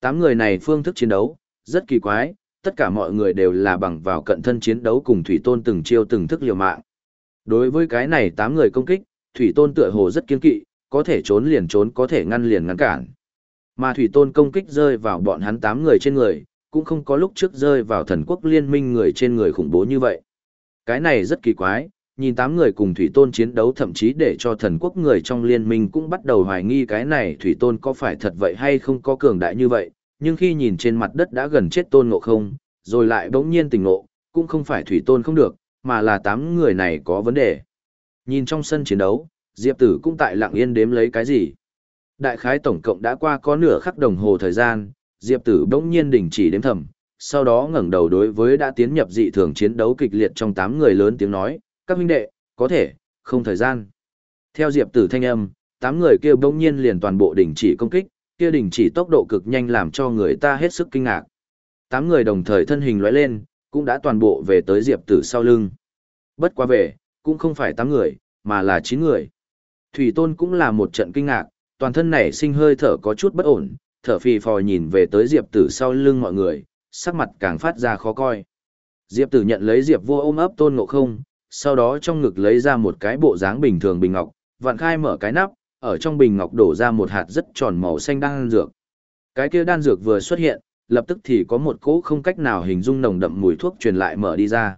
Tám người này phương thức chiến đấu, rất kỳ quái, tất cả mọi người đều là bằng vào cận thân chiến đấu cùng Thủy Tôn từng chiêu từng thức liều mạng. Đối với cái này tám người công kích, Thủy Tôn tựa hồ rất kiên kỵ, có thể trốn liền trốn có thể ngăn liền ngăn cản. Mà Thủy Tôn công kích rơi vào bọn hắn tám người trên người, cũng không có lúc trước rơi vào thần quốc liên minh người trên người khủng bố như vậy. Cái này rất kỳ quái, nhìn tám người cùng Thủy Tôn chiến đấu thậm chí để cho thần quốc người trong liên minh cũng bắt đầu hoài nghi cái này Thủy Tôn có phải thật vậy hay không có cường đại như vậy, nhưng khi nhìn trên mặt đất đã gần chết Tôn Ngộ không, rồi lại bỗng nhiên tỉnh ngộ, cũng không phải Thủy Tôn không được, mà là tám người này có vấn đề. Nhìn trong sân chiến đấu, Diệp Tử cũng tại lặng yên đếm lấy cái gì. Đại khái tổng cộng đã qua có nửa khắc đồng hồ thời gian, Diệp Tử bỗng nhiên đình chỉ đếm thầm, sau đó ngẩng đầu đối với đã tiến nhập dị thường chiến đấu kịch liệt trong tám người lớn tiếng nói, các huynh đệ, có thể, không thời gian. Theo Diệp Tử thanh âm, tám người kia bỗng nhiên liền toàn bộ đình chỉ công kích, kia đình chỉ tốc độ cực nhanh làm cho người ta hết sức kinh ngạc. Tám người đồng thời thân hình lóe lên, cũng đã toàn bộ về tới Diệp Tử sau lưng. Bất quá về, cũng không phải tám người, mà là chín người. Thủy Tôn cũng là một trận kinh ngạc, toàn thân này sinh hơi thở có chút bất ổn, thở phì phò nhìn về tới Diệp Tử sau lưng mọi người, sắc mặt càng phát ra khó coi. Diệp Tử nhận lấy Diệp Vô ôm ấp Tôn Ngộ Không, sau đó trong ngực lấy ra một cái bộ dáng bình thường bình ngọc, vặn khai mở cái nắp, ở trong bình ngọc đổ ra một hạt rất tròn màu xanh đan dược. Cái kia đan dược vừa xuất hiện, lập tức thì có một cỗ không cách nào hình dung nồng đậm mùi thuốc truyền lại mở đi ra.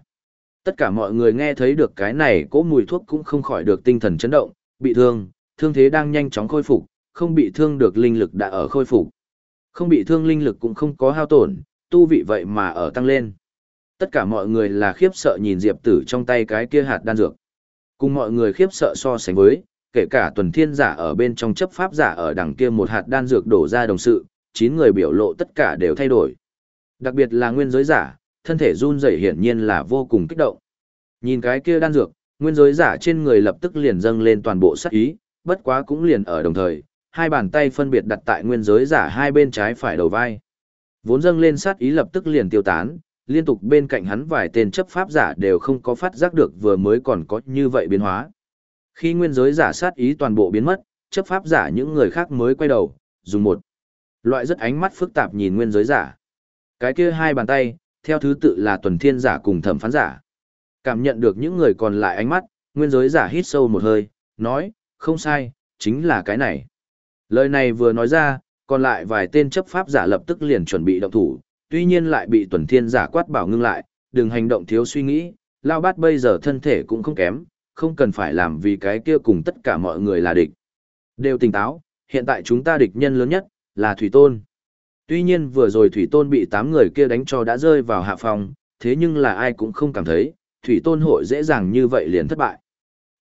Tất cả mọi người nghe thấy được cái này cỗ mùi thuốc cũng không khỏi được tinh thần chấn động, bị thương, thương thế đang nhanh chóng khôi phục, không bị thương được linh lực đã ở khôi phục. Không bị thương linh lực cũng không có hao tổn, tu vị vậy mà ở tăng lên. Tất cả mọi người là khiếp sợ nhìn Diệp Tử trong tay cái kia hạt đan dược. Cùng mọi người khiếp sợ so sánh với, kể cả tuần thiên giả ở bên trong chấp pháp giả ở đằng kia một hạt đan dược đổ ra đồng sự, chín người biểu lộ tất cả đều thay đổi. Đặc biệt là nguyên giới giả, thân thể run rẩy hiển nhiên là vô cùng kích động. Nhìn cái kia đan dược, nguyên giới giả trên người lập tức liền dâng lên toàn bộ sát ý, bất quá cũng liền ở đồng thời, hai bàn tay phân biệt đặt tại nguyên giới giả hai bên trái phải đầu vai. Vốn dâng lên sát ý lập tức liền tiêu tán, liên tục bên cạnh hắn vài tên chấp pháp giả đều không có phát giác được vừa mới còn có như vậy biến hóa. Khi nguyên giới giả sát ý toàn bộ biến mất, chấp pháp giả những người khác mới quay đầu, dùng một loại rất ánh mắt phức tạp nhìn nguyên giới giả. Cái kia hai bàn tay, theo thứ tự là tuần thiên giả cùng thẩm phán giả. Cảm nhận được những người còn lại ánh mắt, nguyên giới giả hít sâu một hơi, nói, không sai, chính là cái này. Lời này vừa nói ra, còn lại vài tên chấp pháp giả lập tức liền chuẩn bị động thủ, tuy nhiên lại bị tuần thiên giả quát bảo ngưng lại, đừng hành động thiếu suy nghĩ, lao bát bây giờ thân thể cũng không kém, không cần phải làm vì cái kia cùng tất cả mọi người là địch. Đều tỉnh táo, hiện tại chúng ta địch nhân lớn nhất, là Thủy Tôn. Tuy nhiên vừa rồi Thủy Tôn bị 8 người kia đánh cho đã rơi vào hạ phòng, thế nhưng là ai cũng không cảm thấy, Thủy Tôn hội dễ dàng như vậy liền thất bại.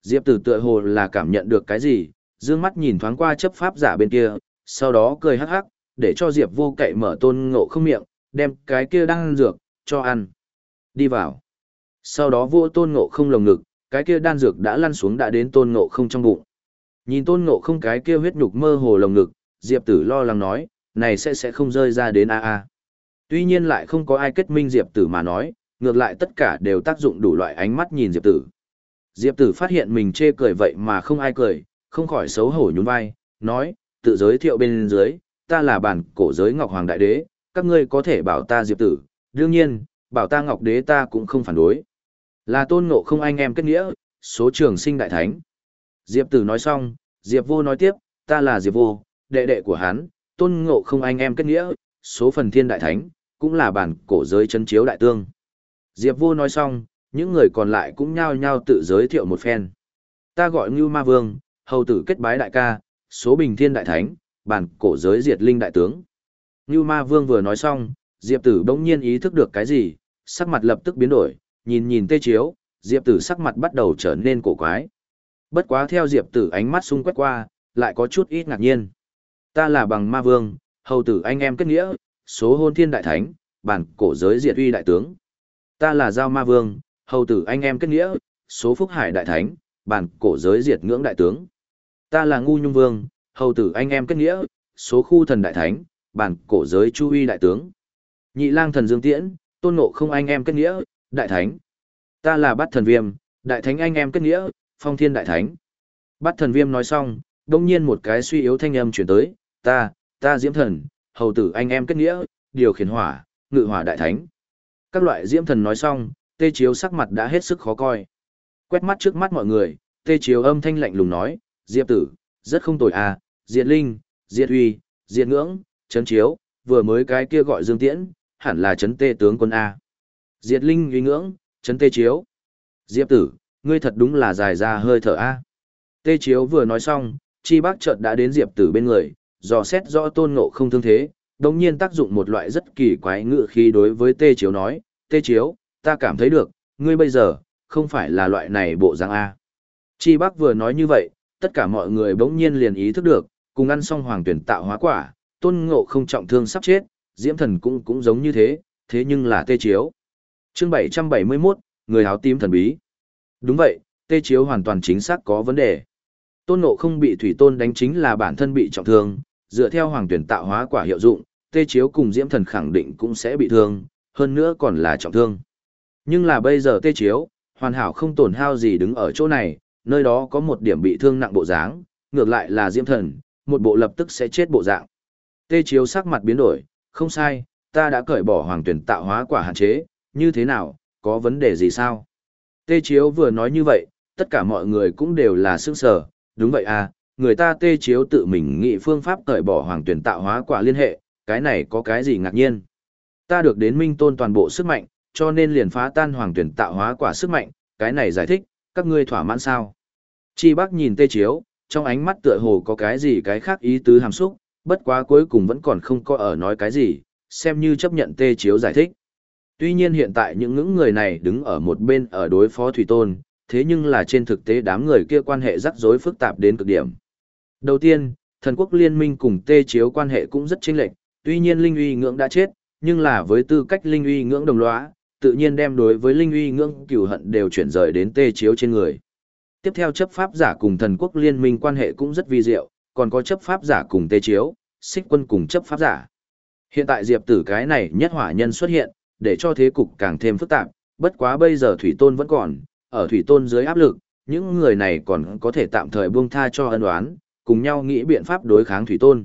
Diệp Tử tựa hồ là cảm nhận được cái gì, dương mắt nhìn thoáng qua chấp pháp giả bên kia, sau đó cười hắc hắc, để cho Diệp vô cậy mở tôn ngộ không miệng, đem cái kia đang ăn dược, cho ăn. Đi vào. Sau đó vua tôn ngộ không lồng ngực, cái kia đan dược đã lăn xuống đã đến tôn ngộ không trong bụng. Nhìn tôn ngộ không cái kia huyết nhục mơ hồ lồng ngực, Diệp tử lo lắng nói, này sẽ sẽ không rơi ra đến a a. Tuy nhiên lại không có ai kết minh Diệp tử mà nói, ngược lại tất cả đều tác dụng đủ loại ánh mắt nhìn Diệp tử. Diệp tử phát hiện mình chê cười vậy mà không ai cười, không khỏi xấu hổ nhún vai, nói, tự giới thiệu bên dưới, ta là bản cổ giới Ngọc Hoàng Đại Đế, các ngươi có thể bảo ta Diệp tử, đương nhiên, bảo ta Ngọc Đế ta cũng không phản đối. Là tôn ngộ không anh em kết nghĩa, số trường sinh đại thánh. Diệp tử nói xong, Diệp vô nói tiếp, ta là Diệp vô, đệ đệ của hắn, tôn ngộ không anh em kết nghĩa, số phần thiên đại thánh, cũng là bản cổ giới chân chiếu đại tương. Diệp vô nói xong, những người còn lại cũng nhao nhao tự giới thiệu một phen. Ta gọi Ngưu Ma Vương, hầu tử kết bái đại ca, số bình thiên đại thánh, bản cổ giới diệt linh đại tướng. Như Ma Vương vừa nói xong, Diệp Tử bỗng nhiên ý thức được cái gì, sắc mặt lập tức biến đổi, nhìn nhìn Tê Chiếu, Diệp Tử sắc mặt bắt đầu trở nên cổ quái. Bất quá theo Diệp Tử ánh mắt xung quét qua, lại có chút ít ngạc nhiên. Ta là bằng Ma Vương, hầu tử anh em kết nghĩa, số hôn thiên đại thánh, bản cổ giới diệt uy đại tướng. Ta là Giao Ma Vương, hầu tử anh em kết nghĩa, số phúc hải đại thánh, bản cổ giới diệt ngưỡng đại tướng. Ta là Ngu Nhung Vương, hầu tử anh em kết nghĩa, số khu thần đại thánh, bản cổ giới chu uy đại tướng. Nhị lang thần Dương Tiễn, tôn ngộ không anh em kết nghĩa, đại thánh. Ta là bát thần viêm, đại thánh anh em kết nghĩa, phong thiên đại thánh. Bát thần viêm nói xong, đông nhiên một cái suy yếu thanh âm chuyển tới, ta, ta diễm thần, hầu tử anh em kết nghĩa, điều khiển hỏa, ngự hỏa đại thánh. Các loại diễm thần nói xong, tê chiếu sắc mặt đã hết sức khó coi. Quét mắt trước mắt mọi người, tê chiếu âm thanh lạnh lùng nói, diệp tử, rất không tồi à, diệt linh, diệt uy, diệt ngưỡng, chấn chiếu, vừa mới cái kia gọi dương tiễn, hẳn là chấn tê tướng quân A. Diệt linh uy ngưỡng, chấn tê chiếu. Diệp tử, ngươi thật đúng là dài ra hơi thở A. Tê chiếu vừa nói xong, chi bác chợt đã đến diệp tử bên người, dò xét rõ tôn ngộ không thương thế, đồng nhiên tác dụng một loại rất kỳ quái ngự khi đối với tê chiếu nói, tê chiếu, ta cảm thấy được, ngươi bây giờ, không phải là loại này bộ dạng A. Chi bác vừa nói như vậy, tất cả mọi người bỗng nhiên liền ý thức được, cùng ăn xong hoàng tuyển tạo hóa quả, tôn ngộ không trọng thương sắp chết, diễm thần cũng cũng giống như thế, thế nhưng là tê chiếu. Chương 771, người áo tím thần bí. Đúng vậy, tê chiếu hoàn toàn chính xác có vấn đề. Tôn ngộ không bị thủy tôn đánh chính là bản thân bị trọng thương, dựa theo hoàng tuyển tạo hóa quả hiệu dụng, tê chiếu cùng diễm thần khẳng định cũng sẽ bị thương, hơn nữa còn là trọng thương. Nhưng là bây giờ tê chiếu, hoàn hảo không tổn hao gì đứng ở chỗ này, nơi đó có một điểm bị thương nặng bộ dáng, ngược lại là diễm thần, một bộ lập tức sẽ chết bộ dạng. Tê chiếu sắc mặt biến đổi, không sai, ta đã cởi bỏ hoàng tuyển tạo hóa quả hạn chế, như thế nào, có vấn đề gì sao? Tê chiếu vừa nói như vậy, tất cả mọi người cũng đều là sức sở, đúng vậy à, người ta tê chiếu tự mình nghĩ phương pháp cởi bỏ hoàng tuyển tạo hóa quả liên hệ, cái này có cái gì ngạc nhiên? Ta được đến minh tôn toàn bộ sức mạnh, cho nên liền phá tan hoàng tuyển tạo hóa quả sức mạnh, cái này giải thích, các ngươi thỏa mãn sao? Chi bác nhìn tê chiếu, trong ánh mắt tựa hồ có cái gì cái khác ý tứ hàm xúc, bất quá cuối cùng vẫn còn không có ở nói cái gì, xem như chấp nhận tê chiếu giải thích. Tuy nhiên hiện tại những ngưỡng người này đứng ở một bên ở đối phó Thủy Tôn, thế nhưng là trên thực tế đám người kia quan hệ rắc rối phức tạp đến cực điểm. Đầu tiên, thần quốc liên minh cùng tê chiếu quan hệ cũng rất chênh lệch, tuy nhiên linh uy ngưỡng đã chết, nhưng là với tư cách linh uy ngưỡng đồng lõa, tự nhiên đem đối với linh uy ngưỡng cửu hận đều chuyển rời đến tê chiếu trên người. Tiếp theo chấp pháp giả cùng thần quốc liên minh quan hệ cũng rất vi diệu, còn có chấp pháp giả cùng tê chiếu, xích quân cùng chấp pháp giả. Hiện tại diệp tử cái này nhất hỏa nhân xuất hiện, để cho thế cục càng thêm phức tạp, bất quá bây giờ thủy tôn vẫn còn, ở thủy tôn dưới áp lực, những người này còn có thể tạm thời buông tha cho ân oán, cùng nhau nghĩ biện pháp đối kháng thủy tôn.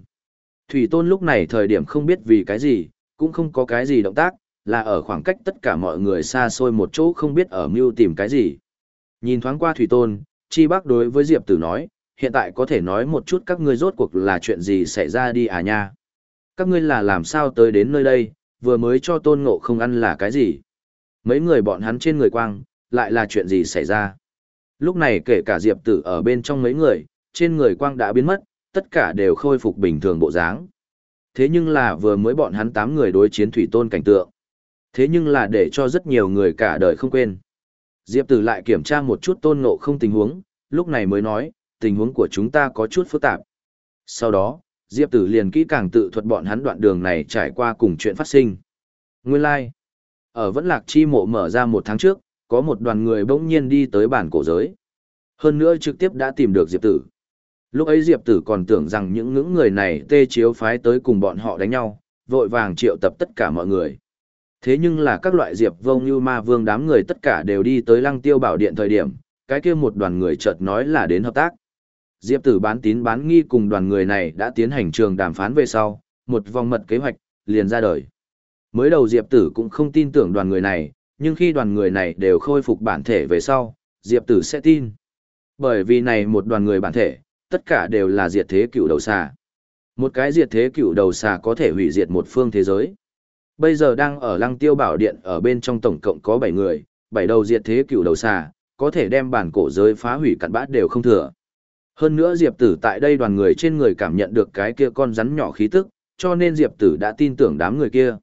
Thủy tôn lúc này thời điểm không biết vì cái gì, cũng không có cái gì động tác, là ở khoảng cách tất cả mọi người xa xôi một chỗ không biết ở mưu tìm cái gì. Nhìn thoáng qua thủy tôn, chi bác đối với Diệp Tử nói, hiện tại có thể nói một chút các ngươi rốt cuộc là chuyện gì xảy ra đi à nha. Các ngươi là làm sao tới đến nơi đây, vừa mới cho tôn ngộ không ăn là cái gì. Mấy người bọn hắn trên người quang, lại là chuyện gì xảy ra. Lúc này kể cả Diệp Tử ở bên trong mấy người, trên người quang đã biến mất, tất cả đều khôi phục bình thường bộ dáng. Thế nhưng là vừa mới bọn hắn tám người đối chiến thủy tôn cảnh tượng. Thế nhưng là để cho rất nhiều người cả đời không quên. Diệp Tử lại kiểm tra một chút tôn ngộ không tình huống, lúc này mới nói, tình huống của chúng ta có chút phức tạp. Sau đó, Diệp Tử liền kỹ càng tự thuật bọn hắn đoạn đường này trải qua cùng chuyện phát sinh. Nguyên lai, like. ở Vẫn Lạc Chi mộ mở ra một tháng trước, có một đoàn người bỗng nhiên đi tới bản cổ giới. Hơn nữa trực tiếp đã tìm được Diệp Tử. Lúc ấy Diệp Tử còn tưởng rằng những ngưỡng người này tê chiếu phái tới cùng bọn họ đánh nhau, vội vàng triệu tập tất cả mọi người. Thế nhưng là các loại Diệp vông như ma vương đám người tất cả đều đi tới lăng tiêu bảo điện thời điểm, cái kia một đoàn người chợt nói là đến hợp tác. Diệp Tử bán tín bán nghi cùng đoàn người này đã tiến hành trường đàm phán về sau, một vòng mật kế hoạch, liền ra đời. Mới đầu Diệp Tử cũng không tin tưởng đoàn người này, nhưng khi đoàn người này đều khôi phục bản thể về sau, Diệp Tử sẽ tin. Bởi vì này một đoàn người bản thể, tất cả đều là diệt thế cựu đầu xà. Một cái diệt thế cựu đầu xà có thể hủy diệt một phương thế giới. Bây giờ đang ở lăng tiêu bảo điện ở bên trong tổng cộng có 7 người, 7 đầu diệt thế cựu đầu xà, có thể đem bản cổ giới phá hủy cặn bát đều không thừa. Hơn nữa Diệp Tử tại đây đoàn người trên người cảm nhận được cái kia con rắn nhỏ khí tức, cho nên Diệp Tử đã tin tưởng đám người kia.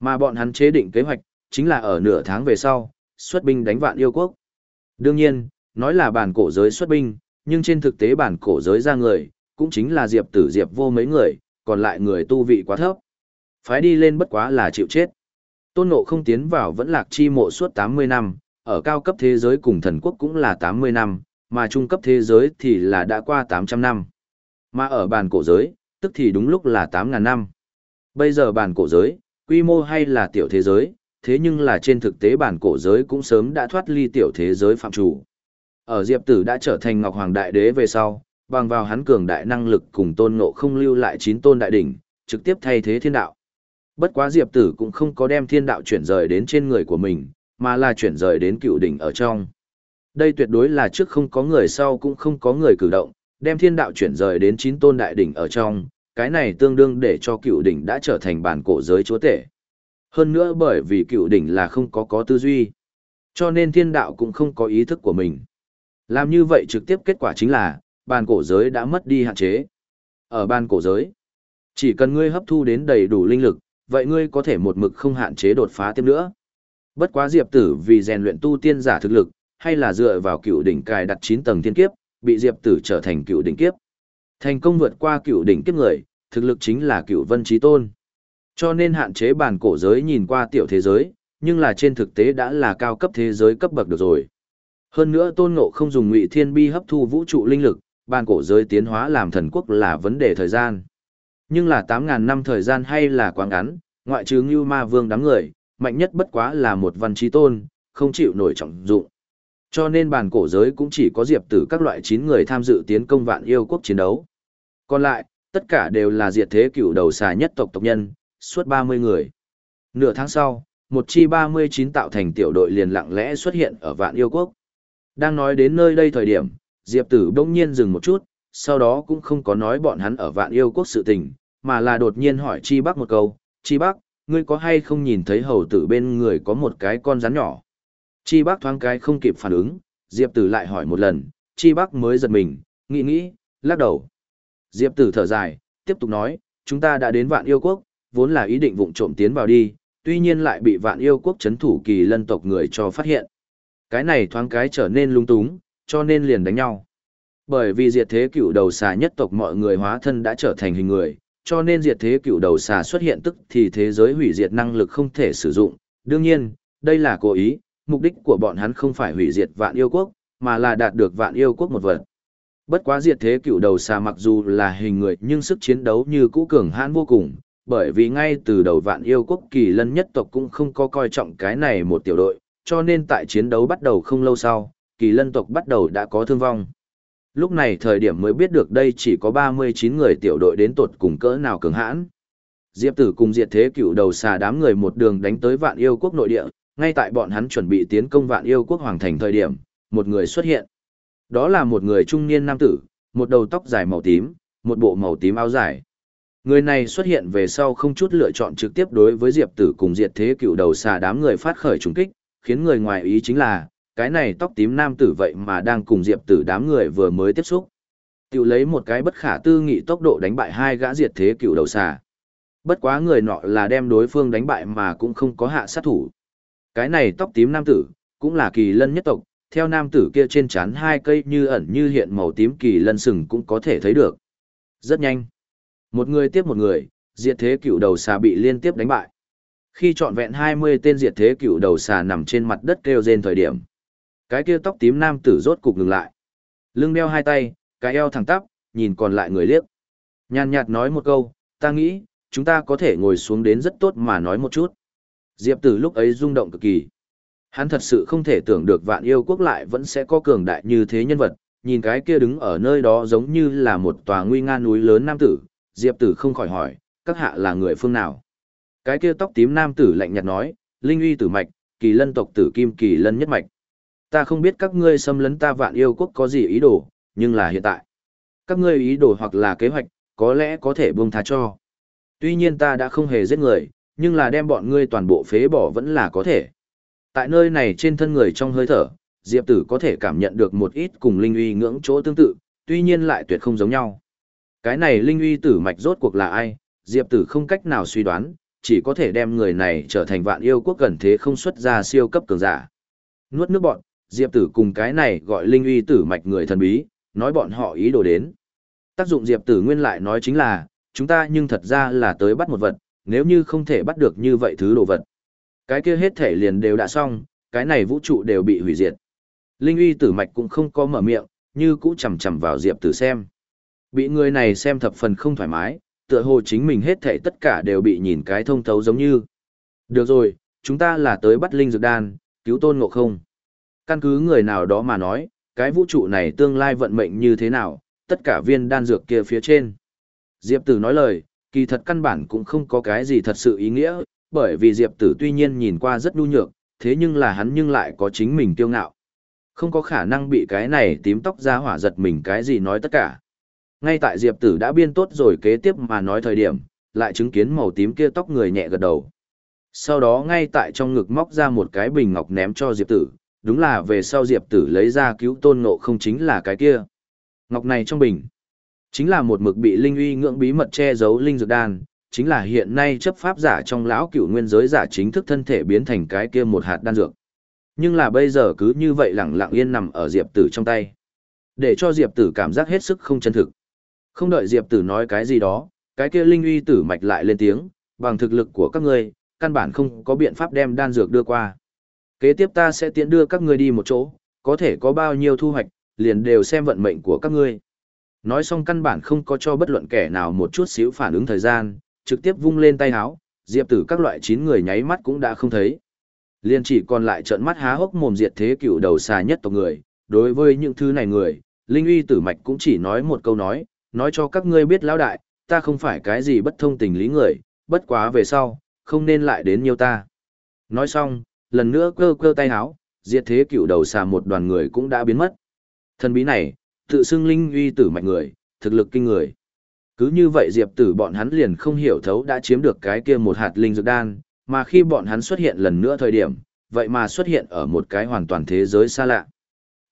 Mà bọn hắn chế định kế hoạch, chính là ở nửa tháng về sau, xuất binh đánh vạn yêu quốc. Đương nhiên, nói là bản cổ giới xuất binh, nhưng trên thực tế bản cổ giới ra người, cũng chính là Diệp Tử Diệp vô mấy người, còn lại người tu vị quá thấp. Phái đi lên bất quá là chịu chết. Tôn Ngộ không tiến vào vẫn lạc chi mộ suốt 80 năm, ở cao cấp thế giới cùng thần quốc cũng là 80 năm, mà trung cấp thế giới thì là đã qua 800 năm. Mà ở bàn cổ giới, tức thì đúng lúc là 8.000 năm. Bây giờ bàn cổ giới, quy mô hay là tiểu thế giới, thế nhưng là trên thực tế bản cổ giới cũng sớm đã thoát ly tiểu thế giới phạm chủ. Ở Diệp Tử đã trở thành Ngọc Hoàng Đại Đế về sau, bằng vào hắn cường đại năng lực cùng tôn ngộ không lưu lại chín tôn đại đỉnh, trực tiếp thay thế thiên đạo. Bất quá Diệp Tử cũng không có đem thiên đạo chuyển rời đến trên người của mình, mà là chuyển rời đến cựu đỉnh ở trong. Đây tuyệt đối là trước không có người sau cũng không có người cử động, đem thiên đạo chuyển rời đến chín tôn đại đỉnh ở trong, cái này tương đương để cho cựu đỉnh đã trở thành bản cổ giới chúa tể. Hơn nữa bởi vì cựu đỉnh là không có có tư duy, cho nên thiên đạo cũng không có ý thức của mình. Làm như vậy trực tiếp kết quả chính là, bàn cổ giới đã mất đi hạn chế. Ở bàn cổ giới, chỉ cần ngươi hấp thu đến đầy đủ linh lực, vậy ngươi có thể một mực không hạn chế đột phá tiếp nữa. Bất quá Diệp Tử vì rèn luyện tu tiên giả thực lực, hay là dựa vào cựu đỉnh cài đặt 9 tầng thiên kiếp, bị Diệp Tử trở thành cựu đỉnh kiếp. Thành công vượt qua cựu đỉnh kiếp người, thực lực chính là cựu vân trí tôn. Cho nên hạn chế bản cổ giới nhìn qua tiểu thế giới, nhưng là trên thực tế đã là cao cấp thế giới cấp bậc được rồi. Hơn nữa tôn ngộ không dùng ngụy thiên bi hấp thu vũ trụ linh lực, bản cổ giới tiến hóa làm thần quốc là vấn đề thời gian. Nhưng là 8.000 năm thời gian hay là quá ngắn, ngoại trừ như ma vương đám người, mạnh nhất bất quá là một văn trí tôn, không chịu nổi trọng dụng. Cho nên bản cổ giới cũng chỉ có diệp tử các loại 9 người tham dự tiến công vạn yêu quốc chiến đấu. Còn lại, tất cả đều là diệt thế cựu đầu xà nhất tộc tộc nhân, suốt 30 người. Nửa tháng sau, một chi 39 tạo thành tiểu đội liền lặng lẽ xuất hiện ở vạn yêu quốc. Đang nói đến nơi đây thời điểm, Diệp Tử đông nhiên dừng một chút, sau đó cũng không có nói bọn hắn ở vạn yêu quốc sự tình, mà là đột nhiên hỏi Chi Bắc một câu, Chi Bắc, ngươi có hay không nhìn thấy hầu tử bên người có một cái con rắn nhỏ? Chi bác thoáng cái không kịp phản ứng, Diệp Tử lại hỏi một lần, Chi bác mới giật mình, nghĩ nghĩ, lắc đầu. Diệp Tử thở dài, tiếp tục nói, chúng ta đã đến vạn yêu quốc, vốn là ý định vụng trộm tiến vào đi, tuy nhiên lại bị vạn yêu quốc chấn thủ kỳ lân tộc người cho phát hiện. Cái này thoáng cái trở nên lung túng, cho nên liền đánh nhau. Bởi vì diệt thế cựu đầu xà nhất tộc mọi người hóa thân đã trở thành hình người, cho nên diệt thế cựu đầu xà xuất hiện tức thì thế giới hủy diệt năng lực không thể sử dụng. Đương nhiên, đây là cố ý, mục đích của bọn hắn không phải hủy diệt vạn yêu quốc, mà là đạt được vạn yêu quốc một vật. Bất quá diệt thế cựu đầu xà mặc dù là hình người nhưng sức chiến đấu như cũ cường hãn vô cùng, bởi vì ngay từ đầu vạn yêu quốc kỳ lân nhất tộc cũng không có coi trọng cái này một tiểu đội, cho nên tại chiến đấu bắt đầu không lâu sau, kỳ lân tộc bắt đầu đã có thương vong. Lúc này thời điểm mới biết được đây chỉ có 39 người tiểu đội đến tột cùng cỡ nào cường hãn. Diệp tử cùng diệt thế cựu đầu xà đám người một đường đánh tới vạn yêu quốc nội địa, ngay tại bọn hắn chuẩn bị tiến công vạn yêu quốc hoàng thành thời điểm, một người xuất hiện. Đó là một người trung niên nam tử, một đầu tóc dài màu tím, một bộ màu tím áo dài. Người này xuất hiện về sau không chút lựa chọn trực tiếp đối với Diệp Tử cùng diệt thế cựu đầu xà đám người phát khởi trùng kích, khiến người ngoài ý chính là, cái này tóc tím nam tử vậy mà đang cùng Diệp Tử đám người vừa mới tiếp xúc. Tiểu lấy một cái bất khả tư nghị tốc độ đánh bại hai gã diệt thế cựu đầu xà. Bất quá người nọ là đem đối phương đánh bại mà cũng không có hạ sát thủ. Cái này tóc tím nam tử, cũng là kỳ lân nhất tộc, theo nam tử kia trên chán hai cây như ẩn như hiện màu tím kỳ lân sừng cũng có thể thấy được. Rất nhanh. Một người tiếp một người, diệt thế cựu đầu xà bị liên tiếp đánh bại. Khi trọn vẹn 20 tên diệt thế cựu đầu xà nằm trên mặt đất kêu rên thời điểm. Cái kia tóc tím nam tử rốt cục ngừng lại. Lưng đeo hai tay, cái eo thẳng tắp, nhìn còn lại người liếc. Nhàn nhạt nói một câu, ta nghĩ, chúng ta có thể ngồi xuống đến rất tốt mà nói một chút. Diệp tử lúc ấy rung động cực kỳ. Hắn thật sự không thể tưởng được vạn yêu quốc lại vẫn sẽ có cường đại như thế nhân vật, nhìn cái kia đứng ở nơi đó giống như là một tòa nguy nga núi lớn nam tử, Diệp Tử không khỏi hỏi, các hạ là người phương nào? Cái kia tóc tím nam tử lạnh nhạt nói, linh uy tử mạch, kỳ lân tộc tử kim kỳ lân nhất mạch. Ta không biết các ngươi xâm lấn ta vạn yêu quốc có gì ý đồ, nhưng là hiện tại. Các ngươi ý đồ hoặc là kế hoạch, có lẽ có thể buông tha cho. Tuy nhiên ta đã không hề giết người, nhưng là đem bọn ngươi toàn bộ phế bỏ vẫn là có thể. Tại nơi này trên thân người trong hơi thở, Diệp Tử có thể cảm nhận được một ít cùng linh uy ngưỡng chỗ tương tự, tuy nhiên lại tuyệt không giống nhau. Cái này linh uy tử mạch rốt cuộc là ai, Diệp Tử không cách nào suy đoán, chỉ có thể đem người này trở thành vạn yêu quốc gần thế không xuất ra siêu cấp cường giả. Nuốt nước bọn, Diệp Tử cùng cái này gọi linh uy tử mạch người thần bí, nói bọn họ ý đồ đến. Tác dụng Diệp Tử nguyên lại nói chính là, chúng ta nhưng thật ra là tới bắt một vật, nếu như không thể bắt được như vậy thứ đồ vật. Cái kia hết thể liền đều đã xong, cái này vũ trụ đều bị hủy diệt. Linh uy tử mạch cũng không có mở miệng, như cũ chầm chầm vào Diệp Tử xem. Bị người này xem thập phần không thoải mái, tựa hồ chính mình hết thể tất cả đều bị nhìn cái thông thấu giống như. Được rồi, chúng ta là tới bắt linh dược đan, cứu tôn ngộ không. Căn cứ người nào đó mà nói, cái vũ trụ này tương lai vận mệnh như thế nào, tất cả viên đan dược kia phía trên. Diệp Tử nói lời, kỳ thật căn bản cũng không có cái gì thật sự ý nghĩa, bởi vì Diệp Tử tuy nhiên nhìn qua rất nhu nhược, thế nhưng là hắn nhưng lại có chính mình kiêu ngạo. Không có khả năng bị cái này tím tóc ra hỏa giật mình cái gì nói tất cả. Ngay tại Diệp Tử đã biên tốt rồi kế tiếp mà nói thời điểm, lại chứng kiến màu tím kia tóc người nhẹ gật đầu. Sau đó ngay tại trong ngực móc ra một cái bình ngọc ném cho Diệp Tử, đúng là về sau Diệp Tử lấy ra cứu tôn ngộ không chính là cái kia. Ngọc này trong bình, chính là một mực bị linh uy ngưỡng bí mật che giấu linh dược đan, chính là hiện nay chấp pháp giả trong lão cựu nguyên giới giả chính thức thân thể biến thành cái kia một hạt đan dược. Nhưng là bây giờ cứ như vậy lẳng lặng yên nằm ở Diệp Tử trong tay. Để cho Diệp Tử cảm giác hết sức không chân thực. Không đợi Diệp Tử nói cái gì đó, cái kia linh uy tử mạch lại lên tiếng, bằng thực lực của các ngươi, căn bản không có biện pháp đem đan dược đưa qua. Kế tiếp ta sẽ tiện đưa các ngươi đi một chỗ, có thể có bao nhiêu thu hoạch, liền đều xem vận mệnh của các ngươi. Nói xong căn bản không có cho bất luận kẻ nào một chút xíu phản ứng thời gian, trực tiếp vung lên tay háo, diệp tử các loại chín người nháy mắt cũng đã không thấy. Liền chỉ còn lại trợn mắt há hốc mồm diệt thế cựu đầu xà nhất tộc người, đối với những thứ này người, Linh uy tử mạch cũng chỉ nói một câu nói, nói cho các ngươi biết lão đại, ta không phải cái gì bất thông tình lý người, bất quá về sau, không nên lại đến nhiều ta. Nói xong, lần nữa cơ cơ tay háo, diệt thế cựu đầu xà một đoàn người cũng đã biến mất. Thần bí này, tự xưng linh uy tử mạnh người, thực lực kinh người. Cứ như vậy diệp tử bọn hắn liền không hiểu thấu đã chiếm được cái kia một hạt linh dược đan, mà khi bọn hắn xuất hiện lần nữa thời điểm, vậy mà xuất hiện ở một cái hoàn toàn thế giới xa lạ.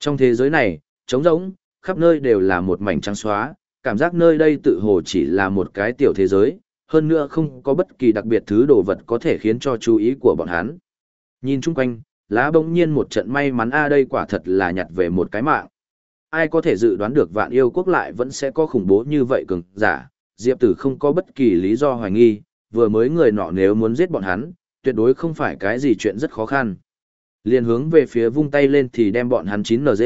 Trong thế giới này, trống rỗng, khắp nơi đều là một mảnh trắng xóa, cảm giác nơi đây tự hồ chỉ là một cái tiểu thế giới, hơn nữa không có bất kỳ đặc biệt thứ đồ vật có thể khiến cho chú ý của bọn hắn. Nhìn chung quanh, lá bỗng nhiên một trận may mắn a đây quả thật là nhặt về một cái mạng. Ai có thể dự đoán được vạn yêu quốc lại vẫn sẽ có khủng bố như vậy cường giả, Diệp Tử không có bất kỳ lý do hoài nghi, vừa mới người nọ nếu muốn giết bọn hắn, tuyệt đối không phải cái gì chuyện rất khó khăn. Liên hướng về phía vung tay lên thì đem bọn hắn chín NG.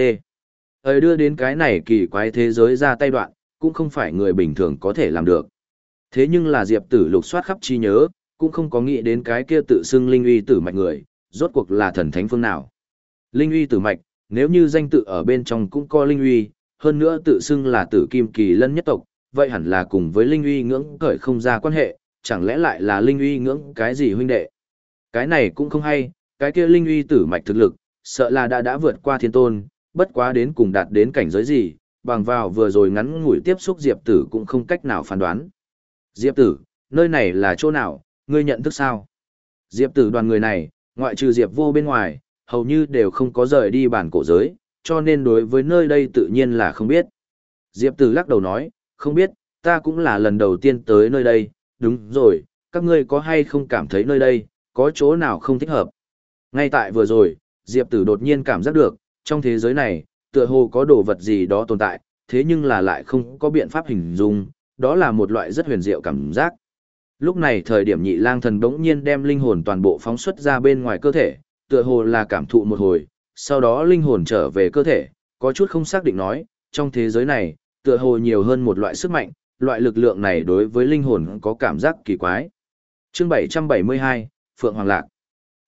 Ơi đưa đến cái này kỳ quái thế giới ra tay đoạn, cũng không phải người bình thường có thể làm được. Thế nhưng là Diệp Tử lục soát khắp trí nhớ, cũng không có nghĩ đến cái kia tự xưng linh uy tử mạch người, rốt cuộc là thần thánh phương nào. Linh uy tử mạch, nếu như danh tự ở bên trong cũng có linh uy, hơn nữa tự xưng là tử kim kỳ lân nhất tộc, vậy hẳn là cùng với linh uy ngưỡng cởi không ra quan hệ, chẳng lẽ lại là linh uy ngưỡng cái gì huynh đệ. Cái này cũng không hay, cái kia linh uy tử mạch thực lực, sợ là đã đã vượt qua thiên tôn, bất quá đến cùng đạt đến cảnh giới gì, bằng vào vừa rồi ngắn ngủi tiếp xúc Diệp Tử cũng không cách nào phán đoán. Diệp Tử, nơi này là chỗ nào, ngươi nhận thức sao? Diệp Tử đoàn người này, ngoại trừ Diệp vô bên ngoài, hầu như đều không có rời đi bản cổ giới, cho nên đối với nơi đây tự nhiên là không biết. Diệp Tử lắc đầu nói, không biết, ta cũng là lần đầu tiên tới nơi đây, đúng rồi, các ngươi có hay không cảm thấy nơi đây, có chỗ nào không thích hợp. Ngay tại vừa rồi, Diệp Tử đột nhiên cảm giác được, trong thế giới này, tựa hồ có đồ vật gì đó tồn tại, thế nhưng là lại không có biện pháp hình dung, đó là một loại rất huyền diệu cảm giác. Lúc này thời điểm nhị lang thần đống nhiên đem linh hồn toàn bộ phóng xuất ra bên ngoài cơ thể, tựa hồ là cảm thụ một hồi, sau đó linh hồn trở về cơ thể, có chút không xác định nói, trong thế giới này, tựa hồ nhiều hơn một loại sức mạnh, loại lực lượng này đối với linh hồn có cảm giác kỳ quái. Chương 772, Phượng Hoàng Lạc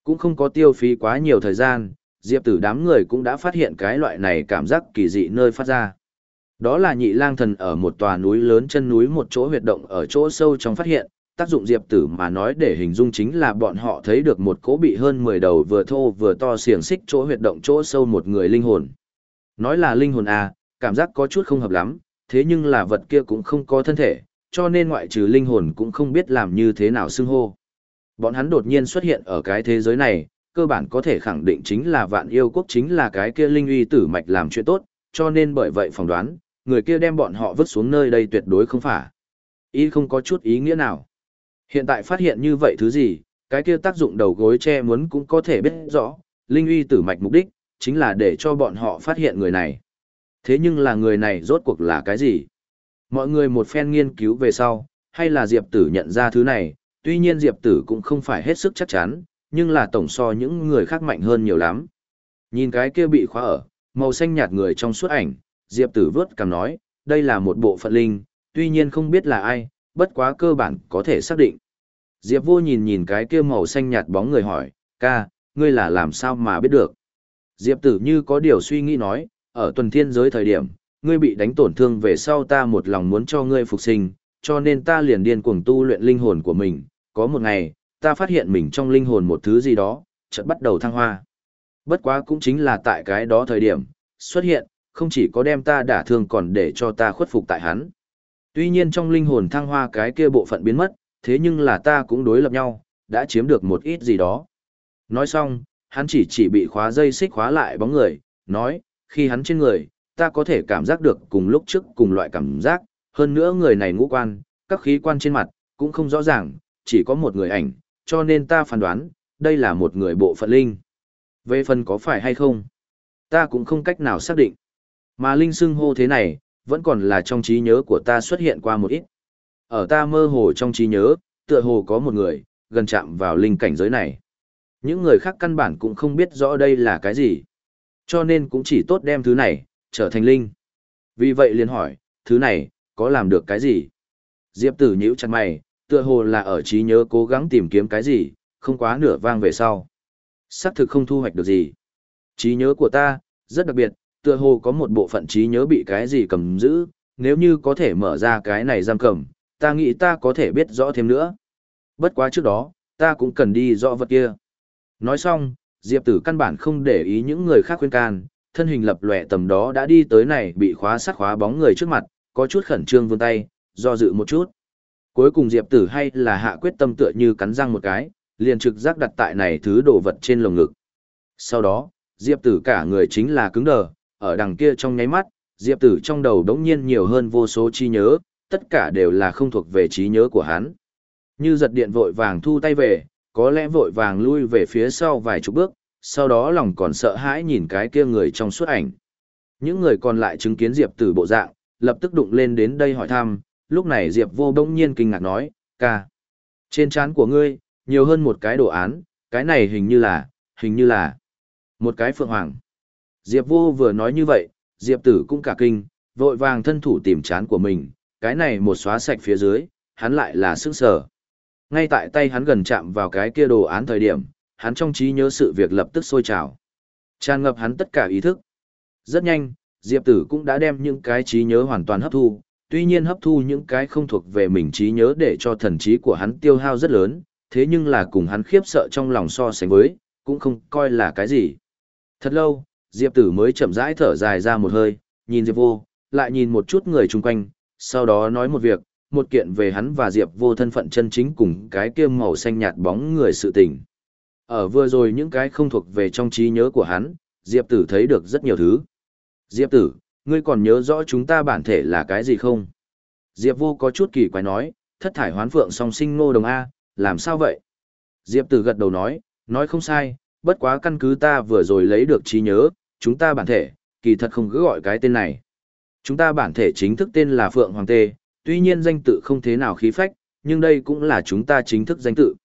Cũng không có tiêu phí quá nhiều thời gian, Diệp tử đám người cũng đã phát hiện cái loại này cảm giác kỳ dị nơi phát ra. Đó là nhị lang thần ở một tòa núi lớn chân núi một chỗ huyệt động ở chỗ sâu trong phát hiện, tác dụng diệp tử mà nói để hình dung chính là bọn họ thấy được một cỗ bị hơn 10 đầu vừa thô vừa to xiềng xích chỗ huyệt động chỗ sâu một người linh hồn. Nói là linh hồn à, cảm giác có chút không hợp lắm, thế nhưng là vật kia cũng không có thân thể, cho nên ngoại trừ linh hồn cũng không biết làm như thế nào xưng hô. Bọn hắn đột nhiên xuất hiện ở cái thế giới này, cơ bản có thể khẳng định chính là vạn yêu quốc chính là cái kia linh uy tử mạch làm chuyện tốt, cho nên bởi vậy phỏng đoán, người kia đem bọn họ vứt xuống nơi đây tuyệt đối không phải. Ý không có chút ý nghĩa nào. Hiện tại phát hiện như vậy thứ gì, cái kia tác dụng đầu gối che muốn cũng có thể biết rõ, linh uy tử mạch mục đích, chính là để cho bọn họ phát hiện người này. Thế nhưng là người này rốt cuộc là cái gì? Mọi người một phen nghiên cứu về sau, hay là Diệp Tử nhận ra thứ này, tuy nhiên Diệp Tử cũng không phải hết sức chắc chắn, nhưng là tổng so những người khác mạnh hơn nhiều lắm. Nhìn cái kia bị khóa ở, màu xanh nhạt người trong suốt ảnh, Diệp Tử vớt cầm nói, đây là một bộ phận linh, tuy nhiên không biết là ai, bất quá cơ bản có thể xác định. Diệp vô nhìn nhìn cái kia màu xanh nhạt bóng người hỏi, ca, ngươi là làm sao mà biết được. Diệp tử như có điều suy nghĩ nói, ở tuần thiên giới thời điểm, ngươi bị đánh tổn thương về sau ta một lòng muốn cho ngươi phục sinh, cho nên ta liền điên cuồng tu luyện linh hồn của mình. Có một ngày, ta phát hiện mình trong linh hồn một thứ gì đó, chợt bắt đầu thăng hoa. Bất quá cũng chính là tại cái đó thời điểm, xuất hiện, không chỉ có đem ta đả thương còn để cho ta khuất phục tại hắn. Tuy nhiên trong linh hồn thăng hoa cái kia bộ phận biến mất, thế nhưng là ta cũng đối lập nhau, đã chiếm được một ít gì đó. Nói xong, hắn chỉ chỉ bị khóa dây xích khóa lại bóng người, nói, khi hắn trên người, ta có thể cảm giác được cùng lúc trước cùng loại cảm giác, hơn nữa người này ngũ quan, các khí quan trên mặt, cũng không rõ ràng, chỉ có một người ảnh, cho nên ta phán đoán, đây là một người bộ phận linh. Về phần có phải hay không, ta cũng không cách nào xác định. Mà linh xưng hô thế này, vẫn còn là trong trí nhớ của ta xuất hiện qua một ít. Ở ta mơ hồ trong trí nhớ, tựa hồ có một người, gần chạm vào linh cảnh giới này. Những người khác căn bản cũng không biết rõ đây là cái gì. Cho nên cũng chỉ tốt đem thứ này, trở thành linh. Vì vậy liền hỏi, thứ này, có làm được cái gì? Diệp tử nhíu chặt mày, tựa hồ là ở trí nhớ cố gắng tìm kiếm cái gì, không quá nửa vang về sau. Xác thực không thu hoạch được gì. Trí nhớ của ta, rất đặc biệt, tựa hồ có một bộ phận trí nhớ bị cái gì cầm giữ, nếu như có thể mở ra cái này giam cầm, ta nghĩ ta có thể biết rõ thêm nữa. Bất quá trước đó, ta cũng cần đi rõ vật kia. Nói xong, Diệp Tử căn bản không để ý những người khác khuyên can, thân hình lập lòe tầm đó đã đi tới này bị khóa sát khóa bóng người trước mặt, có chút khẩn trương vươn tay, do dự một chút. Cuối cùng Diệp Tử hay là hạ quyết tâm tựa như cắn răng một cái, liền trực giác đặt tại này thứ đồ vật trên lồng ngực. Sau đó, Diệp Tử cả người chính là cứng đờ, ở đằng kia trong nháy mắt, Diệp Tử trong đầu đống nhiên nhiều hơn vô số trí nhớ, tất cả đều là không thuộc về trí nhớ của hắn. Như giật điện vội vàng thu tay về, có lẽ vội vàng lui về phía sau vài chục bước, sau đó lòng còn sợ hãi nhìn cái kia người trong suốt ảnh. Những người còn lại chứng kiến Diệp Tử bộ dạng, lập tức đụng lên đến đây hỏi thăm, lúc này Diệp vô đống nhiên kinh ngạc nói, ca. Trên trán của ngươi, nhiều hơn một cái đồ án, cái này hình như là, hình như là một cái phượng hoàng. Diệp vô vừa nói như vậy, Diệp tử cũng cả kinh, vội vàng thân thủ tìm chán của mình, cái này một xóa sạch phía dưới, hắn lại là sức sở. Ngay tại tay hắn gần chạm vào cái kia đồ án thời điểm, hắn trong trí nhớ sự việc lập tức sôi trào. Tràn ngập hắn tất cả ý thức. Rất nhanh, Diệp Tử cũng đã đem những cái trí nhớ hoàn toàn hấp thu, tuy nhiên hấp thu những cái không thuộc về mình trí nhớ để cho thần trí của hắn tiêu hao rất lớn, thế nhưng là cùng hắn khiếp sợ trong lòng so sánh với, cũng không coi là cái gì. Thật lâu, Diệp Tử mới chậm rãi thở dài ra một hơi, nhìn Diệp Vô, lại nhìn một chút người chung quanh, sau đó nói một việc, một kiện về hắn và Diệp Vô thân phận chân chính cùng cái kia màu xanh nhạt bóng người sự tình. Ở vừa rồi những cái không thuộc về trong trí nhớ của hắn, Diệp Tử thấy được rất nhiều thứ. Diệp Tử, ngươi còn nhớ rõ chúng ta bản thể là cái gì không? Diệp Vô có chút kỳ quái nói, thất thải hoán phượng song sinh ngô đồng A, làm sao vậy? Diệp Tử gật đầu nói, nói không sai, bất quá căn cứ ta vừa rồi lấy được trí nhớ, chúng ta bản thể, kỳ thật không cứ gọi cái tên này. Chúng ta bản thể chính thức tên là Phượng Hoàng Tê, tuy nhiên danh tự không thế nào khí phách, nhưng đây cũng là chúng ta chính thức danh tự.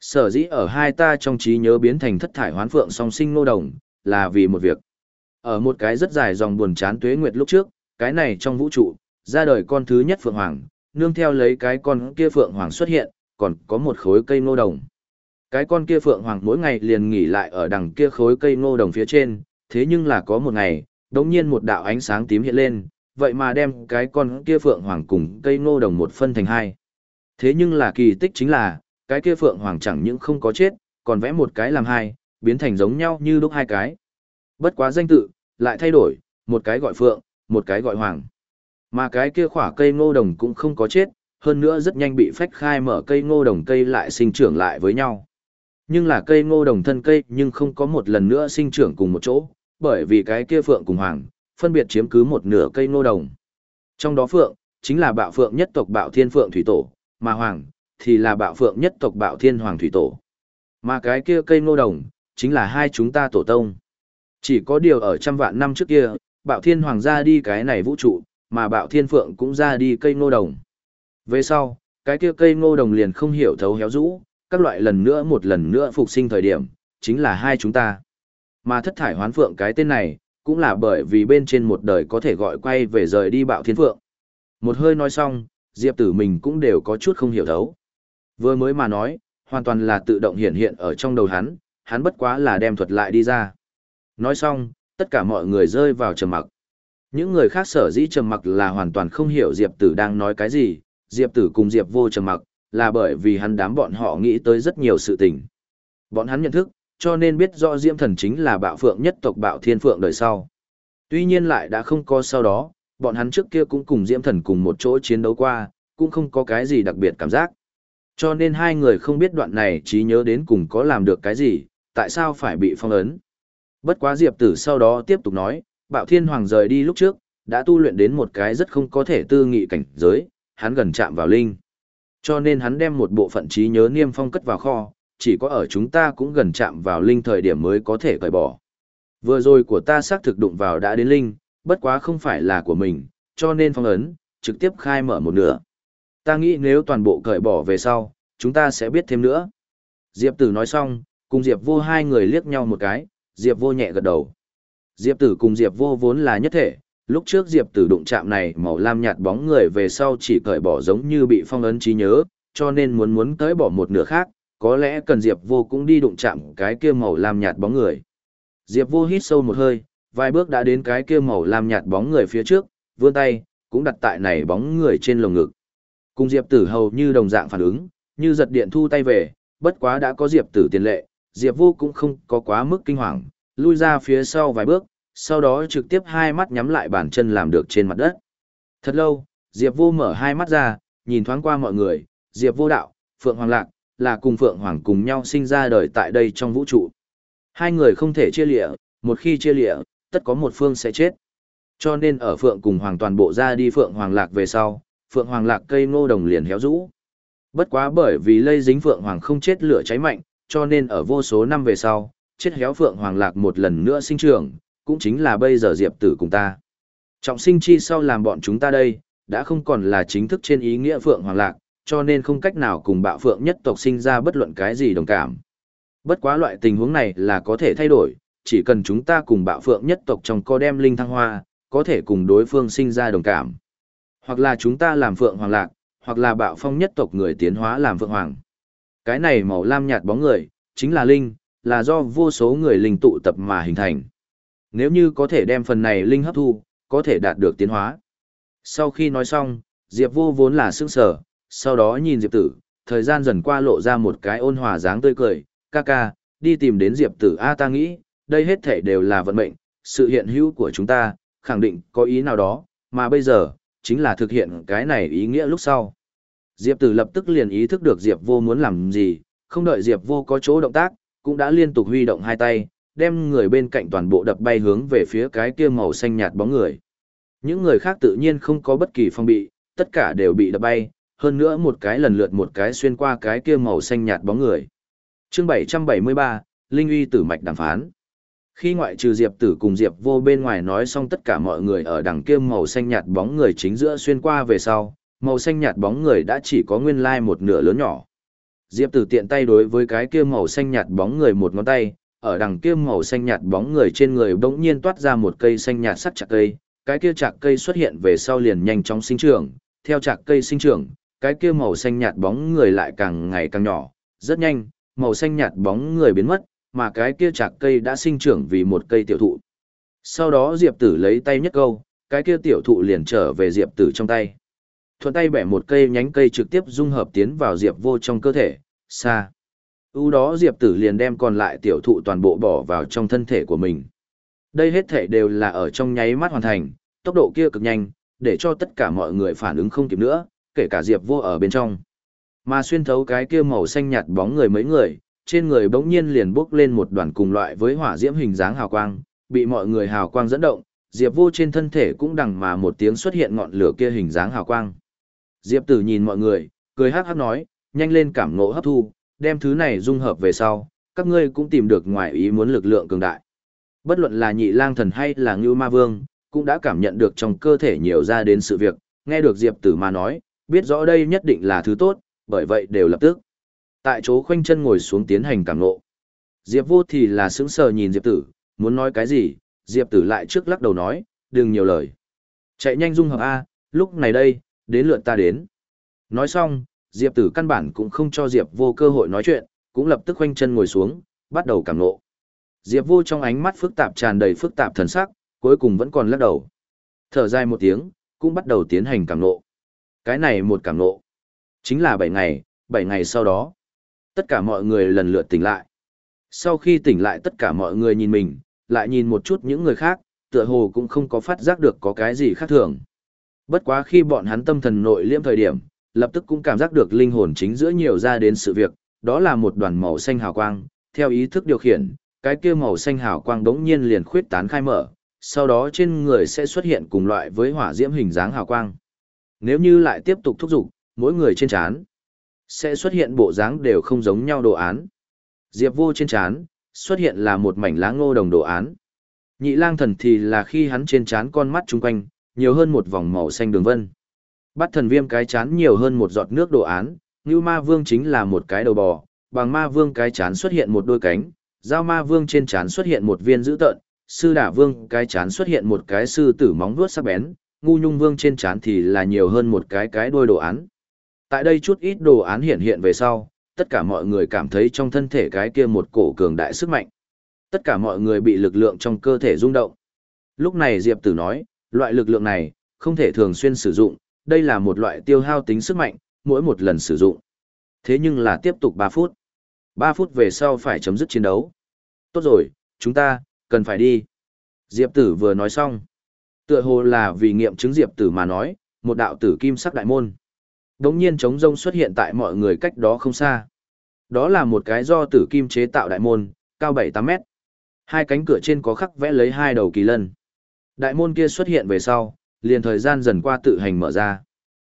Sở dĩ ở hai ta trong trí nhớ biến thành thất thải hoán phượng song sinh nô đồng, là vì một việc. Ở một cái rất dài dòng buồn chán tuế nguyệt lúc trước, cái này trong vũ trụ, ra đời con thứ nhất Phượng Hoàng, nương theo lấy cái con kia Phượng Hoàng xuất hiện, còn có một khối cây nô đồng. Cái con kia Phượng Hoàng mỗi ngày liền nghỉ lại ở đằng kia khối cây ngô đồng phía trên, thế nhưng là có một ngày, đống nhiên một đạo ánh sáng tím hiện lên, vậy mà đem cái con kia phượng hoàng cùng cây ngô đồng một phân thành hai. Thế nhưng là kỳ tích chính là, cái kia phượng hoàng chẳng những không có chết, còn vẽ một cái làm hai, biến thành giống nhau như đúc hai cái. Bất quá danh tự, lại thay đổi, một cái gọi phượng, một cái gọi hoàng. Mà cái kia khỏa cây ngô đồng cũng không có chết, hơn nữa rất nhanh bị phách khai mở cây ngô đồng cây lại sinh trưởng lại với nhau. Nhưng là cây ngô đồng thân cây nhưng không có một lần nữa sinh trưởng cùng một chỗ, bởi vì cái kia phượng cùng hoàng, phân biệt chiếm cứ một nửa cây ngô đồng. Trong đó phượng, chính là bạo phượng nhất tộc bạo thiên phượng thủy tổ, mà hoàng, thì là bạo phượng nhất tộc bạo thiên hoàng thủy tổ. Mà cái kia cây ngô đồng, chính là hai chúng ta tổ tông. Chỉ có điều ở trăm vạn năm trước kia, bạo thiên hoàng ra đi cái này vũ trụ, mà bạo thiên phượng cũng ra đi cây ngô đồng. Về sau, cái kia cây ngô đồng liền không hiểu thấu héo rũ, các loại lần nữa một lần nữa phục sinh thời điểm, chính là hai chúng ta. Mà thất thải hoán phượng cái tên này, cũng là bởi vì bên trên một đời có thể gọi quay về rời đi bạo thiên phượng. Một hơi nói xong, Diệp tử mình cũng đều có chút không hiểu thấu. Vừa mới mà nói, hoàn toàn là tự động hiện hiện ở trong đầu hắn, hắn bất quá là đem thuật lại đi ra. Nói xong, tất cả mọi người rơi vào trầm mặc. Những người khác sở dĩ trầm mặc là hoàn toàn không hiểu Diệp tử đang nói cái gì, Diệp tử cùng Diệp vô trầm mặc, là bởi vì hắn đám bọn họ nghĩ tới rất nhiều sự tình. Bọn hắn nhận thức, cho nên biết rõ Diễm Thần chính là bạo phượng nhất tộc bạo thiên phượng đời sau. Tuy nhiên lại đã không có sau đó, bọn hắn trước kia cũng cùng Diễm Thần cùng một chỗ chiến đấu qua, cũng không có cái gì đặc biệt cảm giác. Cho nên hai người không biết đoạn này trí nhớ đến cùng có làm được cái gì, tại sao phải bị phong ấn. Bất quá Diệp Tử sau đó tiếp tục nói, Bạo Thiên Hoàng rời đi lúc trước, đã tu luyện đến một cái rất không có thể tư nghị cảnh giới, hắn gần chạm vào linh. Cho nên hắn đem một bộ phận trí nhớ niêm phong cất vào kho, chỉ có ở chúng ta cũng gần chạm vào linh thời điểm mới có thể cởi bỏ. Vừa rồi của ta xác thực đụng vào đã đến linh, bất quá không phải là của mình, cho nên phong ấn, trực tiếp khai mở một nửa. Ta nghĩ nếu toàn bộ cởi bỏ về sau, chúng ta sẽ biết thêm nữa. Diệp tử nói xong, cùng Diệp vô hai người liếc nhau một cái, Diệp vô nhẹ gật đầu. Diệp tử cùng Diệp vô vốn là nhất thể, lúc trước Diệp tử đụng chạm này màu lam nhạt bóng người về sau chỉ cởi bỏ giống như bị phong ấn trí nhớ, cho nên muốn muốn tới bỏ một nửa khác, có lẽ cần Diệp vô cũng đi đụng chạm cái kia màu lam nhạt bóng người. Diệp vô hít sâu một hơi, vài bước đã đến cái kia màu lam nhạt bóng người phía trước, vươn tay, cũng đặt tại này bóng người trên lồng ngực. Cùng Diệp tử hầu như đồng dạng phản ứng, như giật điện thu tay về, bất quá đã có Diệp tử tiền lệ, Diệp vô cũng không có quá mức kinh hoàng, lui ra phía sau vài bước, sau đó trực tiếp hai mắt nhắm lại bàn chân làm được trên mặt đất. Thật lâu, Diệp vô mở hai mắt ra, nhìn thoáng qua mọi người, Diệp vô đạo, Phượng Hoàng Lạc, là cùng Phượng Hoàng cùng nhau sinh ra đời tại đây trong vũ trụ. Hai người không thể chia lịa, một khi chia lịa, tất có một phương sẽ chết. Cho nên ở Phượng cùng Hoàng toàn bộ ra đi Phượng Hoàng Lạc về sau, Phượng Hoàng Lạc cây ngô đồng liền héo rũ. Bất quá bởi vì lây dính Phượng Hoàng không chết lửa cháy mạnh, cho nên ở vô số năm về sau, chết héo Phượng Hoàng Lạc một lần nữa sinh trưởng, cũng chính là bây giờ Diệp Tử cùng ta. Trọng sinh chi sau làm bọn chúng ta đây, đã không còn là chính thức trên ý nghĩa Phượng Hoàng Lạc, cho nên không cách nào cùng bạo Phượng nhất tộc sinh ra bất luận cái gì đồng cảm. Bất quá loại tình huống này là có thể thay đổi, chỉ cần chúng ta cùng bạo Phượng nhất tộc trong co đem linh thăng hoa, có thể cùng đối phương sinh ra đồng cảm. Hoặc là chúng ta làm Phượng Hoàng Lạc, hoặc là bạo phong nhất tộc người tiến hóa làm Phượng Hoàng. Cái này màu lam nhạt bóng người, chính là linh, là do vô số người linh tụ tập mà hình thành. Nếu như có thể đem phần này linh hấp thu, có thể đạt được tiến hóa. Sau khi nói xong, Diệp vô vốn là sững sở, sau đó nhìn Diệp tử, thời gian dần qua lộ ra một cái ôn hòa dáng tươi cười, ca ca, đi tìm đến Diệp tử A ta nghĩ, đây hết thể đều là vận mệnh, sự hiện hữu của chúng ta, khẳng định có ý nào đó, mà bây giờ, chính là thực hiện cái này ý nghĩa lúc sau. Diệp tử lập tức liền ý thức được Diệp vô muốn làm gì, không đợi Diệp vô có chỗ động tác, cũng đã liên tục huy động hai tay, đem người bên cạnh toàn bộ đập bay hướng về phía cái kia màu xanh nhạt bóng người. Những người khác tự nhiên không có bất kỳ phong bị, tất cả đều bị đập bay, hơn nữa một cái lần lượt một cái xuyên qua cái kia màu xanh nhạt bóng người. Chương 773, Linh uy tử mạch đàm phán. Khi ngoại trừ Diệp Tử cùng Diệp Vô bên ngoài nói xong tất cả mọi người ở đằng kia màu xanh nhạt bóng người chính giữa xuyên qua về sau, màu xanh nhạt bóng người đã chỉ có nguyên lai một nửa lớn nhỏ. Diệp Tử tiện tay đối với cái kia màu xanh nhạt bóng người một ngón tay, ở đằng kia màu xanh nhạt bóng người trên người bỗng nhiên toát ra một cây xanh nhạt sắc chạc cây, cái kia chạc cây xuất hiện về sau liền nhanh chóng sinh trưởng, theo chạc cây sinh trưởng, cái kia màu xanh nhạt bóng người lại càng ngày càng nhỏ, rất nhanh, màu xanh nhạt bóng người biến mất, mà cái kia chạc cây đã sinh trưởng vì một cây tiểu thụ. Sau đó Diệp Tử lấy tay nhất câu, cái kia tiểu thụ liền trở về Diệp Tử trong tay. Thuận tay bẻ một cây nhánh cây trực tiếp dung hợp tiến vào Diệp vô trong cơ thể, xa. U đó Diệp Tử liền đem còn lại tiểu thụ toàn bộ bỏ vào trong thân thể của mình. Đây hết thể đều là ở trong nháy mắt hoàn thành, tốc độ kia cực nhanh, để cho tất cả mọi người phản ứng không kịp nữa, kể cả Diệp vô ở bên trong. Mà xuyên thấu cái kia màu xanh nhạt bóng người mấy người, trên người bỗng nhiên liền bốc lên một đoàn cùng loại với hỏa diễm hình dáng hào quang, bị mọi người hào quang dẫn động, Diệp vô trên thân thể cũng đằng mà một tiếng xuất hiện ngọn lửa kia hình dáng hào quang. Diệp tử nhìn mọi người, cười hắc hắc nói, nhanh lên cảm ngộ hấp thu, đem thứ này dung hợp về sau, các ngươi cũng tìm được ngoài ý muốn lực lượng cường đại. Bất luận là nhị lang thần hay là ngưu ma vương, cũng đã cảm nhận được trong cơ thể nhiều ra đến sự việc, nghe được Diệp Tử mà nói, biết rõ đây nhất định là thứ tốt, bởi vậy đều lập tức. Tại chỗ khoanh chân ngồi xuống tiến hành cảm ngộ. Diệp vô thì là sững sờ nhìn Diệp Tử, muốn nói cái gì, Diệp Tử lại trước lắc đầu nói, đừng nhiều lời. Chạy nhanh dung hợp A, lúc này đây, đến lượt ta đến. Nói xong, Diệp Tử căn bản cũng không cho Diệp vô cơ hội nói chuyện, cũng lập tức khoanh chân ngồi xuống, bắt đầu cảm ngộ. Diệp vô trong ánh mắt phức tạp tràn đầy phức tạp thần sắc, cuối cùng vẫn còn lắc đầu. Thở dài một tiếng, cũng bắt đầu tiến hành cảm ngộ. Cái này một cảm ngộ, chính là 7 ngày, 7 ngày sau đó, tất cả mọi người lần lượt tỉnh lại. Sau khi tỉnh lại tất cả mọi người nhìn mình, lại nhìn một chút những người khác, tựa hồ cũng không có phát giác được có cái gì khác thường. Bất quá khi bọn hắn tâm thần nội liễm thời điểm, lập tức cũng cảm giác được linh hồn chính giữa nhiều ra đến sự việc, đó là một đoàn màu xanh hào quang, theo ý thức điều khiển, cái kia màu xanh hào quang đống nhiên liền khuyết tán khai mở, sau đó trên người sẽ xuất hiện cùng loại với hỏa diễm hình dáng hào quang. Nếu như lại tiếp tục thúc giục, mỗi người trên trán sẽ xuất hiện bộ dáng đều không giống nhau đồ án. Diệp Vô trên trán xuất hiện là một mảnh lá ngô đồng đồ án. Nhị lang thần thì là khi hắn trên trán con mắt chung quanh, nhiều hơn một vòng màu xanh đường vân. Bắt thần viêm cái chán nhiều hơn một giọt nước đồ án, Ngưu Ma Vương chính là một cái đầu bò, bằng Ma Vương cái chán xuất hiện một đôi cánh, Giao Ma Vương trên chán xuất hiện một viên dữ tợn, Sư Đả Vương cái chán xuất hiện một cái sư tử móng vuốt sắc bén, Ngu Nhung Vương trên chán thì là nhiều hơn một cái cái đôi đồ án. Tại đây chút ít đồ án hiện hiện về sau, tất cả mọi người cảm thấy trong thân thể cái kia một cổ cường đại sức mạnh. Tất cả mọi người bị lực lượng trong cơ thể rung động. Lúc này Diệp Tử nói, loại lực lượng này, không thể thường xuyên sử dụng, đây là một loại tiêu hao tính sức mạnh, mỗi một lần sử dụng. Thế nhưng là tiếp tục 3 phút. 3 phút về sau phải chấm dứt chiến đấu. Tốt rồi, chúng ta, cần phải đi. Diệp tử vừa nói xong. Tựa hồ là vì nghiệm chứng Diệp tử mà nói, một đạo tử kim sắc đại môn. Đống nhiên trống rông xuất hiện tại mọi người cách đó không xa. Đó là một cái do tử kim chế tạo đại môn, cao 7-8 mét. Hai cánh cửa trên có khắc vẽ lấy hai đầu kỳ lân. Đại môn kia xuất hiện về sau, liền thời gian dần qua tự hành mở ra.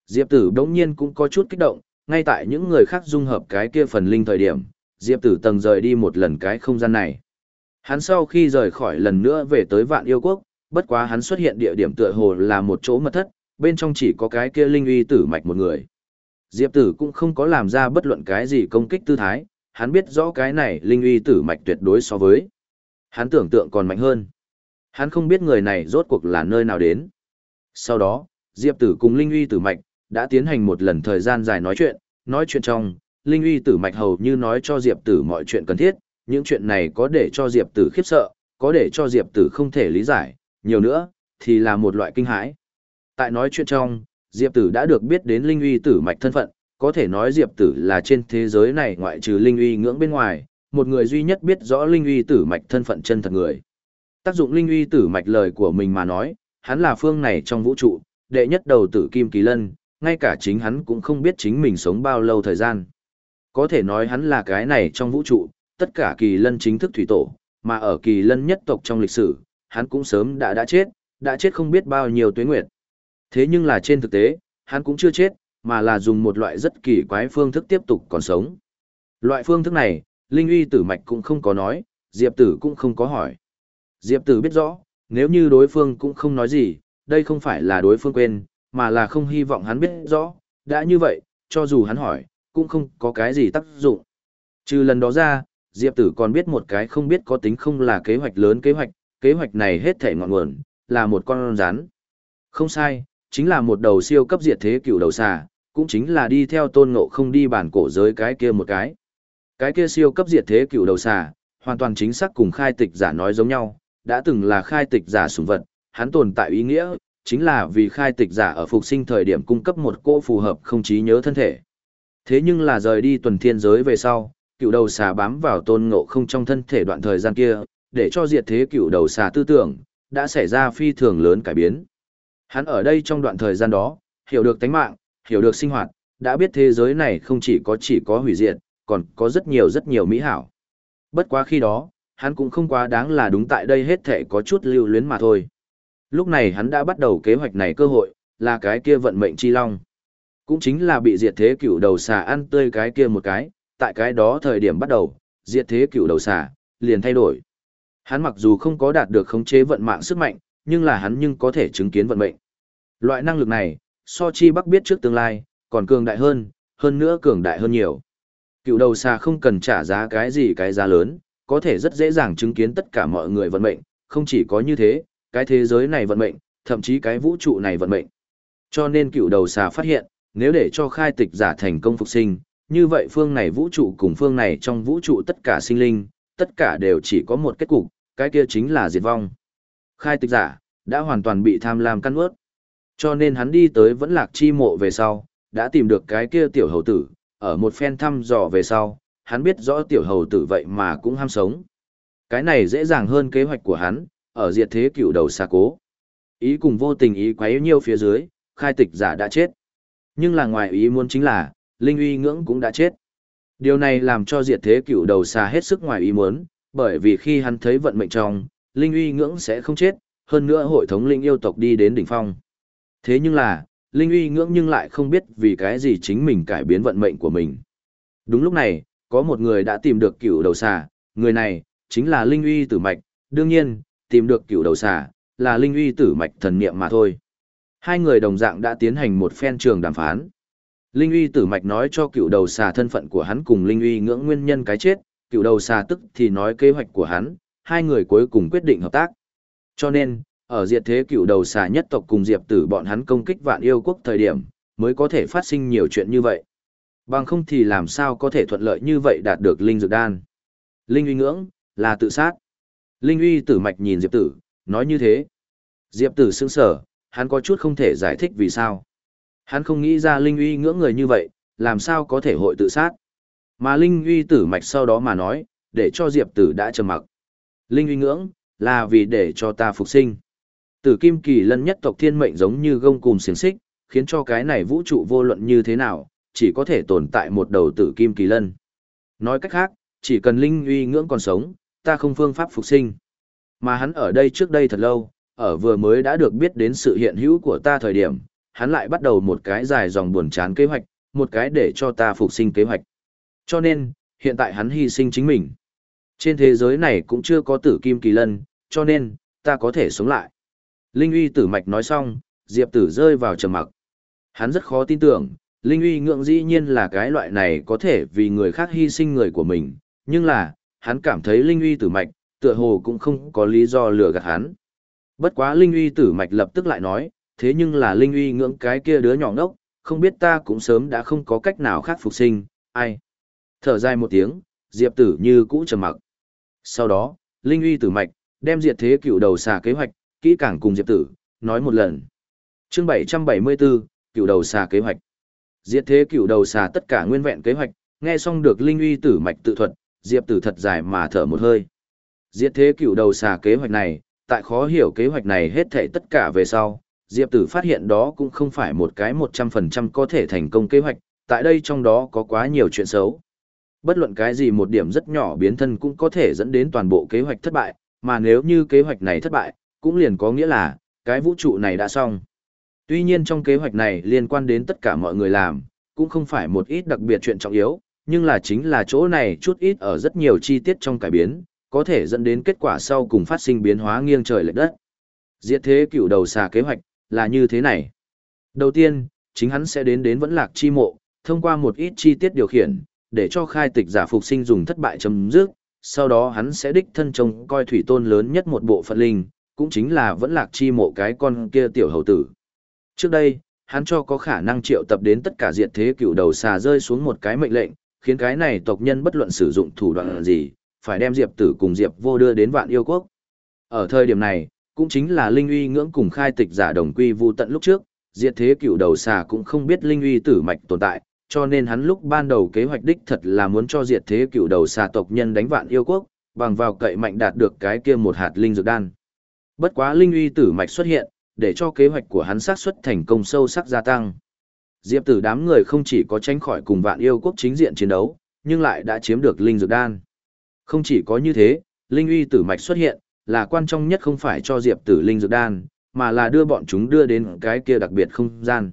Diệp tử đống nhiên cũng có chút kích động, ngay tại những người khác dung hợp cái kia phần linh thời điểm, Diệp tử tầng rời đi một lần cái không gian này. Hắn sau khi rời khỏi lần nữa về tới vạn yêu quốc, bất quá hắn xuất hiện địa điểm tựa hồ là một chỗ mật thất, bên trong chỉ có cái kia linh uy tử mạch một người. Diệp tử cũng không có làm ra bất luận cái gì công kích tư thái, hắn biết rõ cái này linh uy tử mạch tuyệt đối so với. Hắn tưởng tượng còn mạnh hơn. Hắn không biết người này rốt cuộc là nơi nào đến. Sau đó, Diệp tử cùng linh uy tử mạch, đã tiến hành một lần thời gian dài nói chuyện, nói chuyện trong, linh uy tử mạch hầu như nói cho Diệp tử mọi chuyện cần thiết, những chuyện này có để cho Diệp tử khiếp sợ, có để cho Diệp tử không thể lý giải, nhiều nữa, thì là một loại kinh hãi. Tại nói chuyện trong, Diệp tử đã được biết đến linh uy tử mạch thân phận, có thể nói Diệp tử là trên thế giới này ngoại trừ linh uy ngưỡng bên ngoài, một người duy nhất biết rõ linh uy tử mạch thân phận chân thật người. Tác dụng linh uy tử mạch lời của mình mà nói, hắn là phương này trong vũ trụ, đệ nhất đầu tử kim kỳ lân, ngay cả chính hắn cũng không biết chính mình sống bao lâu thời gian. Có thể nói hắn là cái này trong vũ trụ, tất cả kỳ lân chính thức thủy tổ, mà ở kỳ lân nhất tộc trong lịch sử, hắn cũng sớm đã đã chết, đã chết không biết bao nhiêu tuế nguyệt. Thế nhưng là trên thực tế, hắn cũng chưa chết, mà là dùng một loại rất kỳ quái phương thức tiếp tục còn sống. Loại phương thức này, Linh uy tử mạch cũng không có nói, Diệp tử cũng không có hỏi. Diệp tử biết rõ, nếu như đối phương cũng không nói gì, đây không phải là đối phương quên, mà là không hy vọng hắn biết rõ, đã như vậy, cho dù hắn hỏi, cũng không có cái gì tác dụng. Trừ lần đó ra, Diệp Tử còn biết một cái không biết có tính không là kế hoạch lớn kế hoạch, kế hoạch này hết thể ngọn nguồn, là một con rắn. Không sai, chính là một đầu siêu cấp diệt thế cựu đầu xà, cũng chính là đi theo tôn ngộ không đi bản cổ giới cái kia một cái. Cái kia siêu cấp diệt thế cựu đầu xà, hoàn toàn chính xác cùng khai tịch giả nói giống nhau, đã từng là khai tịch giả sùng vật, hắn tồn tại ý nghĩa, chính là vì khai tịch giả ở phục sinh thời điểm cung cấp một cô phù hợp không trí nhớ thân thể. Thế nhưng là rời đi tuần thiên giới về sau, cựu đầu xà bám vào tôn ngộ không trong thân thể đoạn thời gian kia, để cho diệt thế cựu đầu xà tư tưởng, đã xảy ra phi thường lớn cải biến. Hắn ở đây trong đoạn thời gian đó, hiểu được tánh mạng, hiểu được sinh hoạt, đã biết thế giới này không chỉ có chỉ có hủy diệt, còn có rất nhiều rất nhiều mỹ hảo. Bất quá khi đó, hắn cũng không quá đáng là đúng tại đây hết thể có chút lưu luyến mà thôi. Lúc này hắn đã bắt đầu kế hoạch này cơ hội, là cái kia vận mệnh chi long. Cũng chính là bị diệt thế cựu đầu xà ăn tươi cái kia một cái, tại cái đó thời điểm bắt đầu, diệt thế cựu đầu xà, liền thay đổi. Hắn mặc dù không có đạt được khống chế vận mạng sức mạnh, nhưng là hắn nhưng có thể chứng kiến vận mệnh. Loại năng lực này, so chi bắc biết trước tương lai, còn cường đại hơn, hơn nữa cường đại hơn nhiều. Cựu đầu xà không cần trả giá cái gì cái giá lớn, có thể rất dễ dàng chứng kiến tất cả mọi người vận mệnh, không chỉ có như thế, cái thế giới này vận mệnh, thậm chí cái vũ trụ này vận mệnh. Cho nên cựu đầu xà phát hiện, nếu để cho khai tịch giả thành công phục sinh, như vậy phương này vũ trụ cùng phương này trong vũ trụ tất cả sinh linh, tất cả đều chỉ có một kết cục, cái kia chính là diệt vong. Khai tịch giả, đã hoàn toàn bị tham lam căn ướt. Cho nên hắn đi tới vẫn lạc chi mộ về sau, đã tìm được cái kia tiểu hầu tử, ở một phen thăm dò về sau, hắn biết rõ tiểu hầu tử vậy mà cũng ham sống. Cái này dễ dàng hơn kế hoạch của hắn, ở diệt thế cựu đầu xa cố. Ý cùng vô tình ý quấy nhiêu phía dưới, khai tịch giả đã chết. Nhưng là ngoài ý muốn chính là, Linh uy ngưỡng cũng đã chết. Điều này làm cho diệt thế cựu đầu xa hết sức ngoài ý muốn, bởi vì khi hắn thấy vận mệnh trong, Linh uy ngưỡng sẽ không chết, hơn nữa hội thống linh yêu tộc đi đến đỉnh phong. Thế nhưng là, Linh uy ngưỡng nhưng lại không biết vì cái gì chính mình cải biến vận mệnh của mình. Đúng lúc này, có một người đã tìm được cựu đầu xà, người này, chính là Linh uy tử mạch, đương nhiên, tìm được cựu đầu xà, là Linh uy tử mạch thần niệm mà thôi. Hai người đồng dạng đã tiến hành một phen trường đàm phán. Linh uy tử mạch nói cho cựu đầu xà thân phận của hắn cùng Linh uy ngưỡng nguyên nhân cái chết, cựu đầu xà tức thì nói kế hoạch của hắn, hai người cuối cùng quyết định hợp tác. Cho nên, ở diệt thế cựu đầu xà nhất tộc cùng diệp tử bọn hắn công kích vạn yêu quốc thời điểm, mới có thể phát sinh nhiều chuyện như vậy. Bằng không thì làm sao có thể thuận lợi như vậy đạt được linh dược đan. Linh uy ngưỡng, là tự sát. Linh uy tử mạch nhìn diệp tử, nói như thế. Diệp tử sững sở, hắn có chút không thể giải thích vì sao. Hắn không nghĩ ra linh uy ngưỡng người như vậy, làm sao có thể hội tự sát. Mà linh uy tử mạch sau đó mà nói, để cho diệp tử đã trầm mặc. Linh uy ngưỡng, là vì để cho ta phục sinh. Tử kim kỳ lân nhất tộc thiên mệnh giống như gông cùm xiềng xích, khiến cho cái này vũ trụ vô luận như thế nào, chỉ có thể tồn tại một đầu tử kim kỳ lân. Nói cách khác, chỉ cần linh uy ngưỡng còn sống, ta không phương pháp phục sinh. Mà hắn ở đây trước đây thật lâu, ở vừa mới đã được biết đến sự hiện hữu của ta thời điểm, hắn lại bắt đầu một cái dài dòng buồn chán kế hoạch, một cái để cho ta phục sinh kế hoạch. Cho nên, hiện tại hắn hy sinh chính mình. Trên thế giới này cũng chưa có tử kim kỳ lân, cho nên, ta có thể sống lại. Linh uy tử mạch nói xong, Diệp tử rơi vào trầm mặc. Hắn rất khó tin tưởng, Linh uy ngưỡng dĩ nhiên là cái loại này có thể vì người khác hy sinh người của mình, nhưng là, hắn cảm thấy Linh uy tử mạch, tựa hồ cũng không có lý do lừa gạt hắn. Bất quá Linh uy tử mạch lập tức lại nói, thế nhưng là Linh uy ngưỡng cái kia đứa nhỏ ngốc, không biết ta cũng sớm đã không có cách nào khác phục sinh, ai. Thở dài một tiếng, Diệp tử như cũ trầm mặc. Sau đó, Linh uy tử mạch, đem diệt thế cựu đầu xà kế hoạch, kỹ càng cùng Diệp tử, nói một lần. chương 774, cựu đầu xà kế hoạch. Diệt thế cựu đầu xà tất cả nguyên vẹn kế hoạch, nghe xong được Linh uy tử mạch tự thuật, Diệp tử thật dài mà thở một hơi. Diệt thế cựu đầu xà kế hoạch này, tại khó hiểu kế hoạch này hết thảy tất cả về sau, Diệp tử phát hiện đó cũng không phải một cái 100% có thể thành công kế hoạch, tại đây trong đó có quá nhiều chuyện xấu. Bất luận cái gì một điểm rất nhỏ biến thân cũng có thể dẫn đến toàn bộ kế hoạch thất bại, mà nếu như kế hoạch này thất bại, cũng liền có nghĩa là, cái vũ trụ này đã xong. Tuy nhiên trong kế hoạch này liên quan đến tất cả mọi người làm, cũng không phải một ít đặc biệt chuyện trọng yếu, nhưng là chính là chỗ này chút ít ở rất nhiều chi tiết trong cải biến, có thể dẫn đến kết quả sau cùng phát sinh biến hóa nghiêng trời lệch đất. Diệt thế cựu đầu xà kế hoạch, là như thế này. Đầu tiên, chính hắn sẽ đến đến vẫn lạc chi mộ, thông qua một ít chi tiết điều khiển, để cho khai tịch giả phục sinh dùng thất bại chấm dứt, sau đó hắn sẽ đích thân trông coi thủy tôn lớn nhất một bộ phận linh, cũng chính là vẫn lạc chi mộ cái con kia tiểu hầu tử. Trước đây, hắn cho có khả năng triệu tập đến tất cả diệt thế cựu đầu xà rơi xuống một cái mệnh lệnh, khiến cái này tộc nhân bất luận sử dụng thủ đoạn gì, phải đem Diệp Tử cùng Diệp Vô đưa đến Vạn Yêu Quốc. Ở thời điểm này, cũng chính là Linh Uy ngưỡng cùng khai tịch giả đồng quy vu tận lúc trước, diệt thế cựu đầu xà cũng không biết Linh Uy tử mạch tồn tại, cho nên hắn lúc ban đầu kế hoạch đích thật là muốn cho diệt thế cựu đầu xà tộc nhân đánh Vạn Yêu Quốc, bằng vào cậy mạnh đạt được cái kia một hạt linh dược đan. Bất quá Linh Uy tử mạch xuất hiện, để cho kế hoạch của hắn xác suất thành công sâu sắc gia tăng. Diệp tử đám người không chỉ có tránh khỏi cùng vạn yêu quốc chính diện chiến đấu, nhưng lại đã chiếm được linh dược đan. Không chỉ có như thế, linh uy tử mạch xuất hiện, là quan trọng nhất không phải cho Diệp tử linh dược đan, mà là đưa bọn chúng đưa đến cái kia đặc biệt không gian.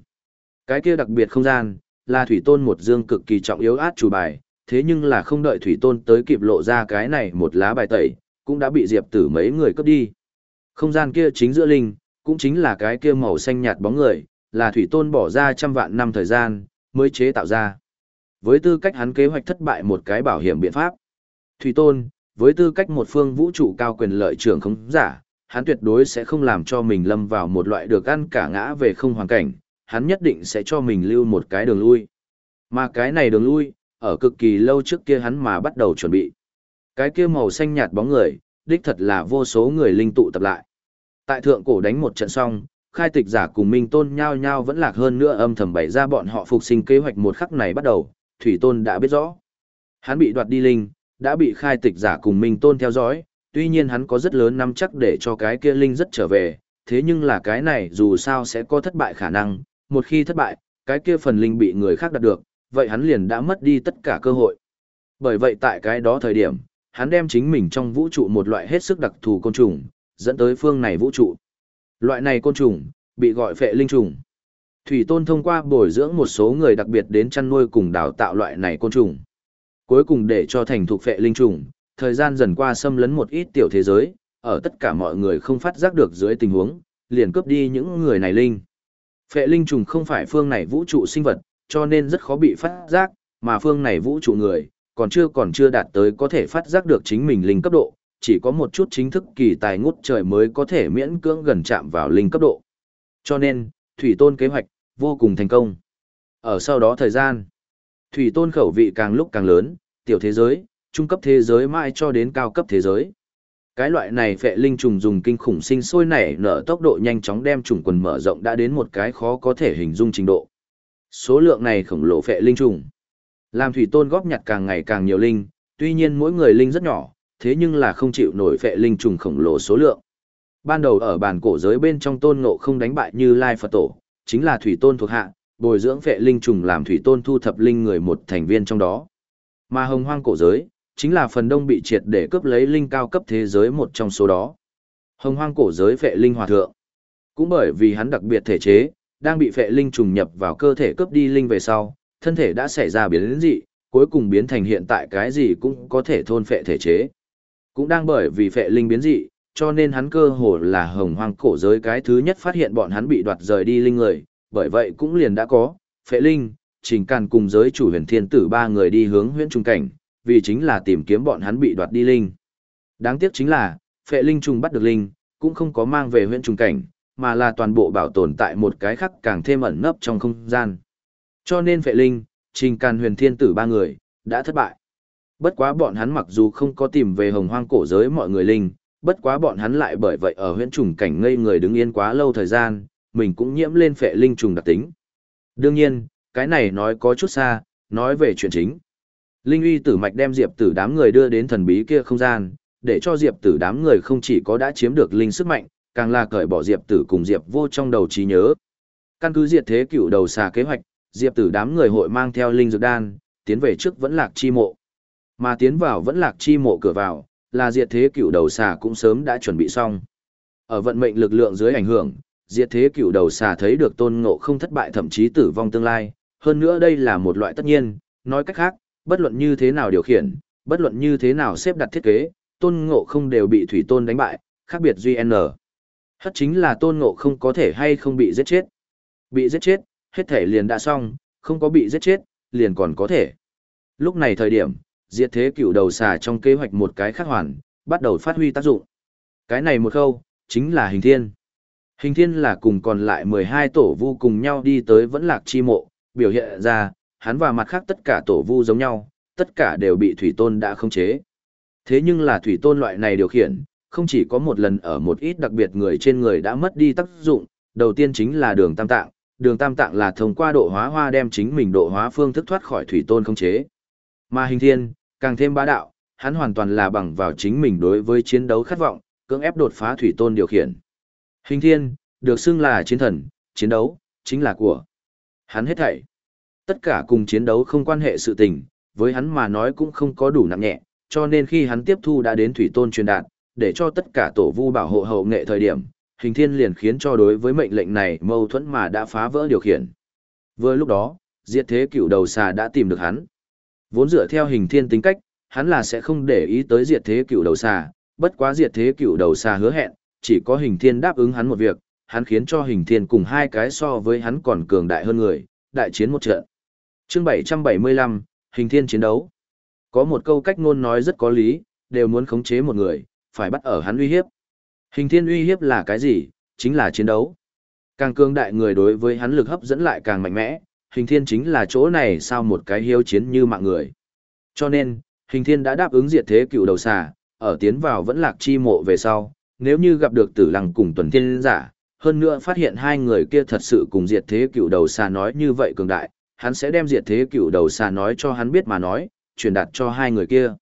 Cái kia đặc biệt không gian, là thủy tôn một dương cực kỳ trọng yếu át chủ bài, thế nhưng là không đợi thủy tôn tới kịp lộ ra cái này một lá bài tẩy, cũng đã bị diệp tử mấy người cướp đi. Không gian kia chính giữa linh, cũng chính là cái kia màu xanh nhạt bóng người, là thủy tôn bỏ ra trăm vạn năm thời gian, mới chế tạo ra. Với tư cách hắn kế hoạch thất bại một cái bảo hiểm biện pháp. Thủy tôn, với tư cách một phương vũ trụ cao quyền lợi trưởng không giả, hắn tuyệt đối sẽ không làm cho mình lâm vào một loại được ăn cả ngã về không hoàn cảnh, hắn nhất định sẽ cho mình lưu một cái đường lui. Mà cái này đường lui, ở cực kỳ lâu trước kia hắn mà bắt đầu chuẩn bị. Cái kia màu xanh nhạt bóng người, đích thật là vô số người linh tụ tập lại. Tại thượng cổ đánh một trận xong, khai tịch giả cùng Minh Tôn nhao nhao vẫn lạc hơn nữa âm thầm bày ra bọn họ phục sinh kế hoạch một khắc này bắt đầu, Thủy Tôn đã biết rõ. Hắn bị đoạt đi linh, đã bị khai tịch giả cùng Minh Tôn theo dõi, tuy nhiên hắn có rất lớn nắm chắc để cho cái kia linh rất trở về, thế nhưng là cái này dù sao sẽ có thất bại khả năng, một khi thất bại, cái kia phần linh bị người khác đạt được, vậy hắn liền đã mất đi tất cả cơ hội. Bởi vậy tại cái đó thời điểm, hắn đem chính mình trong vũ trụ một loại hết sức đặc thù côn trùng, dẫn tới phương này vũ trụ. Loại này côn trùng, bị gọi phệ linh trùng. Thủy Tôn thông qua bồi dưỡng một số người đặc biệt đến chăn nuôi cùng đào tạo loại này côn trùng. Cuối cùng để cho thành thuộc phệ linh trùng, thời gian dần qua xâm lấn một ít tiểu thế giới, ở tất cả mọi người không phát giác được dưới tình huống, liền cướp đi những người này linh. Phệ linh trùng không phải phương này vũ trụ sinh vật, cho nên rất khó bị phát giác, mà phương này vũ trụ người, còn chưa còn chưa đạt tới có thể phát giác được chính mình linh cấp độ, chỉ có một chút chính thức kỳ tài ngút trời mới có thể miễn cưỡng gần chạm vào linh cấp độ. Cho nên, Thủy Tôn kế hoạch, vô cùng thành công. Ở sau đó thời gian, Thủy Tôn khẩu vị càng lúc càng lớn, tiểu thế giới, trung cấp thế giới mãi cho đến cao cấp thế giới. Cái loại này phệ linh trùng dùng kinh khủng sinh sôi nảy nở tốc độ nhanh chóng đem trùng quần mở rộng đã đến một cái khó có thể hình dung trình độ. Số lượng này khổng lồ phệ linh trùng. Làm thủy tôn góp nhặt càng ngày càng nhiều linh, tuy nhiên mỗi người linh rất nhỏ, thế nhưng là không chịu nổi phệ linh trùng khổng lồ số lượng. Ban đầu ở bản cổ giới bên trong tôn ngộ không đánh bại như Lai Phật Tổ, chính là thủy tôn thuộc hạ, bồi dưỡng phệ linh trùng làm thủy tôn thu thập linh người một thành viên trong đó. Mà hồng hoang cổ giới, chính là phần đông bị triệt để cướp lấy linh cao cấp thế giới một trong số đó. Hồng hoang cổ giới phệ linh hòa thượng. Cũng bởi vì hắn đặc biệt thể chế, đang bị phệ linh trùng nhập vào cơ thể cướp đi linh về sau, thân thể đã xảy ra biến dị, cuối cùng biến thành hiện tại cái gì cũng có thể thôn phệ thể chế. Cũng đang bởi vì phệ linh biến dị, cho nên hắn cơ hồ là hồng hoang cổ giới cái thứ nhất phát hiện bọn hắn bị đoạt rời đi linh người, bởi vậy cũng liền đã có, phệ linh, trình càn cùng giới chủ huyền thiên tử ba người đi hướng huyễn trung cảnh, vì chính là tìm kiếm bọn hắn bị đoạt đi linh. Đáng tiếc chính là, phệ linh trùng bắt được linh, cũng không có mang về huyễn trung cảnh, mà là toàn bộ bảo tồn tại một cái khắc càng thêm ẩn nấp trong không gian. Cho nên phệ linh, trình càn huyền thiên tử ba người, đã thất bại. Bất quá bọn hắn mặc dù không có tìm về hồng hoang cổ giới mọi người linh, bất quá bọn hắn lại bởi vậy ở huyễn trùng cảnh ngây người đứng yên quá lâu thời gian, mình cũng nhiễm lên phệ linh trùng đặc tính. Đương nhiên, cái này nói có chút xa, nói về chuyện chính. Linh uy tử mạch đem diệp tử đám người đưa đến thần bí kia không gian, để cho diệp tử đám người không chỉ có đã chiếm được linh sức mạnh, càng là cởi bỏ diệp tử cùng diệp vô trong đầu trí nhớ. Căn cứ diệt thế cựu đầu xà kế hoạch, diệp tử đám người hội mang theo linh dược đan, tiến về trước vẫn lạc chi mộ. Mà tiến vào vẫn lạc chi mộ cửa vào, là diệt thế cựu đầu xà cũng sớm đã chuẩn bị xong. Ở vận mệnh lực lượng dưới ảnh hưởng, diệt thế cựu đầu xà thấy được tôn ngộ không thất bại thậm chí tử vong tương lai. Hơn nữa đây là một loại tất nhiên, nói cách khác, bất luận như thế nào điều khiển, bất luận như thế nào xếp đặt thiết kế, tôn ngộ không đều bị thủy tôn đánh bại, khác biệt duy n. Hất chính là tôn ngộ không có thể hay không bị giết chết. Bị giết chết, hết thể liền đã xong, không có bị giết chết, liền còn có thể. Lúc này thời điểm, diệt thế cựu đầu xà trong kế hoạch một cái khác hoàn, bắt đầu phát huy tác dụng. Cái này một khâu, chính là hình thiên. Hình thiên là cùng còn lại 12 tổ vu cùng nhau đi tới vẫn lạc chi mộ, biểu hiện ra, hắn và mặt khác tất cả tổ vu giống nhau, tất cả đều bị thủy tôn đã khống chế. Thế nhưng là thủy tôn loại này điều khiển, không chỉ có một lần ở một ít đặc biệt người trên người đã mất đi tác dụng, đầu tiên chính là đường tam tạng, đường tam tạng là thông qua độ hóa hoa đem chính mình độ hóa phương thức thoát khỏi thủy tôn khống chế. Mà hình thiên, càng thêm bá đạo, hắn hoàn toàn là bằng vào chính mình đối với chiến đấu khát vọng, cưỡng ép đột phá thủy tôn điều khiển. Hình thiên, được xưng là chiến thần, chiến đấu, chính là của hắn hết thảy. Tất cả cùng chiến đấu không quan hệ sự tình, với hắn mà nói cũng không có đủ nặng nhẹ, cho nên khi hắn tiếp thu đã đến thủy tôn truyền đạt, để cho tất cả tổ vu bảo hộ hậu nghệ thời điểm, hình thiên liền khiến cho đối với mệnh lệnh này mâu thuẫn mà đã phá vỡ điều khiển. Vừa lúc đó, diệt thế cựu đầu xà đã tìm được hắn. Vốn dựa theo hình thiên tính cách, hắn là sẽ không để ý tới diệt thế cựu đầu xà, bất quá diệt thế cựu đầu xà hứa hẹn, chỉ có hình thiên đáp ứng hắn một việc, hắn khiến cho hình thiên cùng hai cái so với hắn còn cường đại hơn người, đại chiến một trận. Chương 775, hình thiên chiến đấu. Có một câu cách ngôn nói rất có lý, đều muốn khống chế một người, phải bắt ở hắn uy hiếp. Hình thiên uy hiếp là cái gì? Chính là chiến đấu. Càng cường đại người đối với hắn lực hấp dẫn lại càng mạnh mẽ, hình thiên chính là chỗ này sao một cái hiếu chiến như mạng người. Cho nên, hình thiên đã đáp ứng diệt thế cựu đầu xà, ở tiến vào vẫn lạc chi mộ về sau, nếu như gặp được tử lăng cùng tuần thiên giả, hơn nữa phát hiện hai người kia thật sự cùng diệt thế cựu đầu xà nói như vậy cường đại, hắn sẽ đem diệt thế cựu đầu xà nói cho hắn biết mà nói, truyền đạt cho hai người kia.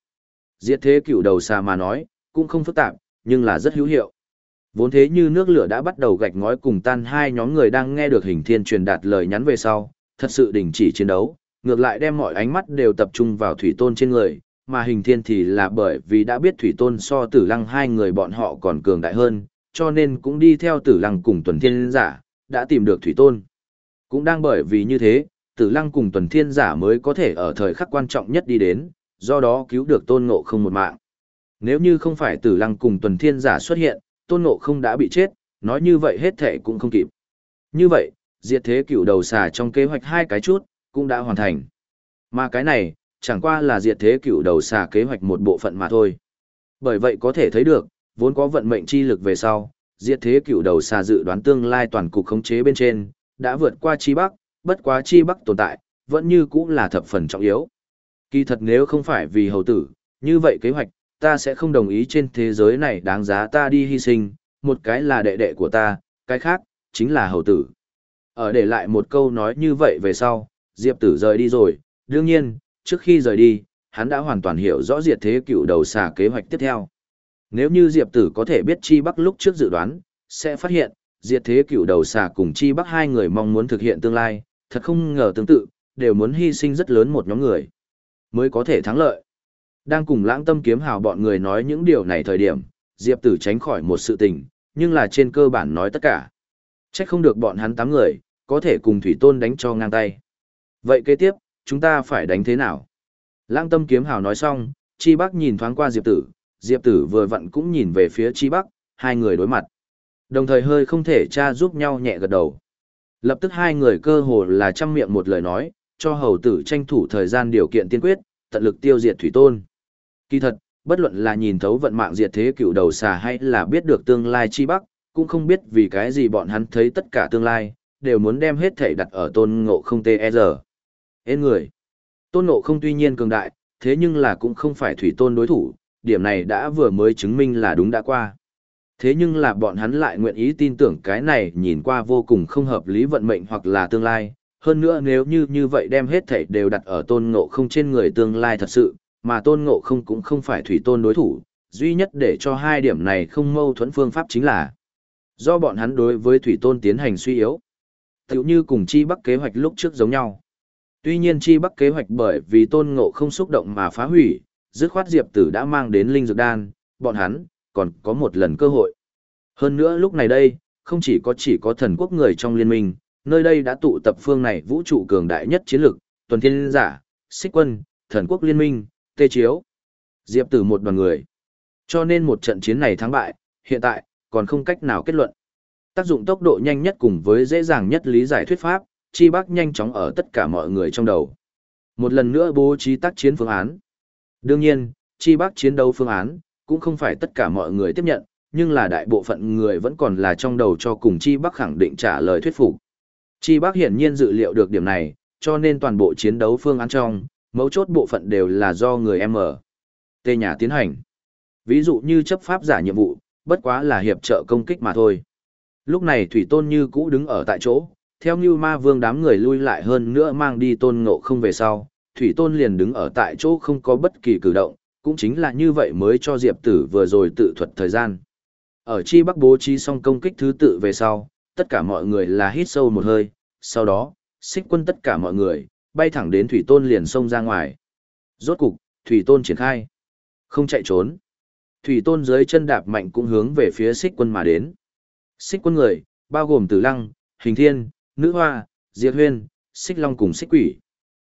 Diệt thế cựu đầu xà mà nói, cũng không phức tạp, nhưng là rất hữu hiệu. Vốn thế như nước lửa đã bắt đầu gạch ngói cùng tan hai nhóm người đang nghe được hình thiên truyền đạt lời nhắn về sau, thật sự đình chỉ chiến đấu, ngược lại đem mọi ánh mắt đều tập trung vào thủy tôn trên người, mà hình thiên thì là bởi vì đã biết thủy tôn so tử lăng hai người bọn họ còn cường đại hơn, cho nên cũng đi theo tử lăng cùng tuần thiên giả, đã tìm được thủy tôn. Cũng đang bởi vì như thế, tử lăng cùng tuần thiên giả mới có thể ở thời khắc quan trọng nhất đi đến, do đó cứu được tôn ngộ không một mạng. Nếu như không phải tử lăng cùng tuần thiên giả xuất hiện, tôn ngộ không đã bị chết, nói như vậy hết thể cũng không kịp. Như vậy, diệt thế cửu đầu xà trong kế hoạch hai cái chút, cũng đã hoàn thành. Mà cái này, chẳng qua là diệt thế cửu đầu xà kế hoạch một bộ phận mà thôi. Bởi vậy có thể thấy được, vốn có vận mệnh chi lực về sau, diệt thế cửu đầu xà dự đoán tương lai toàn cục khống chế bên trên, đã vượt qua chi bắc, bất quá chi bắc tồn tại, vẫn như cũng là thập phần trọng yếu. Kỳ thật nếu không phải vì hầu tử, như vậy kế hoạch, ta sẽ không đồng ý trên thế giới này đáng giá ta đi hy sinh, một cái là đệ đệ của ta, cái khác, chính là hầu tử. Ở để lại một câu nói như vậy về sau, Diệp tử rời đi rồi, đương nhiên, trước khi rời đi, hắn đã hoàn toàn hiểu rõ diệt thế cựu đầu xà kế hoạch tiếp theo. Nếu như Diệp tử có thể biết Chi Bắc lúc trước dự đoán, sẽ phát hiện, diệt thế cựu đầu xà cùng Chi Bắc hai người mong muốn thực hiện tương lai, thật không ngờ tương tự, đều muốn hy sinh rất lớn một nhóm người, mới có thể thắng lợi. Đang cùng lãng tâm kiếm hào bọn người nói những điều này thời điểm, Diệp tử tránh khỏi một sự tình, nhưng là trên cơ bản nói tất cả. Chắc không được bọn hắn tám người, có thể cùng Thủy Tôn đánh cho ngang tay. Vậy kế tiếp, chúng ta phải đánh thế nào? Lãng tâm kiếm hào nói xong, Chi Bắc nhìn thoáng qua Diệp tử, Diệp tử vừa vặn cũng nhìn về phía Chi Bắc, hai người đối mặt. Đồng thời hơi không thể tra giúp nhau nhẹ gật đầu. Lập tức hai người cơ hồ là chăm miệng một lời nói, cho hầu tử tranh thủ thời gian điều kiện tiên quyết, tận lực tiêu diệt thủy tôn. Kỳ thật, bất luận là nhìn thấu vận mạng diệt thế cựu đầu xà hay là biết được tương lai chi bắc, cũng không biết vì cái gì bọn hắn thấy tất cả tương lai, đều muốn đem hết thể đặt ở tôn ngộ không tê e giờ. Ên người. Tôn ngộ không tuy nhiên cường đại, thế nhưng là cũng không phải thủy tôn đối thủ, điểm này đã vừa mới chứng minh là đúng đã qua. Thế nhưng là bọn hắn lại nguyện ý tin tưởng cái này nhìn qua vô cùng không hợp lý vận mệnh hoặc là tương lai. Hơn nữa nếu như như vậy đem hết thảy đều đặt ở tôn ngộ không trên người tương lai thật sự, mà tôn ngộ không cũng không phải thủy tôn đối thủ, duy nhất để cho hai điểm này không mâu thuẫn phương pháp chính là do bọn hắn đối với thủy tôn tiến hành suy yếu. Tiểu như cùng chi bắc kế hoạch lúc trước giống nhau. Tuy nhiên chi bắc kế hoạch bởi vì tôn ngộ không xúc động mà phá hủy, dứt khoát diệp tử đã mang đến linh dược đan, bọn hắn, còn có một lần cơ hội. Hơn nữa lúc này đây, không chỉ có chỉ có thần quốc người trong liên minh, nơi đây đã tụ tập phương này vũ trụ cường đại nhất chiến lực, tuần thiên giả, xích quân, thần quốc liên minh, tê chiếu. Diệp tử một đoàn người. Cho nên một trận chiến này thắng bại, hiện tại, còn không cách nào kết luận. Tác dụng tốc độ nhanh nhất cùng với dễ dàng nhất lý giải thuyết pháp, chi bắc nhanh chóng ở tất cả mọi người trong đầu. Một lần nữa bố trí tác chiến phương án. Đương nhiên, chi bắc chiến đấu phương án, cũng không phải tất cả mọi người tiếp nhận, nhưng là đại bộ phận người vẫn còn là trong đầu cho cùng chi bắc khẳng định trả lời thuyết phục. Chi bắc hiển nhiên dự liệu được điểm này, cho nên toàn bộ chiến đấu phương án trong, mấu chốt bộ phận đều là do người em ở. Tê nhà tiến hành. Ví dụ như chấp pháp giả nhiệm vụ, bất quá là hiệp trợ công kích mà thôi. Lúc này Thủy Tôn như cũ đứng ở tại chỗ, theo như ma vương đám người lui lại hơn nữa mang đi tôn ngộ không về sau, Thủy Tôn liền đứng ở tại chỗ không có bất kỳ cử động, cũng chính là như vậy mới cho Diệp Tử vừa rồi tự thuật thời gian. Ở chi bắc bố trí xong công kích thứ tự về sau, tất cả mọi người là hít sâu một hơi, sau đó, xích quân tất cả mọi người, bay thẳng đến Thủy Tôn liền xông ra ngoài. Rốt cục, Thủy Tôn triển khai. Không chạy trốn. Thủy Tôn dưới chân đạp mạnh cũng hướng về phía xích quân mà đến. Xích quân người, bao gồm Tử Lăng, Hình Thiên, Nữ Hoa, Diệt Huyên, xích long cùng xích quỷ.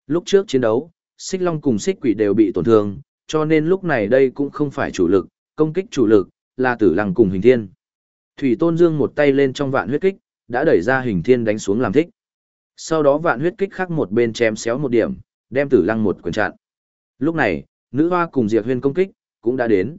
Lúc trước chiến đấu, xích long cùng xích quỷ đều bị tổn thương, cho nên lúc này đây cũng không phải chủ lực, công kích chủ lực, là tử lăng cùng hình thiên. Thủy Tôn Dương một tay lên trong vạn huyết kích, đã đẩy ra hình thiên đánh xuống làm thích. Sau đó vạn huyết kích khác một bên chém xéo một điểm, đem tử lăng một quyền chặn. Lúc này, nữ hoa cùng diệt huyên công kích, cũng đã đến.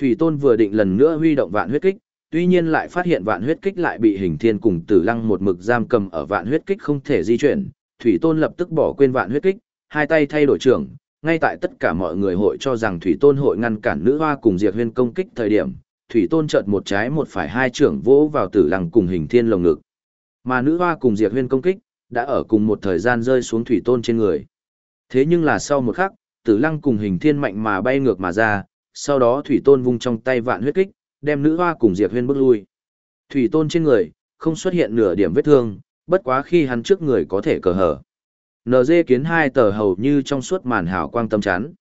Thủy Tôn vừa định lần nữa huy động vạn huyết kích, tuy nhiên lại phát hiện vạn huyết kích lại bị hình thiên cùng tử lăng một mực giam cầm ở vạn huyết kích không thể di chuyển. Thủy Tôn lập tức bỏ quên vạn huyết kích, hai tay thay đổi trưởng, ngay tại tất cả mọi người hội cho rằng Thủy Tôn hội ngăn cản nữ hoa cùng diệt huyên công kích thời điểm, Thủy Tôn chợt một trái một phải hai trưởng vỗ vào tử lăng cùng hình thiên lồng ngực. Mà nữ hoa cùng diệt huyên công kích, đã ở cùng một thời gian rơi xuống Thủy Tôn trên người. Thế nhưng là sau một khắc, tử lăng cùng hình thiên mạnh mà bay ngược mà ra, sau đó Thủy Tôn vung trong tay vạn huyết kích, đem nữ hoa cùng diệp huyên bước lui. Thủy Tôn trên người, không xuất hiện nửa điểm vết thương, bất quá khi hắn trước người có thể cờ hở. NG kiến hai tờ hầu như trong suốt màn hào quang tâm chắn.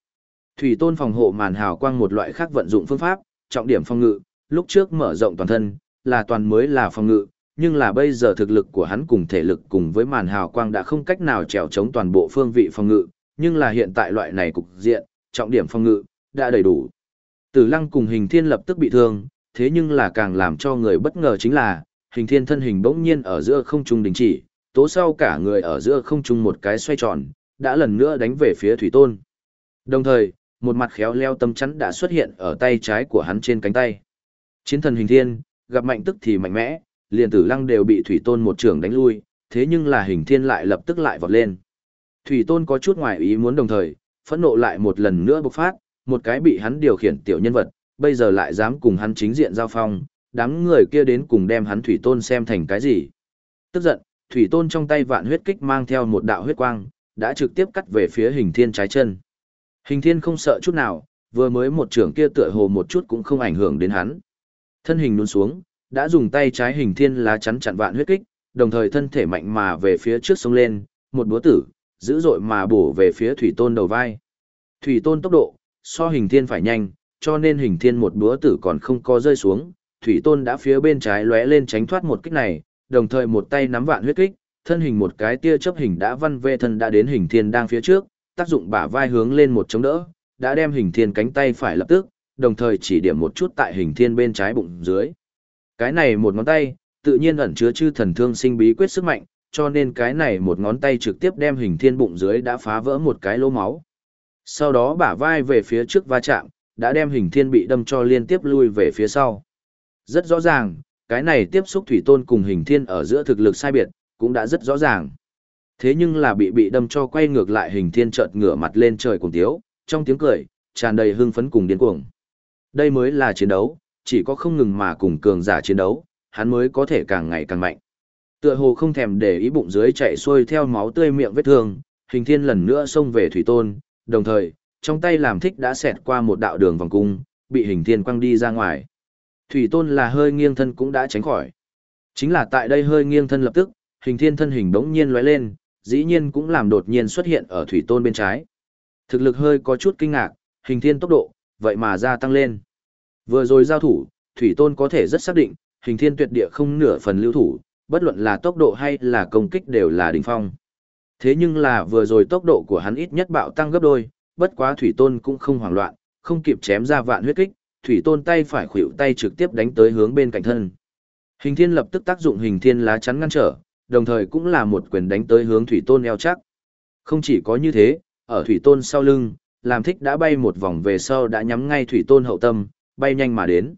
Thủy Tôn phòng hộ màn hào quang một loại khác vận dụng phương pháp, trọng điểm phòng ngự, lúc trước mở rộng toàn thân, là toàn mới là phòng ngự, nhưng là bây giờ thực lực của hắn cùng thể lực cùng với màn hào quang đã không cách nào trèo chống toàn bộ phương vị phòng ngự, nhưng là hiện tại loại này cục diện, trọng điểm phòng ngự, đã đầy đủ. Tử lăng cùng hình thiên lập tức bị thương, thế nhưng là càng làm cho người bất ngờ chính là, hình thiên thân hình bỗng nhiên ở giữa không trung đình chỉ, tố sau cả người ở giữa không trung một cái xoay tròn, đã lần nữa đánh về phía thủy tôn. Đồng thời, một mặt khéo leo tâm chắn đã xuất hiện ở tay trái của hắn trên cánh tay. Chiến thần hình thiên, gặp mạnh tức thì mạnh mẽ, liền tử lăng đều bị thủy tôn một trường đánh lui, thế nhưng là hình thiên lại lập tức lại vọt lên. Thủy tôn có chút ngoài ý muốn đồng thời, phẫn nộ lại một lần nữa bộc phát, một cái bị hắn điều khiển tiểu nhân vật, bây giờ lại dám cùng hắn chính diện giao phong, đám người kia đến cùng đem hắn thủy tôn xem thành cái gì. Tức giận, thủy tôn trong tay vạn huyết kích mang theo một đạo huyết quang, đã trực tiếp cắt về phía hình thiên trái chân. Hình thiên không sợ chút nào, vừa mới một trưởng kia tựa hồ một chút cũng không ảnh hưởng đến hắn. Thân hình nuôn xuống, đã dùng tay trái hình thiên lá chắn chặn vạn huyết kích, đồng thời thân thể mạnh mà về phía trước sông lên, một búa tử, dữ dội mà bổ về phía thủy tôn đầu vai. Thủy tôn tốc độ, so hình thiên phải nhanh, cho nên hình thiên một búa tử còn không có rơi xuống, thủy tôn đã phía bên trái lóe lên tránh thoát một kích này, đồng thời một tay nắm vạn huyết kích, thân hình một cái tia chớp hình đã văn về thân đã đến hình thiên đang phía trước, tác dụng bả vai hướng lên một chống đỡ, đã đem hình thiên cánh tay phải lập tức, đồng thời chỉ điểm một chút tại hình thiên bên trái bụng dưới. Cái này một ngón tay, tự nhiên ẩn chứa chư thần thương sinh bí quyết sức mạnh, cho nên cái này một ngón tay trực tiếp đem hình thiên bụng dưới đã phá vỡ một cái lỗ máu. Sau đó bả vai về phía trước va chạm, đã đem hình thiên bị đâm cho liên tiếp lui về phía sau. Rất rõ ràng, cái này tiếp xúc thủy tôn cùng hình thiên ở giữa thực lực sai biệt, cũng đã rất rõ ràng. Thế nhưng là bị bị đâm cho quay ngược lại hình thiên chợt ngửa mặt lên trời cùng tiếu, trong tiếng cười, tràn đầy hưng phấn cùng điên cuồng. Đây mới là chiến đấu, chỉ có không ngừng mà cùng cường giả chiến đấu, hắn mới có thể càng ngày càng mạnh. Tựa hồ không thèm để ý bụng dưới chạy xuôi theo máu tươi miệng vết thương, hình thiên lần nữa xông về thủy tôn, đồng thời, trong tay làm thích đã xẹt qua một đạo đường vòng cung, bị hình thiên quăng đi ra ngoài. Thủy tôn là hơi nghiêng thân cũng đã tránh khỏi. Chính là tại đây hơi nghiêng thân lập tức, hình thiên thân hình đống nhiên lóe lên, dĩ nhiên cũng làm đột nhiên xuất hiện ở thủy tôn bên trái. Thực lực hơi có chút kinh ngạc, hình thiên tốc độ, vậy mà gia tăng lên. Vừa rồi giao thủ, thủy tôn có thể rất xác định, hình thiên tuyệt địa không nửa phần lưu thủ, bất luận là tốc độ hay là công kích đều là đỉnh phong. Thế nhưng là vừa rồi tốc độ của hắn ít nhất bạo tăng gấp đôi, bất quá thủy tôn cũng không hoảng loạn, không kịp chém ra vạn huyết kích, thủy tôn tay phải khuỷu tay trực tiếp đánh tới hướng bên cạnh thân. Hình thiên lập tức tác dụng hình thiên lá chắn ngăn trở, đồng thời cũng là một quyền đánh tới hướng thủy tôn eo chắc. Không chỉ có như thế, ở thủy tôn sau lưng, làm thích đã bay một vòng về sau đã nhắm ngay thủy tôn hậu tâm, bay nhanh mà đến.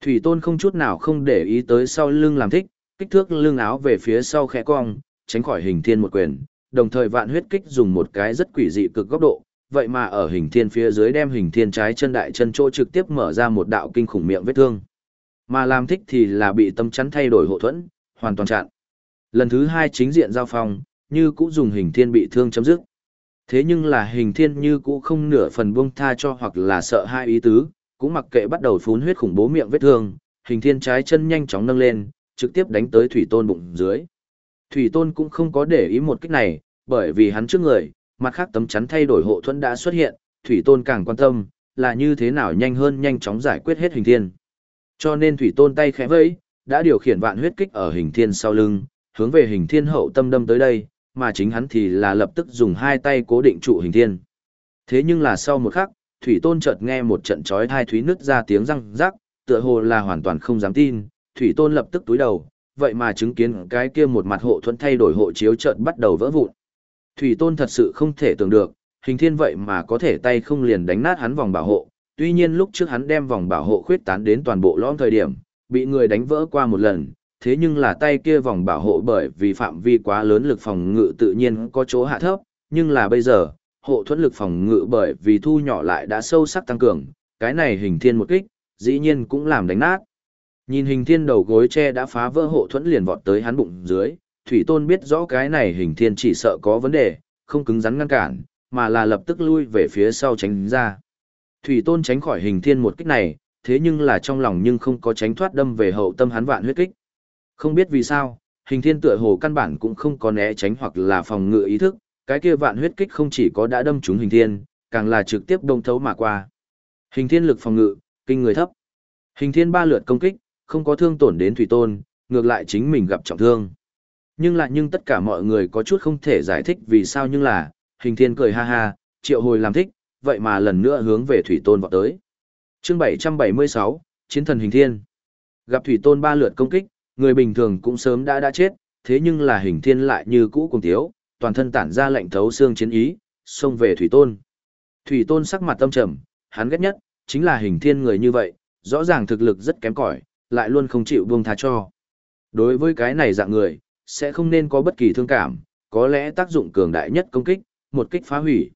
Thủy tôn không chút nào không để ý tới sau lưng làm thích, kích thước lưng áo về phía sau khẽ cong, tránh khỏi hình thiên một quyền, đồng thời vạn huyết kích dùng một cái rất quỷ dị cực góc độ, vậy mà ở hình thiên phía dưới đem hình thiên trái chân đại chân chỗ trực tiếp mở ra một đạo kinh khủng miệng vết thương. Mà làm thích thì là bị tâm chắn thay đổi hộ thuẫn, hoàn toàn chặn. Lần thứ hai chính diện giao phong, như cũ dùng hình thiên bị thương chấm dứt. Thế nhưng là hình thiên như cũ không nửa phần buông tha cho hoặc là sợ hai ý tứ, cũng mặc kệ bắt đầu phun huyết khủng bố miệng vết thương, hình thiên trái chân nhanh chóng nâng lên, trực tiếp đánh tới thủy tôn bụng dưới. Thủy tôn cũng không có để ý một kích này, bởi vì hắn trước người, mặt khác tấm chắn thay đổi hộ thuẫn đã xuất hiện, thủy tôn càng quan tâm, là như thế nào nhanh hơn nhanh chóng giải quyết hết hình thiên. Cho nên thủy tôn tay khẽ vẫy, đã điều khiển vạn huyết kích ở hình thiên sau lưng, hướng về hình thiên hậu tâm đâm tới đây, mà chính hắn thì là lập tức dùng hai tay cố định trụ hình thiên. Thế nhưng là sau một khắc, Thủy Tôn chợt nghe một trận chói thai thúy nứt ra tiếng răng rắc, tựa hồ là hoàn toàn không dám tin, Thủy Tôn lập tức túi đầu, vậy mà chứng kiến cái kia một mặt hộ thuẫn thay đổi hộ chiếu chợt bắt đầu vỡ vụn. Thủy Tôn thật sự không thể tưởng được, hình thiên vậy mà có thể tay không liền đánh nát hắn vòng bảo hộ, tuy nhiên lúc trước hắn đem vòng bảo hộ khuyết tán đến toàn bộ lõm thời điểm, bị người đánh vỡ qua một lần, thế nhưng là tay kia vòng bảo hộ bởi vì phạm vi quá lớn lực phòng ngự tự nhiên có chỗ hạ thấp, nhưng là bây giờ, hộ thuẫn lực phòng ngự bởi vì thu nhỏ lại đã sâu sắc tăng cường, cái này hình thiên một kích, dĩ nhiên cũng làm đánh nát. Nhìn hình thiên đầu gối tre đã phá vỡ hộ thuẫn liền vọt tới hắn bụng dưới, Thủy Tôn biết rõ cái này hình thiên chỉ sợ có vấn đề, không cứng rắn ngăn cản, mà là lập tức lui về phía sau tránh ra. Thủy Tôn tránh khỏi hình thiên một kích này, thế nhưng là trong lòng nhưng không có tránh thoát đâm về hậu tâm hắn vạn huyết kích. Không biết vì sao, hình thiên tựa hồ căn bản cũng không có né tránh hoặc là phòng ngự ý thức, cái kia vạn huyết kích không chỉ có đã đâm trúng hình thiên, càng là trực tiếp đông thấu mà qua. Hình thiên lực phòng ngự, kinh người thấp. Hình thiên ba lượt công kích, không có thương tổn đến thủy tôn, ngược lại chính mình gặp trọng thương. Nhưng lại nhưng tất cả mọi người có chút không thể giải thích vì sao nhưng là, hình thiên cười ha ha, triệu hồi làm thích, vậy mà lần nữa hướng về thủy tôn vọt tới. Chương 776, Chiến thần hình thiên. Gặp thủy tôn ba lượt công kích, người bình thường cũng sớm đã đã chết, thế nhưng là hình thiên lại như cũ cùng tiếu, toàn thân tản ra lệnh thấu xương chiến ý, xông về thủy tôn. Thủy tôn sắc mặt tâm trầm, hắn ghét nhất, chính là hình thiên người như vậy, rõ ràng thực lực rất kém cỏi, lại luôn không chịu buông tha cho. Đối với cái này dạng người, sẽ không nên có bất kỳ thương cảm, có lẽ tác dụng cường đại nhất công kích, một kích phá hủy.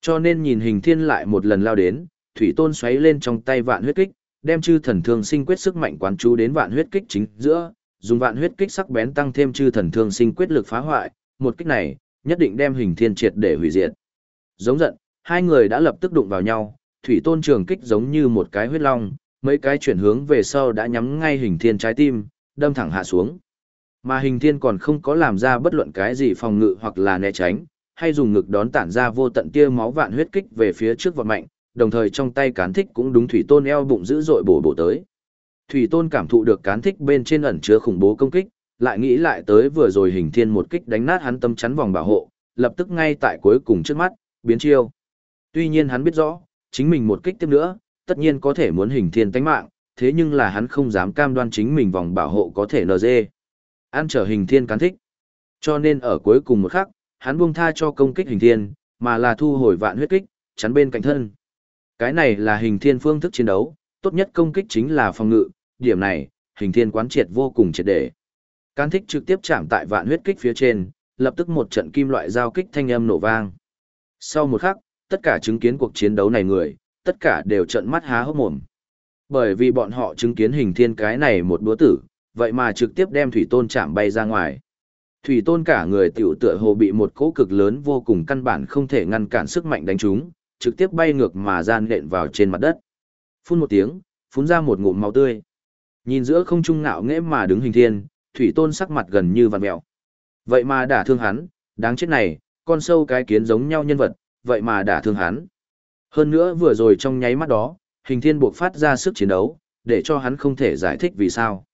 Cho nên nhìn hình thiên lại một lần lao đến, thủy tôn xoáy lên trong tay vạn huyết kích, đem chư thần thương sinh quyết sức mạnh quán chú đến vạn huyết kích chính giữa, dùng vạn huyết kích sắc bén tăng thêm chư thần thương sinh quyết lực phá hoại, một kích này, nhất định đem hình thiên triệt để hủy diệt. Giống giận, hai người đã lập tức đụng vào nhau, thủy tôn trường kích giống như một cái huyết long, mấy cái chuyển hướng về sau đã nhắm ngay hình thiên trái tim, đâm thẳng hạ xuống. Mà hình thiên còn không có làm ra bất luận cái gì phòng ngự hoặc là né tránh, hay dùng ngực đón tản ra vô tận tia máu vạn huyết kích về phía trước vọt mạnh, đồng thời trong tay cán thích cũng đúng thủy tôn eo bụng dữ dội bổ bổ tới. Thủy tôn cảm thụ được cán thích bên trên ẩn chứa khủng bố công kích, lại nghĩ lại tới vừa rồi hình thiên một kích đánh nát hắn tâm chắn vòng bảo hộ, lập tức ngay tại cuối cùng trước mắt, biến chiêu. Tuy nhiên hắn biết rõ, chính mình một kích tiếp nữa, tất nhiên có thể muốn hình thiên tánh mạng, thế nhưng là hắn không dám cam đoan chính mình vòng bảo hộ có thể nờ dê. An trở hình thiên cán thích. Cho nên ở cuối cùng một khắc, hắn buông tha cho công kích hình thiên, mà là thu hồi vạn huyết kích, chắn bên cạnh thân. Cái này là hình thiên phương thức chiến đấu, tốt nhất công kích chính là phòng ngự, điểm này, hình thiên quán triệt vô cùng triệt để. Cán thích trực tiếp chạm tại vạn huyết kích phía trên, lập tức một trận kim loại giao kích thanh âm nổ vang. Sau một khắc, tất cả chứng kiến cuộc chiến đấu này người, tất cả đều trợn mắt há hốc mồm. Bởi vì bọn họ chứng kiến hình thiên cái này một búa tử, vậy mà trực tiếp đem thủy tôn chạm bay ra ngoài. Thủy tôn cả người tiểu tựa hồ bị một cỗ cực lớn vô cùng căn bản không thể ngăn cản sức mạnh đánh trúng, trực tiếp bay ngược mà gian lện vào trên mặt đất. Phun một tiếng, phun ra một ngụm máu tươi. Nhìn giữa không trung ngạo nghễ mà đứng hình thiên, thủy tôn sắc mặt gần như vằn mèo, Vậy mà đả thương hắn, đáng chết này, con sâu cái kiến giống nhau nhân vật, vậy mà đả thương hắn. Hơn nữa vừa rồi trong nháy mắt đó, hình thiên buộc phát ra sức chiến đấu, để cho hắn không thể giải thích vì sao.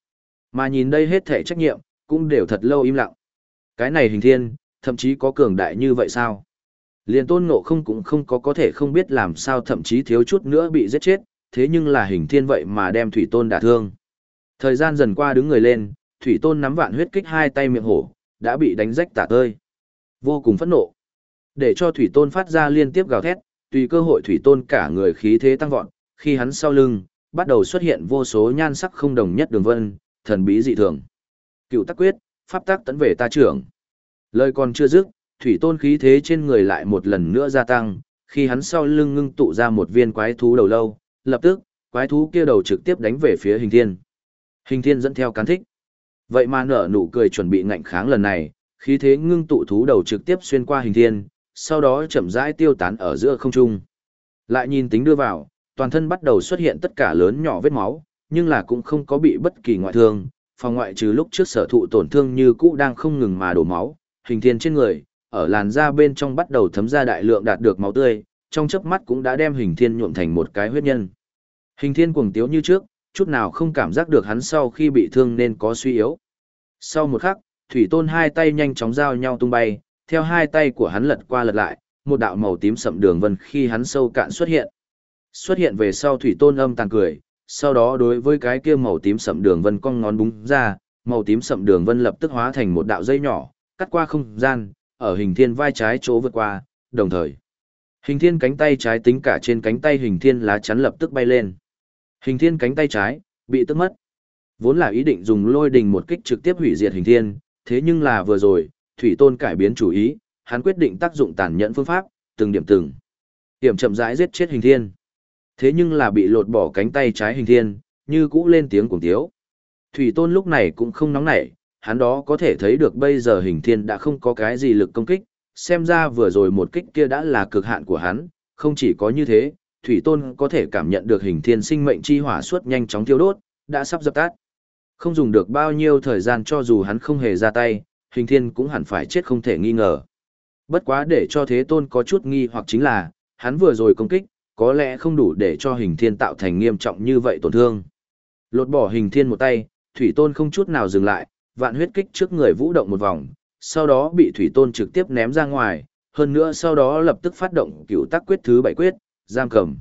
Mà nhìn đây hết thể trách nhiệm, cũng đều thật lâu im lặng. Cái này hình thiên, thậm chí có cường đại như vậy sao? Liền tôn ngộ không cũng không có có thể không biết làm sao thậm chí thiếu chút nữa bị giết chết, thế nhưng là hình thiên vậy mà đem thủy tôn đả thương. Thời gian dần qua đứng người lên, thủy tôn nắm vạn huyết kích hai tay miệng hổ, đã bị đánh rách tả tơi. Vô cùng phẫn nộ. Để cho thủy tôn phát ra liên tiếp gào thét, tùy cơ hội thủy tôn cả người khí thế tăng vọt, khi hắn sau lưng, bắt đầu xuất hiện vô số nhan sắc không đồng nhất đường vân, thần bí dị thường. Cựu tắc quyết, pháp tắc tấn về ta trưởng. Lời còn chưa dứt, thủy tôn khí thế trên người lại một lần nữa gia tăng, khi hắn sau lưng ngưng tụ ra một viên quái thú đầu lâu, lập tức, quái thú kia đầu trực tiếp đánh về phía hình thiên. Hình thiên dẫn theo cán thích. Vậy mà nở nụ cười chuẩn bị ngạnh kháng lần này, khí thế ngưng tụ thú đầu trực tiếp xuyên qua hình thiên, sau đó chậm rãi tiêu tán ở giữa không trung. Lại nhìn tính đưa vào, toàn thân bắt đầu xuất hiện tất cả lớn nhỏ vết máu, nhưng là cũng không có bị bất kỳ ngoại thương, phòng ngoại trừ lúc trước sở thụ tổn thương như cũ đang không ngừng mà đổ máu, hình thiên trên người, ở làn da bên trong bắt đầu thấm ra đại lượng đạt được máu tươi, trong chớp mắt cũng đã đem hình thiên nhuộm thành một cái huyết nhân. Hình thiên cuồng tiếu như trước, chút nào không cảm giác được hắn sau khi bị thương nên có suy yếu. Sau một khắc, thủy tôn hai tay nhanh chóng giao nhau tung bay, theo hai tay của hắn lật qua lật lại, một đạo màu tím sậm đường vân khi hắn sâu cạn xuất hiện. Xuất hiện về sau thủy tôn âm tàn cười, sau đó đối với cái kia màu tím sậm đường vân cong ngón búng ra, màu tím sậm đường vân lập tức hóa thành một đạo dây nhỏ, cắt qua không gian, ở hình thiên vai trái chỗ vượt qua, đồng thời. Hình thiên cánh tay trái tính cả trên cánh tay hình thiên lá chắn lập tức bay lên. Hình thiên cánh tay trái, bị tức mất. Vốn là ý định dùng lôi đình một kích trực tiếp hủy diệt hình thiên, thế nhưng là vừa rồi, thủy tôn cải biến chủ ý, hắn quyết định tác dụng tàn nhẫn phương pháp, từng điểm từng. Điểm chậm rãi giết chết hình thiên. Thế nhưng là bị lột bỏ cánh tay trái hình thiên, như cũ lên tiếng cuồng tiếu. Thủy tôn lúc này cũng không nóng nảy, hắn đó có thể thấy được bây giờ hình thiên đã không có cái gì lực công kích, xem ra vừa rồi một kích kia đã là cực hạn của hắn, không chỉ có như thế, thủy tôn có thể cảm nhận được hình thiên sinh mệnh chi hỏa suốt nhanh chóng thiêu đốt, đã sắp dập tắt. Không dùng được bao nhiêu thời gian cho dù hắn không hề ra tay, hình thiên cũng hẳn phải chết không thể nghi ngờ. Bất quá để cho thế tôn có chút nghi hoặc chính là, hắn vừa rồi công kích, có lẽ không đủ để cho hình thiên tạo thành nghiêm trọng như vậy tổn thương. Lột bỏ hình thiên một tay, thủy tôn không chút nào dừng lại, vạn huyết kích trước người vũ động một vòng, sau đó bị thủy tôn trực tiếp ném ra ngoài, hơn nữa sau đó lập tức phát động cựu tác quyết thứ bảy quyết, giam cầm.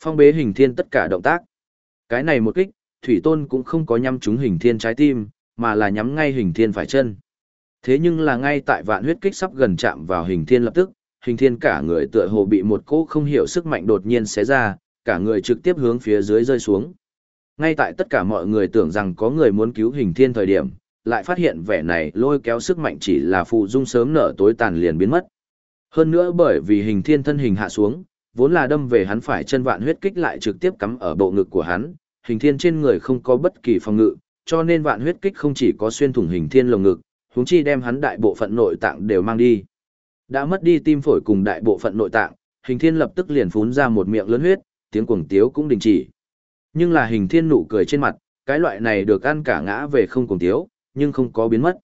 Phong bế hình thiên tất cả động tác. Cái này một kích, thủy tôn cũng không có nhắm trúng hình thiên trái tim, mà là nhắm ngay hình thiên phải chân. Thế nhưng là ngay tại vạn huyết kích sắp gần chạm vào hình thiên lập tức, hình thiên cả người tựa hồ bị một cỗ không hiểu sức mạnh đột nhiên xé ra, cả người trực tiếp hướng phía dưới rơi xuống. Ngay tại tất cả mọi người tưởng rằng có người muốn cứu hình thiên thời điểm, lại phát hiện vẻ này lôi kéo sức mạnh chỉ là phụ dung sớm nở tối tàn liền biến mất. Hơn nữa bởi vì hình thiên thân hình hạ xuống, vốn là đâm về hắn phải chân vạn huyết kích lại trực tiếp cắm ở bộ ngực của hắn, hình thiên trên người không có bất kỳ phòng ngự, cho nên vạn huyết kích không chỉ có xuyên thủng hình thiên lồng ngực, huống chi đem hắn đại bộ phận nội tạng đều mang đi. Đã mất đi tim phổi cùng đại bộ phận nội tạng, hình thiên lập tức liền phún ra một miệng lớn huyết, tiếng cuồng tiếu cũng đình chỉ. Nhưng là hình thiên nụ cười trên mặt, cái loại này được ăn cả ngã về không cuồng tiếu, nhưng không có biến mất.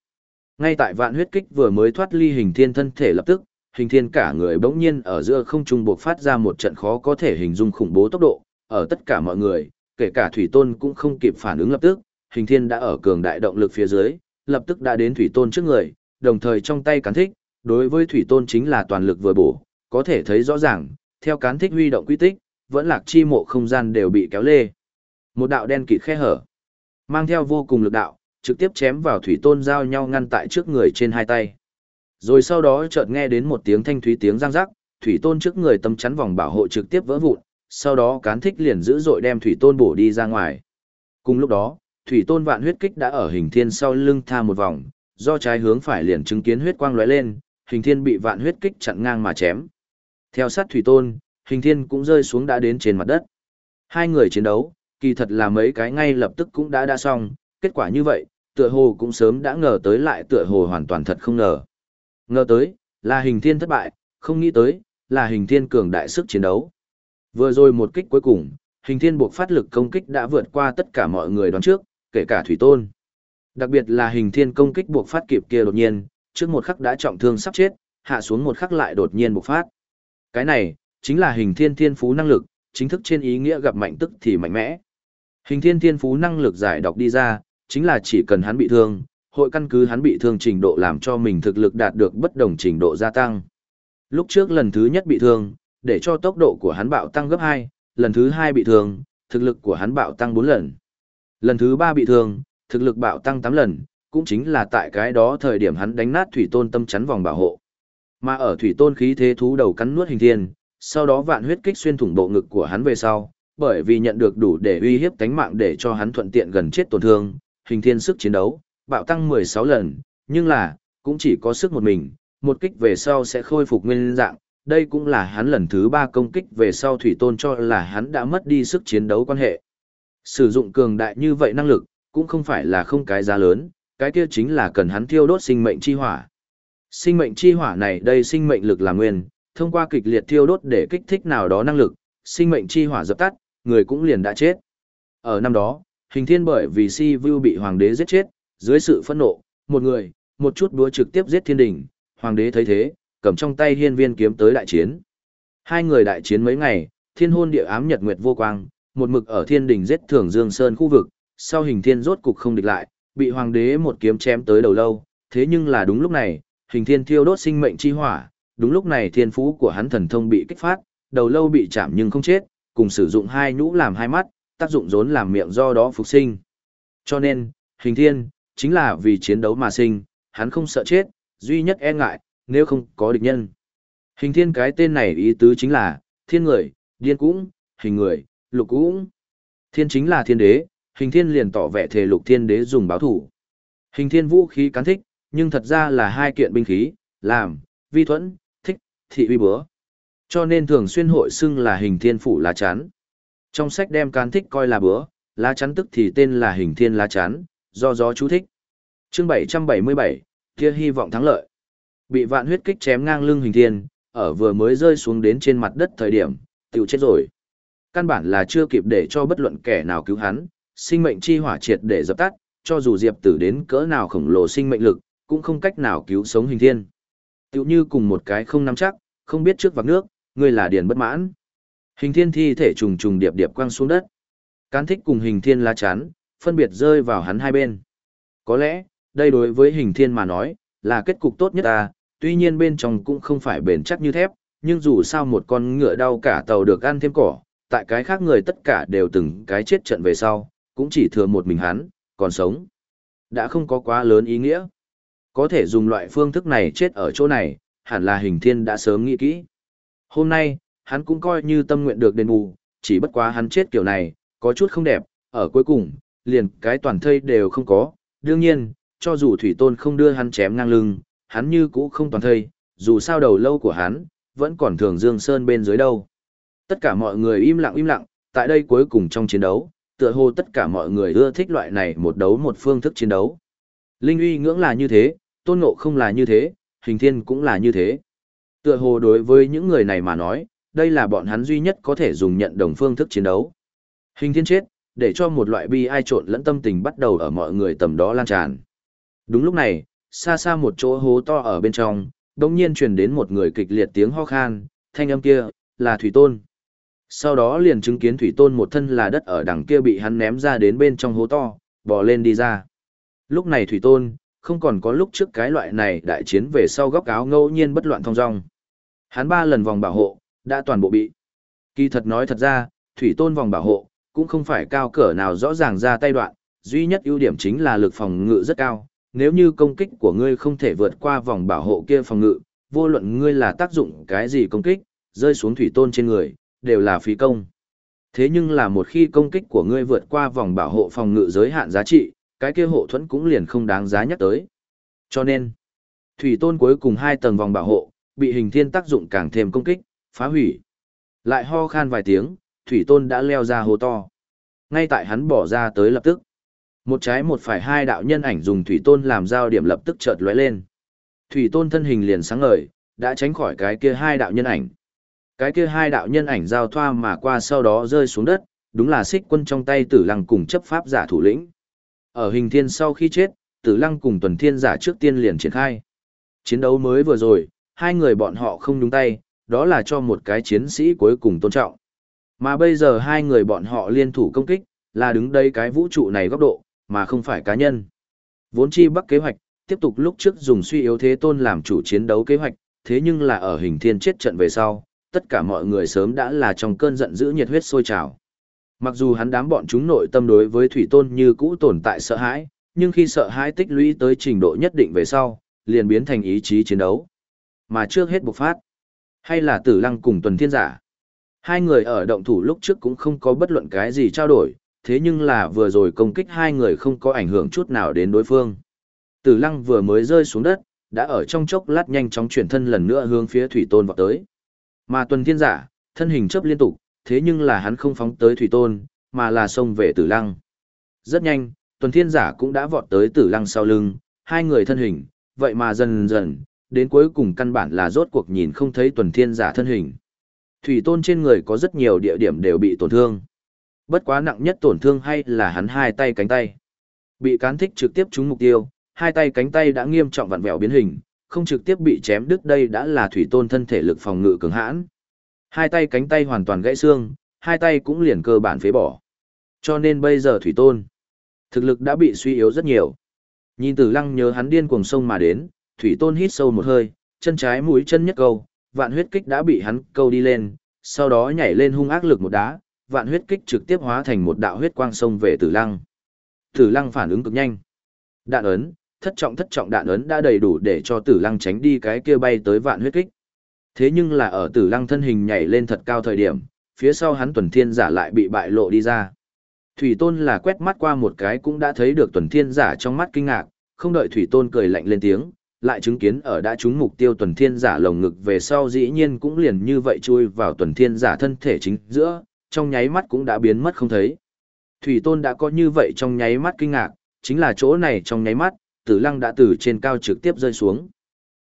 Ngay tại vạn huyết kích vừa mới thoát ly hình thiên thân thể lập tức, hình thiên cả người bỗng nhiên ở giữa không trung buộc phát ra một trận khó có thể hình dung khủng bố tốc độ, ở tất cả mọi người, kể cả thủy tôn cũng không kịp phản ứng lập tức, hình thiên đã ở cường đại động lực phía dưới, lập tức đã đến thủy tôn trước người, đồng thời trong tay cán thích, đối với thủy tôn chính là toàn lực vừa bổ, có thể thấy rõ ràng, theo cán thích huy động quy tích, vẫn lạc chi mộ không gian đều bị kéo lê. Một đạo đen kịt khe hở, mang theo vô cùng lực đạo, trực tiếp chém vào thủy tôn giao nhau ngăn tại trước người trên hai tay. Rồi sau đó chợt nghe đến một tiếng thanh thúy tiếng răng rắc, thủy tôn trước người tâm chắn vòng bảo hộ trực tiếp vỡ vụn, sau đó cán thích liền dữ dội đem thủy tôn bổ đi ra ngoài. Cùng lúc đó, thủy tôn vạn huyết kích đã ở hình thiên sau lưng tha một vòng, do trái hướng phải liền chứng kiến huyết quang lóe lên, hình thiên bị vạn huyết kích chặn ngang mà chém. Theo sát thủy tôn, hình thiên cũng rơi xuống đã đến trên mặt đất. Hai người chiến đấu, kỳ thật là mấy cái ngay lập tức cũng đã đã xong, kết quả như vậy, tựa hồ cũng sớm đã ngờ tới lại tựa hồ hoàn toàn thật không ngờ. Ngờ tới, là hình thiên thất bại, không nghĩ tới, là hình thiên cường đại sức chiến đấu. Vừa rồi một kích cuối cùng, hình thiên buộc phát lực công kích đã vượt qua tất cả mọi người đoán trước, kể cả thủy tôn. Đặc biệt là hình thiên công kích buộc phát kịp kia đột nhiên, trước một khắc đã trọng thương sắp chết, hạ xuống một khắc lại đột nhiên bộc phát. Cái này, chính là hình thiên thiên phú năng lực, chính thức trên ý nghĩa gặp mạnh tức thì mạnh mẽ. Hình thiên thiên phú năng lực giải đọc đi ra, chính là chỉ cần hắn bị thương, hội căn cứ hắn bị thương trình độ làm cho mình thực lực đạt được bất đồng trình độ gia tăng. Lúc trước lần thứ nhất bị thương, để cho tốc độ của hắn bạo tăng gấp 2, lần thứ hai bị thương, thực lực của hắn bạo tăng 4 lần. Lần thứ ba bị thương, thực lực bạo tăng 8 lần, cũng chính là tại cái đó thời điểm hắn đánh nát thủy tôn tâm chắn vòng bảo hộ. Mà ở thủy tôn khí thế thú đầu cắn nuốt hình thiên, sau đó vạn huyết kích xuyên thủng bộ ngực của hắn về sau, bởi vì nhận được đủ để uy hiếp cánh mạng để cho hắn thuận tiện gần chết tổn thương, hình thiên sức chiến đấu, bạo tăng 16 lần, nhưng là, cũng chỉ có sức một mình, một kích về sau sẽ khôi phục nguyên dạng, đây cũng là hắn lần thứ ba công kích về sau thủy tôn cho là hắn đã mất đi sức chiến đấu quan hệ. Sử dụng cường đại như vậy năng lực, cũng không phải là không cái giá lớn, cái kia chính là cần hắn thiêu đốt sinh mệnh chi hỏa. Sinh mệnh chi hỏa này đây sinh mệnh lực là nguyên, thông qua kịch liệt thiêu đốt để kích thích nào đó năng lực, sinh mệnh chi hỏa dập tắt, người cũng liền đã chết. Ở năm đó, hình thiên bởi vì si vu bị hoàng đế giết chết, dưới sự phẫn nộ, một người, một chút búa trực tiếp giết thiên đình, hoàng đế thấy thế, cầm trong tay hiên viên kiếm tới đại chiến. Hai người đại chiến mấy ngày, thiên hôn địa ám nhật nguyệt vô quang, một mực ở thiên đình giết thường dương sơn khu vực, sau hình thiên rốt cục không địch lại, bị hoàng đế một kiếm chém tới đầu lâu, thế nhưng là đúng lúc này, hình thiên thiêu đốt sinh mệnh chi hỏa, đúng lúc này thiên phú của hắn thần thông bị kích phát, đầu lâu bị chạm nhưng không chết, cùng sử dụng hai nhũ làm hai mắt, tác dụng rốn làm miệng do đó phục sinh. Cho nên, hình thiên, chính là vì chiến đấu mà sinh, hắn không sợ chết, duy nhất e ngại, nếu không có địch nhân. Hình thiên cái tên này ý tứ chính là, thiên người, điên cũng, hình người, lục cũng. Thiên chính là thiên đế, hình thiên liền tỏ vẻ thể lục thiên đế dùng báo thủ. Hình thiên vũ khí cán thích, nhưng thật ra là hai kiện binh khí, làm, vi thuẫn, thích, thị uy bữa. Cho nên thường xuyên hội xưng là hình thiên phủ lá chắn. Trong sách đem cán thích coi là bữa, lá chắn tức thì tên là hình thiên lá chắn, do gió chú thích. Chương 777, kia hy vọng thắng lợi. Bị vạn huyết kích chém ngang lưng hình thiên, ở vừa mới rơi xuống đến trên mặt đất thời điểm, tiểu chết rồi. Căn bản là chưa kịp để cho bất luận kẻ nào cứu hắn, sinh mệnh chi hỏa triệt để dập tắt, cho dù Diệp Tử đến cỡ nào khổng lồ sinh mệnh lực, cũng không cách nào cứu sống hình thiên. Tiểu như cùng một cái không nắm chắc, không biết trước vạc nước, người là điền bất mãn. Hình thiên thi thể trùng trùng điệp điệp quăng xuống đất. Cán thích cùng hình thiên lá chắn, phân biệt rơi vào hắn hai bên. Có lẽ, đây đối với hình thiên mà nói, là kết cục tốt nhất ta, tuy nhiên bên trong cũng không phải bền chắc như thép, nhưng dù sao một con ngựa đau cả tàu được ăn thêm cỏ, tại cái khác người tất cả đều từng cái chết trận về sau, cũng chỉ thừa một mình hắn, còn sống. Đã không có quá lớn ý nghĩa. Có thể dùng loại phương thức này chết ở chỗ này, hẳn là hình thiên đã sớm nghĩ kỹ. Hôm nay, hắn cũng coi như tâm nguyện được đền bù, chỉ bất quá hắn chết kiểu này, có chút không đẹp, ở cuối cùng, liền cái toàn thây đều không có. Đương nhiên, cho dù thủy tôn không đưa hắn chém ngang lưng, hắn như cũ không toàn thây, dù sao đầu lâu của hắn, vẫn còn thường dương sơn bên dưới đâu. Tất cả mọi người im lặng im lặng, tại đây cuối cùng trong chiến đấu, tựa hồ tất cả mọi người ưa thích loại này một đấu một phương thức chiến đấu. Linh uy ngưỡng là như thế, tôn ngộ không là như thế, hình thiên cũng là như thế. Tựa hồ đối với những người này mà nói, đây là bọn hắn duy nhất có thể dùng nhận đồng phương thức chiến đấu. Hình thiên chết, để cho một loại bi ai trộn lẫn tâm tình bắt đầu ở mọi người tầm đó lan tràn. Đúng lúc này, xa xa một chỗ hố to ở bên trong, đồng nhiên truyền đến một người kịch liệt tiếng ho khan, thanh âm kia, là Thủy Tôn. Sau đó liền chứng kiến Thủy Tôn một thân là đất ở đằng kia bị hắn ném ra đến bên trong hố to, bò lên đi ra. Lúc này Thủy Tôn, không còn có lúc trước cái loại này đại chiến về sau góc áo ngẫu nhiên bất loạn thong dong. Hắn ba lần vòng bảo hộ, đã toàn bộ bị. Kỳ thật nói thật ra, Thủy Tôn vòng bảo hộ, cũng không phải cao cỡ nào rõ ràng ra tay đoạn, duy nhất ưu điểm chính là lực phòng ngự rất cao, nếu như công kích của ngươi không thể vượt qua vòng bảo hộ kia phòng ngự, vô luận ngươi là tác dụng cái gì công kích, rơi xuống thủy tôn trên người, đều là phí công. Thế nhưng là một khi công kích của ngươi vượt qua vòng bảo hộ phòng ngự giới hạn giá trị, cái kia hộ thuẫn cũng liền không đáng giá nhắc tới. Cho nên, thủy tôn cuối cùng hai tầng vòng bảo hộ, bị hình thiên tác dụng càng thêm công kích, phá hủy. Lại ho khan vài tiếng, thủy tôn đã leo ra hồ to. Ngay tại hắn bỏ ra tới lập tức. Một trái một phải hai đạo nhân ảnh dùng thủy tôn làm giao điểm lập tức chợt lóe lên. Thủy tôn thân hình liền sáng ngời, đã tránh khỏi cái kia hai đạo nhân ảnh. Cái kia hai đạo nhân ảnh giao thoa mà qua sau đó rơi xuống đất, đúng là xích quân trong tay tử lăng cùng chấp pháp giả thủ lĩnh. Ở hình thiên sau khi chết, tử lăng cùng tuần thiên giả trước tiên liền triển khai. Chiến đấu mới vừa rồi, hai người bọn họ không nhúng tay, đó là cho một cái chiến sĩ cuối cùng tôn trọng. Mà bây giờ hai người bọn họ liên thủ công kích, là đứng đây cái vũ trụ này góc độ, mà không phải cá nhân. Vốn chi bắc kế hoạch, tiếp tục lúc trước dùng suy yếu thế tôn làm chủ chiến đấu kế hoạch, thế nhưng là ở hình thiên chết trận về sau, tất cả mọi người sớm đã là trong cơn giận dữ nhiệt huyết sôi trào. Mặc dù hắn đám bọn chúng nội tâm đối với thủy tôn như cũ tồn tại sợ hãi, nhưng khi sợ hãi tích lũy tới trình độ nhất định về sau, liền biến thành ý chí chiến đấu. Mà trước hết bộc phát, hay là tử lăng cùng tuần thiên giả. Hai người ở động thủ lúc trước cũng không có bất luận cái gì trao đổi, thế nhưng là vừa rồi công kích hai người không có ảnh hưởng chút nào đến đối phương. Tử lăng vừa mới rơi xuống đất, đã ở trong chốc lát nhanh chóng chuyển thân lần nữa hướng phía thủy tôn vọt tới. Mà tuần thiên giả, thân hình chấp liên tục, thế nhưng là hắn không phóng tới thủy tôn, mà là xông về tử lăng. Rất nhanh, tuần thiên giả cũng đã vọt tới tử lăng sau lưng, hai người thân hình, vậy mà dần dần, đến cuối cùng căn bản là rốt cuộc nhìn không thấy tuần thiên giả thân hình. Thủy tôn trên người có rất nhiều địa điểm đều bị tổn thương. Bất quá nặng nhất tổn thương hay là hắn hai tay cánh tay. Bị cán thích trực tiếp trúng mục tiêu, hai tay cánh tay đã nghiêm trọng vặn vẹo biến hình, không trực tiếp bị chém đứt đây đã là thủy tôn thân thể lực phòng ngự cường hãn. Hai tay cánh tay hoàn toàn gãy xương, hai tay cũng liền cơ bản phế bỏ. Cho nên bây giờ thủy tôn, thực lực đã bị suy yếu rất nhiều. Nhìn tử lăng nhớ hắn điên cuồng sông mà đến, thủy tôn hít sâu một hơi, chân trái mũi chân nhất câu, vạn huyết kích đã bị hắn câu đi lên, sau đó nhảy lên hung ác lực một đá, vạn huyết kích trực tiếp hóa thành một đạo huyết quang sông về tử lăng. Tử lăng phản ứng cực nhanh. Đạn ấn, thất trọng thất trọng đạn ấn đã đầy đủ để cho tử lăng tránh đi cái kia bay tới vạn huyết kích. Thế nhưng là ở tử lăng thân hình nhảy lên thật cao thời điểm, phía sau hắn tuần thiên giả lại bị bại lộ đi ra. Thủy tôn là quét mắt qua một cái cũng đã thấy được tuần thiên giả trong mắt kinh ngạc, không đợi thủy tôn cười lạnh lên tiếng, lại chứng kiến ở đã trúng mục tiêu tuần thiên giả lồng ngực về sau dĩ nhiên cũng liền như vậy chui vào tuần thiên giả thân thể chính giữa, trong nháy mắt cũng đã biến mất không thấy. Thủy tôn đã có như vậy trong nháy mắt kinh ngạc, chính là chỗ này trong nháy mắt, tử lăng đã từ trên cao trực tiếp rơi xuống.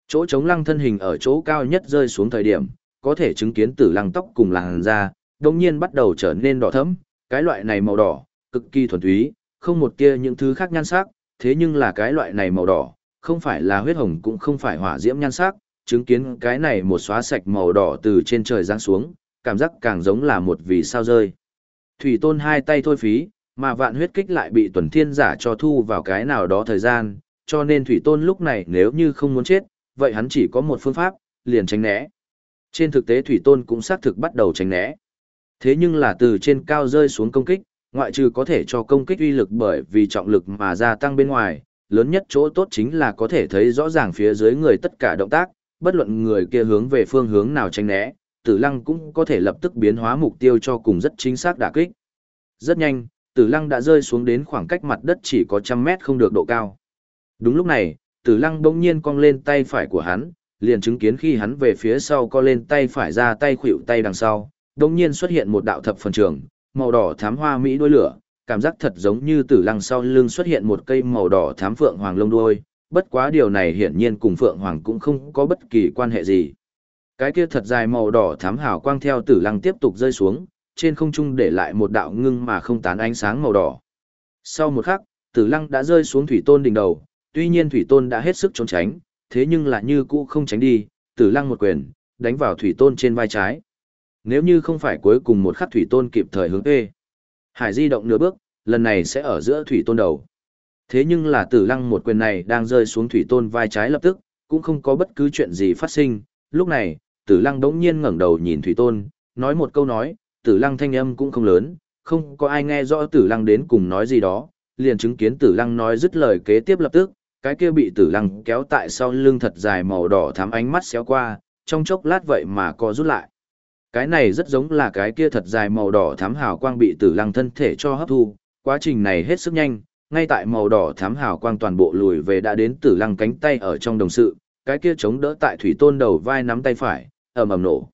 Chỗ chống lăng thân hình ở chỗ cao nhất rơi xuống thời điểm, có thể chứng kiến tử lăng tóc cùng làn da, đồng nhiên bắt đầu trở nên đỏ thẫm, cái loại này màu đỏ, cực kỳ thuần túy, không một kia những thứ khác nhan sắc, thế nhưng là cái loại này màu đỏ, không phải là huyết hồng cũng không phải hỏa diễm nhan sắc, chứng kiến cái này một xóa sạch màu đỏ từ trên trời giáng xuống, cảm giác càng giống là một vì sao rơi. Thủy tôn hai tay thôi phí, mà vạn huyết kích lại bị tuần thiên giả cho thu vào cái nào đó thời gian, cho nên thủy tôn lúc này nếu như không muốn chết, vậy hắn chỉ có một phương pháp, liền tránh né. Trên thực tế thủy tôn cũng xác thực bắt đầu tránh né. Thế nhưng là từ trên cao rơi xuống công kích, ngoại trừ có thể cho công kích uy lực bởi vì trọng lực mà gia tăng bên ngoài, lớn nhất chỗ tốt chính là có thể thấy rõ ràng phía dưới người tất cả động tác, bất luận người kia hướng về phương hướng nào tránh né, tử lăng cũng có thể lập tức biến hóa mục tiêu cho cùng rất chính xác đả kích. Rất nhanh, tử lăng đã rơi xuống đến khoảng cách mặt đất chỉ có trăm mét không được độ cao. Đúng lúc này, tử lăng bỗng nhiên cong lên tay phải của hắn, liền chứng kiến khi hắn về phía sau co lên tay phải ra tay khuỵu tay đằng sau, bỗng nhiên xuất hiện một đạo thập phần trường, màu đỏ thám hoa mỹ đuôi lửa, cảm giác thật giống như tử lăng sau lưng xuất hiện một cây màu đỏ thám phượng hoàng lông đuôi, bất quá điều này hiển nhiên cùng phượng hoàng cũng không có bất kỳ quan hệ gì. Cái kia thật dài màu đỏ thám hào quang theo tử lăng tiếp tục rơi xuống, trên không trung để lại một đạo ngưng mà không tán ánh sáng màu đỏ. Sau một khắc, tử lăng đã rơi xuống thủy tôn đỉnh đầu, tuy nhiên thủy tôn đã hết sức trốn tránh, thế nhưng là như cũ không tránh đi, tử lăng một quyền, đánh vào thủy tôn trên vai trái. Nếu như không phải cuối cùng một khắc thủy tôn kịp thời hướng ê, hải di động nửa bước, lần này sẽ ở giữa thủy tôn đầu. Thế nhưng là tử lăng một quyền này đang rơi xuống thủy tôn vai trái lập tức, cũng không có bất cứ chuyện gì phát sinh. Lúc này, tử lăng đống nhiên ngẩng đầu nhìn thủy tôn, nói một câu nói, tử lăng thanh âm cũng không lớn, không có ai nghe rõ tử lăng đến cùng nói gì đó, liền chứng kiến tử lăng nói dứt lời kế tiếp lập tức, cái kia bị tử lăng kéo tại sau lưng thật dài màu đỏ thắm ánh mắt xéo qua, trong chốc lát vậy mà co rút lại. Cái này rất giống là cái kia thật dài màu đỏ thắm hào quang bị tử lăng thân thể cho hấp thu, quá trình này hết sức nhanh, ngay tại màu đỏ thắm hào quang toàn bộ lùi về đã đến tử lăng cánh tay ở trong đồng sự, cái kia chống đỡ tại thủy tôn đầu vai nắm tay phải, ầm ầm nổ.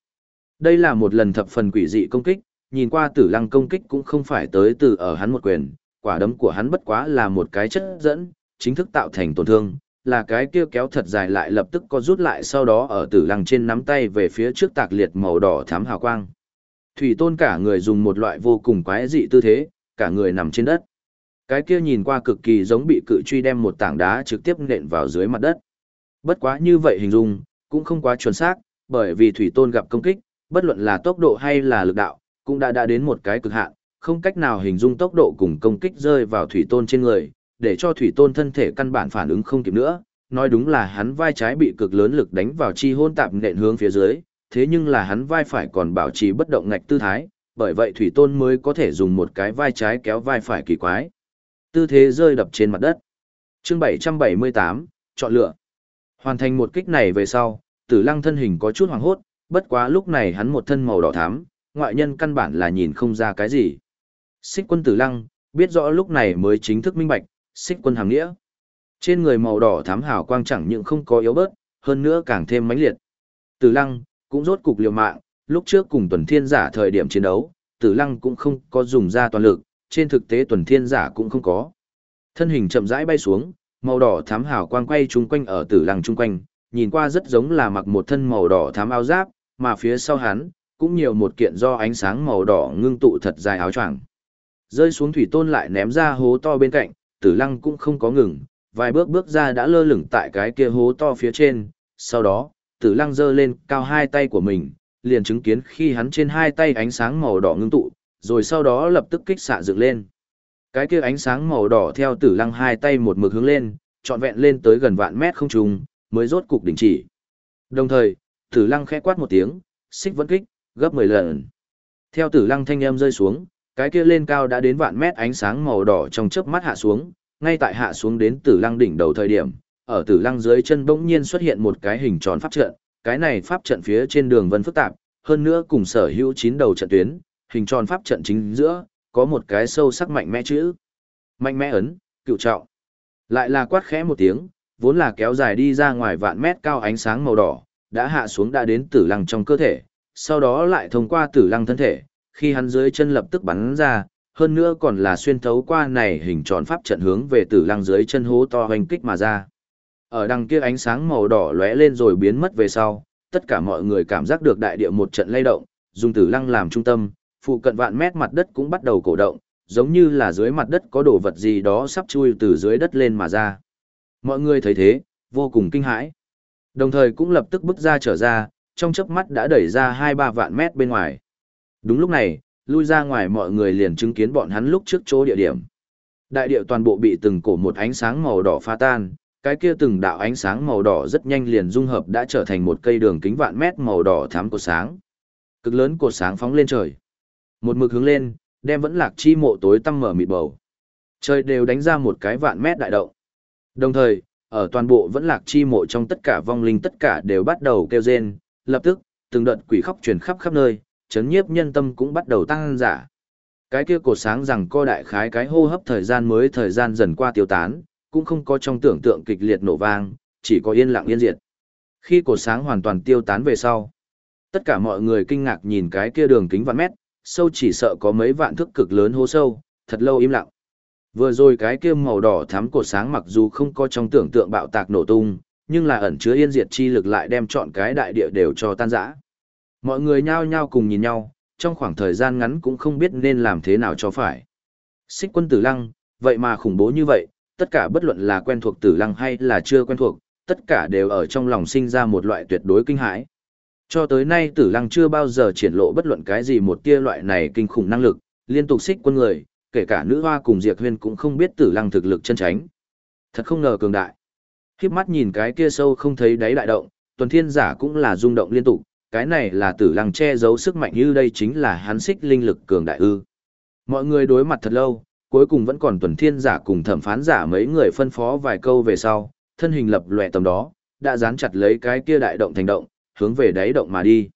Đây là một lần thập phần quỷ dị công kích, nhìn qua tử lăng công kích cũng không phải tới từ ở hắn một quyền, quả đấm của hắn bất quá là một cái chất dẫn, chính thức tạo thành tổn thương, là cái kia kéo thật dài lại lập tức có rút lại sau đó ở tử lăng trên nắm tay về phía trước tạc liệt màu đỏ thắm hào quang. Thủy tôn cả người dùng một loại vô cùng quái dị tư thế, cả người nằm trên đất. Cái kia nhìn qua cực kỳ giống bị cự truy đem một tảng đá trực tiếp nện vào dưới mặt đất. Bất quá như vậy hình dung, cũng không quá chuẩn xác, bởi vì thủy tôn gặp công kích, bất luận là tốc độ hay là lực đạo, cũng đã đã đến một cái cực hạn, không cách nào hình dung tốc độ cùng công kích rơi vào thủy tôn trên người, để cho thủy tôn thân thể căn bản phản ứng không kịp nữa. Nói đúng là hắn vai trái bị cực lớn lực đánh vào chi hôn tạp nện hướng phía dưới, thế nhưng là hắn vai phải còn bảo trì bất động ngạch tư thái, bởi vậy thủy tôn mới có thể dùng một cái vai trái kéo vai phải kỳ quái. Tư thế rơi đập trên mặt đất. Chương 778, chọn lựa. Hoàn thành một kích này về sau, tử lăng thân hình có chút hoàng hốt, bất quá lúc này hắn một thân màu đỏ thắm, ngoại nhân căn bản là nhìn không ra cái gì. Xích quân tử lăng, biết rõ lúc này mới chính thức minh bạch, xích quân hàng nghĩa. Trên người màu đỏ thắm hào quang chẳng những không có yếu bớt, hơn nữa càng thêm mãnh liệt. Tử lăng, cũng rốt cục liều mạng, lúc trước cùng tuần thiên giả thời điểm chiến đấu, tử lăng cũng không có dùng ra toàn lực, trên thực tế tuần thiên giả cũng không có. Thân hình chậm rãi bay xuống, màu đỏ thắm hào quang quay chung quanh ở tử lăng chung quanh, nhìn qua rất giống là mặc một thân màu đỏ thắm áo giáp, mà phía sau hắn, cũng nhiều một kiện do ánh sáng màu đỏ ngưng tụ thật dài áo choàng. Rơi xuống thủy tôn lại ném ra hố to bên cạnh, tử lăng cũng không có ngừng, vài bước bước ra đã lơ lửng tại cái kia hố to phía trên, sau đó, tử lăng giơ lên cao hai tay của mình, liền chứng kiến khi hắn trên hai tay ánh sáng màu đỏ ngưng tụ, rồi sau đó lập tức kích xạ dựng lên. Cái kia ánh sáng màu đỏ theo tử lăng hai tay một mực hướng lên, trọn vẹn lên tới gần vạn mét không trùng, mới rốt cục đình chỉ. Đồng thời, tử lăng khẽ quát một tiếng, xích vẫn kích, gấp 10 lần. Theo tử lăng thanh âm rơi xuống, cái kia lên cao đã đến vạn mét ánh sáng màu đỏ trong chớp mắt hạ xuống, ngay tại hạ xuống đến tử lăng đỉnh đầu thời điểm, ở tử lăng dưới chân bỗng nhiên xuất hiện một cái hình tròn pháp trận, cái này pháp trận phía trên đường vân phức tạp, hơn nữa cùng sở hữu chín đầu trận tuyến, hình tròn pháp trận chính giữa, có một cái sâu sắc mạnh mẽ chữ. Mạnh mẽ ấn, cựu trọng. Lại là quát khẽ một tiếng, vốn là kéo dài đi ra ngoài vạn mét cao ánh sáng màu đỏ, đã hạ xuống đã đến tử lăng trong cơ thể, sau đó lại thông qua tử lăng thân thể, khi hắn dưới chân lập tức bắn ra, hơn nữa còn là xuyên thấu qua này hình tròn pháp trận hướng về tử lăng dưới chân hố to hoành kích mà ra. Ở đằng kia ánh sáng màu đỏ lóe lên rồi biến mất về sau, tất cả mọi người cảm giác được đại địa một trận lay động, dùng tử lăng làm trung tâm, phụ cận vạn mét mặt đất cũng bắt đầu cổ động, giống như là dưới mặt đất có đồ vật gì đó sắp chui từ dưới đất lên mà ra. Mọi người thấy thế, vô cùng kinh hãi. Đồng thời cũng lập tức bước ra trở ra, trong chớp mắt đã đẩy ra 2-3 vạn mét bên ngoài. Đúng lúc này, lui ra ngoài mọi người liền chứng kiến bọn hắn lúc trước chỗ địa điểm. Đại địa toàn bộ bị từng cổ một ánh sáng màu đỏ pha tan, cái kia từng đạo ánh sáng màu đỏ rất nhanh liền dung hợp đã trở thành một cây đường kính vạn mét màu đỏ thắm cột sáng. Cực lớn cột sáng phóng lên trời. Một mực hướng lên, đem vẫn lạc chi mộ tối tăm mở mịt bầu. Trời đều đánh ra một cái vạn mét đại động. Đồng thời, ở toàn bộ vẫn lạc chi mộ trong tất cả vong linh tất cả đều bắt đầu kêu rên, lập tức, từng đợt quỷ khóc truyền khắp khắp nơi, chấn nhiếp nhân tâm cũng bắt đầu tăng giả. Cái kia cột sáng rằng co đại khái cái hô hấp thời gian mới thời gian dần qua tiêu tán, cũng không có trong tưởng tượng kịch liệt nổ vang, chỉ có yên lặng yên diệt. Khi cột sáng hoàn toàn tiêu tán về sau, tất cả mọi người kinh ngạc nhìn cái kia đường kính vạn mét, sâu chỉ sợ có mấy vạn thước cực lớn hố sâu, thật lâu im lặng. Vừa rồi cái kia màu đỏ thắm cột sáng mặc dù không có trong tưởng tượng bạo tạc nổ tung, nhưng là ẩn chứa yên diệt chi lực lại đem chọn cái đại địa đều cho tan rã. Mọi người nhao nhao cùng nhìn nhau, trong khoảng thời gian ngắn cũng không biết nên làm thế nào cho phải. Xích quân tử lăng, vậy mà khủng bố như vậy, tất cả bất luận là quen thuộc tử lăng hay là chưa quen thuộc, tất cả đều ở trong lòng sinh ra một loại tuyệt đối kinh hãi. Cho tới nay tử lăng chưa bao giờ triển lộ bất luận cái gì một tia loại này kinh khủng năng lực, liên tục xích quân người, kể cả nữ hoa cùng diệt huyên cũng không biết tử lăng thực lực chân tránh. Thật không ngờ cường đại. Khiếp mắt nhìn cái kia sâu không thấy đáy đại động, tuần thiên giả cũng là rung động liên tục, cái này là tử lăng che giấu sức mạnh như đây chính là hắn xích linh lực cường đại ư. Mọi người đối mặt thật lâu, cuối cùng vẫn còn tuần thiên giả cùng thẩm phán giả mấy người phân phó vài câu về sau, thân hình lập lòe tầm đó, đã dán chặt lấy cái kia đại động thành động, hướng về đáy động mà đi.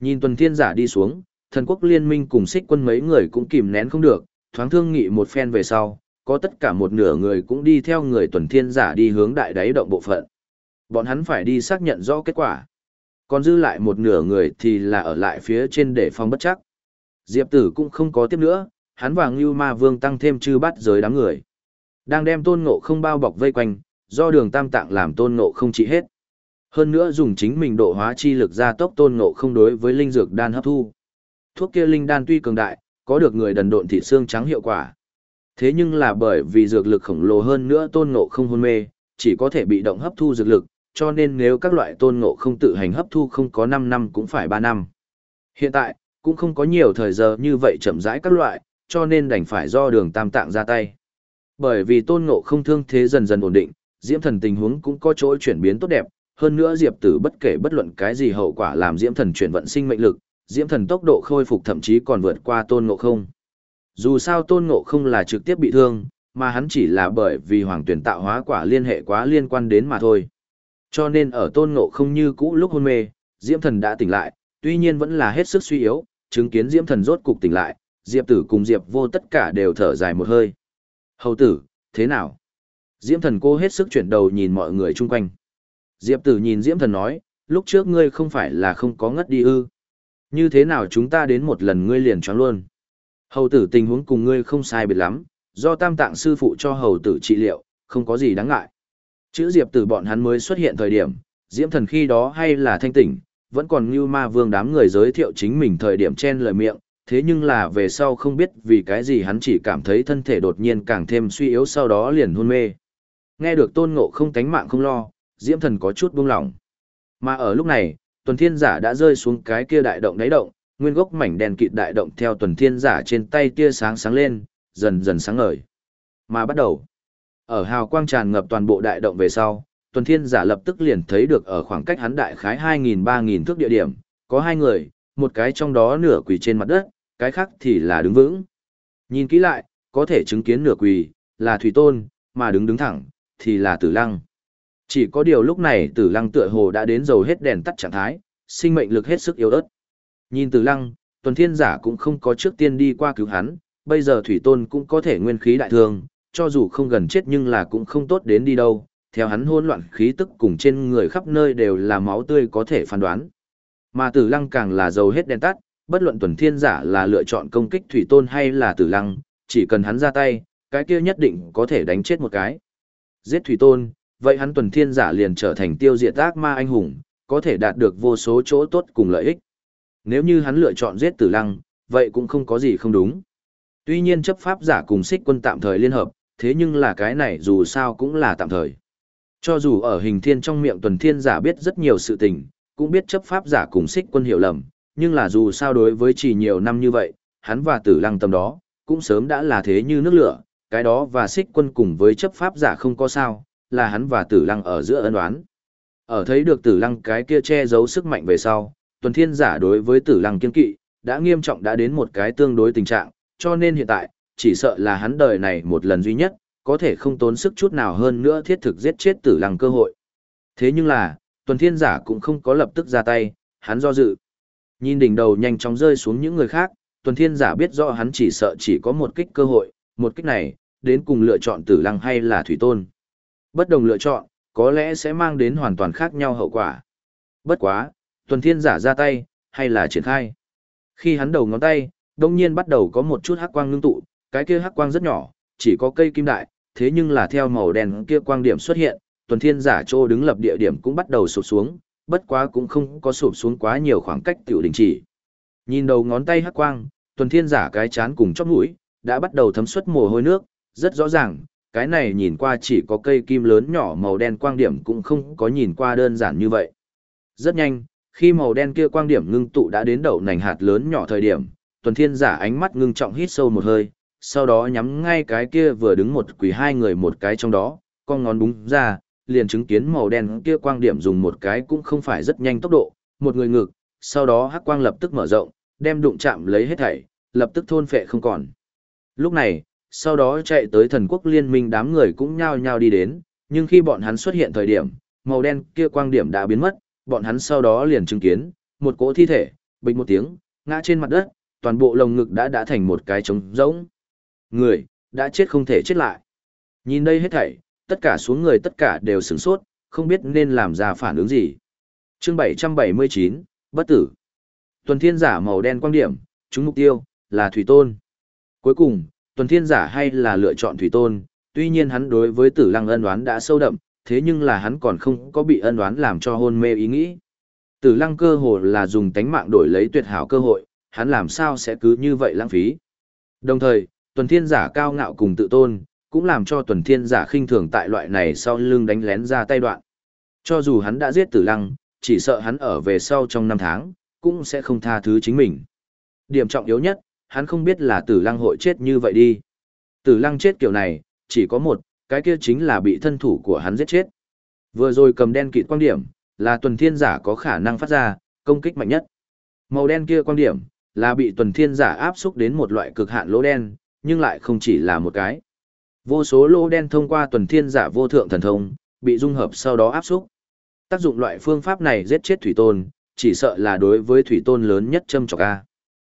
Nhìn tuần thiên giả đi xuống, thần quốc liên minh cùng xích quân mấy người cũng kìm nén không được, thoáng thương nghị một phen về sau, có tất cả một nửa người cũng đi theo người tuần thiên giả đi hướng đại đáy động bộ phận. Bọn hắn phải đi xác nhận rõ kết quả. Còn dư lại một nửa người thì là ở lại phía trên để phòng bất chắc. Diệp tử cũng không có tiếp nữa, hắn và Ngưu Ma Vương tăng thêm chư bắt giới đám người. Đang đem tôn ngộ không bao bọc vây quanh, do đường tam tạng làm tôn ngộ không trị hết. Hơn nữa dùng chính mình độ hóa chi lực ra tốc tôn ngộ không đối với linh dược đan hấp thu. Thuốc kia linh đan tuy cường đại, có được người đần độn thị xương trắng hiệu quả. Thế nhưng là bởi vì dược lực khổng lồ hơn nữa tôn ngộ không hôn mê, chỉ có thể bị động hấp thu dược lực, cho nên nếu các loại tôn ngộ không tự hành hấp thu không có 5 năm cũng phải 3 năm. Hiện tại, cũng không có nhiều thời giờ như vậy chậm rãi các loại, cho nên đành phải do đường tam tạng ra tay. Bởi vì tôn ngộ không thương thế dần dần ổn định, diễm thần tình huống cũng có chỗ chuyển biến tốt đẹp, hơn nữa diệp tử bất kể bất luận cái gì hậu quả làm diễm thần chuyển vận sinh mệnh lực, diễm thần tốc độ khôi phục thậm chí còn vượt qua tôn ngộ không. Dù sao tôn ngộ không là trực tiếp bị thương, mà hắn chỉ là bởi vì hoàng tuyển tạo hóa quả liên hệ quá liên quan đến mà thôi. Cho nên ở tôn ngộ không như cũ lúc hôn mê, diễm thần đã tỉnh lại, tuy nhiên vẫn là hết sức suy yếu, chứng kiến diễm thần rốt cục tỉnh lại, diệp tử cùng diệp vô tất cả đều thở dài một hơi. Hầu tử, thế nào? Diễm thần cô hết sức chuyển đầu nhìn mọi người chung quanh. Diệp tử nhìn diễm thần nói, lúc trước ngươi không phải là không có ngất đi ư. Như thế nào chúng ta đến một lần ngươi liền choáng luôn. Hầu tử tình huống cùng ngươi không sai biệt lắm, do tam tạng sư phụ cho hầu tử trị liệu, không có gì đáng ngại. Chữ diệp tử bọn hắn mới xuất hiện thời điểm, diễm thần khi đó hay là thanh tỉnh, vẫn còn như ma vương đám người giới thiệu chính mình thời điểm chen lời miệng, thế nhưng là về sau không biết vì cái gì hắn chỉ cảm thấy thân thể đột nhiên càng thêm suy yếu sau đó liền hôn mê. Nghe được tôn ngộ không tánh mạng không lo, diễm thần có chút buông lỏng. Mà ở lúc này, tuần thiên giả đã rơi xuống cái kia đại động đáy động, nguyên gốc mảnh đèn kịt đại động theo tuần thiên giả trên tay tia sáng sáng lên, dần dần sáng ngời. Mà bắt đầu, ở hào quang tràn ngập toàn bộ đại động về sau, tuần thiên giả lập tức liền thấy được ở khoảng cách hắn đại khái 2.000-3.000 thước địa điểm, có hai người, một cái trong đó nửa quỳ trên mặt đất, cái khác thì là đứng vững. Nhìn kỹ lại, có thể chứng kiến nửa quỳ, là thủy tôn, mà đứng đứng thẳng, thì là tử lăng. Chỉ có điều lúc này tử lăng tựa hồ đã đến dầu hết đèn tắt trạng thái, sinh mệnh lực hết sức yếu ớt. Nhìn tử lăng, tuần thiên giả cũng không có trước tiên đi qua cứu hắn, bây giờ thủy tôn cũng có thể nguyên khí đại thương, cho dù không gần chết nhưng là cũng không tốt đến đi đâu, theo hắn hỗn loạn khí tức cùng trên người khắp nơi đều là máu tươi có thể phán đoán. Mà tử lăng càng là dầu hết đèn tắt, bất luận tuần thiên giả là lựa chọn công kích thủy tôn hay là tử lăng, chỉ cần hắn ra tay, cái kia nhất định có thể đánh chết một cái. Giết thủy tôn, vậy hắn tuần thiên giả liền trở thành tiêu diệt ác ma anh hùng, có thể đạt được vô số chỗ tốt cùng lợi ích. Nếu như hắn lựa chọn giết tử lăng, vậy cũng không có gì không đúng. Tuy nhiên chấp pháp giả cùng xích quân tạm thời liên hợp, thế nhưng là cái này dù sao cũng là tạm thời. Cho dù ở hình thiên trong miệng tuần thiên giả biết rất nhiều sự tình, cũng biết chấp pháp giả cùng xích quân hiểu lầm, nhưng là dù sao đối với chỉ nhiều năm như vậy, hắn và tử lăng tâm đó, cũng sớm đã là thế như nước lửa, cái đó và xích quân cùng với chấp pháp giả không có sao, là hắn và tử lăng ở giữa ân oán. Ở thấy được tử lăng cái kia che giấu sức mạnh về sau, tuần thiên giả đối với tử lăng kiên kỵ, đã nghiêm trọng đã đến một cái tương đối tình trạng, cho nên hiện tại, chỉ sợ là hắn đời này một lần duy nhất, có thể không tốn sức chút nào hơn nữa thiết thực giết chết tử lăng cơ hội. Thế nhưng là, tuần thiên giả cũng không có lập tức ra tay, hắn do dự. Nhìn đỉnh đầu nhanh chóng rơi xuống những người khác, tuần thiên giả biết rõ hắn chỉ sợ chỉ có một kích cơ hội, một kích này, đến cùng lựa chọn tử lăng hay là thủy tôn. Bất đồng lựa chọn, có lẽ sẽ mang đến hoàn toàn khác nhau hậu quả. Bất quá, tuần thiên giả ra tay, hay là triển khai. Khi hắn đầu ngón tay, đông nhiên bắt đầu có một chút hắc quang ngưng tụ, cái kia hắc quang rất nhỏ, chỉ có cây kim đại, thế nhưng là theo màu đen kia quang điểm xuất hiện, tuần thiên giả trô đứng lập địa điểm cũng bắt đầu sụp xuống, bất quá cũng không có sụp xuống quá nhiều khoảng cách tiểu đình chỉ. Nhìn đầu ngón tay hắc quang, tuần thiên giả cái chán cùng chóp mũi, đã bắt đầu thấm xuất mồ hôi nước, rất rõ ràng, cái này nhìn qua chỉ có cây kim lớn nhỏ màu đen quang điểm cũng không có nhìn qua đơn giản như vậy. Rất nhanh, khi màu đen kia quang điểm ngưng tụ đã đến đầu nành hạt lớn nhỏ thời điểm, tuần thiên giả ánh mắt ngưng trọng hít sâu một hơi, sau đó nhắm ngay cái kia vừa đứng một quỷ hai người một cái trong đó, con ngón búng ra, liền chứng kiến màu đen kia quang điểm dùng một cái cũng không phải rất nhanh tốc độ, một người ngực, sau đó hắc quang lập tức mở rộng, đem đụng chạm lấy hết thảy, lập tức thôn phệ không còn. Lúc này, sau đó chạy tới thần quốc liên minh đám người cũng nhao nhao đi đến, nhưng khi bọn hắn xuất hiện thời điểm, màu đen kia quang điểm đã biến mất, bọn hắn sau đó liền chứng kiến, một cỗ thi thể, bình một tiếng, ngã trên mặt đất, toàn bộ lồng ngực đã đã thành một cái trống rỗng. Người, đã chết không thể chết lại. Nhìn đây hết thảy, tất cả xuống người tất cả đều sửng sốt, không biết nên làm ra phản ứng gì. chương 779, bất tử. Tuần thiên giả màu đen quang điểm, chúng mục tiêu, là Thủy Tôn. Cuối cùng, tuần thiên giả hay là lựa chọn Thủy Tôn, tuy nhiên hắn đối với tử lăng ân đoán đã sâu đậm, thế nhưng là hắn còn không có bị ân đoán làm cho hôn mê ý nghĩ. Tử lăng cơ hồ là dùng tánh mạng đổi lấy tuyệt hảo cơ hội, hắn làm sao sẽ cứ như vậy lãng phí. Đồng thời, tuần thiên giả cao ngạo cùng tự tôn, cũng làm cho tuần thiên giả khinh thường tại loại này sau lưng đánh lén ra tay đoạn. Cho dù hắn đã giết tử lăng, chỉ sợ hắn ở về sau trong năm tháng, cũng sẽ không tha thứ chính mình. Điểm trọng yếu nhất, hắn không biết là tử lăng hội chết như vậy đi. Tử lăng chết kiểu này, chỉ có một, cái kia chính là bị thân thủ của hắn giết chết. Vừa rồi cầm đen kịt quan điểm, là tuần thiên giả có khả năng phát ra, công kích mạnh nhất. Màu đen kia quan điểm, là bị tuần thiên giả áp xúc đến một loại cực hạn lỗ đen, nhưng lại không chỉ là một cái. Vô số lỗ đen thông qua tuần thiên giả vô thượng thần thông, bị dung hợp sau đó áp xúc. Tác dụng loại phương pháp này giết chết thủy tôn, chỉ sợ là đối với thủy tôn lớn nhất châm trọc a.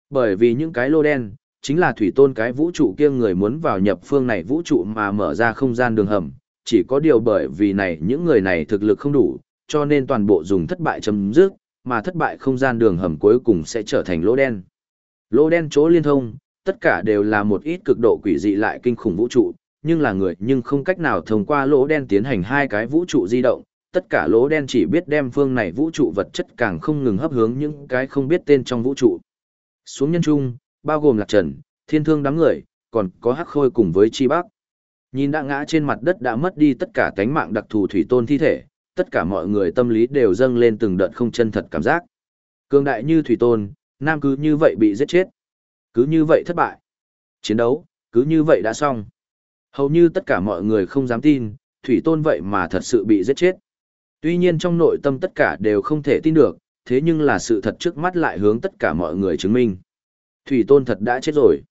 Bởi vì những cái lô đen, chính là thủy tôn cái vũ trụ kia người muốn vào nhập phương này vũ trụ mà mở ra không gian đường hầm, chỉ có điều bởi vì này những người này thực lực không đủ, cho nên toàn bộ dùng thất bại chấm dứt, mà thất bại không gian đường hầm cuối cùng sẽ trở thành lỗ đen. Lỗ đen chỗ liên thông, tất cả đều là một ít cực độ quỷ dị lại kinh khủng vũ trụ, nhưng là người nhưng không cách nào thông qua lỗ đen tiến hành hai cái vũ trụ di động, tất cả lỗ đen chỉ biết đem phương này vũ trụ vật chất càng không ngừng hấp hướng những cái không biết tên trong vũ trụ. Xuống nhân trung, bao gồm lạc trần, thiên thương đám người, còn có hắc khôi cùng với chi bác. Nhìn đã ngã trên mặt đất đã mất đi tất cả cánh mạng đặc thù thủy tôn thi thể, tất cả mọi người tâm lý đều dâng lên từng đợt không chân thật cảm giác. Cường đại như thủy tôn, nam cứ như vậy bị giết chết. Cứ như vậy thất bại. Chiến đấu, cứ như vậy đã xong. Hầu như tất cả mọi người không dám tin, Thủy Tôn vậy mà thật sự bị giết chết. Tuy nhiên trong nội tâm tất cả đều không thể tin được, thế nhưng là sự thật trước mắt lại hướng tất cả mọi người chứng minh. Thủy Tôn thật đã chết rồi.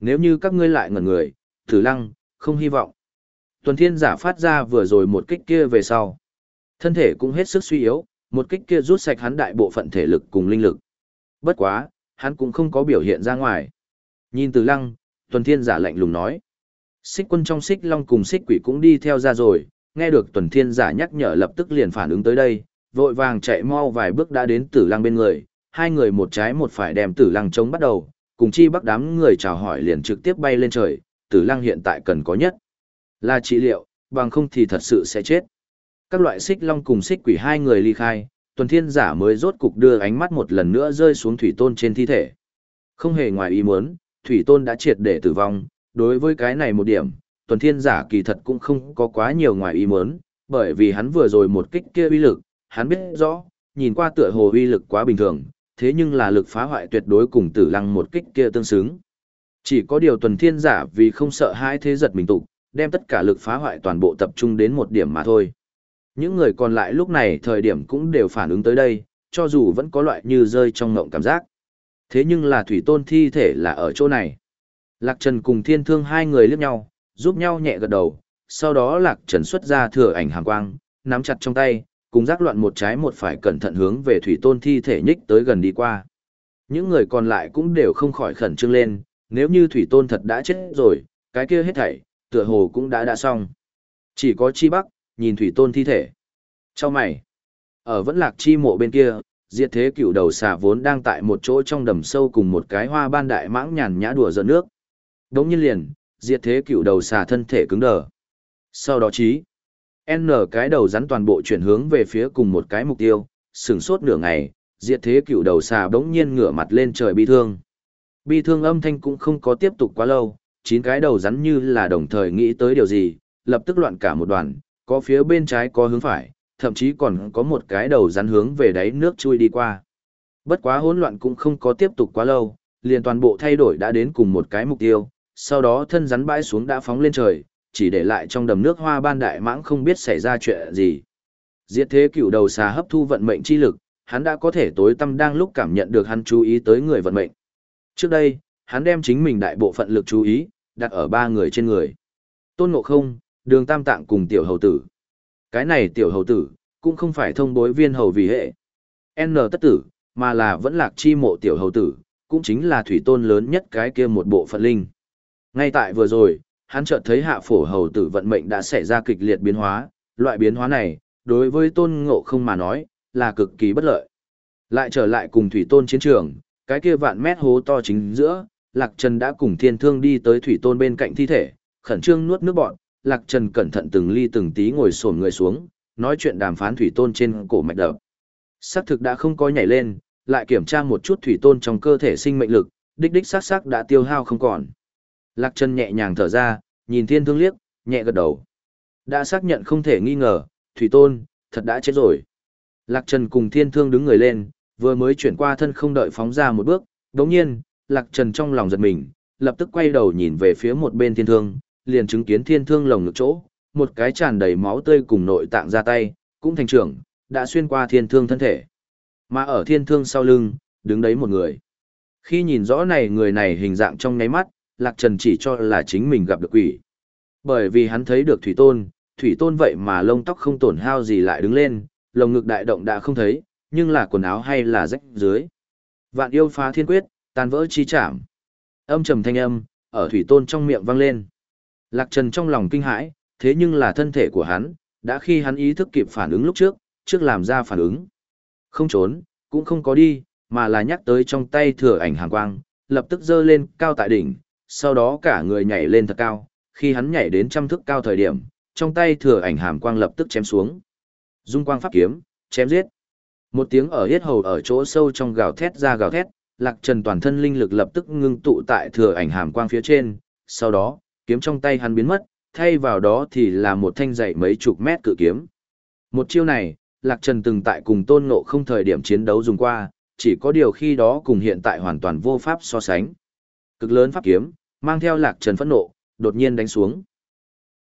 Nếu như các ngươi lại ngẩn người, thử lăng, không hy vọng. Tuần Thiên giả phát ra vừa rồi một kích kia về sau. Thân thể cũng hết sức suy yếu, một kích kia rút sạch hắn đại bộ phận thể lực cùng linh lực. Bất quá, hắn cũng không có biểu hiện ra ngoài. Nhìn từ lăng, tuần thiên giả lạnh lùng nói. Xích quân trong xích long cùng xích quỷ cũng đi theo ra rồi, nghe được tuần thiên giả nhắc nhở lập tức liền phản ứng tới đây, vội vàng chạy mau vài bước đã đến tử lăng bên người, hai người một trái một phải đem tử lăng chống bắt đầu, cùng chi bắc đám người chào hỏi liền trực tiếp bay lên trời, tử lăng hiện tại cần có nhất. Là trị liệu, bằng không thì thật sự sẽ chết. Các loại xích long cùng xích quỷ hai người ly khai, tuần thiên giả mới rốt cục đưa ánh mắt một lần nữa rơi xuống thủy tôn trên thi thể. Không hề ngoài ý muốn, thủy tôn đã triệt để tử vong, đối với cái này một điểm, tuần thiên giả kỳ thật cũng không có quá nhiều ngoài ý muốn, bởi vì hắn vừa rồi một kích kia uy lực, hắn biết rõ, nhìn qua tựa hồ uy lực quá bình thường, thế nhưng là lực phá hoại tuyệt đối cùng tử lăng một kích kia tương xứng. Chỉ có điều tuần thiên giả vì không sợ hai thế giật mình tục, đem tất cả lực phá hoại toàn bộ tập trung đến một điểm mà thôi. Những người còn lại lúc này thời điểm cũng đều phản ứng tới đây, cho dù vẫn có loại như rơi trong ngộng cảm giác. Thế nhưng là thủy tôn thi thể là ở chỗ này. Lạc Trần cùng thiên thương hai người liếc nhau, giúp nhau nhẹ gật đầu, sau đó Lạc Trần xuất ra thừa ảnh hàng quang, nắm chặt trong tay, cùng rác loạn một trái một phải cẩn thận hướng về thủy tôn thi thể nhích tới gần đi qua. Những người còn lại cũng đều không khỏi khẩn trương lên, nếu như thủy tôn thật đã chết rồi, cái kia hết thảy, tựa hồ cũng đã đã xong. Chỉ có chi bắc, nhìn thủy tôn thi thể. Trong mày, ở vẫn lạc chi mộ bên kia, diệt thế cựu đầu xà vốn đang tại một chỗ trong đầm sâu cùng một cái hoa ban đại mãng nhàn nhã đùa giỡn nước. Đống nhiên liền, diệt thế cựu đầu xà thân thể cứng đờ. Sau đó trí, N cái đầu rắn toàn bộ chuyển hướng về phía cùng một cái mục tiêu, sừng sốt nửa ngày, diệt thế cựu đầu xà đống nhiên ngửa mặt lên trời bi thương. Bi thương âm thanh cũng không có tiếp tục quá lâu, chín cái đầu rắn như là đồng thời nghĩ tới điều gì, lập tức loạn cả một đoàn, có phía bên trái có hướng phải, thậm chí còn có một cái đầu rắn hướng về đáy nước chui đi qua. Bất quá hỗn loạn cũng không có tiếp tục quá lâu, liền toàn bộ thay đổi đã đến cùng một cái mục tiêu, sau đó thân rắn bãi xuống đã phóng lên trời, chỉ để lại trong đầm nước hoa ban đại mãng không biết xảy ra chuyện gì. Diệt thế cửu đầu xà hấp thu vận mệnh chi lực, hắn đã có thể tối tâm đang lúc cảm nhận được hắn chú ý tới người vận mệnh. Trước đây, hắn đem chính mình đại bộ phận lực chú ý, đặt ở ba người trên người. Tôn Ngộ Không, Đường Tam Tạng cùng Tiểu Hầu Tử. Cái này Tiểu Hầu Tử, cũng không phải thông bối viên hầu vì hệ. N tất tử, mà là vẫn lạc chi mộ Tiểu Hầu Tử, cũng chính là thủy tôn lớn nhất cái kia một bộ phận linh. Ngay tại vừa rồi, hắn chợt thấy hạ phổ hầu tử vận mệnh đã xảy ra kịch liệt biến hóa, loại biến hóa này, đối với tôn ngộ không mà nói, là cực kỳ bất lợi. Lại trở lại cùng thủy tôn chiến trường, cái kia vạn mét hố to chính giữa, Lạc Trần đã cùng thiên thương đi tới thủy tôn bên cạnh thi thể, khẩn trương nuốt nước bọn, Lạc Trần cẩn thận từng ly từng tí ngồi xổm người xuống, nói chuyện đàm phán thủy tôn trên cổ mạch đập. Sắc thực đã không có nhảy lên, lại kiểm tra một chút thủy tôn trong cơ thể sinh mệnh lực, đích đích sắc sắc đã tiêu hao không còn. Lạc Trần nhẹ nhàng thở ra, nhìn thiên thương liếc, nhẹ gật đầu. Đã xác nhận không thể nghi ngờ, thủy tôn, thật đã chết rồi. Lạc Trần cùng thiên thương đứng người lên, vừa mới chuyển qua thân không đợi phóng ra một bước, đột nhiên, Lạc Trần trong lòng giật mình, lập tức quay đầu nhìn về phía một bên thiên thương, liền chứng kiến thiên thương lồng ngực chỗ, một cái tràn đầy máu tươi cùng nội tạng ra tay, cũng thành trưởng, đã xuyên qua thiên thương thân thể. Mà ở thiên thương sau lưng, đứng đấy một người. Khi nhìn rõ này người này hình dạng trong ngáy mắt, Lạc Trần chỉ cho là chính mình gặp được quỷ. Bởi vì hắn thấy được Thủy Tôn, Thủy Tôn vậy mà lông tóc không tổn hao gì lại đứng lên, lồng ngực đại động đã không thấy, nhưng là quần áo hay là rách dưới. Vạn yêu phá thiên quyết, tan vỡ chi chảm. Âm trầm thanh âm, ở Thủy Tôn trong miệng vang lên. Lạc Trần trong lòng kinh hãi, thế nhưng là thân thể của hắn, đã khi hắn ý thức kịp phản ứng lúc trước, trước làm ra phản ứng. Không trốn, cũng không có đi, mà là nhắc tới trong tay thừa ảnh hàng quang, lập tức dơ lên cao tại đỉnh, sau đó cả người nhảy lên thật cao, khi hắn nhảy đến trăm thước cao thời điểm, trong tay thừa ảnh hàm quang lập tức chém xuống. Dung quang pháp kiếm, chém giết. Một tiếng ở hết hầu ở chỗ sâu trong gào thét ra gào thét, Lạc Trần toàn thân linh lực lập tức ngưng tụ tại thừa ảnh hàm quang phía trên, sau đó, kiếm trong tay hắn biến mất, thay vào đó thì là một thanh dày mấy chục mét cự kiếm. Một chiêu này, Lạc Trần từng tại cùng tôn ngộ không thời điểm chiến đấu dùng qua, chỉ có điều khi đó cùng hiện tại hoàn toàn vô pháp so sánh. Cực lớn pháp kiếm, mang theo lạc trần phẫn nộ, đột nhiên đánh xuống.